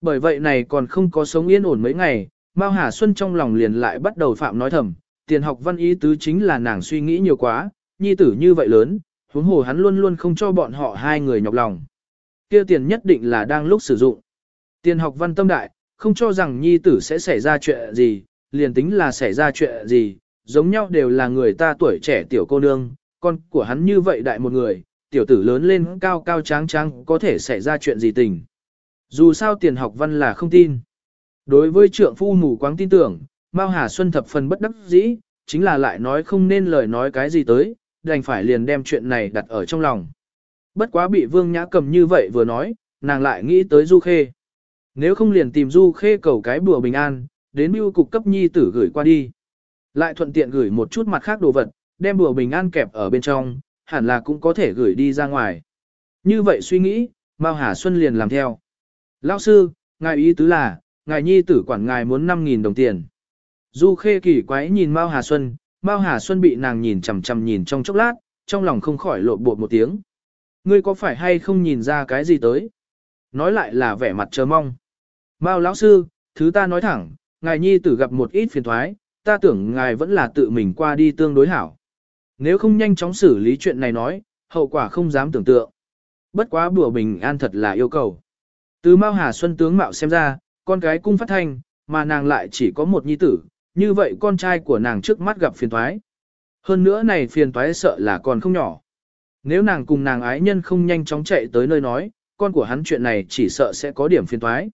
Bởi vậy này còn không có sống yên ổn mấy ngày, Mao Hà Xuân trong lòng liền lại bắt đầu phạm nói thầm, tiền học văn ý tứ chính là nàng suy nghĩ nhiều quá, nhi tử như vậy lớn, huống hồ hắn luôn luôn không cho bọn họ hai người nhọc lòng. Kia tiền nhất định là đang lúc sử dụng. Tiền học văn tâm đại, không cho rằng nhi tử sẽ xảy ra chuyện gì, liền tính là xảy ra chuyện gì, giống nhau đều là người ta tuổi trẻ tiểu cô nương, con của hắn như vậy đại một người, tiểu tử lớn lên cao cao tráng tráng có thể xảy ra chuyện gì tình. Dù sao tiền học văn là không tin. Đối với trượng phu mù quáng tin tưởng, Mao Hà Xuân thập phần bất đắc dĩ, chính là lại nói không nên lời nói cái gì tới, đành phải liền đem chuyện này đặt ở trong lòng. Bất quá bị Vương Nhã cầm như vậy vừa nói, nàng lại nghĩ tới Du Khê. Nếu không liền tìm Du Khê cầu cái bùa bình an, đến bưu cục cấp nhi tử gửi qua đi. Lại thuận tiện gửi một chút mặt khác đồ vật, đem bùa bình an kẹp ở bên trong, hẳn là cũng có thể gửi đi ra ngoài. Như vậy suy nghĩ, Mao Hà Xuân liền làm theo. Lão sư, ngài ý tứ là, ngài nhi tử quản ngài muốn 5.000 đồng tiền. Du khê kỳ quái nhìn Mao Hà Xuân, Mao Hà Xuân bị nàng nhìn chằm chằm nhìn trong chốc lát, trong lòng không khỏi lộn bột một tiếng. Ngươi có phải hay không nhìn ra cái gì tới? Nói lại là vẻ mặt chờ mong. Mao lão sư, thứ ta nói thẳng, ngài nhi tử gặp một ít phiền thoái, ta tưởng ngài vẫn là tự mình qua đi tương đối hảo. Nếu không nhanh chóng xử lý chuyện này nói, hậu quả không dám tưởng tượng. Bất quá bùa bình an thật là yêu cầu. Từ Mao Hà Xuân tướng mạo xem ra, con cái cung phát thanh, mà nàng lại chỉ có một nhi tử, như vậy con trai của nàng trước mắt gặp phiền toái. Hơn nữa này phiền toái sợ là còn không nhỏ. Nếu nàng cùng nàng ái nhân không nhanh chóng chạy tới nơi nói, con của hắn chuyện này chỉ sợ sẽ có điểm phiền toái.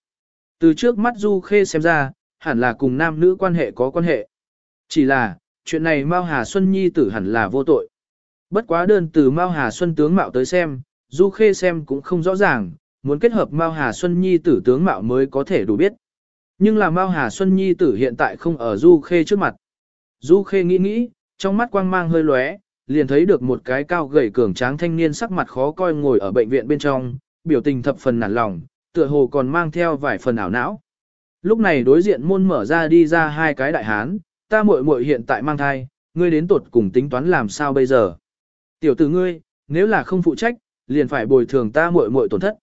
Từ trước mắt Du Khê xem ra, hẳn là cùng nam nữ quan hệ có quan hệ. Chỉ là, chuyện này Mao Hà Xuân Nhi tử hẳn là vô tội. Bất quá đơn từ Mao Hà Xuân tướng mạo tới xem, Du Khê xem cũng không rõ ràng, muốn kết hợp Mao Hà Xuân Nhi tử tướng mạo mới có thể đủ biết. Nhưng là Mao Hà Xuân Nhi tử hiện tại không ở Du Khê trước mặt. Du Khê nghĩ nghĩ, trong mắt quang mang hơi lóe, liền thấy được một cái cao gầy cường tráng thanh niên sắc mặt khó coi ngồi ở bệnh viện bên trong, biểu tình thập phần nản lòng, tựa hồ còn mang theo vài phần ảo não. Lúc này đối diện môn mở ra đi ra hai cái đại hán, ta muội muội hiện tại mang thai, ngươi đến tột cùng tính toán làm sao bây giờ? Tiểu tử ngươi, nếu là không phụ trách, liền phải bồi thường ta muội muội tổn thất.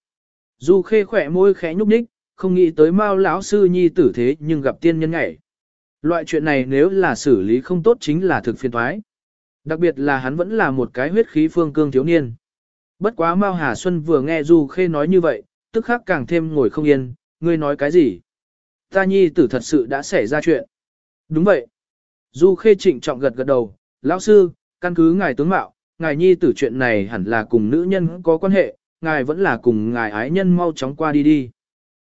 Du Khê khỏe môi khẽ nhúc nhích, không nghĩ tới Mao lão sư nhi tử thế nhưng gặp tiên nhân ngảy. Loại chuyện này nếu là xử lý không tốt chính là thực phiền thoái. Đặc biệt là hắn vẫn là một cái huyết khí phương cương thiếu niên. Bất quá Mao Hà Xuân vừa nghe Du Khê nói như vậy, tức khắc càng thêm ngồi không yên, ngươi nói cái gì? Ta nhi tử thật sự đã xảy ra chuyện. Đúng vậy. Du Khê trịnh trọng gật gật đầu, lão sư, căn cứ ngài tướng mạo, ngài nhi tử chuyện này hẳn là cùng nữ nhân có quan hệ, ngài vẫn là cùng ngài ái nhân mau chóng qua đi đi.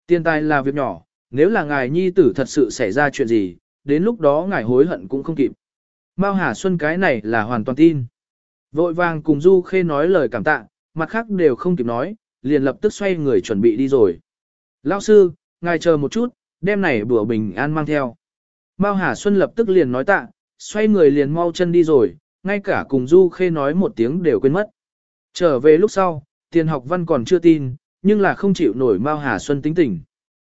Tiền tài là việc nhỏ, nếu là ngài nhi tử thật sự xảy ra chuyện gì, đến lúc đó ngài hối hận cũng không kịp. Mao Hà Xuân cái này là hoàn toàn tin. Vội vàng cùng Du Khê nói lời cảm tạ, mặt khác đều không kịp nói, liền lập tức xoay người chuẩn bị đi rồi. Lão sư, ngài chờ một chút, đêm này bữa bình an mang theo. Mao Hà Xuân lập tức liền nói tạ, xoay người liền mau chân đi rồi, ngay cả cùng Du Khê nói một tiếng đều quên mất. Trở về lúc sau, tiền học văn còn chưa tin, nhưng là không chịu nổi Mao Hà Xuân tính tình.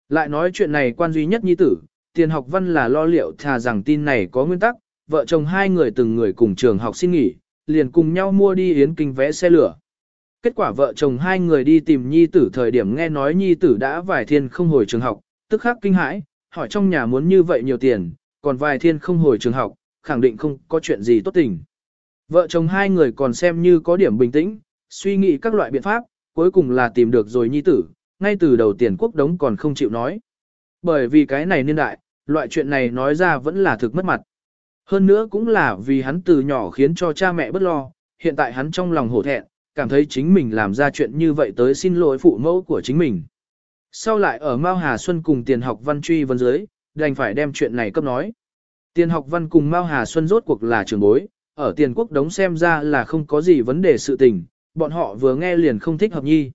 Lại nói chuyện này quan duy nhất nhi tử, tiền học văn là lo liệu thà rằng tin này có nguyên tắc, vợ chồng hai người từng người cùng trường học xin nghỉ, liền cùng nhau mua đi yến kinh vé xe lửa. Kết quả vợ chồng hai người đi tìm nhi tử thời điểm nghe nói nhi tử đã vài thiên không hồi trường học, tức khắc kinh hãi, hỏi trong nhà muốn như vậy nhiều tiền, còn vài thiên không hồi trường học, khẳng định không có chuyện gì tốt tình. Vợ chồng hai người còn xem như có điểm bình tĩnh, suy nghĩ các loại biện pháp, cuối cùng là tìm được rồi nhi tử, ngay từ đầu tiền quốc đống còn không chịu nói. Bởi vì cái này niên đại, loại chuyện này nói ra vẫn là thực mất mặt. Hơn nữa cũng là vì hắn từ nhỏ khiến cho cha mẹ bất lo, hiện tại hắn trong lòng hổ thẹn, cảm thấy chính mình làm ra chuyện như vậy tới xin lỗi phụ mẫu của chính mình. Sau lại ở Mao Hà Xuân cùng tiền học văn truy vấn dưới, đành phải đem chuyện này cấp nói. Tiền học văn cùng Mao Hà Xuân rốt cuộc là trường bối, ở tiền quốc đống xem ra là không có gì vấn đề sự tình, bọn họ vừa nghe liền không thích hợp nhi.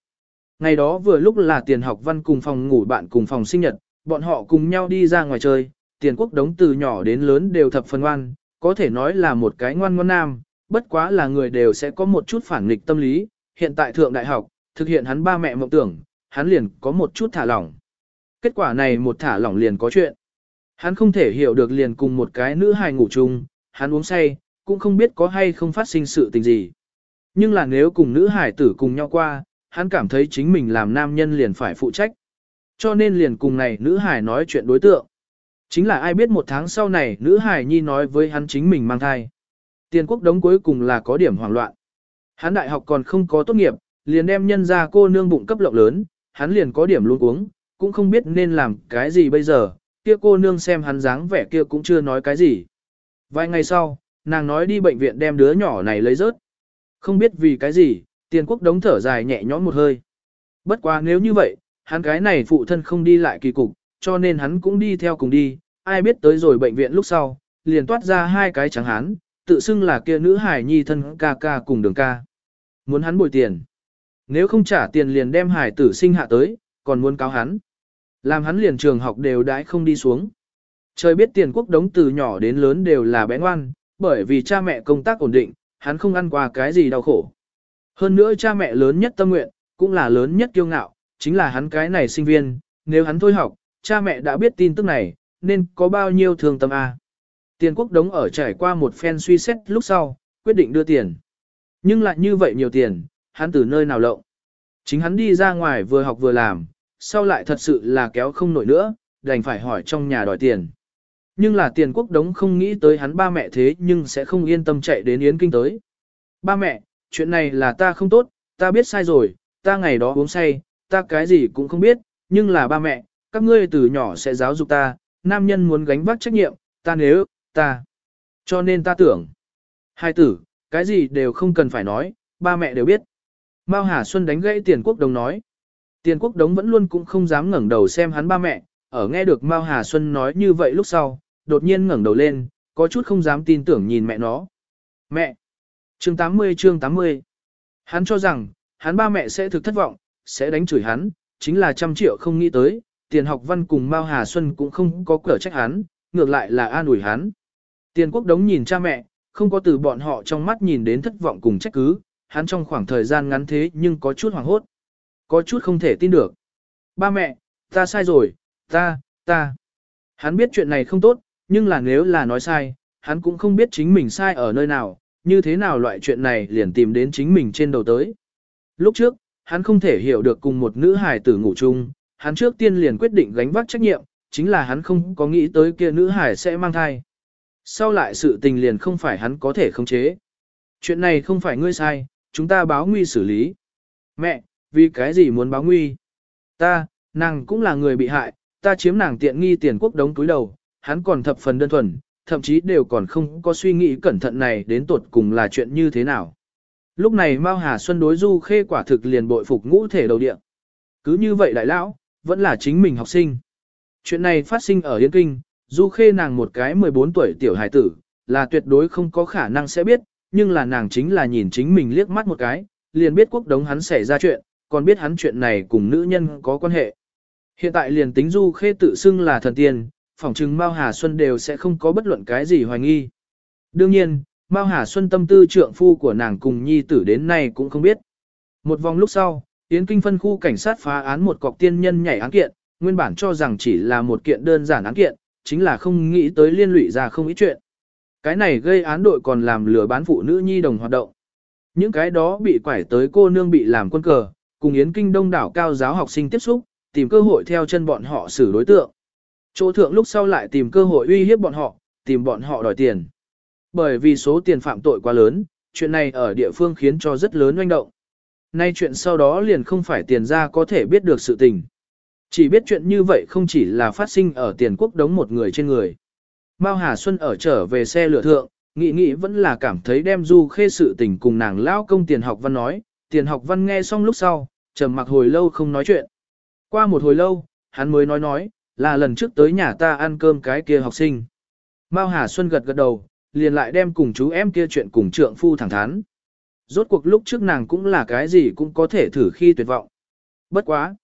Ngày đó vừa lúc là tiền học văn cùng phòng ngủ bạn cùng phòng sinh nhật, bọn họ cùng nhau đi ra ngoài chơi, tiền quốc đống từ nhỏ đến lớn đều thập phần ngoan, có thể nói là một cái ngoan ngoan nam, bất quá là người đều sẽ có một chút phản nghịch tâm lý, hiện tại thượng đại học, thực hiện hắn ba mẹ mộng tưởng, hắn liền có một chút thả lỏng. Kết quả này một thả lỏng liền có chuyện. Hắn không thể hiểu được liền cùng một cái nữ hài ngủ chung, hắn uống say, cũng không biết có hay không phát sinh sự tình gì. Nhưng là nếu cùng nữ hải tử cùng nhau qua, hắn cảm thấy chính mình làm nam nhân liền phải phụ trách. Cho nên liền cùng này nữ hải nói chuyện đối tượng. Chính là ai biết một tháng sau này nữ hải nhi nói với hắn chính mình mang thai. Tiền quốc đống cuối cùng là có điểm hoảng loạn. Hắn đại học còn không có tốt nghiệp, liền đem nhân ra cô nương bụng cấp lộng lớn, hắn liền có điểm luôn uống, cũng không biết nên làm cái gì bây giờ, kia cô nương xem hắn dáng vẻ kia cũng chưa nói cái gì. Vài ngày sau, nàng nói đi bệnh viện đem đứa nhỏ này lấy rớt. Không biết vì cái gì, tiền quốc đống thở dài nhẹ nhõm một hơi. Bất quá nếu như vậy, hắn cái này phụ thân không đi lại kỳ cục, cho nên hắn cũng đi theo cùng đi, ai biết tới rồi bệnh viện lúc sau, liền toát ra hai cái trắng hắn, tự xưng là kia nữ hải nhi thân ca ca cùng đường ca. Muốn hắn bồi tiền. Nếu không trả tiền liền đem hải tử sinh hạ tới, còn muốn cáo hắn. Làm hắn liền trường học đều đãi không đi xuống. Trời biết tiền quốc đống từ nhỏ đến lớn đều là bé ngoan, bởi vì cha mẹ công tác ổn định, hắn không ăn qua cái gì đau khổ. Hơn nữa cha mẹ lớn nhất tâm nguyện, cũng là lớn nhất kiêu ngạo, chính là hắn cái này sinh viên, nếu hắn thôi học, cha mẹ đã biết tin tức này, nên có bao nhiêu thương tâm a. Tiền quốc đống ở trải qua một phen suy xét lúc sau, quyết định đưa tiền. Nhưng lại như vậy nhiều tiền, hắn từ nơi nào lộng. Chính hắn đi ra ngoài vừa học vừa làm, sau lại thật sự là kéo không nổi nữa, đành phải hỏi trong nhà đòi tiền. Nhưng là tiền quốc đống không nghĩ tới hắn ba mẹ thế nhưng sẽ không yên tâm chạy đến Yến Kinh tới. Ba mẹ, chuyện này là ta không tốt, ta biết sai rồi, ta ngày đó uống say, ta cái gì cũng không biết, nhưng là ba mẹ, các ngươi từ nhỏ sẽ giáo dục ta, nam nhân muốn gánh vác trách nhiệm, ta nếu, ta. Cho nên ta tưởng, hai tử, cái gì đều không cần phải nói, ba mẹ đều biết. Mao Hà Xuân đánh gãy tiền quốc đồng nói. Tiền quốc đống vẫn luôn cũng không dám ngẩng đầu xem hắn ba mẹ, ở nghe được Mao Hà Xuân nói như vậy lúc sau, đột nhiên ngẩng đầu lên, có chút không dám tin tưởng nhìn mẹ nó. Mẹ! Chương 80 chương 80 Hắn cho rằng, hắn ba mẹ sẽ thực thất vọng, sẽ đánh chửi hắn, chính là trăm triệu không nghĩ tới, tiền học văn cùng Mao Hà Xuân cũng không có cửa trách hắn, ngược lại là an ủi hắn. Tiền quốc đống nhìn cha mẹ, không có từ bọn họ trong mắt nhìn đến thất vọng cùng trách cứ, hắn trong khoảng thời gian ngắn thế nhưng có chút hoảng hốt. Có chút không thể tin được. Ba mẹ, ta sai rồi, ta, ta. Hắn biết chuyện này không tốt, nhưng là nếu là nói sai, hắn cũng không biết chính mình sai ở nơi nào, như thế nào loại chuyện này liền tìm đến chính mình trên đầu tới. Lúc trước, hắn không thể hiểu được cùng một nữ hài tử ngủ chung, hắn trước tiên liền quyết định gánh vác trách nhiệm, chính là hắn không có nghĩ tới kia nữ hài sẽ mang thai. Sau lại sự tình liền không phải hắn có thể khống chế. Chuyện này không phải ngươi sai, chúng ta báo nguy xử lý. Mẹ, vì cái gì muốn báo nguy? Ta, nàng cũng là người bị hại, ta chiếm nàng tiện nghi tiền quốc đống túi đầu, hắn còn thập phần đơn thuần, thậm chí đều còn không có suy nghĩ cẩn thận này đến tột cùng là chuyện như thế nào. Lúc này Mao Hà Xuân đối Du Khê quả thực liền bội phục ngũ thể đầu địa. Cứ như vậy đại lão, vẫn là chính mình học sinh. Chuyện này phát sinh ở Yên Kinh, Du Khê nàng một cái 14 tuổi tiểu hài tử, là tuyệt đối không có khả năng sẽ biết, nhưng là nàng chính là nhìn chính mình liếc mắt một cái, liền biết quốc đống hắn xảy ra chuyện, còn biết hắn chuyện này cùng nữ nhân có quan hệ. Hiện tại liền tính Du Khê tự xưng là thần tiên, phỏng chừng Mao Hà Xuân đều sẽ không có bất luận cái gì hoài nghi. Đương nhiên, Mao Hà Xuân tâm tư trượng phu của nàng cùng nhi tử đến nay cũng không biết. Một vòng lúc sau, Yến Kinh phân khu cảnh sát phá án một cọc tiên nhân nhảy án kiện, nguyên bản cho rằng chỉ là một kiện đơn giản án kiện, chính là không nghĩ tới liên lụy ra không ít chuyện. Cái này gây án đội còn làm lừa bán phụ nữ nhi đồng hoạt động. Những cái đó bị quải tới cô nương bị làm quân cờ, cùng Yến Kinh đông đảo cao giáo học sinh tiếp xúc, tìm cơ hội theo chân bọn họ xử đối tượng. Chỗ thượng lúc sau lại tìm cơ hội uy hiếp bọn họ, tìm bọn họ đòi tiền. Bởi vì số tiền phạm tội quá lớn, chuyện này ở địa phương khiến cho rất lớn oanh động. Nay chuyện sau đó liền không phải tiền ra có thể biết được sự tình. Chỉ biết chuyện như vậy không chỉ là phát sinh ở tiền quốc đống một người trên người. Mao Hà Xuân ở trở về xe lửa thượng, nghĩ nghĩ vẫn là cảm thấy đem du khê sự tình cùng nàng lao công tiền học văn nói, tiền học văn nghe xong lúc sau, trầm mặc hồi lâu không nói chuyện. Qua một hồi lâu, hắn mới nói nói, là lần trước tới nhà ta ăn cơm cái kia học sinh. Mao Hà Xuân gật gật đầu, liền lại đem cùng chú em kia chuyện cùng trượng phu thẳng thắn. Rốt cuộc lúc trước nàng cũng là cái gì cũng có thể thử khi tuyệt vọng. Bất quá.